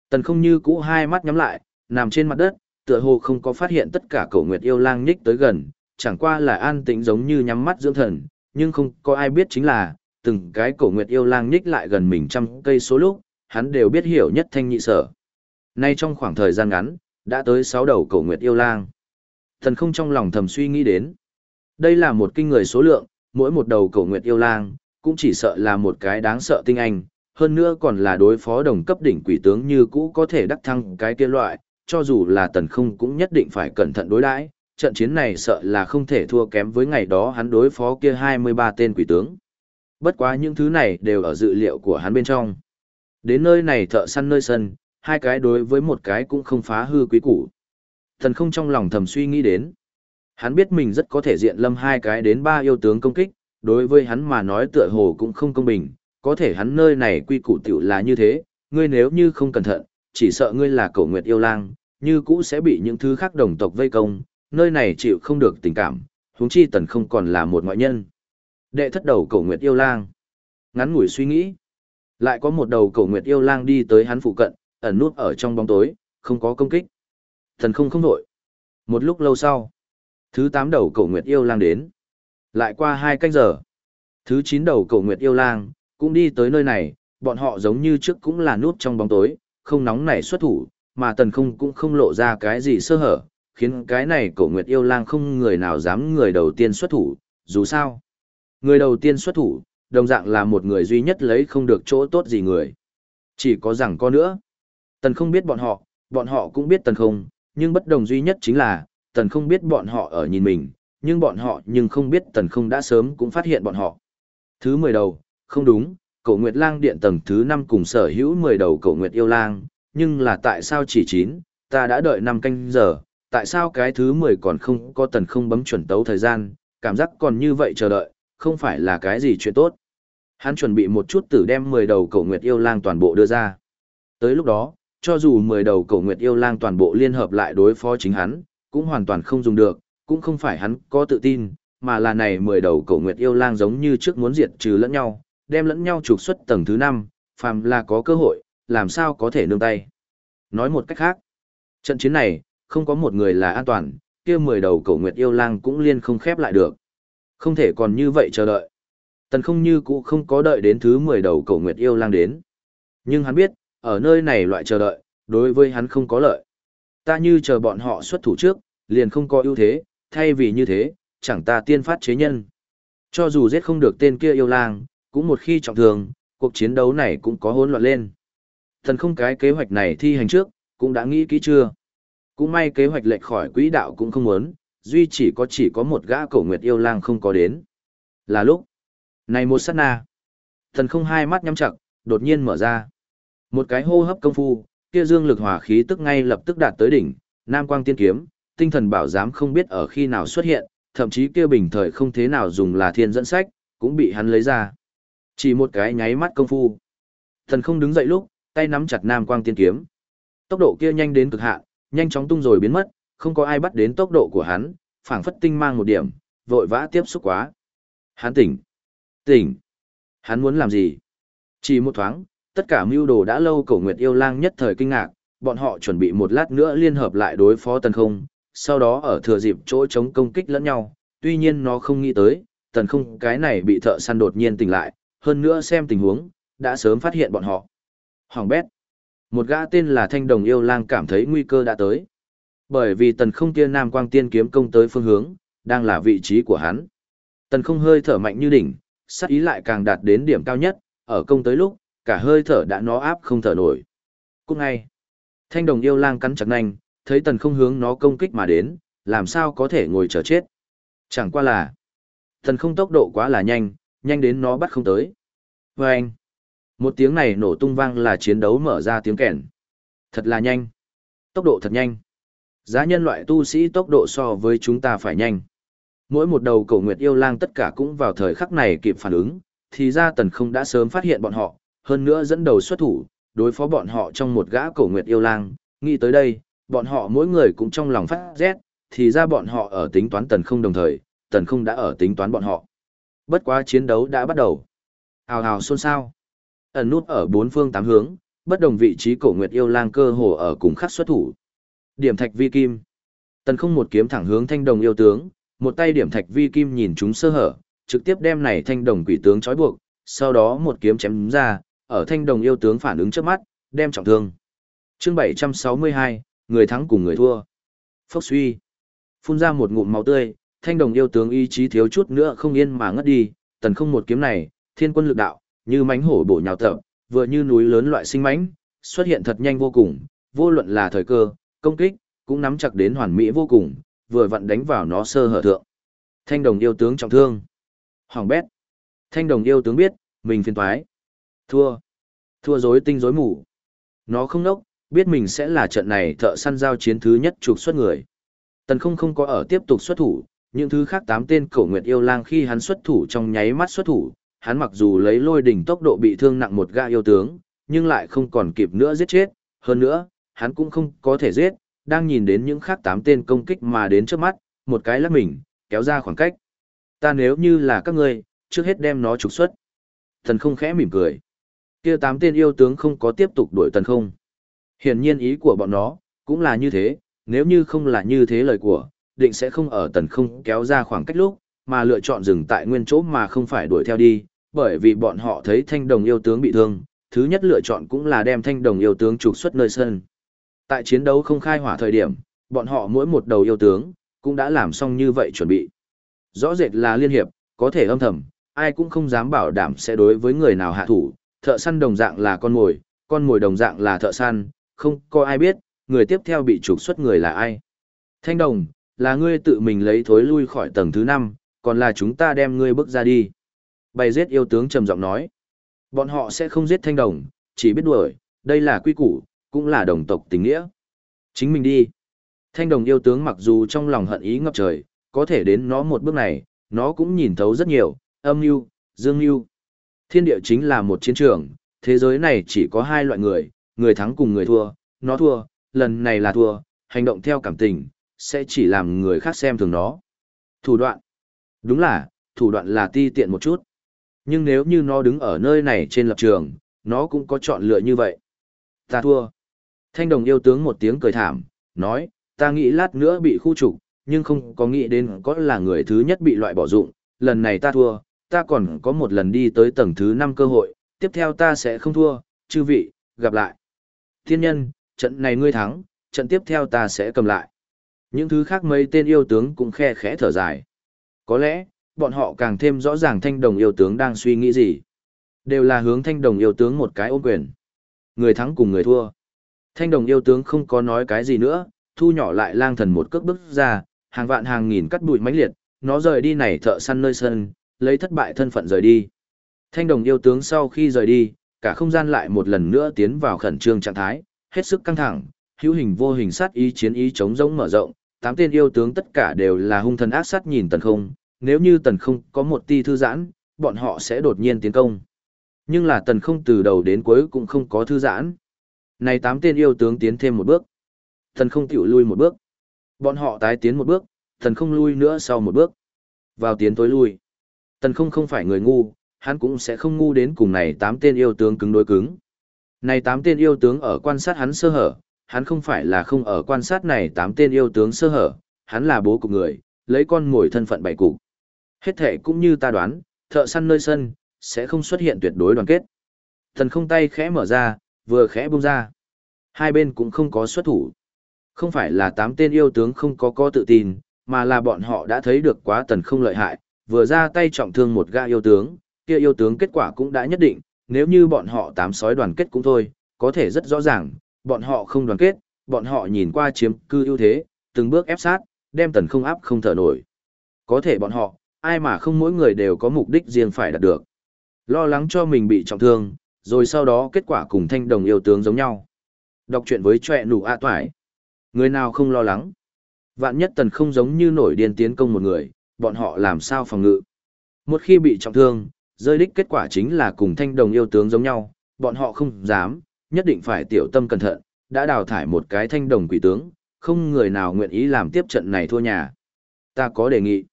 Tần không như cũ hai mắt nhắm lại, nằm trên mặt đất, tựa hồ không có phát hiện tất cả cổ nguyệt yêu lang nhích tới gần, chẳng qua là an tĩnh giống như nhắm mắt dưỡng thần, nhưng không có ai biết chính là, từng cái cổ nguyệt yêu lang nhích lại gần mình trăm cây số lúc, hắn đều biết hiểu nhất thanh nhị sở. Nay trong khoảng thời gian ngắn, đã tới sáu đầu cổ nguyệt yêu lang. Thần không trong lòng thầm suy nghĩ đến. Đây là một kinh người số lượng, mỗi một đầu cổ nguyệt yêu lang, cũng chỉ sợ là một cái đáng sợ tinh anh, hơn nữa còn là đối phó đồng cấp đỉnh quỷ tướng như cũ có thể đắc thăng cái kia loại, cho dù là tần không cũng nhất định phải cẩn thận đối đãi trận chiến này sợ là không thể thua kém với ngày đó hắn đối phó kia 23 tên quỷ tướng. Bất quá những thứ này đều ở dự liệu của hắn bên trong. Đến nơi này thợ săn nơi sân, hai cái đối với một cái cũng không phá hư quý củ. Thần không trong lòng thầm suy nghĩ đến. Hắn biết mình rất có thể diện lâm hai cái đến ba yêu tướng công kích, đối với hắn mà nói tựa hồ cũng không công bình, có thể hắn nơi này quy củ tiểu là như thế, ngươi nếu như không cẩn thận, chỉ sợ ngươi là cổ nguyệt yêu lang, như cũ sẽ bị những thứ khác đồng tộc vây công, nơi này chịu không được tình cảm, huống chi tần không còn là một ngoại nhân. Đệ thất đầu cổ nguyệt yêu lang. Ngắn ngủi suy nghĩ. Lại có một đầu cổ nguyệt yêu lang đi tới hắn phụ cận, ẩn nút ở trong bóng tối, không có công kích. Thần không không nổi. Một lúc lâu sau, thứ tám đầu cổ nguyệt yêu lang đến. Lại qua hai canh giờ, thứ chín đầu cổ nguyệt yêu lang, cũng đi tới nơi này, bọn họ giống như trước cũng là nút trong bóng tối, không nóng nảy xuất thủ, mà tần không cũng không lộ ra cái gì sơ hở, khiến cái này cổ nguyệt yêu lang không người nào dám người đầu tiên xuất thủ, dù sao. Người đầu tiên xuất thủ, đồng dạng là một người duy nhất lấy không được chỗ tốt gì người. Chỉ có rằng có nữa. Tần không biết bọn họ, bọn họ cũng biết tần không, nhưng bất đồng duy nhất chính là, tần không biết bọn họ ở nhìn mình, nhưng bọn họ nhưng không biết tần không đã sớm cũng phát hiện bọn họ. Thứ mười đầu, không đúng, cổ nguyệt lang điện tầng thứ năm cùng sở hữu mười đầu cổ nguyệt yêu lang, nhưng là tại sao chỉ chín ta đã đợi năm canh giờ, tại sao cái thứ mười còn không có tần không bấm chuẩn tấu thời gian, cảm giác còn như vậy chờ đợi, không phải là cái gì chuyện tốt. Hắn chuẩn bị một chút tử đem 10 đầu cổ nguyệt yêu lang toàn bộ đưa ra. Tới lúc đó, cho dù 10 đầu cổ nguyệt yêu lang toàn bộ liên hợp lại đối phó chính hắn, cũng hoàn toàn không dùng được, cũng không phải hắn có tự tin, mà là này 10 đầu cổ nguyệt yêu lang giống như trước muốn diệt trừ lẫn nhau, đem lẫn nhau trục xuất tầng thứ 5, phàm là có cơ hội, làm sao có thể nương tay. Nói một cách khác, trận chiến này, không có một người là an toàn, kia 10 đầu cổ nguyệt yêu lang cũng liên không khép lại được. Không thể còn như vậy chờ đợi. Tần không như cũ không có đợi đến thứ 10 đầu cổ nguyệt yêu lang đến. Nhưng hắn biết, ở nơi này loại chờ đợi, đối với hắn không có lợi. Ta như chờ bọn họ xuất thủ trước, liền không có ưu thế, thay vì như thế, chẳng ta tiên phát chế nhân. Cho dù giết không được tên kia yêu lang, cũng một khi trọng thương, cuộc chiến đấu này cũng có hỗn loạn lên. Thần không cái kế hoạch này thi hành trước, cũng đã nghĩ kỹ chưa? Cũng may kế hoạch lệch khỏi quỹ đạo cũng không muốn, duy chỉ có chỉ có một gã cổ nguyệt yêu lang không có đến. Là lúc. Này một sát na. Thần không hai mắt nhắm chặt, đột nhiên mở ra. Một cái hô hấp công phu, kia dương lực hỏa khí tức ngay lập tức đạt tới đỉnh, nam quang tiên kiếm, tinh thần bảo giám không biết ở khi nào xuất hiện, thậm chí kia bình thời không thế nào dùng là thiên dẫn sách, cũng bị hắn lấy ra. Chỉ một cái nháy mắt công phu. Thần không đứng dậy lúc, tay nắm chặt nam quang tiên kiếm. Tốc độ kia nhanh đến cực hạn, nhanh chóng tung rồi biến mất, không có ai bắt đến tốc độ của hắn, phảng phất tinh mang một điểm, vội vã tiếp xúc quá. Hắn tỉnh. Tỉnh. Hắn muốn làm gì? Chỉ một thoáng, tất cả mưu đồ đã lâu cổ nguyệt yêu lang nhất thời kinh ngạc, bọn họ chuẩn bị một lát nữa liên hợp lại đối phó tần không, sau đó ở thừa dịp chỗ chống công kích lẫn nhau, tuy nhiên nó không nghĩ tới, tần không cái này bị thợ săn đột nhiên tỉnh lại, hơn nữa xem tình huống, đã sớm phát hiện bọn họ. Hoàng bét. Một gã tên là Thanh Đồng Yêu Lang cảm thấy nguy cơ đã tới. Bởi vì tần không kia nam quang tiên kiếm công tới phương hướng, đang là vị trí của hắn. Tần không hơi thở mạnh như đỉnh, sát ý lại càng đạt đến điểm cao nhất, ở công tới lúc, cả hơi thở đã nó áp không thở nổi. Cũng ngay, Thanh Đồng Yêu Lang cắn chặt nanh, thấy tần không hướng nó công kích mà đến, làm sao có thể ngồi chờ chết. Chẳng qua là, tần không tốc độ quá là nhanh, nhanh đến nó bắt không tới. Và anh, một tiếng này nổ tung vang là chiến đấu mở ra tiếng kèn. Thật là nhanh. Tốc độ thật nhanh. Giá nhân loại tu sĩ tốc độ so với chúng ta phải nhanh. Mỗi một đầu cổ nguyệt yêu lang tất cả cũng vào thời khắc này kịp phản ứng, thì ra tần không đã sớm phát hiện bọn họ, hơn nữa dẫn đầu xuất thủ, đối phó bọn họ trong một gã cổ nguyệt yêu lang. Nghĩ tới đây, bọn họ mỗi người cũng trong lòng phát rét, thì ra bọn họ ở tính toán tần không đồng thời, tần không đã ở tính toán bọn họ. Bất quá chiến đấu đã bắt đầu. Hào hào xôn xao. Ẩn nút ở bốn phương tám hướng, bất đồng vị trí cổ nguyệt yêu lang cơ hồ ở cùng khắc xuất thủ. Điểm thạch vi kim. Tần không một kiếm thẳng hướng thanh đồng yêu tướng, một tay điểm thạch vi kim nhìn chúng sơ hở, trực tiếp đem này thanh đồng quỷ tướng trói buộc, sau đó một kiếm chém ra, ở thanh đồng yêu tướng phản ứng trước mắt, đem trọng thương. Chương 762, người thắng cùng người thua. Phốc suy. Phun ra một ngụm máu tươi, thanh đồng yêu tướng ý chí thiếu chút nữa không yên mà ngất đi, tần không một kiếm này, thiên quân lực đạo, như mánh hổ bổ nhào tập, vừa như núi lớn loại sinh mánh, xuất hiện thật nhanh vô cùng, vô luận là thời cơ, công kích, cũng nắm chặt đến hoàn mỹ vô cùng, vừa vặn đánh vào nó sơ hở thượng. Thanh đồng yêu tướng trọng thương. Hoàng bét. Thanh đồng yêu tướng biết, mình phiền toái. Thua. Thua rối tinh rối mù. Nó không nốc, biết mình sẽ là trận này thợ săn giao chiến thứ nhất trục xuất người. Tần không không có ở tiếp tục xuất thủ, những thứ khác tám tên cổ nguyệt yêu lang khi hắn xuất thủ trong nháy mắt xuất thủ, hắn mặc dù lấy lôi đỉnh tốc độ bị thương nặng một gã yêu tướng, nhưng lại không còn kịp nữa giết chết, hơn nữa, hắn cũng không có thể giết, đang nhìn đến những khác tám tên công kích mà đến trước mắt, một cái lắc mình, kéo ra khoảng cách. Ta nếu như là các ngươi, trước hết đem nó trục xuất. Thần không khẽ mỉm cười. kia tám tên yêu tướng không có tiếp tục đuổi tần không. Hiển nhiên ý của bọn nó, cũng là như thế, nếu như không là như thế lời của, định sẽ không ở tần không kéo ra khoảng cách lúc, mà lựa chọn dừng tại nguyên chỗ mà không phải đuổi theo đi, bởi vì bọn họ thấy thanh đồng yêu tướng bị thương, thứ nhất lựa chọn cũng là đem thanh đồng yêu tướng trục xuất nơi sân. Tại chiến đấu không khai hỏa thời điểm, bọn họ mỗi một đầu yêu tướng, cũng đã làm xong như vậy chuẩn bị. Rõ rệt là liên hiệp, có thể âm thầm, ai cũng không dám bảo đảm sẽ đối với người nào hạ thủ, thợ săn đồng dạng là con mồi, con mồi đồng dạng là thợ săn, không có ai biết, người tiếp theo bị trục xuất người là ai. Thanh đồng, là ngươi tự mình lấy thối lui khỏi tầng thứ năm, còn là chúng ta đem ngươi bước ra đi. Bày giết yêu tướng trầm giọng nói. Bọn họ sẽ không giết thanh đồng, chỉ biết đuổi, đây là quy củ, cũng là đồng tộc tình nghĩa. Chính mình đi. Thanh đồng yêu tướng mặc dù trong lòng hận ý ngập trời, có thể đến nó một bước này, nó cũng nhìn thấu rất nhiều, âm mưu, dương mưu. Thiên địa chính là một chiến trường, thế giới này chỉ có hai loại người, người thắng cùng người thua, nó thua, lần này là thua, hành động theo cảm tình, sẽ chỉ làm người khác xem thường nó. Thủ đoạn. Đúng là, thủ đoạn là ti tiện một chút. Nhưng nếu như nó đứng ở nơi này trên lập trường, nó cũng có chọn lựa như vậy. Ta thua. Thanh đồng yêu tướng một tiếng cười thảm, nói, ta nghĩ lát nữa bị khu trục, nhưng không có nghĩ đến có là người thứ nhất bị loại bỏ dụng, lần này ta thua, ta còn có một lần đi tới tầng thứ 5 cơ hội, tiếp theo ta sẽ không thua, chư vị, gặp lại. Thiên nhân, trận này ngươi thắng, trận tiếp theo ta sẽ cầm lại. Những thứ khác mấy tên yêu tướng cũng khe khẽ thở dài. Có lẽ, bọn họ càng thêm rõ ràng thanh đồng yêu tướng đang suy nghĩ gì. Đều là hướng thanh đồng yêu tướng một cái ôm quyền. Người thắng cùng người thua. Thanh đồng yêu tướng không có nói cái gì nữa, thu nhỏ lại lang thần một cước bước ra, hàng vạn hàng nghìn cắt bụi mãnh liệt, nó rời đi này thợ săn nơi sân, lấy thất bại thân phận rời đi. Thanh đồng yêu tướng sau khi rời đi, cả không gian lại một lần nữa tiến vào khẩn trương trạng thái, hết sức căng thẳng, hữu hình vô hình sát ý chiến ý chống rỗng mở rộng, tám tên yêu tướng tất cả đều là hung thần ác sát nhìn tần không, nếu như tần không có một ti thư giãn, bọn họ sẽ đột nhiên tiến công. Nhưng là tần không từ đầu đến cuối cũng không có thư giãn. Này tám tên yêu tướng tiến thêm một bước. Tần không tiểu lui một bước. Bọn họ tái tiến một bước, tần không lui nữa sau một bước. Vào tiến tối lui. Tần không không phải người ngu, hắn cũng sẽ không ngu đến cùng này tám tên yêu tướng cứng đối cứng. Này tám tên yêu tướng ở quan sát hắn sơ hở, hắn không phải là không ở quan sát này tám tên yêu tướng sơ hở, hắn là bố cục người, lấy con ngồi thân phận bảy cục. Hết thể cũng như ta đoán, thợ săn nơi sân, sẽ không xuất hiện tuyệt đối đoàn kết. Thần không tay khẽ mở ra, vừa khẽ bung ra. Hai bên cũng không có xuất thủ. Không phải là tám tên yêu tướng không có có tự tin, mà là bọn họ đã thấy được quá tần không lợi hại, vừa ra tay trọng thương một gã yêu tướng, kia yêu tướng kết quả cũng đã nhất định, nếu như bọn họ tám sói đoàn kết cũng thôi, có thể rất rõ ràng, bọn họ không đoàn kết, bọn họ nhìn qua chiếm cư ưu thế, từng bước ép sát, đem tần không áp không thở nổi. Có thể bọn họ, ai mà không mỗi người đều có mục đích riêng phải đạt được. Lo lắng cho mình bị trọng thương, rồi sau đó kết quả cùng thanh đồng yêu tướng giống nhau. Đọc chuyện với trọe nụ a toải. Người nào không lo lắng. Vạn nhất tần không giống như nổi điên tiến công một người, bọn họ làm sao phòng ngự. Một khi bị trọng thương, rơi đích kết quả chính là cùng thanh đồng yêu tướng giống nhau, bọn họ không dám, nhất định phải tiểu tâm cẩn thận, đã đào thải một cái thanh đồng quỷ tướng, không người nào nguyện ý làm tiếp trận này thua nhà. Ta có đề nghị.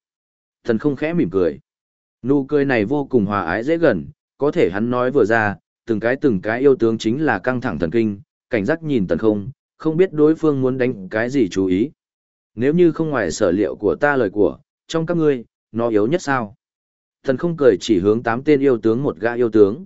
Thần không khẽ mỉm cười. Nụ cười này vô cùng hòa ái dễ gần, có thể hắn nói vừa ra, từng cái từng cái yêu tướng chính là căng thẳng thần kinh, cảnh giác nhìn tần không, không biết đối phương muốn đánh cái gì chú ý. Nếu như không ngoài sở liệu của ta lời của, trong các ngươi, nó yếu nhất sao? Thần không cười chỉ hướng tám tên yêu tướng một gã yêu tướng.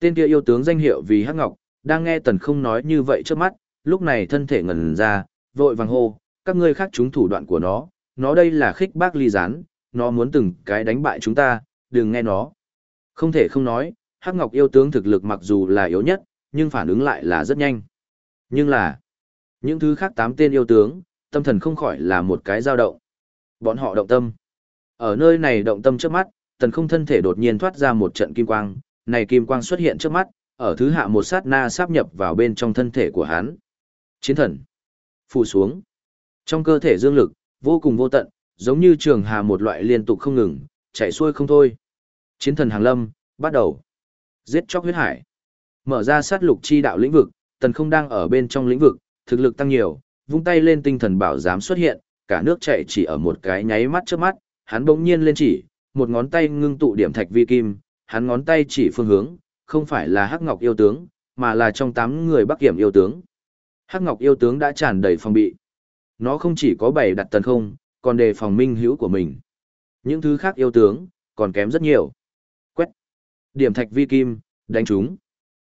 Tên kia yêu tướng danh hiệu vì Hắc Ngọc, đang nghe tần không nói như vậy trước mắt, lúc này thân thể ngần ra, vội vàng hô, các ngươi khác chúng thủ đoạn của nó, nó đây là khích bác ly gián, nó muốn từng cái đánh bại chúng ta, đừng nghe nó. Không thể không nói, Hắc Ngọc yêu tướng thực lực mặc dù là yếu nhất, nhưng phản ứng lại là rất nhanh. Nhưng là, những thứ khác tám tên yêu tướng, tâm thần không khỏi là một cái dao động. Bọn họ động tâm. Ở nơi này động tâm trước mắt, tần không thân thể đột nhiên thoát ra một trận kim quang, này kim quang xuất hiện trước mắt, ở thứ hạ một sát na sáp nhập vào bên trong thân thể của hắn. Chiến thần. phủ xuống. Trong cơ thể dương lực, vô cùng vô tận, giống như trường hà một loại liên tục không ngừng, chạy xuôi không thôi. Chiến thần hàng lâm, bắt đầu. Giết chóc huyết hải. Mở ra sát lục chi đạo lĩnh vực, tần không đang ở bên trong lĩnh vực, thực lực tăng nhiều, vung tay lên tinh thần bảo giám xuất hiện, cả nước chạy chỉ ở một cái nháy mắt trước mắt, hắn bỗng nhiên lên chỉ, một ngón tay ngưng tụ điểm thạch vi kim, hắn ngón tay chỉ phương hướng, không phải là Hắc Ngọc yêu tướng, mà là trong tám người Bắc Kiểm yêu tướng. Hắc Ngọc yêu tướng đã tràn đầy phòng bị. Nó không chỉ có bảy đặt tần không, còn đề phòng minh hữu của mình. Những thứ khác yêu tướng, còn kém rất nhiều. Quét. Điểm thạch vi kim, đánh chúng.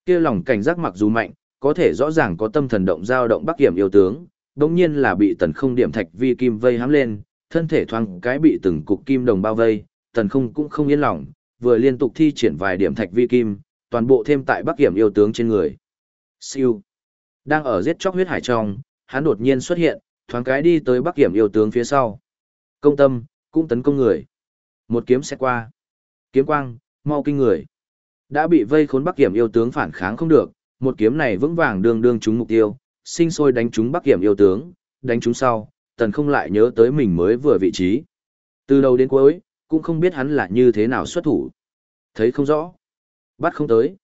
kia lòng cảnh giác mặc dù mạnh, có thể rõ ràng có tâm thần động dao động Bắc Kiểm yêu tướng, đồng nhiên là bị tần không điểm thạch vi kim vây hãm lên, thân thể thoáng cái bị từng cục kim đồng bao vây, tần không cũng không yên lòng, vừa liên tục thi triển vài điểm thạch vi kim, toàn bộ thêm tại Bắc hiểm yêu tướng trên người. Siêu. Đang ở giết chóc huyết hải trong, hắn đột nhiên xuất hiện, thoáng cái đi tới Bắc hiểm yêu tướng phía sau. Công tâm, cũng tấn công người. Một kiếm sẽ qua. Kiếm quang, mau kinh người. Đã bị vây khốn Bắc hiểm yêu tướng phản kháng không được, một kiếm này vững vàng đương đương trúng mục tiêu, sinh sôi đánh trúng Bắc hiểm yêu tướng, đánh trúng sau, tần không lại nhớ tới mình mới vừa vị trí. Từ đầu đến cuối, cũng không biết hắn là như thế nào xuất thủ. Thấy không rõ. Bắt không tới.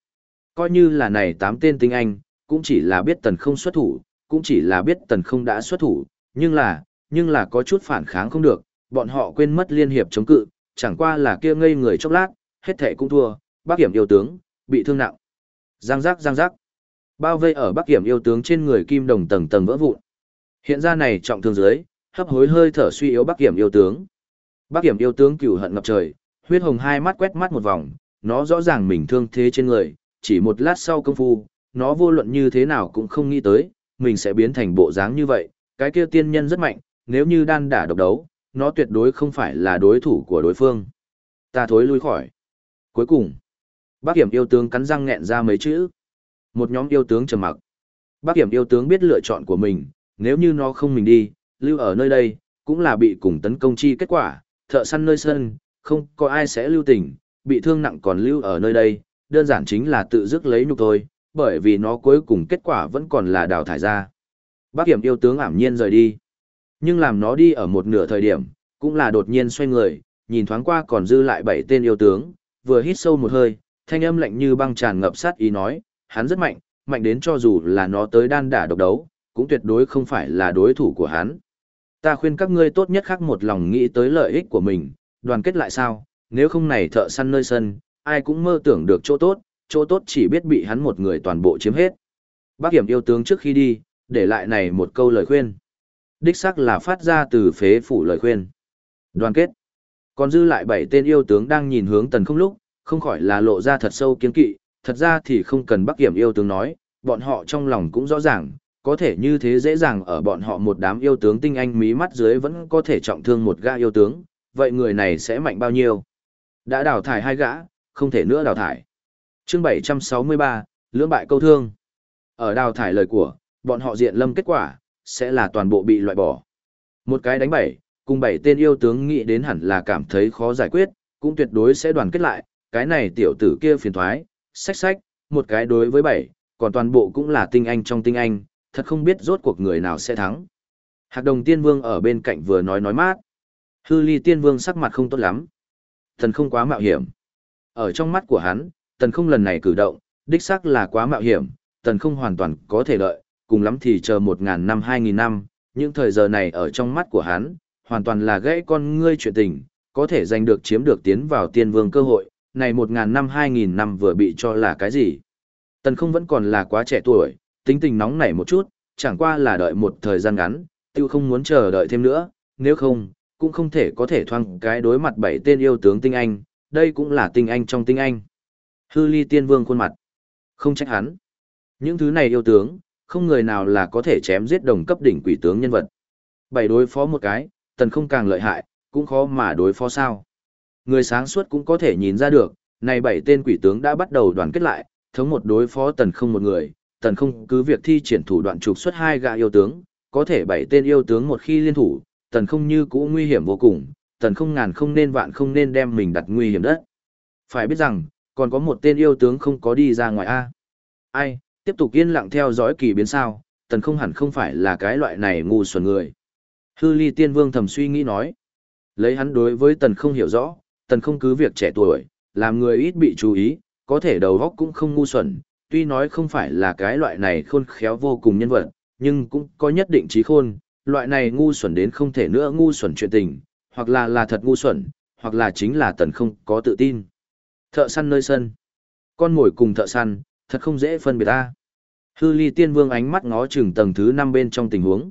Coi như là này tám tên tinh anh, cũng chỉ là biết tần không xuất thủ, cũng chỉ là biết tần không đã xuất thủ, nhưng là, nhưng là có chút phản kháng không được, bọn họ quên mất liên hiệp chống cự, chẳng qua là kia ngây người chốc lát, hết thệ cũng thua, bác hiểm yêu tướng, bị thương nặng. Giang giác giang giác. Bao vây ở bác hiểm yêu tướng trên người kim đồng tầng tầng vỡ vụn. Hiện ra này trọng thương dưới, hấp hối hơi thở suy yếu bác hiểm yêu tướng. Bác hiểm yêu tướng cửu hận ngập trời, huyết hồng hai mắt quét mắt một vòng, nó rõ ràng mình thương thế trên người, chỉ một lát sau công phu, nó vô luận như thế nào cũng không nghĩ tới, mình sẽ biến thành bộ dáng như vậy, cái kia tiên nhân rất mạnh, nếu như đan đả độc đấu, nó tuyệt đối không phải là đối thủ của đối phương. Ta thối lui khỏi. Cuối cùng, bác hiểm yêu tướng cắn răng nghẹn ra mấy chữ. Một nhóm yêu tướng trầm mặc. Bác hiểm yêu tướng biết lựa chọn của mình, nếu như nó không mình đi, lưu ở nơi đây, cũng là bị cùng tấn công chi kết quả, thợ săn nơi sân, không có ai sẽ lưu tình, bị thương nặng còn lưu ở nơi đây, đơn giản chính là tự dứt lấy nhục thôi, bởi vì nó cuối cùng kết quả vẫn còn là đào thải ra. Bác hiểm yêu tướng ảm nhiên rời đi. Nhưng làm nó đi ở một nửa thời điểm, cũng là đột nhiên xoay người, nhìn thoáng qua còn dư lại bảy tên yêu tướng, vừa hít sâu một hơi, thanh âm lạnh như băng tràn ngập sát ý nói, hắn rất mạnh, mạnh đến cho dù là nó tới đan đả độc đấu, cũng tuyệt đối không phải là đối thủ của hắn. Ta khuyên các ngươi tốt nhất khác một lòng nghĩ tới lợi ích của mình, đoàn kết lại sao, nếu không này thợ săn nơi sân, ai cũng mơ tưởng được chỗ tốt, chỗ tốt chỉ biết bị hắn một người toàn bộ chiếm hết. Bác hiểm yêu tướng trước khi đi, để lại này một câu lời khuyên. Đích xác là phát ra từ phế phủ lời khuyên. Đoàn kết. Còn dư lại bảy tên yêu tướng đang nhìn hướng tần không lúc, không khỏi là lộ ra thật sâu kiên kỵ, thật ra thì không cần bác hiểm yêu tướng nói, bọn họ trong lòng cũng rõ ràng, có thể như thế dễ dàng ở bọn họ một đám yêu tướng tinh anh mí mắt dưới vẫn có thể trọng thương một gã yêu tướng, vậy người này sẽ mạnh bao nhiêu? Đã đào thải hai gã, không thể nữa đào thải. Chương 763, lưỡng bại câu thương. Ở đào thải lời của, bọn họ diện lâm kết quả, sẽ là toàn bộ bị loại bỏ. Một cái đánh bảy, cùng bảy tên yêu tướng nghĩ đến hẳn là cảm thấy khó giải quyết, cũng tuyệt đối sẽ đoàn kết lại, cái này tiểu tử kia phiền thoái, sách sách, một cái đối với bảy, còn toàn bộ cũng là tinh anh trong tinh anh, thật không biết rốt cuộc người nào sẽ thắng. Hạc đồng tiên vương ở bên cạnh vừa nói nói mát. Hư ly tiên vương sắc mặt không tốt lắm. Thần không quá mạo hiểm. Ở trong mắt của hắn, tần không lần này cử động, đích xác là quá mạo hiểm, tần không hoàn toàn có thể đợi, cùng lắm thì chờ một ngàn năm hai nghìn năm, những thời giờ này ở trong mắt của hắn, hoàn toàn là gãy con ngươi chuyện tình, có thể giành được chiếm được tiến vào tiên vương cơ hội, này một ngàn năm hai nghìn năm vừa bị cho là cái gì. Tần không vẫn còn là quá trẻ tuổi, tính tình nóng nảy một chút, chẳng qua là đợi một thời gian ngắn, tiêu không muốn chờ đợi thêm nữa, nếu không, cũng không thể có thể thoang cái đối mặt bảy tên yêu tướng tinh anh, đây cũng là tinh anh trong tinh anh. Hư ly tiên vương khuôn mặt. Không trách hắn. Những thứ này yêu tướng, không người nào là có thể chém giết đồng cấp đỉnh quỷ tướng nhân vật. Bảy đối phó một cái, tần không càng lợi hại, cũng khó mà đối phó sao. Người sáng suốt cũng có thể nhìn ra được, này bảy tên quỷ tướng đã bắt đầu đoàn kết lại, thống một đối phó tần không một người, tần không cứ việc thi triển thủ đoạn trục xuất hai gã yêu tướng, có thể bảy tên yêu tướng một khi liên thủ, tần không như cũ nguy hiểm vô cùng, tần không ngàn không nên vạn không nên đem mình đặt nguy hiểm đất. Phải biết rằng, còn có một tên yêu tướng không có đi ra ngoài A. Ai, tiếp tục yên lặng theo dõi kỳ biến sao, tần không hẳn không phải là cái loại này ngu xuẩn người. Hư ly tiên vương thầm suy nghĩ nói. Lấy hắn đối với tần không hiểu rõ, tần không cứ việc trẻ tuổi, làm người ít bị chú ý, có thể đầu góc cũng không ngu xuẩn, tuy nói không phải là cái loại này khôn khéo vô cùng nhân vật, nhưng cũng có nhất định trí khôn, loại này ngu xuẩn đến không thể nữa ngu xuẩn chuyện tình, hoặc là là thật ngu xuẩn, hoặc là chính là tần không có tự tin. Thợ săn nơi sân. Con mồi cùng thợ săn, thật không dễ phân biệt ta. Hư ly tiên vương ánh mắt ngó chừng tầng thứ năm bên trong tình huống.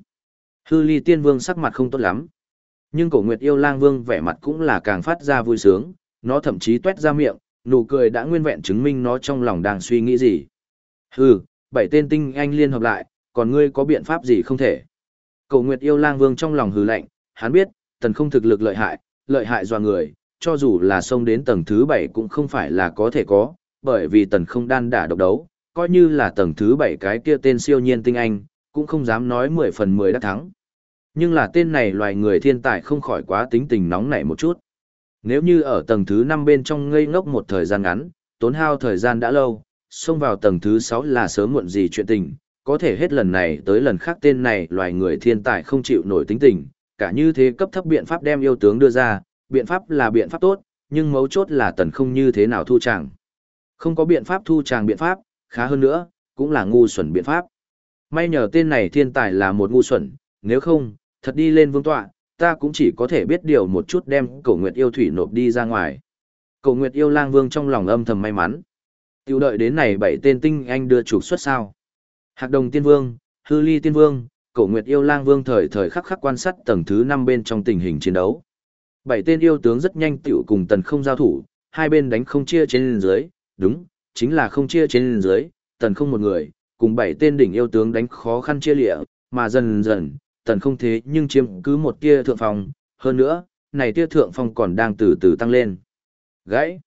Hư ly tiên vương sắc mặt không tốt lắm. Nhưng cổ nguyệt yêu lang vương vẻ mặt cũng là càng phát ra vui sướng, nó thậm chí tuét ra miệng, nụ cười đã nguyên vẹn chứng minh nó trong lòng đang suy nghĩ gì. Hừ, bảy tên tinh anh liên hợp lại, còn ngươi có biện pháp gì không thể. Cổ nguyệt yêu lang vương trong lòng hừ lạnh, hắn biết, tần không thực lực lợi hại, lợi hại dò người, cho dù là xông đến tầng thứ bảy cũng không phải là có thể có, bởi vì tần không đan đả độc đấu, coi như là tầng thứ bảy cái kia tên siêu nhiên tinh anh, cũng không dám nói mười phần mười đã thắng. Nhưng là tên này loài người thiên tài không khỏi quá tính tình nóng nảy một chút. Nếu như ở tầng thứ năm bên trong ngây ngốc một thời gian ngắn, tốn hao thời gian đã lâu, xông vào tầng thứ sáu là sớm muộn gì chuyện tình, có thể hết lần này tới lần khác tên này loài người thiên tài không chịu nổi tính tình, cả như thế cấp thấp biện pháp đem yêu tướng đưa ra, biện pháp là biện pháp tốt, nhưng mấu chốt là tần không như thế nào thu chàng. Không có biện pháp thu chàng biện pháp, khá hơn nữa, cũng là ngu xuẩn biện pháp. May nhờ tên này thiên tài là một ngu xuẩn, nếu không, thật đi lên vương tọa, ta cũng chỉ có thể biết điều một chút đem cổ nguyệt yêu thủy nộp đi ra ngoài. Cổ nguyệt yêu lang vương trong lòng âm thầm may mắn. Tiểu đợi đến này bảy tên tinh anh đưa trục xuất sao. Hạc đồng tiên vương, hư ly tiên vương, cổ nguyệt yêu lang vương thời thời khắc khắc quan sát tầng thứ 5 bên trong tình hình chiến đấu. Bảy tên yêu tướng rất nhanh tiểu cùng tần không giao thủ, hai bên đánh không chia trên dưới, đúng, chính là không chia trên dưới, tần không một người, cùng bảy tên đỉnh yêu tướng đánh khó khăn chia lịa, mà dần dần, tần không thế nhưng chiếm cứ một tia thượng phong, hơn nữa, này tia thượng phong còn đang từ từ tăng lên. Gãy!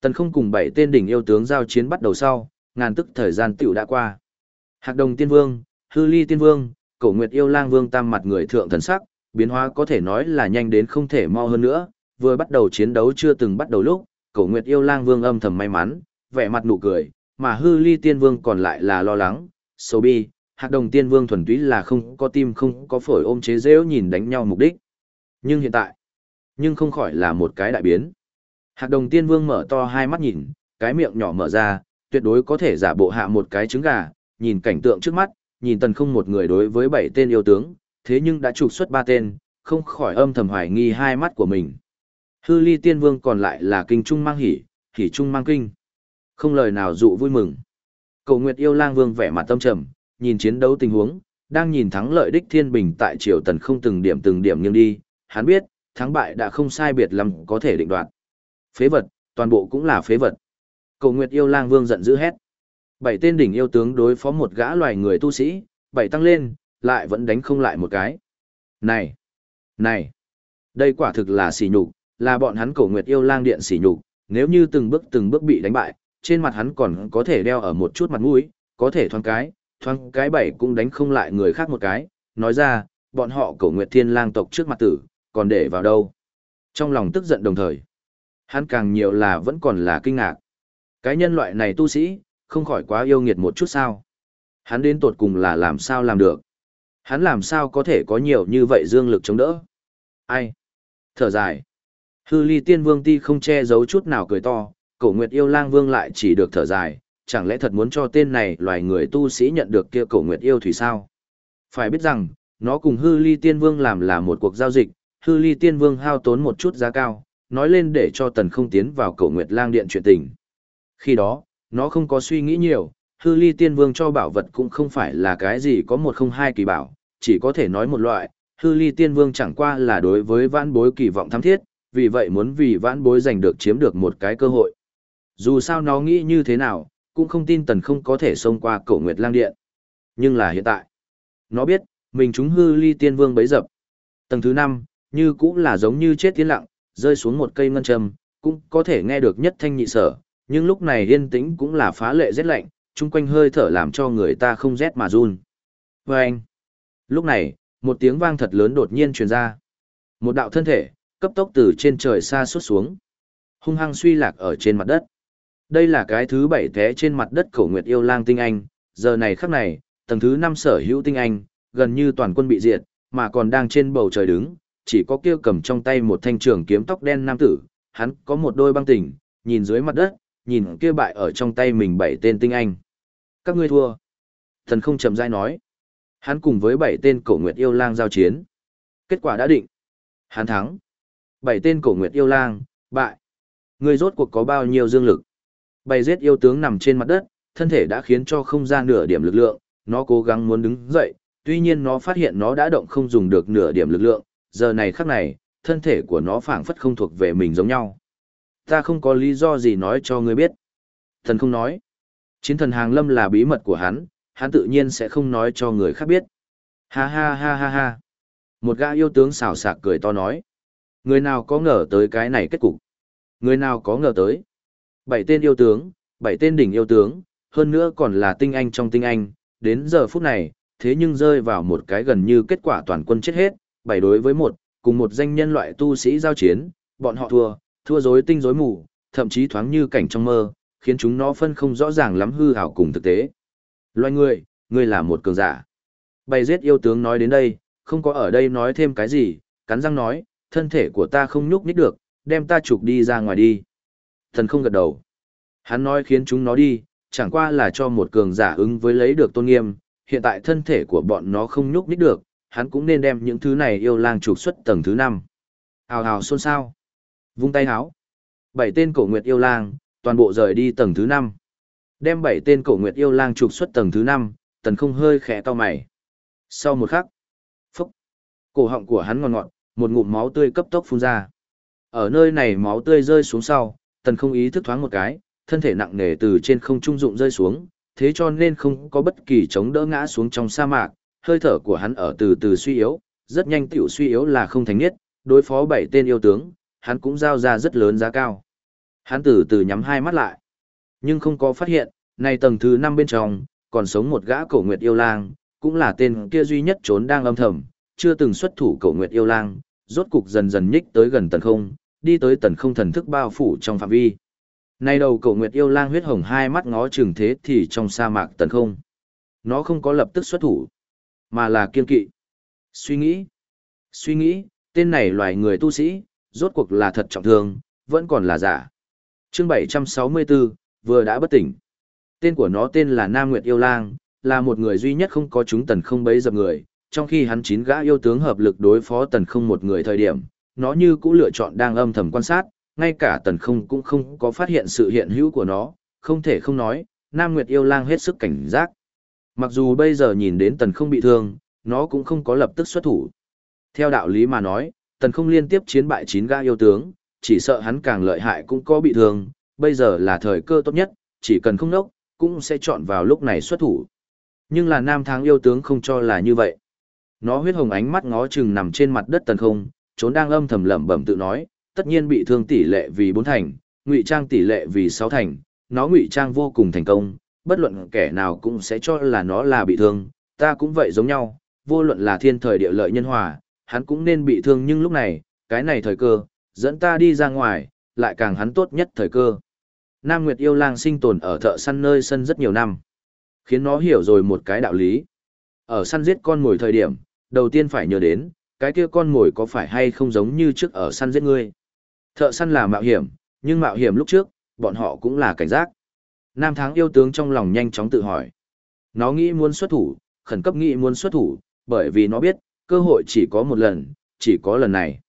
Tần không cùng bảy tên đỉnh yêu tướng giao chiến bắt đầu sau, ngàn tức thời gian tiểu đã qua. Hạc đồng tiên vương, hư ly tiên vương, cổ nguyệt yêu lang vương tam mặt người thượng thần sắc, biến hóa có thể nói là nhanh đến không thể mau hơn nữa, vừa bắt đầu chiến đấu chưa từng bắt đầu lúc, cổ nguyệt yêu lang vương âm thầm may mắn, vẻ mặt nụ cười, mà hư ly tiên vương còn lại là lo lắng, sầu bi, hạc đồng tiên vương thuần túy là không có tim không có phổi ôm chế dễu nhìn đánh nhau mục đích. Nhưng hiện tại, nhưng không khỏi là một cái đại biến. Hạc đồng tiên vương mở to hai mắt nhìn, cái miệng nhỏ mở ra, tuyệt đối có thể giả bộ hạ một cái trứng gà, nhìn cảnh tượng trước mắt, nhìn tần không một người đối với bảy tên yêu tướng, thế nhưng đã trục xuất ba tên, không khỏi âm thầm hoài nghi hai mắt của mình. Hư ly tiên vương còn lại là kinh trung mang hỉ, hỉ trung mang kinh. Không lời nào dụ vui mừng. Cầu Nguyệt yêu lang vương vẻ mặt tâm trầm, nhìn chiến đấu tình huống, đang nhìn thắng lợi đích thiên bình tại triều tần không từng điểm từng điểm nghiêng đi, hắn biết, thắng bại đã không sai biệt lắm có thể định đoạt. Phế vật, toàn bộ cũng là phế vật. Cầu Nguyệt yêu lang vương giận dữ hét. Bảy tên đỉnh yêu tướng đối phó một gã loài người tu sĩ, bảy tăng lên, lại vẫn đánh không lại một cái. Này! Này! Đây quả thực là sỉ nhục, là bọn hắn cổ nguyệt yêu lang điện sỉ nhục, nếu như từng bước từng bước bị đánh bại, trên mặt hắn còn có thể đeo ở một chút mặt mũi, có thể thoáng cái, thoáng cái bảy cũng đánh không lại người khác một cái, nói ra, bọn họ cổ nguyệt thiên lang tộc trước mặt tử, còn để vào đâu. Trong lòng tức giận đồng thời, hắn càng nhiều là vẫn còn là kinh ngạc. Cái nhân loại này tu sĩ, không khỏi quá yêu nghiệt một chút sao. Hắn đến tột cùng là làm sao làm được. Hắn làm sao có thể có nhiều như vậy dương lực chống đỡ. Ai? Thở dài. Hư ly tiên vương ti không che giấu chút nào cười to, cổ nguyệt yêu lang vương lại chỉ được thở dài, chẳng lẽ thật muốn cho tên này loài người tu sĩ nhận được kia cổ nguyệt yêu thủy sao? Phải biết rằng, nó cùng hư ly tiên vương làm là một cuộc giao dịch, hư ly tiên vương hao tốn một chút giá cao, nói lên để cho tần không tiến vào cổ nguyệt lang điện chuyện tình. Khi đó, nó không có suy nghĩ nhiều, hư ly tiên vương cho bảo vật cũng không phải là cái gì có một không hai kỳ bảo, chỉ có thể nói một loại, hư ly tiên vương chẳng qua là đối với vãn bối kỳ vọng thắm thiết, vì vậy muốn vì vãn bối giành được chiếm được một cái cơ hội. Dù sao nó nghĩ như thế nào, cũng không tin tần không có thể xông qua cổ nguyệt lang điện. Nhưng là hiện tại, nó biết, mình chúng hư ly tiên vương bấy dập. Tầng thứ 5, như cũng là giống như chết tiến lặng, rơi xuống một cây ngân châm, cũng có thể nghe được nhất thanh nhị sở, nhưng lúc này yên tĩnh cũng là phá lệ rét lạnh, chung quanh hơi thở làm cho người ta không rét mà run. Và anh, lúc này, một tiếng vang thật lớn đột nhiên truyền ra. Một đạo thân thể, cấp tốc từ trên trời xa suốt xuống. Hung hăng suy lạc ở trên mặt đất. Đây là cái thứ bảy té trên mặt đất cổ nguyệt yêu lang tinh anh, giờ này khắc này, tầng thứ năm sở hữu tinh anh, gần như toàn quân bị diệt, mà còn đang trên bầu trời đứng, chỉ có kia cầm trong tay một thanh trường kiếm tóc đen nam tử, hắn có một đôi băng tỉnh, nhìn dưới mặt đất, nhìn kia bại ở trong tay mình bảy tên tinh anh. Các ngươi thua. Thần không chậm rãi nói. Hắn cùng với bảy tên cổ nguyệt yêu lang giao chiến. Kết quả đã định. Hắn thắng. Bảy tên cổ nguyệt yêu lang, bại. Ngươi rốt cuộc có bao nhiêu dương lực. Bày giết yêu tướng nằm trên mặt đất, thân thể đã khiến cho không gian nửa điểm lực lượng, nó cố gắng muốn đứng dậy, tuy nhiên nó phát hiện nó đã động không dùng được nửa điểm lực lượng, giờ này khắc này, thân thể của nó phảng phất không thuộc về mình giống nhau. Ta không có lý do gì nói cho ngươi biết. Thần không nói. Chiến thần hàng lâm là bí mật của hắn, hắn tự nhiên sẽ không nói cho người khác biết. Ha ha ha ha ha. Một gã yêu tướng xào sạc cười to nói. Người nào có ngờ tới cái này kết cục? Người nào có ngờ tới? Bảy tên yêu tướng, bảy tên đỉnh yêu tướng, hơn nữa còn là tinh anh trong tinh anh, đến giờ phút này, thế nhưng rơi vào một cái gần như kết quả toàn quân chết hết, bảy đối với một, cùng một danh nhân loại tu sĩ giao chiến, bọn họ thua, thua rối tinh rối mù, thậm chí thoáng như cảnh trong mơ, khiến chúng nó phân không rõ ràng lắm hư ảo cùng thực tế. Loài người, ngươi là một cường giả. Bày giết yêu tướng nói đến đây, không có ở đây nói thêm cái gì, cắn răng nói, thân thể của ta không nhúc nhích được, đem ta trục đi ra ngoài đi. Thần không gật đầu. Hắn nói khiến chúng nó đi, chẳng qua là cho một cường giả ứng với lấy được tôn nghiêm, hiện tại thân thể của bọn nó không nhúc nhích được, hắn cũng nên đem những thứ này yêu lang trục xuất tầng thứ 5. Hào hào xôn xao. Vung tay háo. Bảy tên cổ nguyệt yêu lang, toàn bộ rời đi tầng thứ 5. Đem bảy tên cổ nguyệt yêu lang trục xuất tầng thứ 5, tần không hơi khẽ to mày. Sau một khắc, phúc, cổ họng của hắn ngọt ngọt, một ngụm máu tươi cấp tốc phun ra. Ở nơi này máu tươi rơi xuống sau, tần không ý thức thoáng một cái, thân thể nặng nề từ trên không trung dụng rơi xuống, thế cho nên không có bất kỳ chống đỡ ngã xuống trong sa mạc, hơi thở của hắn ở từ từ suy yếu, rất nhanh tiểu suy yếu là không thành nhất, đối phó bảy tên yêu tướng, hắn cũng giao ra rất lớn giá cao. Hắn từ từ nhắm hai mắt lại, nhưng không có phát hiện, này tầng thứ năm bên trong, còn sống một gã cổ nguyệt yêu lang, cũng là tên kia duy nhất trốn đang âm thầm, chưa từng xuất thủ cổ nguyệt yêu lang, rốt cục dần dần nhích tới gần tần không, đi tới tần không thần thức bao phủ trong phạm vi. Nay đầu cổ nguyệt yêu lang huyết hồng hai mắt ngó chừng thế thì trong sa mạc tần không. Nó không có lập tức xuất thủ, mà là kiên kỵ. Suy nghĩ, suy nghĩ, tên này loài người tu sĩ, rốt cuộc là thật trọng thương, vẫn còn là giả. Chương 764, vừa đã bất tỉnh. Tên của nó tên là Nam Nguyệt Yêu Lang, là một người duy nhất không có chúng tần không bấy dập người, trong khi hắn chín gã yêu tướng hợp lực đối phó tần không một người thời điểm, nó như cũng lựa chọn đang âm thầm quan sát, ngay cả tần không cũng không có phát hiện sự hiện hữu của nó, không thể không nói, Nam Nguyệt Yêu Lang hết sức cảnh giác. Mặc dù bây giờ nhìn đến tần không bị thương, nó cũng không có lập tức xuất thủ. Theo đạo lý mà nói, tần không liên tiếp chiến bại chín gã yêu tướng, chỉ sợ hắn càng lợi hại cũng có bị thương, bây giờ là thời cơ tốt nhất, chỉ cần không nốc, cũng sẽ chọn vào lúc này xuất thủ. Nhưng là nam tháng yêu tướng không cho là như vậy. Nó huyết hồng ánh mắt ngó chừng nằm trên mặt đất tần không, trốn đang âm thầm lẩm bẩm tự nói, tất nhiên bị thương tỷ lệ vì bốn thành, ngụy trang tỷ lệ vì sáu thành, nó ngụy trang vô cùng thành công, bất luận kẻ nào cũng sẽ cho là nó là bị thương, ta cũng vậy giống nhau, vô luận là thiên thời địa lợi nhân hòa, hắn cũng nên bị thương nhưng lúc này, cái này thời cơ, dẫn ta đi ra ngoài, lại càng hắn tốt nhất thời cơ. Nam Nguyệt yêu lang sinh tồn ở thợ săn nơi sân rất nhiều năm, khiến nó hiểu rồi một cái đạo lý. Ở săn giết con mồi thời điểm, đầu tiên phải nhớ đến, cái kia con mồi có phải hay không giống như trước ở săn giết ngươi. Thợ săn là mạo hiểm, nhưng mạo hiểm lúc trước, bọn họ cũng là cảnh giác. Nam Tháng yêu tướng trong lòng nhanh chóng tự hỏi. Nó nghĩ muốn xuất thủ, khẩn cấp nghĩ muốn xuất thủ, bởi vì nó biết, cơ hội chỉ có một lần, chỉ có lần này.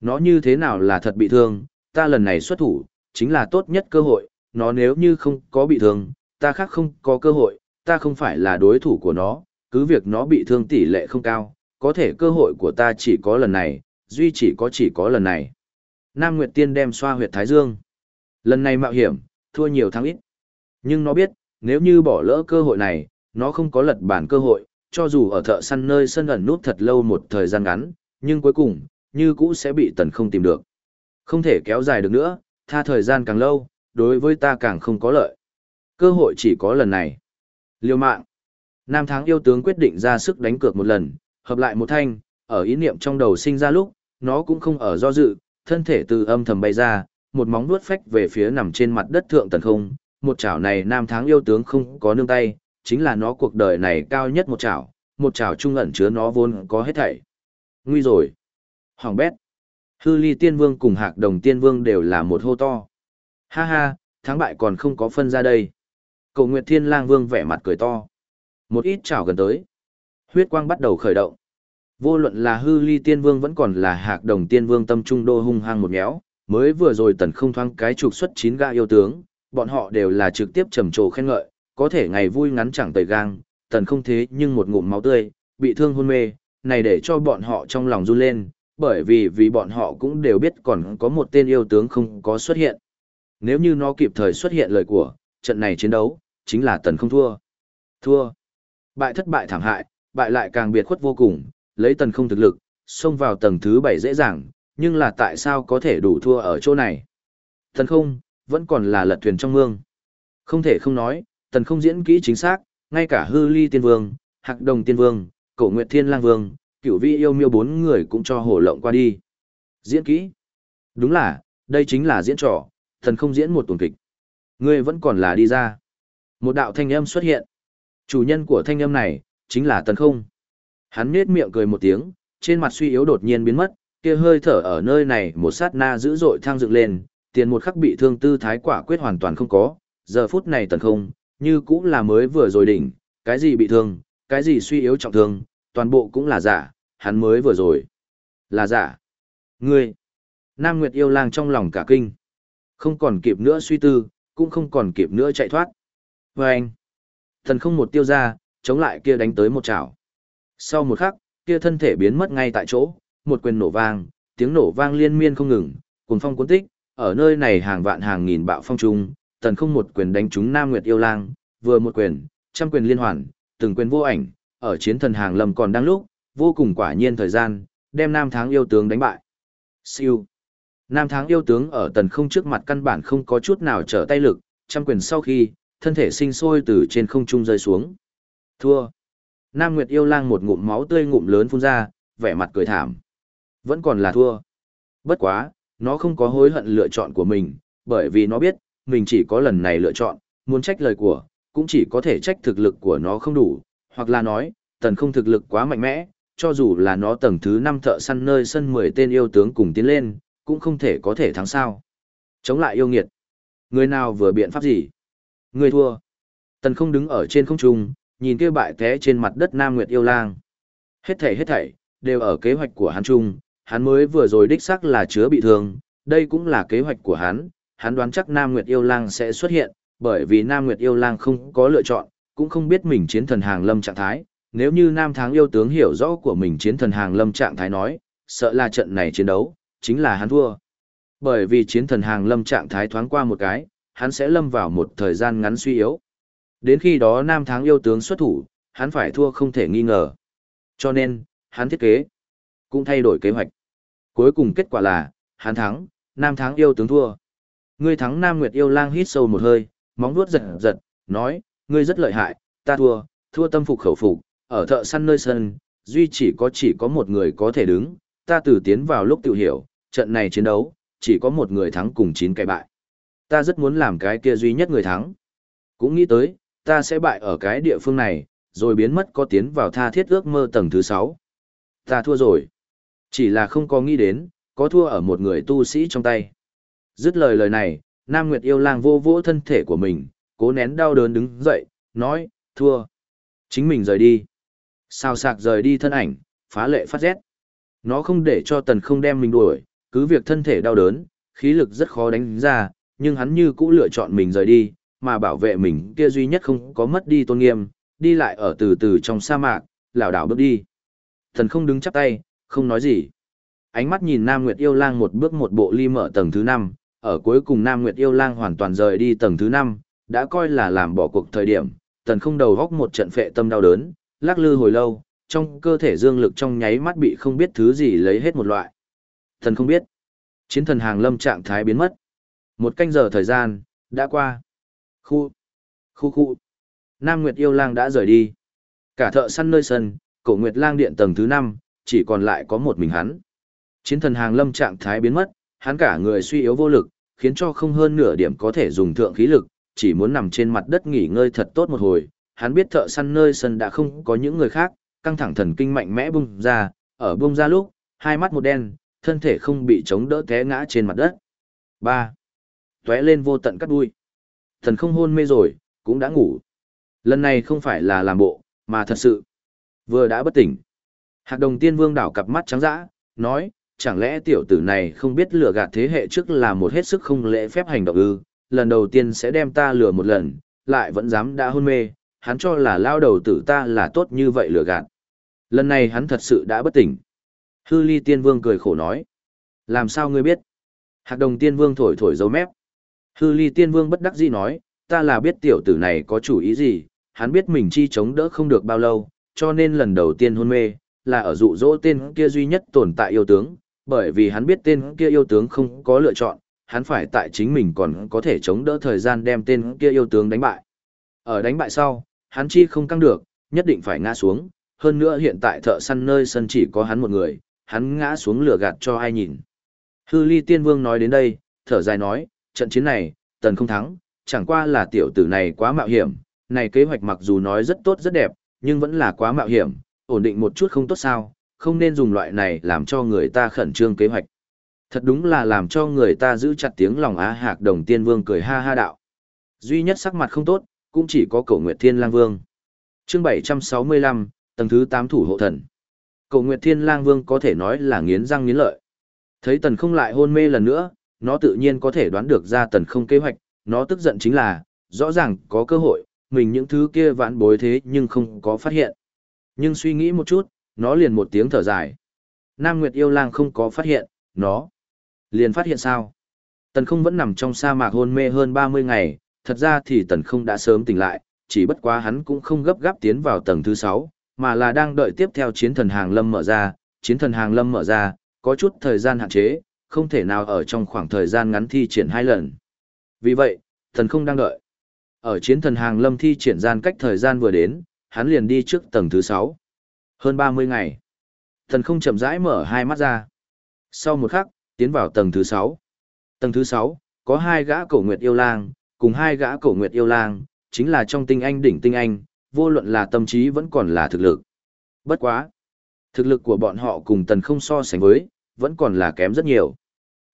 Nó như thế nào là thật bị thương, ta lần này xuất thủ, chính là tốt nhất cơ hội, nó nếu như không có bị thương, ta khác không có cơ hội, ta không phải là đối thủ của nó, cứ việc nó bị thương tỷ lệ không cao, có thể cơ hội của ta chỉ có lần này, duy chỉ có chỉ có lần này. Nam Nguyệt Tiên đem xoa huyệt Thái Dương. Lần này mạo hiểm, thua nhiều thắng ít. Nhưng nó biết, nếu như bỏ lỡ cơ hội này, nó không có lật bản cơ hội, cho dù ở thợ săn nơi sân ẩn nút thật lâu một thời gian ngắn, nhưng cuối cùng, như cũ sẽ bị tần không tìm được. Không thể kéo dài được nữa, tha thời gian càng lâu, đối với ta càng không có lợi. Cơ hội chỉ có lần này. Liêu mạng. Nam tháng yêu tướng quyết định ra sức đánh cược một lần, hợp lại một thanh, ở ý niệm trong đầu sinh ra lúc, nó cũng không ở do dự, thân thể từ âm thầm bay ra, một móng vuốt phách về phía nằm trên mặt đất thượng tần không, một chảo này nam tháng yêu tướng không có nương tay, chính là nó cuộc đời này cao nhất một chảo, một chảo trung ẩn chứa nó vốn có hết thảy. Nguy rồi. Hoàng bét. Hư ly tiên vương cùng hạc đồng tiên vương đều là một hô to. Ha ha, thắng bại còn không có phân ra đây. Cầu Nguyệt Thiên Lang Vương vẻ mặt cười to. Một ít chảo gần tới. Huyết quang bắt đầu khởi động. Vô luận là hư ly tiên vương vẫn còn là hạc đồng tiên vương tâm trung đô hung hăng một méo, mới vừa rồi tần không thoáng cái trục xuất chín gã yêu tướng, bọn họ đều là trực tiếp trầm trồ khen ngợi, có thể ngày vui ngắn chẳng tời gang, tần không thế nhưng một ngụm máu tươi, bị thương hôn mê, này để cho bọn họ trong lòng run lên, bởi vì vì bọn họ cũng đều biết còn có một tên yêu tướng không có xuất hiện. Nếu như nó kịp thời xuất hiện lời của, trận này chiến đấu, chính là tần không thua. Thua. Bại thất bại thảm hại, bại lại càng biệt khuất vô cùng, lấy tần không thực lực, xông vào tầng thứ 7 dễ dàng, nhưng là tại sao có thể đủ thua ở chỗ này? Tần không, vẫn còn là lật thuyền trong mương. Không thể không nói, tần không diễn kỹ chính xác, ngay cả hư ly tiên vương, hạc đồng tiên vương, cổ nguyệt thiên lang vương, cửu vi yêu miêu bốn người cũng cho hổ lộng qua đi. Diễn kỹ. Đúng là, đây chính là diễn trò, thần không diễn một tuần kịch. Ngươi vẫn còn là đi ra. Một đạo thanh âm xuất hiện. Chủ nhân của thanh âm này, chính là tần không. Hắn nết miệng cười một tiếng, trên mặt suy yếu đột nhiên biến mất, Kia hơi thở ở nơi này một sát na dữ dội thang dựng lên, tiền một khắc bị thương tư thái quả quyết hoàn toàn không có, giờ phút này tần không, như cũng là mới vừa rồi đỉnh, cái gì bị thương, cái gì suy yếu trọng thương, toàn bộ cũng là giả, hắn mới vừa rồi. Là giả. Ngươi. Nam Nguyệt yêu lang trong lòng cả kinh. Không còn kịp nữa suy tư, cũng không còn kịp nữa chạy thoát. Và anh. Thần không một tiêu ra, chống lại kia đánh tới một chảo. Sau một khắc, kia thân thể biến mất ngay tại chỗ, một quyền nổ vang, tiếng nổ vang liên miên không ngừng, cuồng phong cuốn tích, ở nơi này hàng vạn hàng nghìn bạo phong trung, tần không một quyền đánh trúng Nam Nguyệt yêu lang, vừa một quyền, trăm quyền liên hoàn, từng quyền vô ảnh, ở chiến thần hàng lâm còn đang lúc, vô cùng quả nhiên thời gian, đem Nam Tháng yêu tướng đánh bại. Siêu. Nam Tháng yêu tướng ở tần không trước mặt căn bản không có chút nào trở tay lực, trăm quyền sau khi, thân thể sinh sôi từ trên không trung rơi xuống. Thua. Nam Nguyệt yêu lang một ngụm máu tươi ngụm lớn phun ra, vẻ mặt cười thảm. Vẫn còn là thua. Bất quá, nó không có hối hận lựa chọn của mình, bởi vì nó biết, mình chỉ có lần này lựa chọn, muốn trách lời của, cũng chỉ có thể trách thực lực của nó không đủ, hoặc là nói, tần không thực lực quá mạnh mẽ, cho dù là nó tầng thứ 5 thợ săn nơi sân 10 tên yêu tướng cùng tiến lên, cũng không thể có thể thắng sao. Chống lại yêu nghiệt. Người nào vừa biện pháp gì? Người thua. Tần không đứng ở trên không trung, nhìn kia bại té trên mặt đất Nam Nguyệt yêu lang. Hết thảy hết thảy, đều ở kế hoạch của hắn chung, hắn mới vừa rồi đích xác là chứa bị thương, đây cũng là kế hoạch của hắn, hắn đoán chắc Nam Nguyệt yêu lang sẽ xuất hiện, bởi vì Nam Nguyệt yêu lang không có lựa chọn, cũng không biết mình chiến thần hàng lâm trạng thái, nếu như Nam Tháng yêu tướng hiểu rõ của mình chiến thần hàng lâm trạng thái nói, sợ là trận này chiến đấu, chính là hắn thua. Bởi vì chiến thần hàng lâm trạng thái thoáng qua một cái, hắn sẽ lâm vào một thời gian ngắn suy yếu. Đến khi đó Nam Tháng yêu tướng xuất thủ, hắn phải thua không thể nghi ngờ. Cho nên, hắn thiết kế, cũng thay đổi kế hoạch. Cuối cùng kết quả là, hắn thắng, Nam Tháng yêu tướng thua. Ngươi thắng Nam Nguyệt yêu lang hít sâu một hơi, móng vuốt giật giật, nói, ngươi rất lợi hại, ta thua, thua tâm phục khẩu phục, ở thợ săn nơi sân, duy chỉ có chỉ có một người có thể đứng, ta từ tiến vào lúc tự hiểu, trận này chiến đấu, chỉ có một người thắng cùng chín cái bại. Ta rất muốn làm cái kia duy nhất người thắng. Cũng nghĩ tới, ta sẽ bại ở cái địa phương này, rồi biến mất có tiến vào tha thiết ước mơ tầng thứ 6. Ta thua rồi. Chỉ là không có nghĩ đến, có thua ở một người tu sĩ trong tay. Dứt lời lời này, Nam Nguyệt yêu lang vô vỗ thân thể của mình, cố nén đau đớn đứng dậy, nói, thua. Chính mình rời đi. Sao sạc rời đi thân ảnh, phá lệ phát rét. Nó không để cho tần không đem mình đuổi, cứ việc thân thể đau đớn, khí lực rất khó đánh ra, nhưng hắn như cũ lựa chọn mình rời đi, mà bảo vệ mình kia duy nhất không có mất đi tôn nghiêm, đi lại ở từ từ trong sa mạc, lảo đảo bước đi. Thần không đứng chắp tay, không nói gì. Ánh mắt nhìn Nam Nguyệt Yêu Lang một bước một bộ ly mở tầng thứ 5, ở cuối cùng Nam Nguyệt Yêu Lang hoàn toàn rời đi tầng thứ 5, đã coi là làm bỏ cuộc thời điểm, tần không đầu góc một trận phệ tâm đau đớn, lắc lư hồi lâu, trong cơ thể dương lực trong nháy mắt bị không biết thứ gì lấy hết một loại. Thần không biết. Chiến thần hàng lâm trạng thái biến mất. Một canh giờ thời gian, đã qua. Khu. Khu khu. Nam Nguyệt yêu lang đã rời đi. Cả thợ săn nơi sân, cổ Nguyệt lang điện tầng thứ 5, chỉ còn lại có một mình hắn. Chiến thần hàng lâm trạng thái biến mất, hắn cả người suy yếu vô lực, khiến cho không hơn nửa điểm có thể dùng thượng khí lực, chỉ muốn nằm trên mặt đất nghỉ ngơi thật tốt một hồi. Hắn biết thợ săn nơi sân đã không có những người khác, căng thẳng thần kinh mạnh mẽ bung ra, ở bung ra lúc, hai mắt một đen, thân thể không bị chống đỡ té ngã trên mặt đất. 3. Tóe lên vô tận cắt đuôi. Thần không hôn mê rồi, cũng đã ngủ. Lần này không phải là làm bộ, mà thật sự. Vừa đã bất tỉnh. Hạc đồng tiên vương đảo cặp mắt trắng dã, nói, chẳng lẽ tiểu tử này không biết lừa gạt thế hệ trước là một hết sức không lễ phép hành động ư, lần đầu tiên sẽ đem ta lừa một lần, lại vẫn dám đã hôn mê, hắn cho là lao đầu tử ta là tốt như vậy lừa gạt. Lần này hắn thật sự đã bất tỉnh. Hư ly tiên vương cười khổ nói. Làm sao ngươi biết? Hạc đồng tiên vương thổi thổi dấu mép. Hư ly tiên vương bất đắc dĩ nói, ta là biết tiểu tử này có chủ ý gì, hắn biết mình chi chống đỡ không được bao lâu, cho nên lần đầu tiên hôn mê, là ở dụ dỗ tên kia duy nhất tồn tại yêu tướng, bởi vì hắn biết tên kia yêu tướng không có lựa chọn, hắn phải tại chính mình còn có thể chống đỡ thời gian đem tên kia yêu tướng đánh bại. Ở đánh bại sau, hắn chi không căng được, nhất định phải ngã xuống, hơn nữa hiện tại thợ săn nơi sân chỉ có hắn một người, hắn ngã xuống lửa gạt cho ai nhìn. Hư ly tiên vương nói đến đây, thở dài nói, trận chiến này, tần không thắng, chẳng qua là tiểu tử này quá mạo hiểm, này kế hoạch mặc dù nói rất tốt rất đẹp, nhưng vẫn là quá mạo hiểm, ổn định một chút không tốt sao, không nên dùng loại này làm cho người ta khẩn trương kế hoạch. Thật đúng là làm cho người ta giữ chặt tiếng lòng á hạc đồng tiên vương cười ha ha đạo. Duy nhất sắc mặt không tốt, cũng chỉ có cổ Nguyệt Thiên Lang Vương. chương 765, tầng thứ 8 thủ hộ thần. Cổ Nguyệt Thiên Lang Vương có thể nói là nghiến răng nghiến lợi. Thấy tần không lại hôn mê lần nữa, nó tự nhiên có thể đoán được ra tần không kế hoạch, nó tức giận chính là, rõ ràng có cơ hội, mình những thứ kia vãn bối thế nhưng không có phát hiện. Nhưng suy nghĩ một chút, nó liền một tiếng thở dài. Nam Nguyệt yêu lang không có phát hiện, nó liền phát hiện sao? Tần không vẫn nằm trong sa mạc hôn mê hơn 30 ngày, thật ra thì tần không đã sớm tỉnh lại, chỉ bất quá hắn cũng không gấp gáp tiến vào tầng thứ 6, mà là đang đợi tiếp theo chiến thần hàng lâm mở ra, chiến thần hàng lâm mở ra, có chút thời gian hạn chế, không thể nào ở trong khoảng thời gian ngắn thi triển hai lần. Vì vậy, thần không đang đợi. Ở chiến thần hàng lâm thi triển gian cách thời gian vừa đến, hắn liền đi trước tầng thứ 6. Hơn 30 ngày. Thần không chậm rãi mở hai mắt ra. Sau một khắc, tiến vào tầng thứ 6. Tầng thứ 6, có hai gã cổ nguyệt yêu lang, cùng hai gã cổ nguyệt yêu lang, chính là trong tinh anh đỉnh tinh anh, vô luận là tâm trí vẫn còn là thực lực. Bất quá. Thực lực của bọn họ cùng tần không so sánh với, vẫn còn là kém rất nhiều.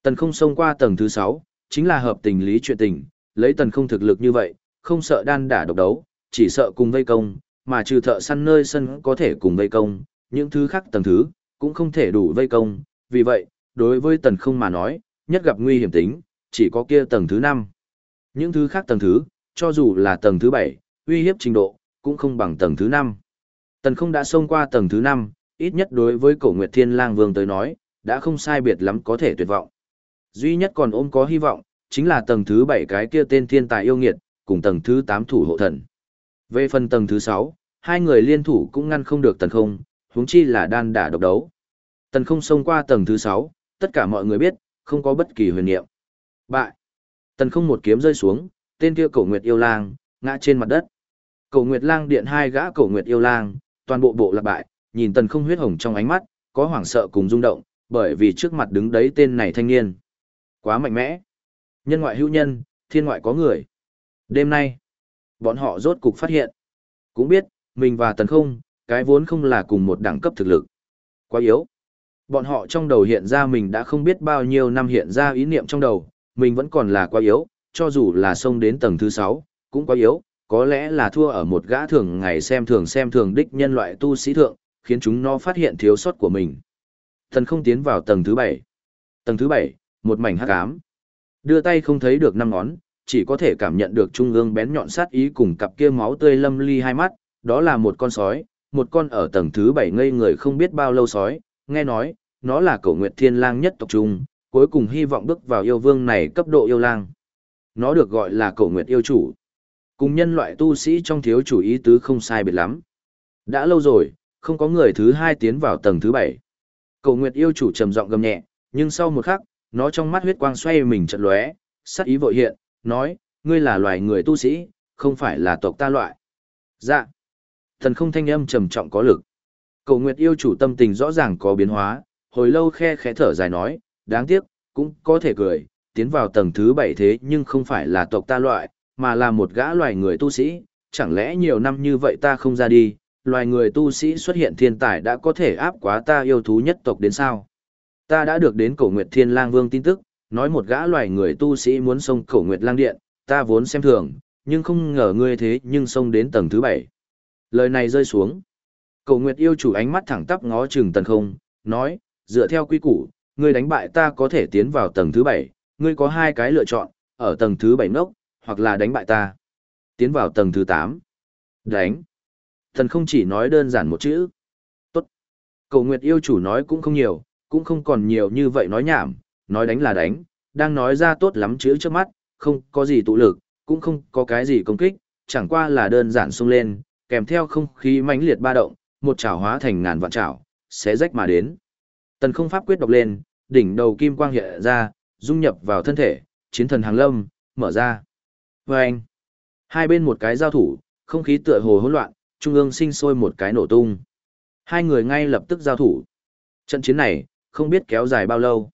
Tần không xông qua tầng thứ 6, chính là hợp tình lý chuyện tình, lấy tần không thực lực như vậy, không sợ đan đả độc đấu, chỉ sợ cùng vây công, mà trừ thợ săn nơi sân có thể cùng vây công, những thứ khác tầng thứ, cũng không thể đủ vây công, vì vậy, đối với tần không mà nói, nhất gặp nguy hiểm tính, chỉ có kia tầng thứ 5. Những thứ khác tầng thứ, cho dù là tầng thứ 7, uy hiếp trình độ, cũng không bằng tầng thứ 5. Tần không đã xông qua tầng thứ 5, ít nhất đối với cổ Nguyệt Thiên Lang Vương tới nói, đã không sai biệt lắm có thể tuyệt vọng. Duy nhất còn ôm có hy vọng, chính là tầng thứ 7 cái kia tên thiên tài yêu nghiệt, cùng tầng thứ 8 thủ hộ thần. Về phần tầng thứ 6, hai người liên thủ cũng ngăn không được tần không, huống chi là đan đả độc đấu. Tần không xông qua tầng thứ sáu, tất cả mọi người biết, không có bất kỳ huyền niệm. Bại. Tần không một kiếm rơi xuống, tên kia cổ nguyệt yêu lang, ngã trên mặt đất. Cổ nguyệt lang điện hai gã cổ nguyệt yêu lang, toàn bộ bộ lạc bại, nhìn tần không huyết hồng trong ánh mắt, có hoảng sợ cùng rung động, bởi vì trước mặt đứng đấy tên này thanh niên. Quá mạnh mẽ. Nhân ngoại hữu nhân, thiên ngoại có người. Đêm nay, bọn họ rốt cục phát hiện. Cũng biết, mình và tần không, cái vốn không là cùng một đẳng cấp thực lực. Quá yếu. Bọn họ trong đầu hiện ra mình đã không biết bao nhiêu năm hiện ra ý niệm trong đầu, mình vẫn còn là quá yếu, cho dù là xông đến tầng thứ 6, cũng quá yếu, có lẽ là thua ở một gã thường ngày xem thường xem thường đích nhân loại tu sĩ thượng, khiến chúng nó phát hiện thiếu sót của mình. Thần không tiến vào tầng thứ 7. Tầng thứ 7, một mảnh hắc ám. Đưa tay không thấy được năm ngón, chỉ có thể cảm nhận được trung ương bén nhọn sát ý cùng cặp kia máu tươi lâm ly hai mắt, đó là một con sói, một con ở tầng thứ 7 ngây người không biết bao lâu sói, nghe nói, nó là cổ nguyệt thiên lang nhất tộc trung, cuối cùng hy vọng bước vào yêu vương này cấp độ yêu lang. Nó được gọi là cổ nguyệt yêu chủ. Cùng nhân loại tu sĩ trong thiếu chủ ý tứ không sai biệt lắm. Đã lâu rồi, không có người thứ hai tiến vào tầng thứ bảy. Cổ nguyệt yêu chủ trầm giọng gầm nhẹ, nhưng sau một khắc, nó trong mắt huyết quang xoay mình chợt lóe, sắc ý vội hiện, nói, ngươi là loài người tu sĩ, không phải là tộc ta loại. Dạ. Thần không thanh âm trầm trọng có lực. Cổ Nguyệt yêu chủ tâm tình rõ ràng có biến hóa, hồi lâu khe khẽ thở dài nói, đáng tiếc, cũng có thể cười, tiến vào tầng thứ bảy thế nhưng không phải là tộc ta loại, mà là một gã loài người tu sĩ, chẳng lẽ nhiều năm như vậy ta không ra đi, loài người tu sĩ xuất hiện thiên tài đã có thể áp quá ta yêu thú nhất tộc đến sao? Ta đã được đến cổ Nguyệt Thiên Lang Vương tin tức, nói một gã loài người tu sĩ muốn xông cổ Nguyệt Lang Điện, ta vốn xem thường, nhưng không ngờ ngươi thế nhưng xông đến tầng thứ bảy. Lời này rơi xuống. cầu Nguyệt yêu chủ ánh mắt thẳng tắp ngó chừng tần không, nói, dựa theo quy củ, ngươi đánh bại ta có thể tiến vào tầng thứ bảy, ngươi có hai cái lựa chọn, ở tầng thứ bảy nốc, hoặc là đánh bại ta. Tiến vào tầng thứ tám. Đánh. Thần không chỉ nói đơn giản một chữ. Tốt. Cầu Nguyệt yêu chủ nói cũng không nhiều, cũng không còn nhiều như vậy nói nhảm, nói đánh là đánh, đang nói ra tốt lắm chữ trước mắt, không có gì tụ lực, cũng không có cái gì công kích, chẳng qua là đơn giản xông lên, kèm theo không khí mãnh liệt ba động, một chảo hóa thành ngàn vạn chảo, sẽ rách mà đến. Tần không pháp quyết đọc lên, đỉnh đầu kim quang hiện ra, dung nhập vào thân thể, chiến thần hàng lâm, mở ra. Và anh, hai bên một cái giao thủ, không khí tựa hồ hỗn loạn, trung ương sinh sôi một cái nổ tung. Hai người ngay lập tức giao thủ. Trận chiến này, không biết kéo dài bao lâu.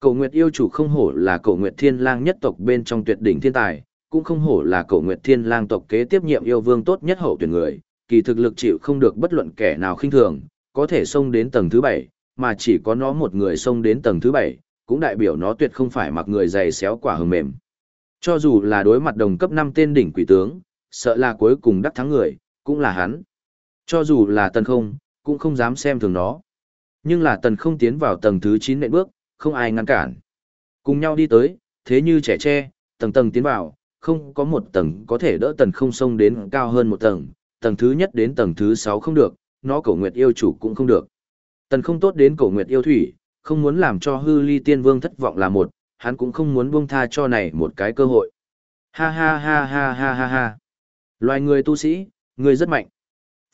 Cổ Nguyệt yêu chủ không hổ là Cổ Nguyệt Thiên Lang nhất tộc bên trong tuyệt đỉnh thiên tài, cũng không hổ là Cổ Nguyệt Thiên Lang tộc kế tiếp nhiệm yêu vương tốt nhất hậu tuyển người, kỳ thực lực chịu không được bất luận kẻ nào khinh thường, có thể xông đến tầng thứ 7, mà chỉ có nó một người xông đến tầng thứ 7, cũng đại biểu nó tuyệt không phải mặc người dày xéo quả hừng mềm. Cho dù là đối mặt đồng cấp 5 tên đỉnh quỷ tướng, sợ là cuối cùng đắc thắng người, cũng là hắn. Cho dù là tần không, cũng không dám xem thường nó. Nhưng là tần không tiến vào tầng thứ 9 nệm bước, không ai ngăn cản. Cùng nhau đi tới, thế như trẻ tre, tầng tầng tiến vào, không có một tầng có thể đỡ tần không sông đến cao hơn một tầng, tầng thứ nhất đến tầng thứ sáu không được, nó cổ nguyệt yêu chủ cũng không được. Tần không tốt đến cổ nguyệt yêu thủy, không muốn làm cho hư ly tiên vương thất vọng là một, hắn cũng không muốn buông tha cho này một cái cơ hội. Ha ha ha ha ha ha ha. Loài người tu sĩ, người rất mạnh.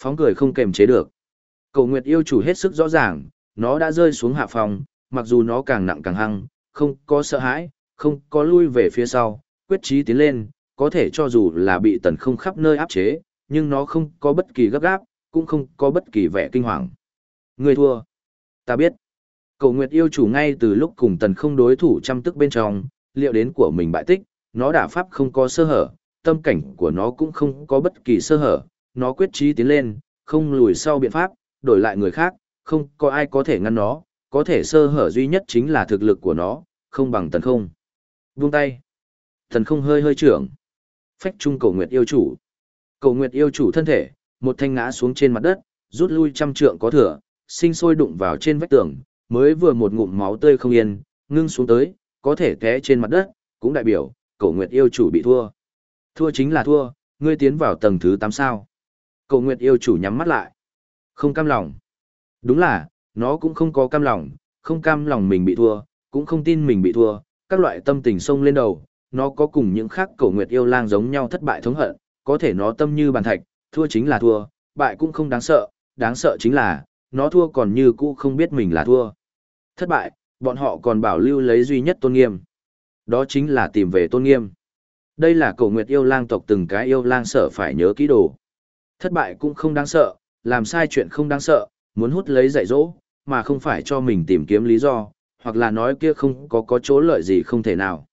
Phóng cười không kềm chế được. Cổ nguyệt yêu chủ hết sức rõ ràng, nó đã rơi xuống hạ phòng, mặc dù nó càng nặng càng hăng, không có sợ hãi, không có lui về phía sau, quyết chí tiến lên, có thể cho dù là bị tần không khắp nơi áp chế, nhưng nó không có bất kỳ gấp gáp, cũng không có bất kỳ vẻ kinh hoàng. Người thua. Ta biết. Cầu Nguyệt yêu chủ ngay từ lúc cùng tần không đối thủ chăm tức bên trong, liệu đến của mình bại tích, nó đả pháp không có sơ hở, tâm cảnh của nó cũng không có bất kỳ sơ hở, nó quyết chí tiến lên, không lùi sau biện pháp, đổi lại người khác, không có ai có thể ngăn nó, có thể sơ hở duy nhất chính là thực lực của nó, không bằng tần không. Buông tay thần không hơi hơi trưởng. Phách trung cầu nguyệt yêu chủ. Cầu nguyệt yêu chủ thân thể, một thanh ngã xuống trên mặt đất, rút lui trăm trượng có thừa, sinh sôi đụng vào trên vách tường, mới vừa một ngụm máu tươi không yên, ngưng xuống tới, có thể té trên mặt đất, cũng đại biểu, cầu nguyệt yêu chủ bị thua. Thua chính là thua, ngươi tiến vào tầng thứ 8 sao. Cầu nguyệt yêu chủ nhắm mắt lại. Không cam lòng. Đúng là, nó cũng không có cam lòng, không cam lòng mình bị thua, cũng không tin mình bị thua, các loại tâm tình sông lên đầu, nó có cùng những khác cổ nguyệt yêu lang giống nhau thất bại thống hận, có thể nó tâm như bàn thạch, thua chính là thua, bại cũng không đáng sợ, đáng sợ chính là, nó thua còn như cũ không biết mình là thua. Thất bại, bọn họ còn bảo lưu lấy duy nhất tôn nghiêm. Đó chính là tìm về tôn nghiêm. Đây là cổ nguyệt yêu lang tộc từng cái yêu lang sợ phải nhớ kỹ đồ. Thất bại cũng không đáng sợ, làm sai chuyện không đáng sợ, muốn hút lấy dạy dỗ, mà không phải cho mình tìm kiếm lý do, hoặc là nói kia không có có chỗ lợi gì không thể nào.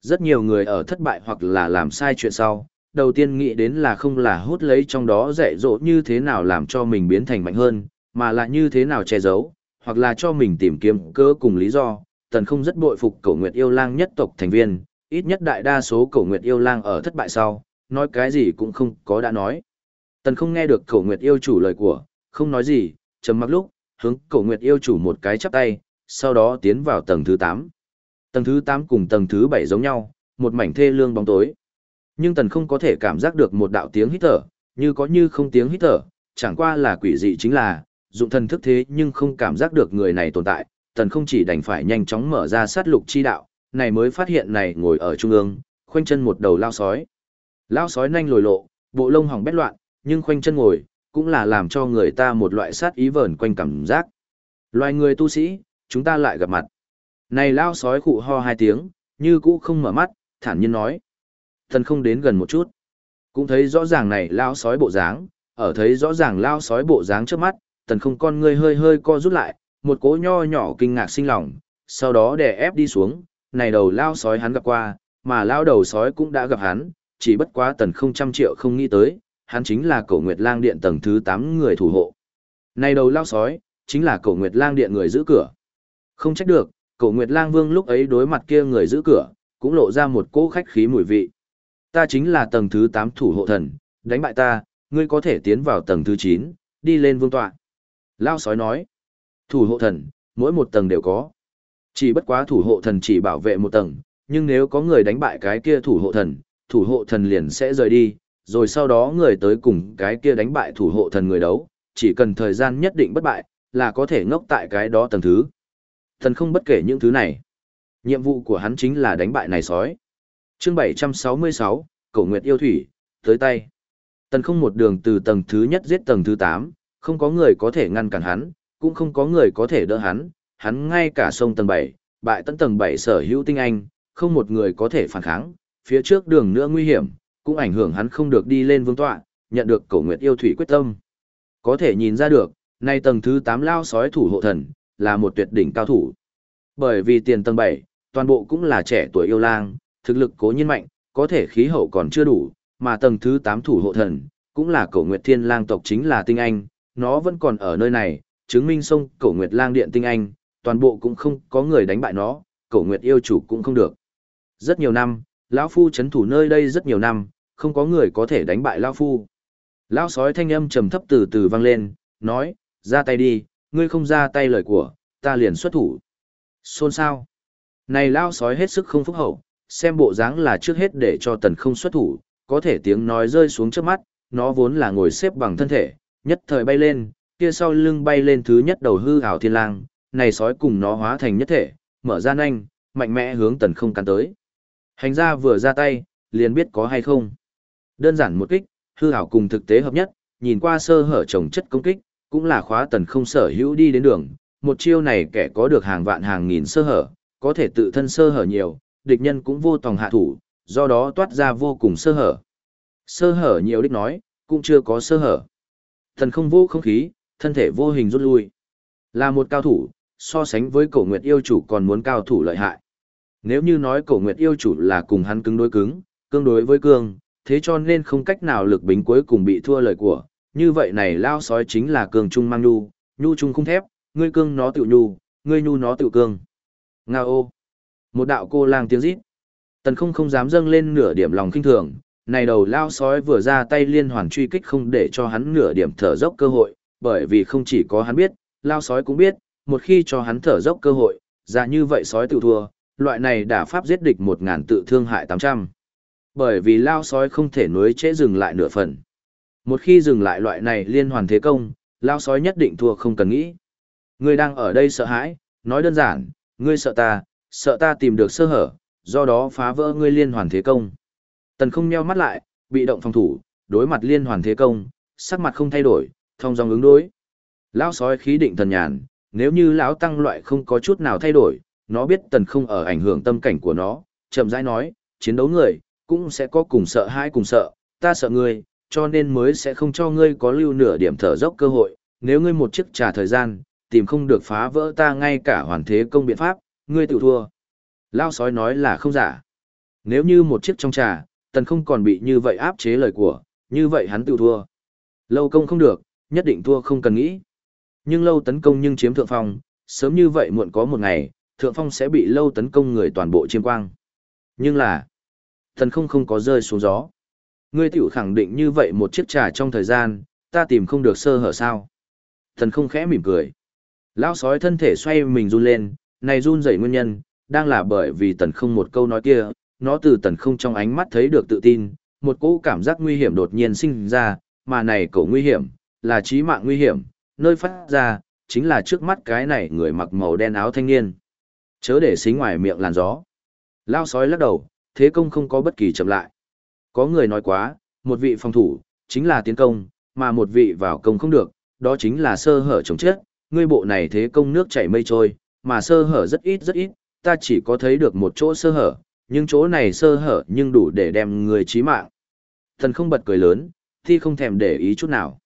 Rất nhiều người ở thất bại hoặc là làm sai chuyện sau, đầu tiên nghĩ đến là không là hút lấy trong đó dạy dỗ như thế nào làm cho mình biến thành mạnh hơn, mà là như thế nào che giấu, hoặc là cho mình tìm kiếm cơ cùng lý do. Tần không rất bội phục cổ nguyệt yêu lang nhất tộc thành viên, ít nhất đại đa số cổ nguyệt yêu lang ở thất bại sau, nói cái gì cũng không có đã nói. Tần không nghe được cổ nguyệt yêu chủ lời của, không nói gì, chấm mặc lúc, hướng cổ nguyệt yêu chủ một cái chắp tay, sau đó tiến vào tầng thứ 8. Tầng thứ 8 cùng tầng thứ 7 giống nhau, một mảnh thê lương bóng tối. Nhưng tần không có thể cảm giác được một đạo tiếng hít thở, như có như không tiếng hít thở, chẳng qua là quỷ dị chính là, dụng thần thức thế nhưng không cảm giác được người này tồn tại, tần không chỉ đành phải nhanh chóng mở ra sát lục chi đạo, này mới phát hiện này ngồi ở trung ương, khoanh chân một đầu lao sói. Lao sói nhanh lồi lộ, bộ lông hỏng bét loạn, nhưng khoanh chân ngồi, cũng là làm cho người ta một loại sát ý vờn quanh cảm giác. Loài người tu sĩ, chúng ta lại gặp mặt. Này lao sói khụ ho hai tiếng, như cũ không mở mắt, thản nhiên nói. Thần không đến gần một chút. Cũng thấy rõ ràng này lao sói bộ dáng, ở thấy rõ ràng lao sói bộ dáng trước mắt, tần không con ngươi hơi hơi co rút lại, một cố nho nhỏ kinh ngạc sinh lòng, sau đó đè ép đi xuống, này đầu lao sói hắn gặp qua, mà lao đầu sói cũng đã gặp hắn, chỉ bất quá tần không trăm triệu không nghĩ tới, hắn chính là cổ nguyệt lang điện tầng thứ 8 người thủ hộ. Này đầu lao sói, chính là cổ nguyệt lang điện người giữ cửa. Không trách được, cổ nguyệt lang vương lúc ấy đối mặt kia người giữ cửa, cũng lộ ra một cỗ khách khí mùi vị. Ta chính là tầng thứ 8 thủ hộ thần, đánh bại ta, ngươi có thể tiến vào tầng thứ 9, đi lên vương tọa. Lao sói nói, thủ hộ thần, mỗi một tầng đều có. Chỉ bất quá thủ hộ thần chỉ bảo vệ một tầng, nhưng nếu có người đánh bại cái kia thủ hộ thần, thủ hộ thần liền sẽ rời đi, rồi sau đó người tới cùng cái kia đánh bại thủ hộ thần người đấu, chỉ cần thời gian nhất định bất bại, là có thể ngốc tại cái đó tầng thứ. Thần không bất kể những thứ này. Nhiệm vụ của hắn chính là đánh bại này sói. Chương 766, Cổ Nguyệt yêu thủy, tới tay. Tần không một đường từ tầng thứ nhất giết tầng thứ 8, không có người có thể ngăn cản hắn, cũng không có người có thể đỡ hắn, hắn ngay cả sông tầng 7, bại tận tầng 7 sở hữu tinh anh, không một người có thể phản kháng, phía trước đường nữa nguy hiểm, cũng ảnh hưởng hắn không được đi lên vương tọa, nhận được cổ nguyệt yêu thủy quyết tâm. Có thể nhìn ra được, nay tầng thứ 8 lao sói thủ hộ thần, là một tuyệt đỉnh cao thủ. Bởi vì tiền tầng 7, toàn bộ cũng là trẻ tuổi yêu lang, thực lực cố nhiên mạnh, có thể khí hậu còn chưa đủ, mà tầng thứ 8 thủ hộ thần, cũng là cổ nguyệt thiên lang tộc chính là tinh anh, nó vẫn còn ở nơi này, chứng minh sông Cổ Nguyệt Lang Điện tinh anh, toàn bộ cũng không có người đánh bại nó, Cổ Nguyệt yêu chủ cũng không được. Rất nhiều năm, lão phu chấn thủ nơi đây rất nhiều năm, không có người có thể đánh bại lão phu. Lão sói thanh âm trầm thấp từ từ vang lên, nói, ra tay đi, ngươi không ra tay lời của, ta liền xuất thủ. Xôn sao? Này lão sói hết sức không phúc hậu, xem bộ dáng là trước hết để cho tần không xuất thủ, có thể tiếng nói rơi xuống trước mắt, nó vốn là ngồi xếp bằng thân thể, nhất thời bay lên, kia sau lưng bay lên thứ nhất đầu hư ảo thiên lang, này sói cùng nó hóa thành nhất thể, mở ra nhanh, mạnh mẽ hướng tần không cắn tới. Hành gia vừa ra tay, liền biết có hay không. Đơn giản một kích, hư ảo cùng thực tế hợp nhất, nhìn qua sơ hở trồng chất công kích, cũng là khóa tần không sở hữu đi đến đường. Một chiêu này kẻ có được hàng vạn hàng nghìn sơ hở, có thể tự thân sơ hở nhiều, địch nhân cũng vô tòng hạ thủ, do đó toát ra vô cùng sơ hở. Sơ hở nhiều đích nói, cũng chưa có sơ hở. Thần không vô không khí, thân thể vô hình rút lui. Là một cao thủ, so sánh với cổ nguyệt yêu chủ còn muốn cao thủ lợi hại. Nếu như nói cổ nguyệt yêu chủ là cùng hắn cứng đối cứng, cương đối với cương, thế cho nên không cách nào lực bính cuối cùng bị thua lời của, như vậy này lao sói chính là cường trung mang nhu, nhu trung không thép, ngươi cương nó tự nhu, ngươi nhu nó tự cương. Nga ô! Một đạo cô lang tiếng rít. Tần không không dám dâng lên nửa điểm lòng kinh thường, này đầu lao sói vừa ra tay liên hoàn truy kích không để cho hắn nửa điểm thở dốc cơ hội, bởi vì không chỉ có hắn biết, lao sói cũng biết, một khi cho hắn thở dốc cơ hội, ra như vậy sói tự thua, loại này đã pháp giết địch một ngàn tự thương hại tám trăm Bởi vì lao sói không thể nối trễ dừng lại nửa phần. Một khi dừng lại loại này liên hoàn thế công, lao sói nhất định thua không cần nghĩ. Ngươi đang ở đây sợ hãi, nói đơn giản, ngươi sợ ta, sợ ta tìm được sơ hở, do đó phá vỡ ngươi liên hoàn thế công. Tần không nheo mắt lại, bị động phòng thủ, đối mặt liên hoàn thế công, sắc mặt không thay đổi, thông dòng ứng đối. Lão sói khí định thần nhàn, nếu như lão tăng loại không có chút nào thay đổi, nó biết tần không ở ảnh hưởng tâm cảnh của nó, chậm rãi nói, chiến đấu người, cũng sẽ có cùng sợ hãi cùng sợ, ta sợ ngươi, cho nên mới sẽ không cho ngươi có lưu nửa điểm thở dốc cơ hội, nếu ngươi một chiếc trà thời gian, tìm không được phá vỡ ta ngay cả hoàn thế công biện pháp, ngươi tự thua. Lao sói nói là không giả. Nếu như một chiếc trong trà, tần không còn bị như vậy áp chế lời của, như vậy hắn tự thua. Lâu công không được, nhất định thua không cần nghĩ. Nhưng lâu tấn công nhưng chiếm thượng phong, sớm như vậy muộn có một ngày, thượng phong sẽ bị lâu tấn công người toàn bộ chiêm quang. Nhưng là, tần không không có rơi xuống gió. Ngươi tiểu khẳng định như vậy một chiếc trà trong thời gian, ta tìm không được sơ hở sao. Thần không khẽ mỉm cười. Lão sói thân thể xoay mình run lên, này run dậy nguyên nhân, đang là bởi vì tần không một câu nói kia, nó từ tần không trong ánh mắt thấy được tự tin, một cỗ cảm giác nguy hiểm đột nhiên sinh ra, mà này cổ nguy hiểm, là chí mạng nguy hiểm, nơi phát ra, chính là trước mắt cái này người mặc màu đen áo thanh niên. Chớ để xính ngoài miệng làn gió. Lao sói lắc đầu, thế công không có bất kỳ chậm lại. Có người nói quá, một vị phòng thủ, chính là tiến công, mà một vị vào công không được, đó chính là sơ hở chống chết, ngươi bộ này thế công nước chảy mây trôi, mà sơ hở rất ít rất ít, ta chỉ có thấy được một chỗ sơ hở, nhưng chỗ này sơ hở nhưng đủ để đem người chí mạng. Thần không bật cười lớn, thi không thèm để ý chút nào.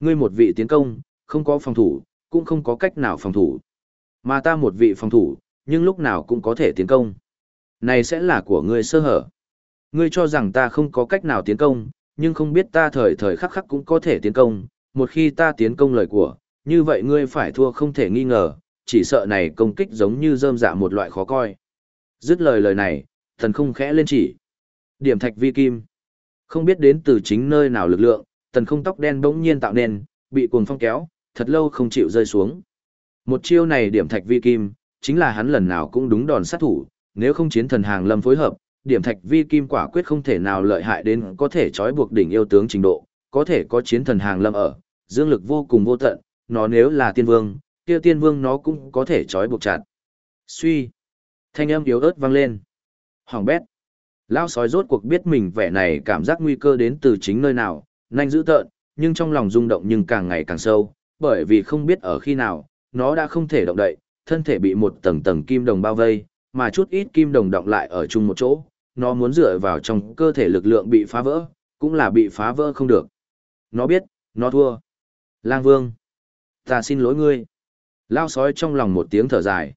Ngươi một vị tiến công, không có phòng thủ, cũng không có cách nào phòng thủ. Mà ta một vị phòng thủ, nhưng lúc nào cũng có thể tiến công. Này sẽ là của ngươi sơ hở. Ngươi cho rằng ta không có cách nào tiến công, nhưng không biết ta thời thời khắc khắc cũng có thể tiến công. Một khi ta tiến công lời của, như vậy ngươi phải thua không thể nghi ngờ, chỉ sợ này công kích giống như rơm dạ một loại khó coi. Dứt lời lời này, thần không khẽ lên chỉ. Điểm thạch vi kim. Không biết đến từ chính nơi nào lực lượng, thần không tóc đen bỗng nhiên tạo nên, bị cuồng phong kéo, thật lâu không chịu rơi xuống. Một chiêu này điểm thạch vi kim, chính là hắn lần nào cũng đúng đòn sát thủ, nếu không chiến thần hàng lâm phối hợp, điểm thạch vi kim quả quyết không thể nào lợi hại đến có thể trói buộc đỉnh yêu tướng trình độ, có thể có chiến thần hàng lâm ở, dương lực vô cùng vô tận, nó nếu là tiên vương, kia tiên vương nó cũng có thể trói buộc chặt. Suy. Thanh âm yếu ớt vang lên. Hoàng bét. Lao sói rốt cuộc biết mình vẻ này cảm giác nguy cơ đến từ chính nơi nào, nhanh dữ tợn, nhưng trong lòng rung động nhưng càng ngày càng sâu, bởi vì không biết ở khi nào, nó đã không thể động đậy, thân thể bị một tầng tầng kim đồng bao vây, mà chút ít kim đồng động lại ở chung một chỗ, nó muốn dựa vào trong cơ thể lực lượng bị phá vỡ, cũng là bị phá vỡ không được. Nó biết, nó thua. Lang Vương. Ta xin lỗi ngươi. Lao sói trong lòng một tiếng thở dài.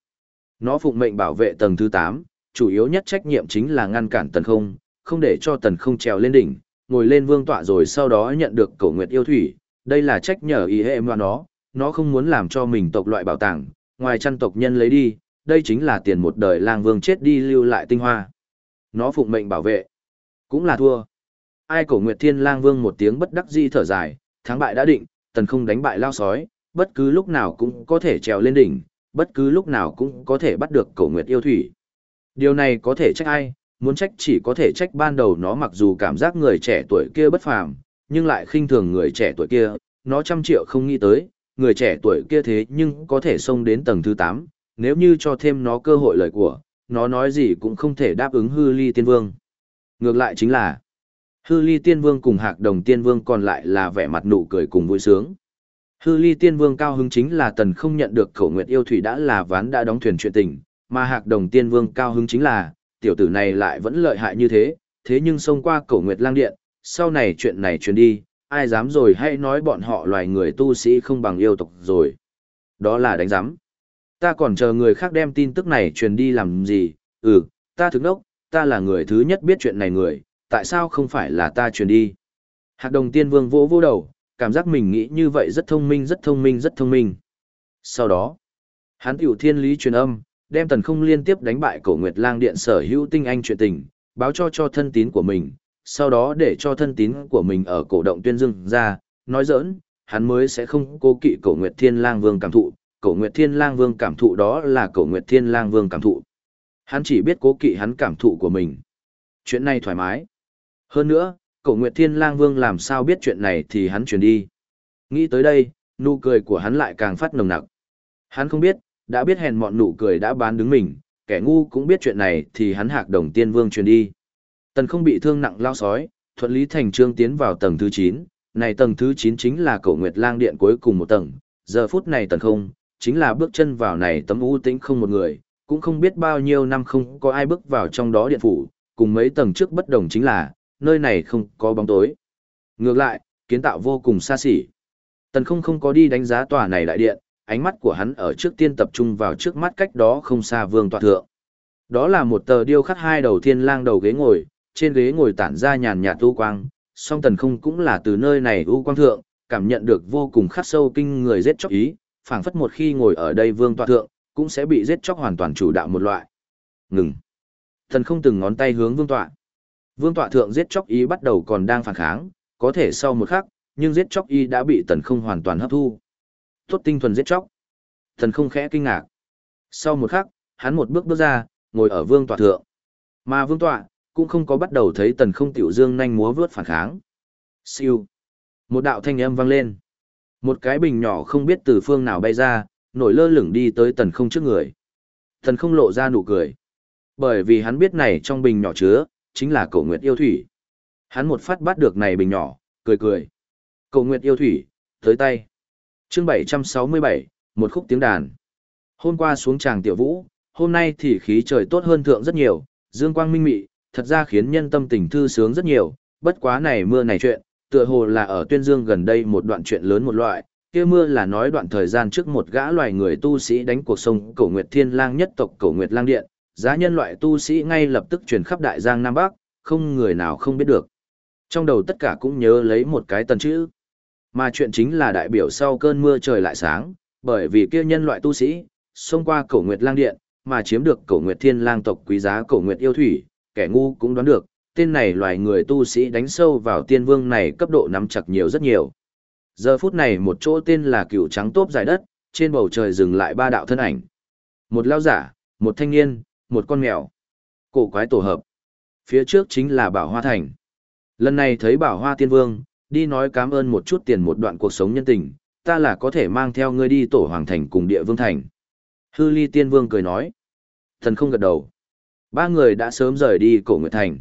Nó phụng mệnh bảo vệ tầng thứ 8, chủ yếu nhất trách nhiệm chính là ngăn cản tần không, không để cho tần không trèo lên đỉnh, ngồi lên vương tọa rồi sau đó nhận được cổ nguyệt yêu thủy. Đây là trách nhờ ý hệ mà nó, nó không muốn làm cho mình tộc loại bảo tàng, ngoài chăn tộc nhân lấy đi, đây chính là tiền một đời lang vương chết đi lưu lại tinh hoa. Nó phụng mệnh bảo vệ, cũng là thua. Ai cổ Nguyệt Thiên Lang Vương một tiếng bất đắc dĩ thở dài, thắng bại đã định, tần không đánh bại lao sói, bất cứ lúc nào cũng có thể trèo lên đỉnh, bất cứ lúc nào cũng có thể bắt được cổ Nguyệt yêu thủy. Điều này có thể trách ai, muốn trách chỉ có thể trách ban đầu nó mặc dù cảm giác người trẻ tuổi kia bất phàm, nhưng lại khinh thường người trẻ tuổi kia, nó trăm triệu không nghĩ tới, người trẻ tuổi kia thế nhưng có thể xông đến tầng thứ 8, nếu như cho thêm nó cơ hội lời của, nó nói gì cũng không thể đáp ứng hư ly tiên vương. Ngược lại chính là, hư ly tiên vương cùng hạc đồng tiên vương còn lại là vẻ mặt nụ cười cùng vui sướng. Hư ly tiên vương cao hứng chính là tần không nhận được khẩu nguyệt yêu thủy đã là ván đã đóng thuyền chuyện tình, mà hạc đồng tiên vương cao hứng chính là, tiểu tử này lại vẫn lợi hại như thế, thế nhưng xông qua cổ nguyệt lang điện, sau này chuyện này truyền đi, ai dám rồi hãy nói bọn họ loài người tu sĩ không bằng yêu tộc rồi. Đó là đánh giám. Ta còn chờ người khác đem tin tức này truyền đi làm gì, ừ, ta thức đốc, ta là người thứ nhất biết chuyện này người, tại sao không phải là ta truyền đi. Hạc đồng tiên vương vỗ vỗ đầu, cảm giác mình nghĩ như vậy rất thông minh rất thông minh rất thông minh. Sau đó, hắn tiểu thiên lý truyền âm, đem tần không liên tiếp đánh bại cổ nguyệt lang điện sở hữu tinh anh chuyện tình, báo cho cho thân tín của mình, sau đó để cho thân tín của mình ở cổ động tuyên dương ra, nói giỡn, hắn mới sẽ không cố kỵ cổ nguyệt thiên lang vương cảm thụ, cổ nguyệt thiên lang vương cảm thụ đó là cổ nguyệt thiên lang vương cảm thụ. Hắn chỉ biết cố kỵ hắn cảm thụ của mình. Chuyện này thoải mái. Hơn nữa, cổ nguyệt thiên lang vương làm sao biết chuyện này thì hắn truyền đi. Nghĩ tới đây, nụ cười của hắn lại càng phát nồng nặc. Hắn không biết, đã biết hèn mọn nụ cười đã bán đứng mình, kẻ ngu cũng biết chuyện này thì hắn hạc đồng tiên vương truyền đi. Tần không bị thương nặng lao sói, thuận lý thành trương tiến vào tầng thứ 9, này tầng thứ 9 chính là cổ nguyệt lang điện cuối cùng một tầng, giờ phút này tần không, chính là bước chân vào này tấm u tĩnh không một người, cũng không biết bao nhiêu năm không có ai bước vào trong đó điện phủ, cùng mấy tầng trước bất đồng chính là, nơi này không có bóng tối. Ngược lại, kiến tạo vô cùng xa xỉ. Tần không không có đi đánh giá tòa này đại điện, ánh mắt của hắn ở trước tiên tập trung vào trước mắt cách đó không xa vương tọa thượng. Đó là một tờ điêu khắc hai đầu thiên lang đầu ghế ngồi, trên ghế ngồi tản ra nhàn nhạt u quang, song tần không cũng là từ nơi này u quang thượng, cảm nhận được vô cùng khắc sâu kinh người giết chóc ý, phảng phất một khi ngồi ở đây vương tọa thượng, cũng sẽ bị giết chóc hoàn toàn chủ đạo một loại. Ngừng. Thần không từng ngón tay hướng vương tọa. Vương tọa thượng giết chóc ý bắt đầu còn đang phản kháng, có thể sau một khắc, nhưng giết chóc ý đã bị tần không hoàn toàn hấp thu. Tốt tinh thuần giết chóc. Tần không khẽ kinh ngạc. Sau một khắc, hắn một bước bước ra, ngồi ở vương tọa thượng. Mà vương tọa, cũng không có bắt đầu thấy tần không tiểu dương nhanh múa vướt phản kháng. Siêu. Một đạo thanh âm vang lên. Một cái bình nhỏ không biết từ phương nào bay ra, nổi lơ lửng đi tới tần không trước người. Tần không lộ ra nụ cười. Bởi vì hắn biết này trong bình nhỏ chứa, chính là cổ nguyệt yêu thủy. Hắn một phát bắt được này bình nhỏ, cười cười. Cổ nguyệt yêu thủy, tới tay. chương 767, một khúc tiếng đàn. Hôm qua xuống tràng tiểu vũ, hôm nay thì khí trời tốt hơn thượng rất nhiều, dương quang minh mị, thật ra khiến nhân tâm tình thư sướng rất nhiều, bất quá này mưa này chuyện, tựa hồ là ở tuyên dương gần đây một đoạn chuyện lớn một loại, kia mưa là nói đoạn thời gian trước một gã loài người tu sĩ đánh cuộc sông cổ nguyệt thiên lang nhất tộc cổ nguyệt lang điện, giá nhân loại tu sĩ ngay lập tức truyền khắp đại giang Nam Bắc, không người nào không biết được. Trong đầu tất cả cũng nhớ lấy một cái tần chữ. Mà chuyện chính là đại biểu sau cơn mưa trời lại sáng, bởi vì kia nhân loại tu sĩ, xông qua cổ nguyệt lang điện, mà chiếm được cổ nguyệt thiên lang tộc quý giá cổ nguyệt yêu thủy, kẻ ngu cũng đoán được, tên này loài người tu sĩ đánh sâu vào tiên vương này cấp độ nắm chặt nhiều rất nhiều. Giờ phút này một chỗ tên là cựu trắng tốp dài đất, trên bầu trời dừng lại ba đạo thân ảnh. Một lao giả, một thanh niên, một con mèo. Cổ quái tổ hợp. Phía trước chính là bảo hoa thành. Lần này thấy bảo hoa tiên vương, đi nói cảm ơn một chút tiền một đoạn cuộc sống nhân tình, ta là có thể mang theo ngươi đi tổ hoàng thành cùng địa vương thành. Hư ly tiên vương cười nói. Thần không gật đầu. Ba người đã sớm rời đi cổ nguyệt thành.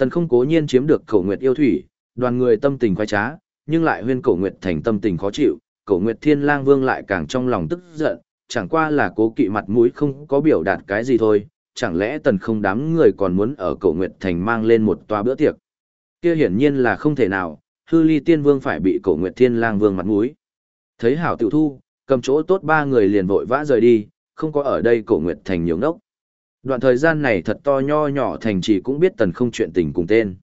Tần không cố nhiên chiếm được cổ nguyệt yêu thủy, đoàn người tâm tình khoái trá, nhưng lại huyên cổ nguyệt thành tâm tình khó chịu, cổ nguyệt thiên lang vương lại càng trong lòng tức giận, chẳng qua là cố kỵ mặt mũi không có biểu đạt cái gì thôi, chẳng lẽ tần không đám người còn muốn ở cổ nguyệt thành mang lên một toa bữa tiệc. Kia hiển nhiên là không thể nào, hư ly tiên vương phải bị cổ nguyệt thiên lang vương mặt mũi. Thấy hảo tiểu thu, cầm chỗ tốt ba người liền vội vã rời đi, không có ở đây cổ nguyệt thành nhiều ngốc. Đoạn thời gian này thật to nho nhỏ thành chỉ cũng biết tần không chuyện tình cùng tên.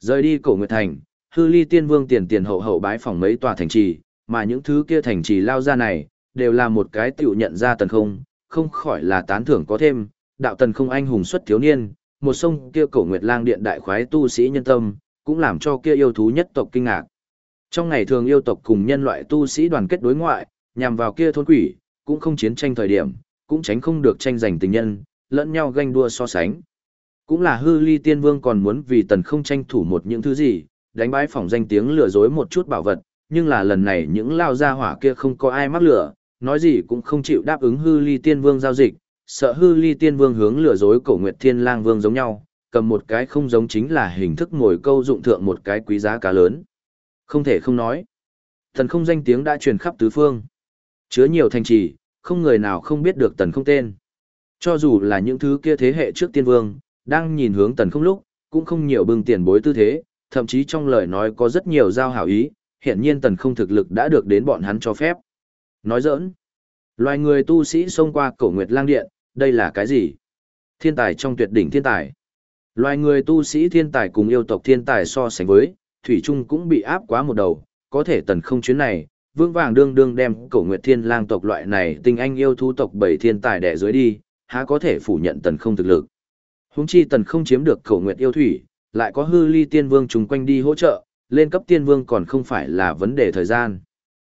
Rời đi cổ nguyệt thành, hư ly tiên vương tiền tiền hậu hậu bái phòng mấy tòa thành trì, mà những thứ kia thành trì lao ra này, đều là một cái tiểu nhận ra tần không, không khỏi là tán thưởng có thêm, đạo tần không anh hùng xuất thiếu niên, một sông kia cổ nguyệt lang điện đại khoái tu sĩ nhân tâm, cũng làm cho kia yêu thú nhất tộc kinh ngạc. Trong ngày thường yêu tộc cùng nhân loại tu sĩ đoàn kết đối ngoại, nhằm vào kia thôn quỷ, cũng không chiến tranh thời điểm, cũng tránh không được tranh giành tình nhân, lẫn nhau ganh đua so sánh. Cũng là hư ly tiên vương còn muốn vì tần không tranh thủ một những thứ gì, đánh bãi phỏng danh tiếng lừa dối một chút bảo vật, nhưng là lần này những lao gia hỏa kia không có ai mắc lửa, nói gì cũng không chịu đáp ứng hư ly tiên vương giao dịch, sợ hư ly tiên vương hướng lừa dối cổ nguyệt thiên lang vương giống nhau, cầm một cái không giống chính là hình thức ngồi câu dụng thượng một cái quý giá cá lớn. Không thể không nói. Tần không danh tiếng đã truyền khắp tứ phương. Chứa nhiều thành trì, không người nào không biết được tần không tên. Cho dù là những thứ kia thế hệ trước tiên vương, đang nhìn hướng tần không lúc, cũng không nhiều bưng tiền bối tư thế, thậm chí trong lời nói có rất nhiều giao hảo ý, hiện nhiên tần không thực lực đã được đến bọn hắn cho phép. Nói giỡn, loài người tu sĩ xông qua cổ nguyệt lang điện, đây là cái gì? Thiên tài trong tuyệt đỉnh thiên tài. Loài người tu sĩ thiên tài cùng yêu tộc thiên tài so sánh với, Thủy Trung cũng bị áp quá một đầu, có thể tần không chuyến này, vương vàng đương đương đem cổ nguyệt thiên lang tộc loại này tình anh yêu thú tộc bảy thiên tài đẻ dưới đi, há có thể phủ nhận tần không thực lực. Húng chi tần không chiếm được cầu nguyện yêu thủy, lại có hư ly tiên vương chung quanh đi hỗ trợ, lên cấp tiên vương còn không phải là vấn đề thời gian.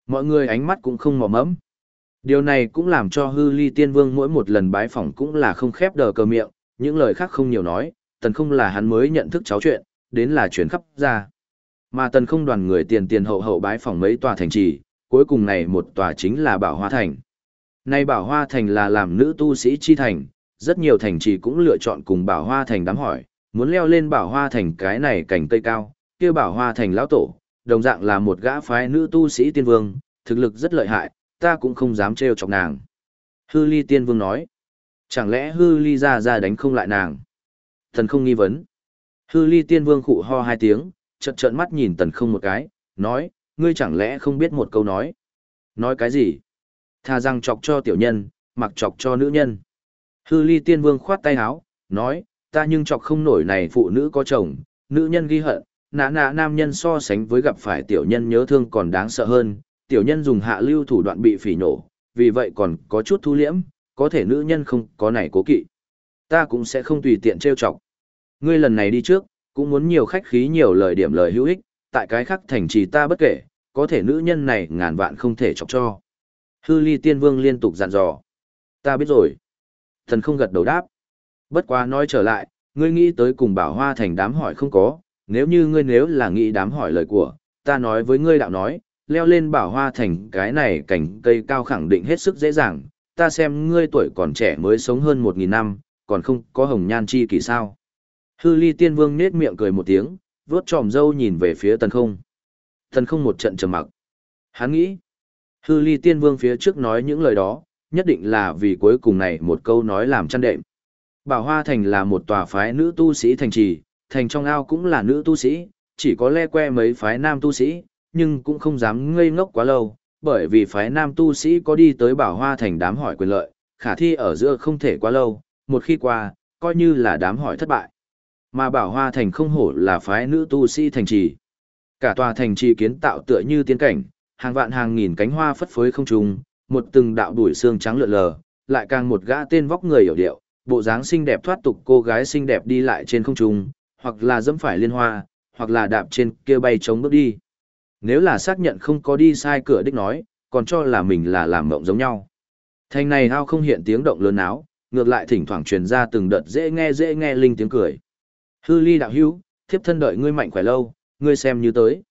Mọi người ánh mắt cũng không mò mẫm. Điều này cũng làm cho hư ly tiên vương mỗi một lần bái phỏng cũng là không khép đờ cờ miệng, những lời khác không nhiều nói, tần không là hắn mới nhận thức cháu chuyện, đến là chuyển khắp ra. Mà tần không đoàn người tiền tiền hậu hậu bái phỏng mấy tòa thành trì, cuối cùng này một tòa chính là Bảo Hoa Thành. Nay Bảo Hoa Thành là làm nữ tu sĩ chi thành, rất nhiều thành trì cũng lựa chọn cùng Bảo Hoa Thành đám hỏi, muốn leo lên Bảo Hoa Thành cái này cảnh cây cao, kia Bảo Hoa Thành lão tổ, đồng dạng là một gã phái nữ tu sĩ tiên vương, thực lực rất lợi hại, ta cũng không dám trêu chọc nàng. Hư ly tiên vương nói, chẳng lẽ hư ly ra ra đánh không lại nàng? Thần không nghi vấn. Hư ly tiên vương khụ ho hai tiếng, trợn trợn mắt nhìn tần không một cái, nói, ngươi chẳng lẽ không biết một câu nói. Nói cái gì? Tha rằng chọc cho tiểu nhân, mặc chọc cho nữ nhân. Hư ly tiên vương khoát tay áo, nói, ta nhưng chọc không nổi này phụ nữ có chồng, nữ nhân ghi hận, nã nã nam nhân so sánh với gặp phải tiểu nhân nhớ thương còn đáng sợ hơn, tiểu nhân dùng hạ lưu thủ đoạn bị phỉ nổ, vì vậy còn có chút thu liễm, có thể nữ nhân không có này cố kỵ. Ta cũng sẽ không tùy tiện trêu chọc. Ngươi lần này đi trước, cũng muốn nhiều khách khí nhiều lời điểm lời hữu ích, tại cái khác thành trì ta bất kể, có thể nữ nhân này ngàn vạn không thể chọc cho. Hư ly tiên vương liên tục dặn dò. Ta biết rồi. Thần không gật đầu đáp. Bất quá nói trở lại, ngươi nghĩ tới cùng bảo hoa thành đám hỏi không có, nếu như ngươi nếu là nghĩ đám hỏi lời của, ta nói với ngươi đạo nói, leo lên bảo hoa thành cái này cảnh cây cao khẳng định hết sức dễ dàng, ta xem ngươi tuổi còn trẻ mới sống hơn một nghìn năm, còn không có hồng nhan chi kỳ sao. Hư ly tiên vương nết miệng cười một tiếng, vuốt tròm dâu nhìn về phía tần không. Tần không một trận trầm mặc. Hắn nghĩ, hư ly tiên vương phía trước nói những lời đó, nhất định là vì cuối cùng này một câu nói làm chăn đệm. Bảo Hoa Thành là một tòa phái nữ tu sĩ thành trì, thành trong ao cũng là nữ tu sĩ, chỉ có le que mấy phái nam tu sĩ, nhưng cũng không dám ngây ngốc quá lâu, bởi vì phái nam tu sĩ có đi tới Bảo Hoa Thành đám hỏi quyền lợi, khả thi ở giữa không thể quá lâu, một khi qua, coi như là đám hỏi thất bại. Mà Bảo Hoa Thành không hổ là phái nữ tu sĩ thành trì. Cả tòa thành trì kiến tạo tựa như tiên cảnh, hàng vạn hàng nghìn cánh hoa phất phới không trùng, một từng đạo đuổi xương trắng lượn lờ, lại càng một gã tên vóc người hiểu điệu, bộ dáng xinh đẹp thoát tục cô gái xinh đẹp đi lại trên không trung, hoặc là dẫm phải liên hoa, hoặc là đạp trên kia bay chống bước đi. Nếu là xác nhận không có đi sai cửa đích nói, còn cho là mình là làm mộng giống nhau. Thành này ao không hiện tiếng động lớn áo, ngược lại thỉnh thoảng truyền ra từng đợt dễ nghe dễ nghe linh tiếng cười. Hư ly đạo hữu, thiếp thân đợi ngươi mạnh khỏe lâu, ngươi xem như tới.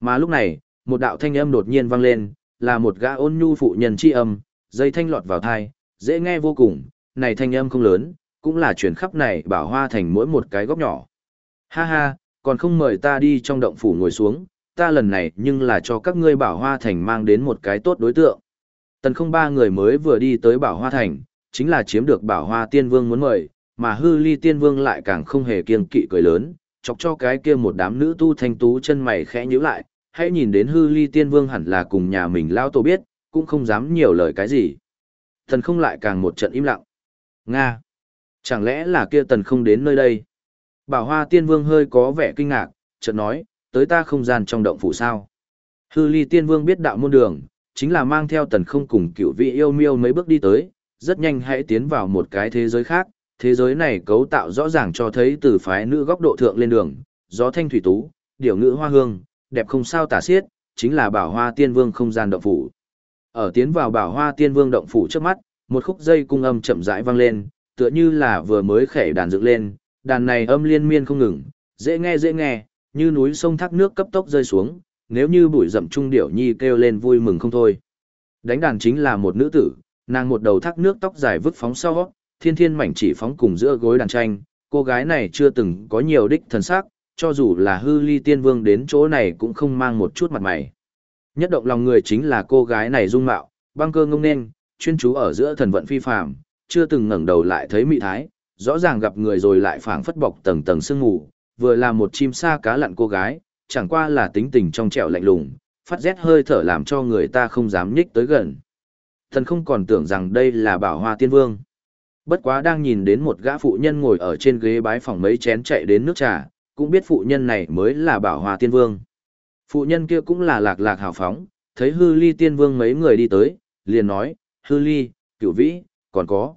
Mà lúc này, một đạo thanh âm đột nhiên vang lên, là một gã ôn nhu phụ nhân chi âm, dây thanh lọt vào thai, dễ nghe vô cùng, này thanh âm không lớn, cũng là truyền khắp này bảo hoa thành mỗi một cái góc nhỏ. Ha ha, còn không mời ta đi trong động phủ ngồi xuống, ta lần này nhưng là cho các ngươi bảo hoa thành mang đến một cái tốt đối tượng. Tần không ba người mới vừa đi tới bảo hoa thành, chính là chiếm được bảo hoa tiên vương muốn mời, mà hư ly tiên vương lại càng không hề kiêng kỵ cười lớn, chọc cho cái kia một đám nữ tu thanh tú chân mày khẽ nhíu lại, hãy nhìn đến hư ly tiên vương hẳn là cùng nhà mình lao tổ biết, cũng không dám nhiều lời cái gì. Thần không lại càng một trận im lặng. Nga! Chẳng lẽ là kia tần không đến nơi đây? Bảo hoa tiên vương hơi có vẻ kinh ngạc, chợt nói, tới ta không gian trong động phủ sao. Hư ly tiên vương biết đạo môn đường, chính là mang theo tần không cùng cựu vị yêu miêu mấy bước đi tới, rất nhanh hãy tiến vào một cái thế giới khác, thế giới này cấu tạo rõ ràng cho thấy từ phái nữ góc độ thượng lên đường, gió thanh thủy tú, điểu ngữ hoa hương, đẹp không sao tả xiết, chính là bảo hoa tiên vương không gian động phủ. Ở tiến vào bảo hoa tiên vương động phủ trước mắt, một khúc dây cung âm chậm rãi vang lên, tựa như là vừa mới khẽ đàn dựng lên, đàn này âm liên miên không ngừng, dễ nghe dễ nghe, như núi sông thác nước cấp tốc rơi xuống, nếu như bụi rậm trung điểu nhi kêu lên vui mừng không thôi. Đánh đàn chính là một nữ tử, nàng một đầu thác nước tóc dài vứt phóng sau, thiên thiên mảnh chỉ phóng cùng giữa gối đàn tranh, cô gái này chưa từng có nhiều đích thần sắc, cho dù là hư ly tiên vương đến chỗ này cũng không mang một chút mặt mày. Nhất động lòng người chính là cô gái này dung mạo, băng cơ ngông nên, chuyên chú ở giữa thần vận phi phàm, chưa từng ngẩng đầu lại thấy mỹ thái, rõ ràng gặp người rồi lại phảng phất bọc tầng tầng sương mù, vừa là một chim sa cá lặn cô gái, chẳng qua là tính tình trong trẻo lạnh lùng, phát rét hơi thở làm cho người ta không dám nhích tới gần. Thần không còn tưởng rằng đây là bảo hoa tiên vương. Bất quá đang nhìn đến một gã phụ nhân ngồi ở trên ghế bái phòng mấy chén chạy đến nước trà, cũng biết phụ nhân này mới là bảo hòa tiên vương. Phụ nhân kia cũng là lạc lạc hào phóng, thấy hư ly tiên vương mấy người đi tới, liền nói, hư ly, cửu vĩ, còn có.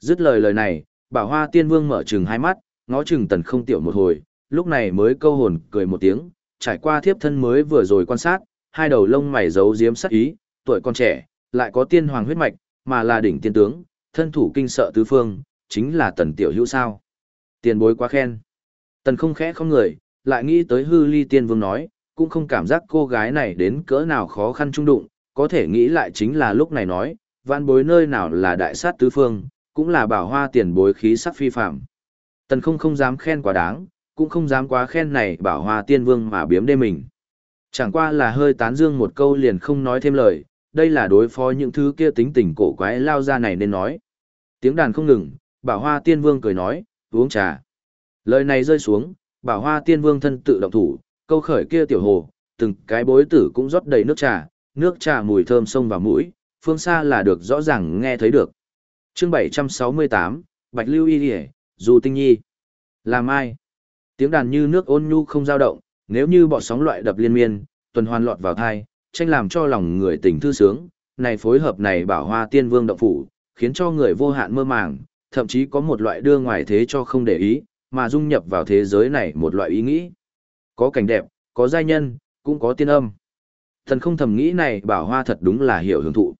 Dứt lời lời này, bảo hoa tiên vương mở trừng hai mắt, ngó trừng tần không tiểu một hồi, lúc này mới câu hồn cười một tiếng, trải qua thiếp thân mới vừa rồi quan sát, hai đầu lông mày giấu diếm sắc ý, tuổi con trẻ, lại có tiên hoàng huyết mạch, mà là đỉnh tiên tướng, thân thủ kinh sợ tứ phương, chính là tần tiểu hữu sao. Tiền bối quá khen. Tần không khẽ không người, lại nghĩ tới hư ly tiên vương nói, cũng không cảm giác cô gái này đến cỡ nào khó khăn trung đụng, có thể nghĩ lại chính là lúc này nói, vạn bối nơi nào là đại sát tứ phương, cũng là bảo hoa tiền bối khí sắc phi phạm. Tần không không dám khen quá đáng, cũng không dám quá khen này bảo hoa tiên vương mà biếm đê mình. Chẳng qua là hơi tán dương một câu liền không nói thêm lời, đây là đối phó những thứ kia tính tình cổ quái lao ra này nên nói. Tiếng đàn không ngừng, bảo hoa tiên vương cười nói, uống trà. Lời này rơi xuống, bảo hoa tiên vương thân tự động thủ, câu khởi kia tiểu hồ, từng cái bối tử cũng rót đầy nước trà, nước trà mùi thơm sông vào mũi, phương xa là được rõ ràng nghe thấy được. chương 768, Bạch Lưu Y Điề, Dù Tinh Nhi. Làm ai? Tiếng đàn như nước ôn nhu không dao động, nếu như bọt sóng loại đập liên miên, tuần hoàn lọt vào thai, tranh làm cho lòng người tình thư sướng, này phối hợp này bảo hoa tiên vương động phủ, khiến cho người vô hạn mơ màng, thậm chí có một loại đưa ngoài thế cho không để ý, mà dung nhập vào thế giới này một loại ý nghĩ. Có cảnh đẹp, có giai nhân, cũng có tiên âm. Thần không thầm nghĩ này bảo hoa thật đúng là hiểu hưởng thụ.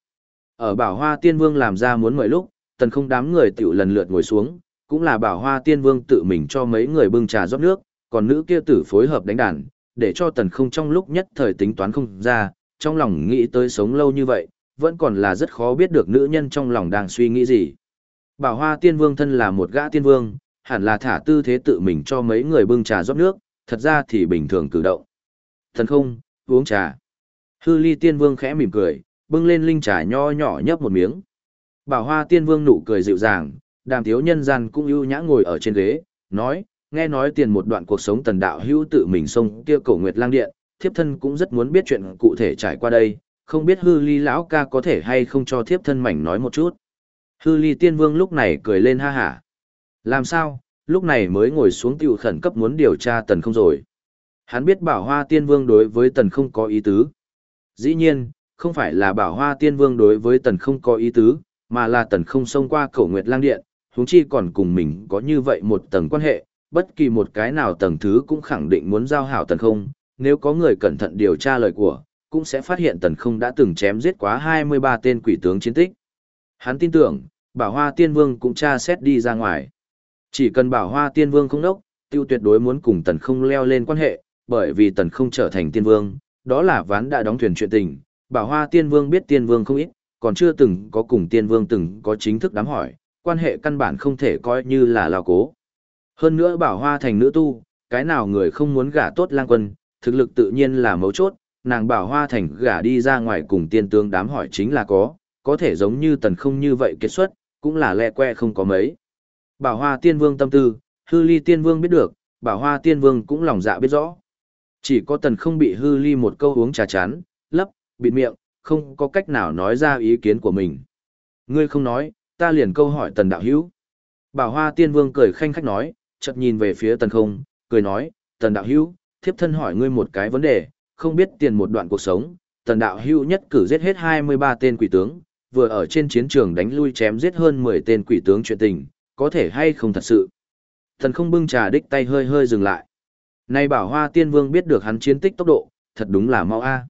Ở bảo hoa tiên vương làm ra muốn mời lúc, tần không đám người tiểu lần lượt ngồi xuống, cũng là bảo hoa tiên vương tự mình cho mấy người bưng trà rót nước, còn nữ kia tử phối hợp đánh đàn, để cho tần không trong lúc nhất thời tính toán không ra, trong lòng nghĩ tới sống lâu như vậy, vẫn còn là rất khó biết được nữ nhân trong lòng đang suy nghĩ gì. Bảo hoa tiên vương thân là một gã tiên vương, hẳn là thả tư thế tự mình cho mấy người bưng trà rót nước, thật ra thì bình thường cử động. Thần không, uống trà. Hư ly tiên vương khẽ mỉm cười, bưng lên linh trà nho nhỏ nhấp một miếng. Bảo hoa tiên vương nụ cười dịu dàng, đàm thiếu nhân gian cũng ưu nhã ngồi ở trên ghế, nói, nghe nói tiền một đoạn cuộc sống tần đạo hữu tự mình xông kia cổ nguyệt lang điện, thiếp thân cũng rất muốn biết chuyện cụ thể trải qua đây, không biết hư ly lão ca có thể hay không cho thiếp thân mảnh nói một chút. Hư ly tiên vương lúc này cười lên ha hả. Làm sao, lúc này mới ngồi xuống tiểu khẩn cấp muốn điều tra tần không rồi. Hắn biết bảo hoa tiên vương đối với tần không có ý tứ. Dĩ nhiên, không phải là bảo hoa tiên vương đối với tần không có ý tứ, mà là tần không xông qua cổ nguyệt lang điện, huống chi còn cùng mình có như vậy một tầng quan hệ, bất kỳ một cái nào tầng thứ cũng khẳng định muốn giao hảo tần không, nếu có người cẩn thận điều tra lời của, cũng sẽ phát hiện tần không đã từng chém giết quá 23 tên quỷ tướng chiến tích. Hắn tin tưởng, bảo hoa tiên vương cũng tra xét đi ra ngoài. Chỉ cần bảo hoa tiên vương không đốc, tiêu tuyệt đối muốn cùng tần không leo lên quan hệ, bởi vì tần không trở thành tiên vương, đó là ván đã đóng thuyền chuyện tình. Bảo hoa tiên vương biết tiên vương không ít, còn chưa từng có cùng tiên vương từng có chính thức đám hỏi, quan hệ căn bản không thể coi như là lao cố. Hơn nữa bảo hoa thành nữ tu, cái nào người không muốn gả tốt lang quân, thực lực tự nhiên là mấu chốt, nàng bảo hoa thành gả đi ra ngoài cùng tiên tướng đám hỏi chính là có, có thể giống như tần không như vậy kết xuất, cũng là lẹ que không có mấy. Bảo hoa tiên vương tâm tư, hư ly tiên vương biết được, bảo hoa tiên vương cũng lòng dạ biết rõ. Chỉ có tần không bị hư ly một câu uống trà chán, lấp, bịt miệng, không có cách nào nói ra ý kiến của mình. Ngươi không nói, ta liền câu hỏi tần đạo hữu. Bảo hoa tiên vương cười khanh khách nói, chợt nhìn về phía tần không, cười nói, tần đạo hữu, thiếp thân hỏi ngươi một cái vấn đề, không biết tiền một đoạn cuộc sống, tần đạo Hữu nhất cử giết hết 23 tên quỷ tướng, vừa ở trên chiến trường đánh lui chém giết hơn 10 tên quỷ tướng chuyện tình, có thể hay không thật sự. Thần không bưng trà đích tay hơi hơi dừng lại. Nay bảo hoa tiên vương biết được hắn chiến tích tốc độ, thật đúng là mau a. À.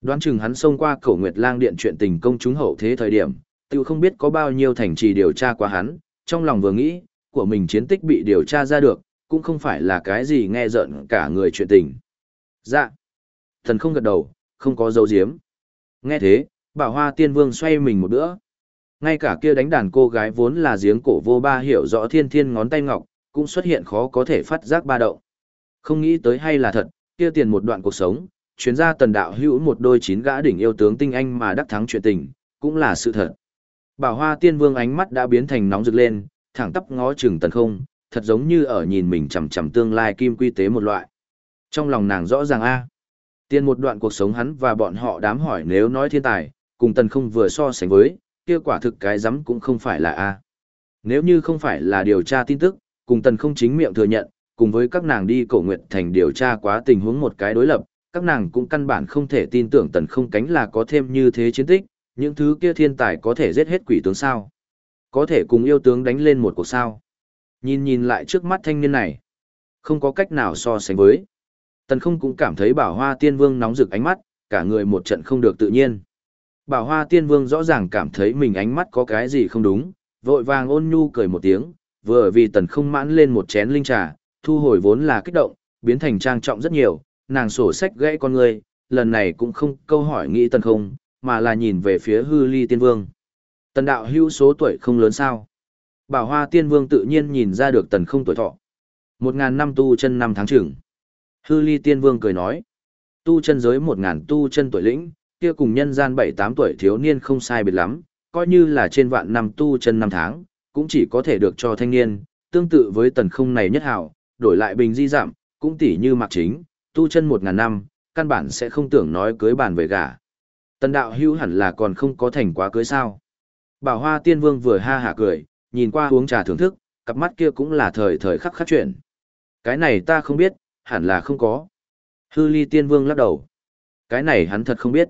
Đoán chừng hắn xông qua cổ nguyệt lang điện chuyện tình công chúng hậu thế thời điểm, tự không biết có bao nhiêu thành trì điều tra qua hắn, trong lòng vừa nghĩ, của mình chiến tích bị điều tra ra được, cũng không phải là cái gì nghe giận cả người chuyện tình. Dạ. Thần không gật đầu, không có dấu diếm. Nghe thế, bảo hoa tiên vương xoay mình một bữa. Ngay cả kia đánh đàn cô gái vốn là giếng cổ vô ba hiểu rõ thiên thiên ngón tay ngọc, cũng xuất hiện khó có thể phát giác ba động. Không nghĩ tới hay là thật, kia tiền một đoạn cuộc sống, chuyến ra tần đạo hữu một đôi chín gã đỉnh yêu tướng tinh anh mà đắc thắng chuyện tình, cũng là sự thật. Bảo hoa tiên vương ánh mắt đã biến thành nóng rực lên, thẳng tắp ngó chừng tần không, thật giống như ở nhìn mình chằm chằm tương lai kim quy tế một loại. Trong lòng nàng rõ ràng a, tiên một đoạn cuộc sống hắn và bọn họ đám hỏi nếu nói thiên tài, cùng tần không vừa so sánh với, kia quả thực cái rắm cũng không phải là a. Nếu như không phải là điều tra tin tức, cùng tần không chính miệng thừa nhận, cùng với các nàng đi cổ nguyện thành điều tra quá tình huống một cái đối lập, các nàng cũng căn bản không thể tin tưởng tần không cánh là có thêm như thế chiến tích, những thứ kia thiên tài có thể giết hết quỷ tướng sao. Có thể cùng yêu tướng đánh lên một cuộc sao. Nhìn nhìn lại trước mắt thanh niên này, không có cách nào so sánh với. Tần không cũng cảm thấy bảo hoa tiên vương nóng rực ánh mắt, cả người một trận không được tự nhiên. Bảo hoa tiên vương rõ ràng cảm thấy mình ánh mắt có cái gì không đúng, vội vàng ôn nhu cười một tiếng, vừa vì tần không mãn lên một chén linh trà, thu hồi vốn là kích động, biến thành trang trọng rất nhiều, nàng sổ sách gãy con người, lần này cũng không câu hỏi nghĩ tần không, mà là nhìn về phía hư ly tiên vương. Tần đạo hưu số tuổi không lớn sao. Bảo hoa tiên vương tự nhiên nhìn ra được tần không tuổi thọ. Một ngàn năm tu chân năm tháng trưởng. Hư ly tiên vương cười nói. Tu chân giới một ngàn tu chân tuổi lĩnh, kia cùng nhân gian bảy tám tuổi thiếu niên không sai biệt lắm, coi như là trên vạn năm tu chân năm tháng, cũng chỉ có thể được cho thanh niên, tương tự với tần không này nhất hảo, đổi lại bình di giảm, cũng tỷ như mặc chính, tu chân một ngàn năm, căn bản sẽ không tưởng nói cưới bàn về gả. Tần đạo hữu hẳn là còn không có thành quá cưới sao. Bảo hoa tiên vương vừa ha hả cười, nhìn qua uống trà thưởng thức, cặp mắt kia cũng là thời thời khắc khắc chuyển. Cái này ta không biết, hẳn là không có. Hư ly tiên vương lắc đầu. Cái này hắn thật không biết.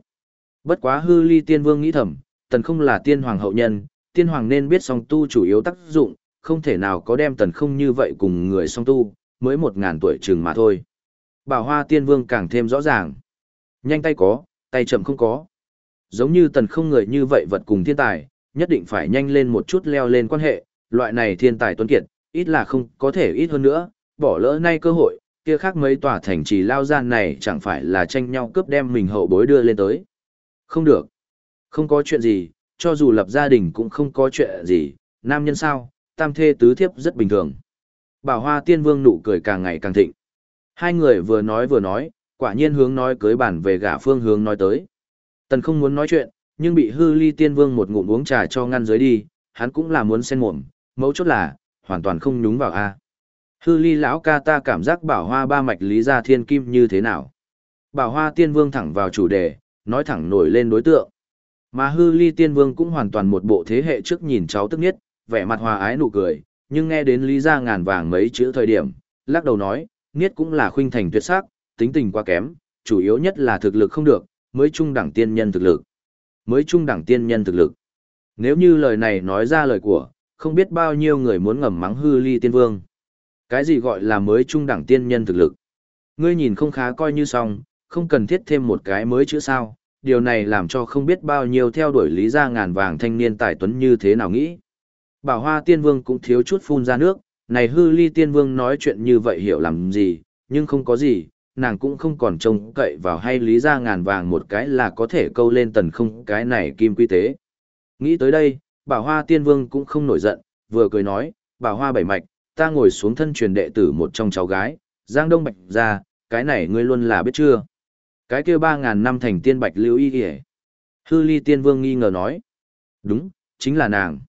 Bất quá hư ly tiên vương nghĩ thầm, tần không là tiên hoàng hậu nhân, tiên hoàng nên biết song tu chủ yếu tác dụng, không thể nào có đem tần không như vậy cùng người song tu, mới một ngàn tuổi chừng mà thôi. Bảo hoa tiên vương càng thêm rõ ràng. Nhanh tay có, tay chậm không có. Giống như tần không người như vậy vật cùng thiên tài, nhất định phải nhanh lên một chút leo lên quan hệ, loại này thiên tài tuấn kiệt, ít là không có thể ít hơn nữa, bỏ lỡ nay cơ hội, kia khác mấy tòa thành trì lao gian này chẳng phải là tranh nhau cướp đem mình hậu bối đưa lên tới. Không được. Không có chuyện gì, cho dù lập gia đình cũng không có chuyện gì, nam nhân sao, tam thê tứ thiếp rất bình thường. Bảo hoa tiên vương nụ cười càng ngày càng thịnh. Hai người vừa nói vừa nói, quả nhiên hướng nói cưới bản về gả phương hướng nói tới. Tần không muốn nói chuyện, nhưng bị hư ly tiên vương một ngụm uống trà cho ngăn dưới đi, hắn cũng là muốn xen mồm, mấu chốt là, hoàn toàn không nhúng vào a. Hư ly lão ca ta cảm giác bảo hoa ba mạch lý gia thiên kim như thế nào. Bảo hoa tiên vương thẳng vào chủ đề, nói thẳng nổi lên đối tượng. Mà hư ly tiên vương cũng hoàn toàn một bộ thế hệ trước nhìn cháu tức nhất, vẻ mặt hòa ái nụ cười, nhưng nghe đến lý gia ngàn vàng mấy chữ thời điểm, lắc đầu nói, niết cũng là khuynh thành tuyệt sắc, tính tình quá kém, chủ yếu nhất là thực lực không được, mới trung đẳng tiên nhân thực lực. Mới trung đẳng tiên nhân thực lực. Nếu như lời này nói ra lời của, không biết bao nhiêu người muốn ngầm mắng hư ly tiên vương. Cái gì gọi là mới trung đẳng tiên nhân thực lực? Ngươi nhìn không khá coi như xong, không cần thiết thêm một cái mới chữ sao, điều này làm cho không biết bao nhiêu theo đuổi lý gia ngàn vàng thanh niên tài tuấn như thế nào nghĩ. Bảo hoa tiên vương cũng thiếu chút phun ra nước, này hư ly tiên vương nói chuyện như vậy hiểu làm gì, nhưng không có gì, nàng cũng không còn trông cậy vào hay lý ra ngàn vàng một cái là có thể câu lên tần không cái này kim quy tế. Nghĩ tới đây, bảo hoa tiên vương cũng không nổi giận, vừa cười nói, bảo hoa bảy mạch, ta ngồi xuống thân truyền đệ tử một trong cháu gái, giang đông bạch ra, cái này ngươi luôn là biết chưa. Cái kia ba ngàn năm thành tiên bạch lưu y kìa. Hư ly tiên vương nghi ngờ nói. Đúng, chính là nàng.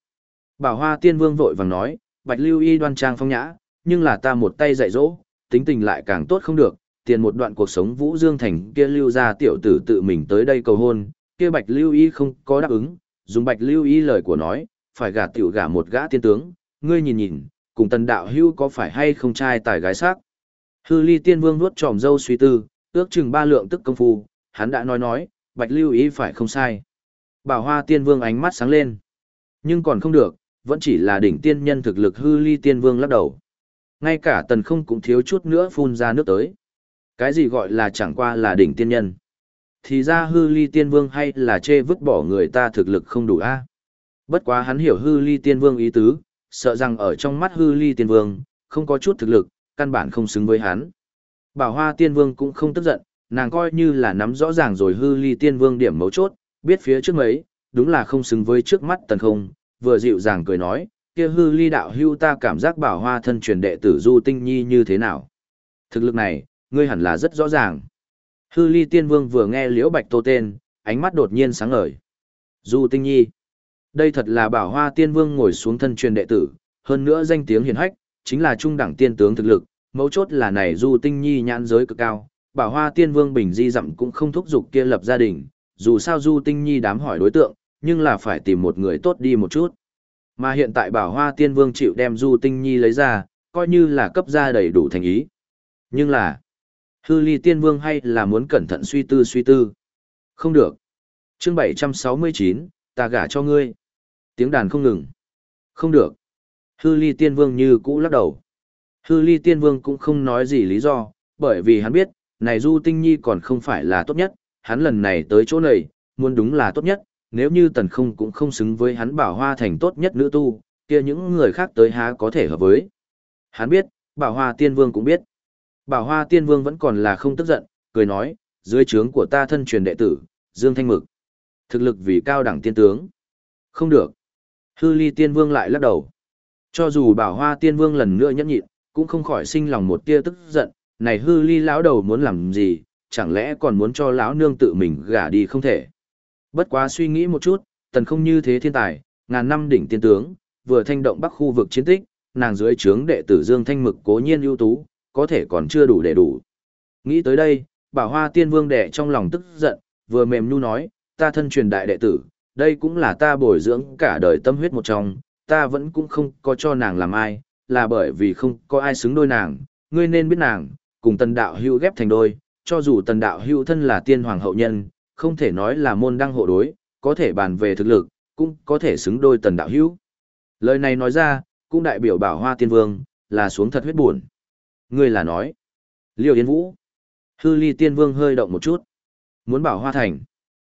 Bảo hoa tiên vương vội vàng nói, bạch lưu y đoan trang phong nhã, nhưng là ta một tay dạy dỗ, tính tình lại càng tốt không được, tiền một đoạn cuộc sống Vũ Dương Thành kia lưu ra tiểu tử tự mình tới đây cầu hôn, kia Bạch Lưu Y không có đáp ứng, dùng Bạch Lưu Y lời của nói, phải gả tiểu gả một gã tiên tướng, ngươi nhìn nhìn, cùng tần đạo hưu có phải hay không trai tài gái sắc. Hư ly tiên vương nuốt tròm dâu suy tư, Ước chừng ba lượng tức công phu, hắn đã nói nói, bạch lưu ý phải không sai. Bảo hoa tiên vương ánh mắt sáng lên. Nhưng còn không được, vẫn chỉ là đỉnh tiên nhân thực lực hư ly tiên vương lắc đầu. Ngay cả tần không cũng thiếu chút nữa phun ra nước tới. Cái gì gọi là chẳng qua là đỉnh tiên nhân. Thì ra hư ly tiên vương hay là chê vứt bỏ người ta thực lực không đủ a Bất quá hắn hiểu hư ly tiên vương ý tứ, sợ rằng ở trong mắt hư ly tiên vương, không có chút thực lực, căn bản không xứng với hắn. Bảo hoa tiên vương cũng không tức giận, nàng coi như là nắm rõ ràng rồi hư ly tiên vương điểm mấu chốt, biết phía trước mấy, đúng là không xứng với trước mắt tần không, vừa dịu dàng cười nói, kia hư ly đạo hưu ta cảm giác bảo hoa thân truyền đệ tử du tinh nhi như thế nào. Thực lực này, ngươi hẳn là rất rõ ràng. Hư ly tiên vương vừa nghe liễu bạch tô tên, ánh mắt đột nhiên sáng ngời. Du tinh nhi. Đây thật là bảo hoa tiên vương ngồi xuống thân truyền đệ tử, hơn nữa danh tiếng hiển hách, chính là trung đẳng tiên tướng thực lực, mấu chốt là này du tinh nhi nhãn giới cực cao, bảo hoa tiên vương bình di dặm cũng không thúc giục kia lập gia đình, dù sao du tinh nhi đám hỏi đối tượng, nhưng là phải tìm một người tốt đi một chút. Mà hiện tại bảo hoa tiên vương chịu đem du tinh nhi lấy ra, coi như là cấp ra đầy đủ thành ý. Nhưng là, hư ly tiên vương hay là muốn cẩn thận suy tư suy tư. Không được. chương 769, ta gả cho ngươi. Tiếng đàn không ngừng. Không được. Hư ly tiên vương như cũ lắc đầu. Hư ly tiên vương cũng không nói gì lý do, bởi vì hắn biết, này du tinh nhi còn không phải là tốt nhất, hắn lần này tới chỗ này, muốn đúng là tốt nhất, nếu như tần không cũng không xứng với hắn bảo hoa thành tốt nhất nữ tu, kia những người khác tới há có thể hợp với. Hắn biết, bảo hoa tiên vương cũng biết. Bảo hoa tiên vương vẫn còn là không tức giận, cười nói, dưới trướng của ta thân truyền đệ tử, Dương Thanh Mực. Thực lực vì cao đẳng tiên tướng. Không được. Hư ly tiên vương lại lắc đầu. Cho dù bảo hoa tiên vương lần nữa nhẫn nhịn, cũng không khỏi sinh lòng một tia tức giận, này hư ly lão đầu muốn làm gì, chẳng lẽ còn muốn cho lão nương tự mình gả đi không thể. Bất quá suy nghĩ một chút, tần không như thế thiên tài, ngàn năm đỉnh tiên tướng, vừa thanh động bắc khu vực chiến tích, nàng dưới trướng đệ tử Dương Thanh Mực cố nhiên ưu tú, có thể còn chưa đủ để đủ. Nghĩ tới đây, bảo hoa tiên vương đệ trong lòng tức giận, vừa mềm nhu nói, ta thân truyền đại đệ tử, đây cũng là ta bồi dưỡng cả đời tâm huyết một trong, ta vẫn cũng không có cho nàng làm ai, là bởi vì không có ai xứng đôi nàng, ngươi nên biết nàng, cùng tần đạo hưu ghép thành đôi, cho dù tần đạo hưu thân là tiên hoàng hậu nhân, không thể nói là môn đăng hộ đối, có thể bàn về thực lực, cũng có thể xứng đôi tần đạo hưu. Lời này nói ra, cũng đại biểu bảo hoa tiên vương, là xuống thật huyết buồn. Ngươi là nói, liêu yên vũ. Hư ly tiên vương hơi động một chút. Muốn bảo hoa thành.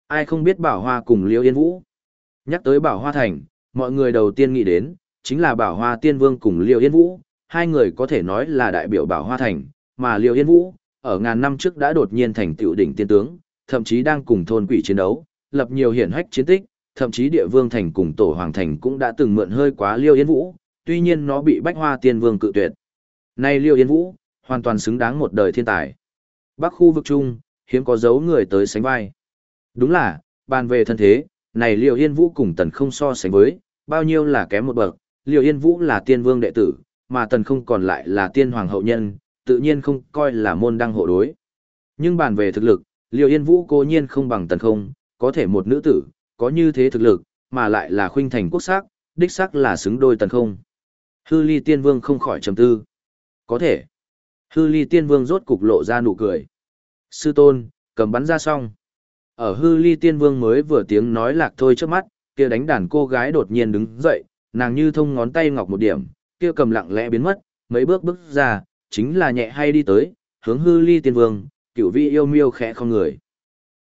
Ai không biết bảo hoa cùng liêu yên vũ. Nhắc tới bảo hoa thành, mọi người đầu tiên nghĩ đến, chính là bảo hoa tiên vương cùng liêu yên vũ. Hai người có thể nói là đại biểu bảo hoa thành, mà liêu yên vũ, ở ngàn năm trước đã đột nhiên thành tiểu đỉnh tiên tướng, thậm chí đang cùng thôn quỷ chiến đấu, lập nhiều hiển hách chiến tích, thậm chí địa vương thành cùng tổ hoàng thành cũng đã từng mượn hơi quá liêu yên vũ, tuy nhiên nó bị bách hoa tiên vương cự tuyệt. Nay liêu yên vũ, hoàn toàn xứng đáng một đời thiên tài. Bắc khu vực chung, hiếm có dấu người tới sánh vai. Đúng là, bàn về thân thế, này liêu yên vũ cùng tần không so sánh với, bao nhiêu là kém một bậc, liêu yên vũ là tiên vương đệ tử, mà tần không còn lại là tiên hoàng hậu nhân, tự nhiên không coi là môn đăng hộ đối. Nhưng bàn về thực lực, Liêu Yên Vũ cố nhiên không bằng tần không, có thể một nữ tử, có như thế thực lực, mà lại là khuynh thành quốc sắc, đích sắc là xứng đôi tần không. Hư ly tiên vương không khỏi trầm tư. Có thể. Hư ly tiên vương rốt cục lộ ra nụ cười. Sư tôn, cầm bắn ra xong. Ở hư ly tiên vương mới vừa tiếng nói lạc thôi trước mắt, kia đánh đàn cô gái đột nhiên đứng dậy, nàng như thông ngón tay ngọc một điểm, kia cầm lặng lẽ biến mất, mấy bước bước ra, chính là nhẹ hay đi tới, hướng hư ly tiên vương, cửu vi yêu miêu khẽ không người.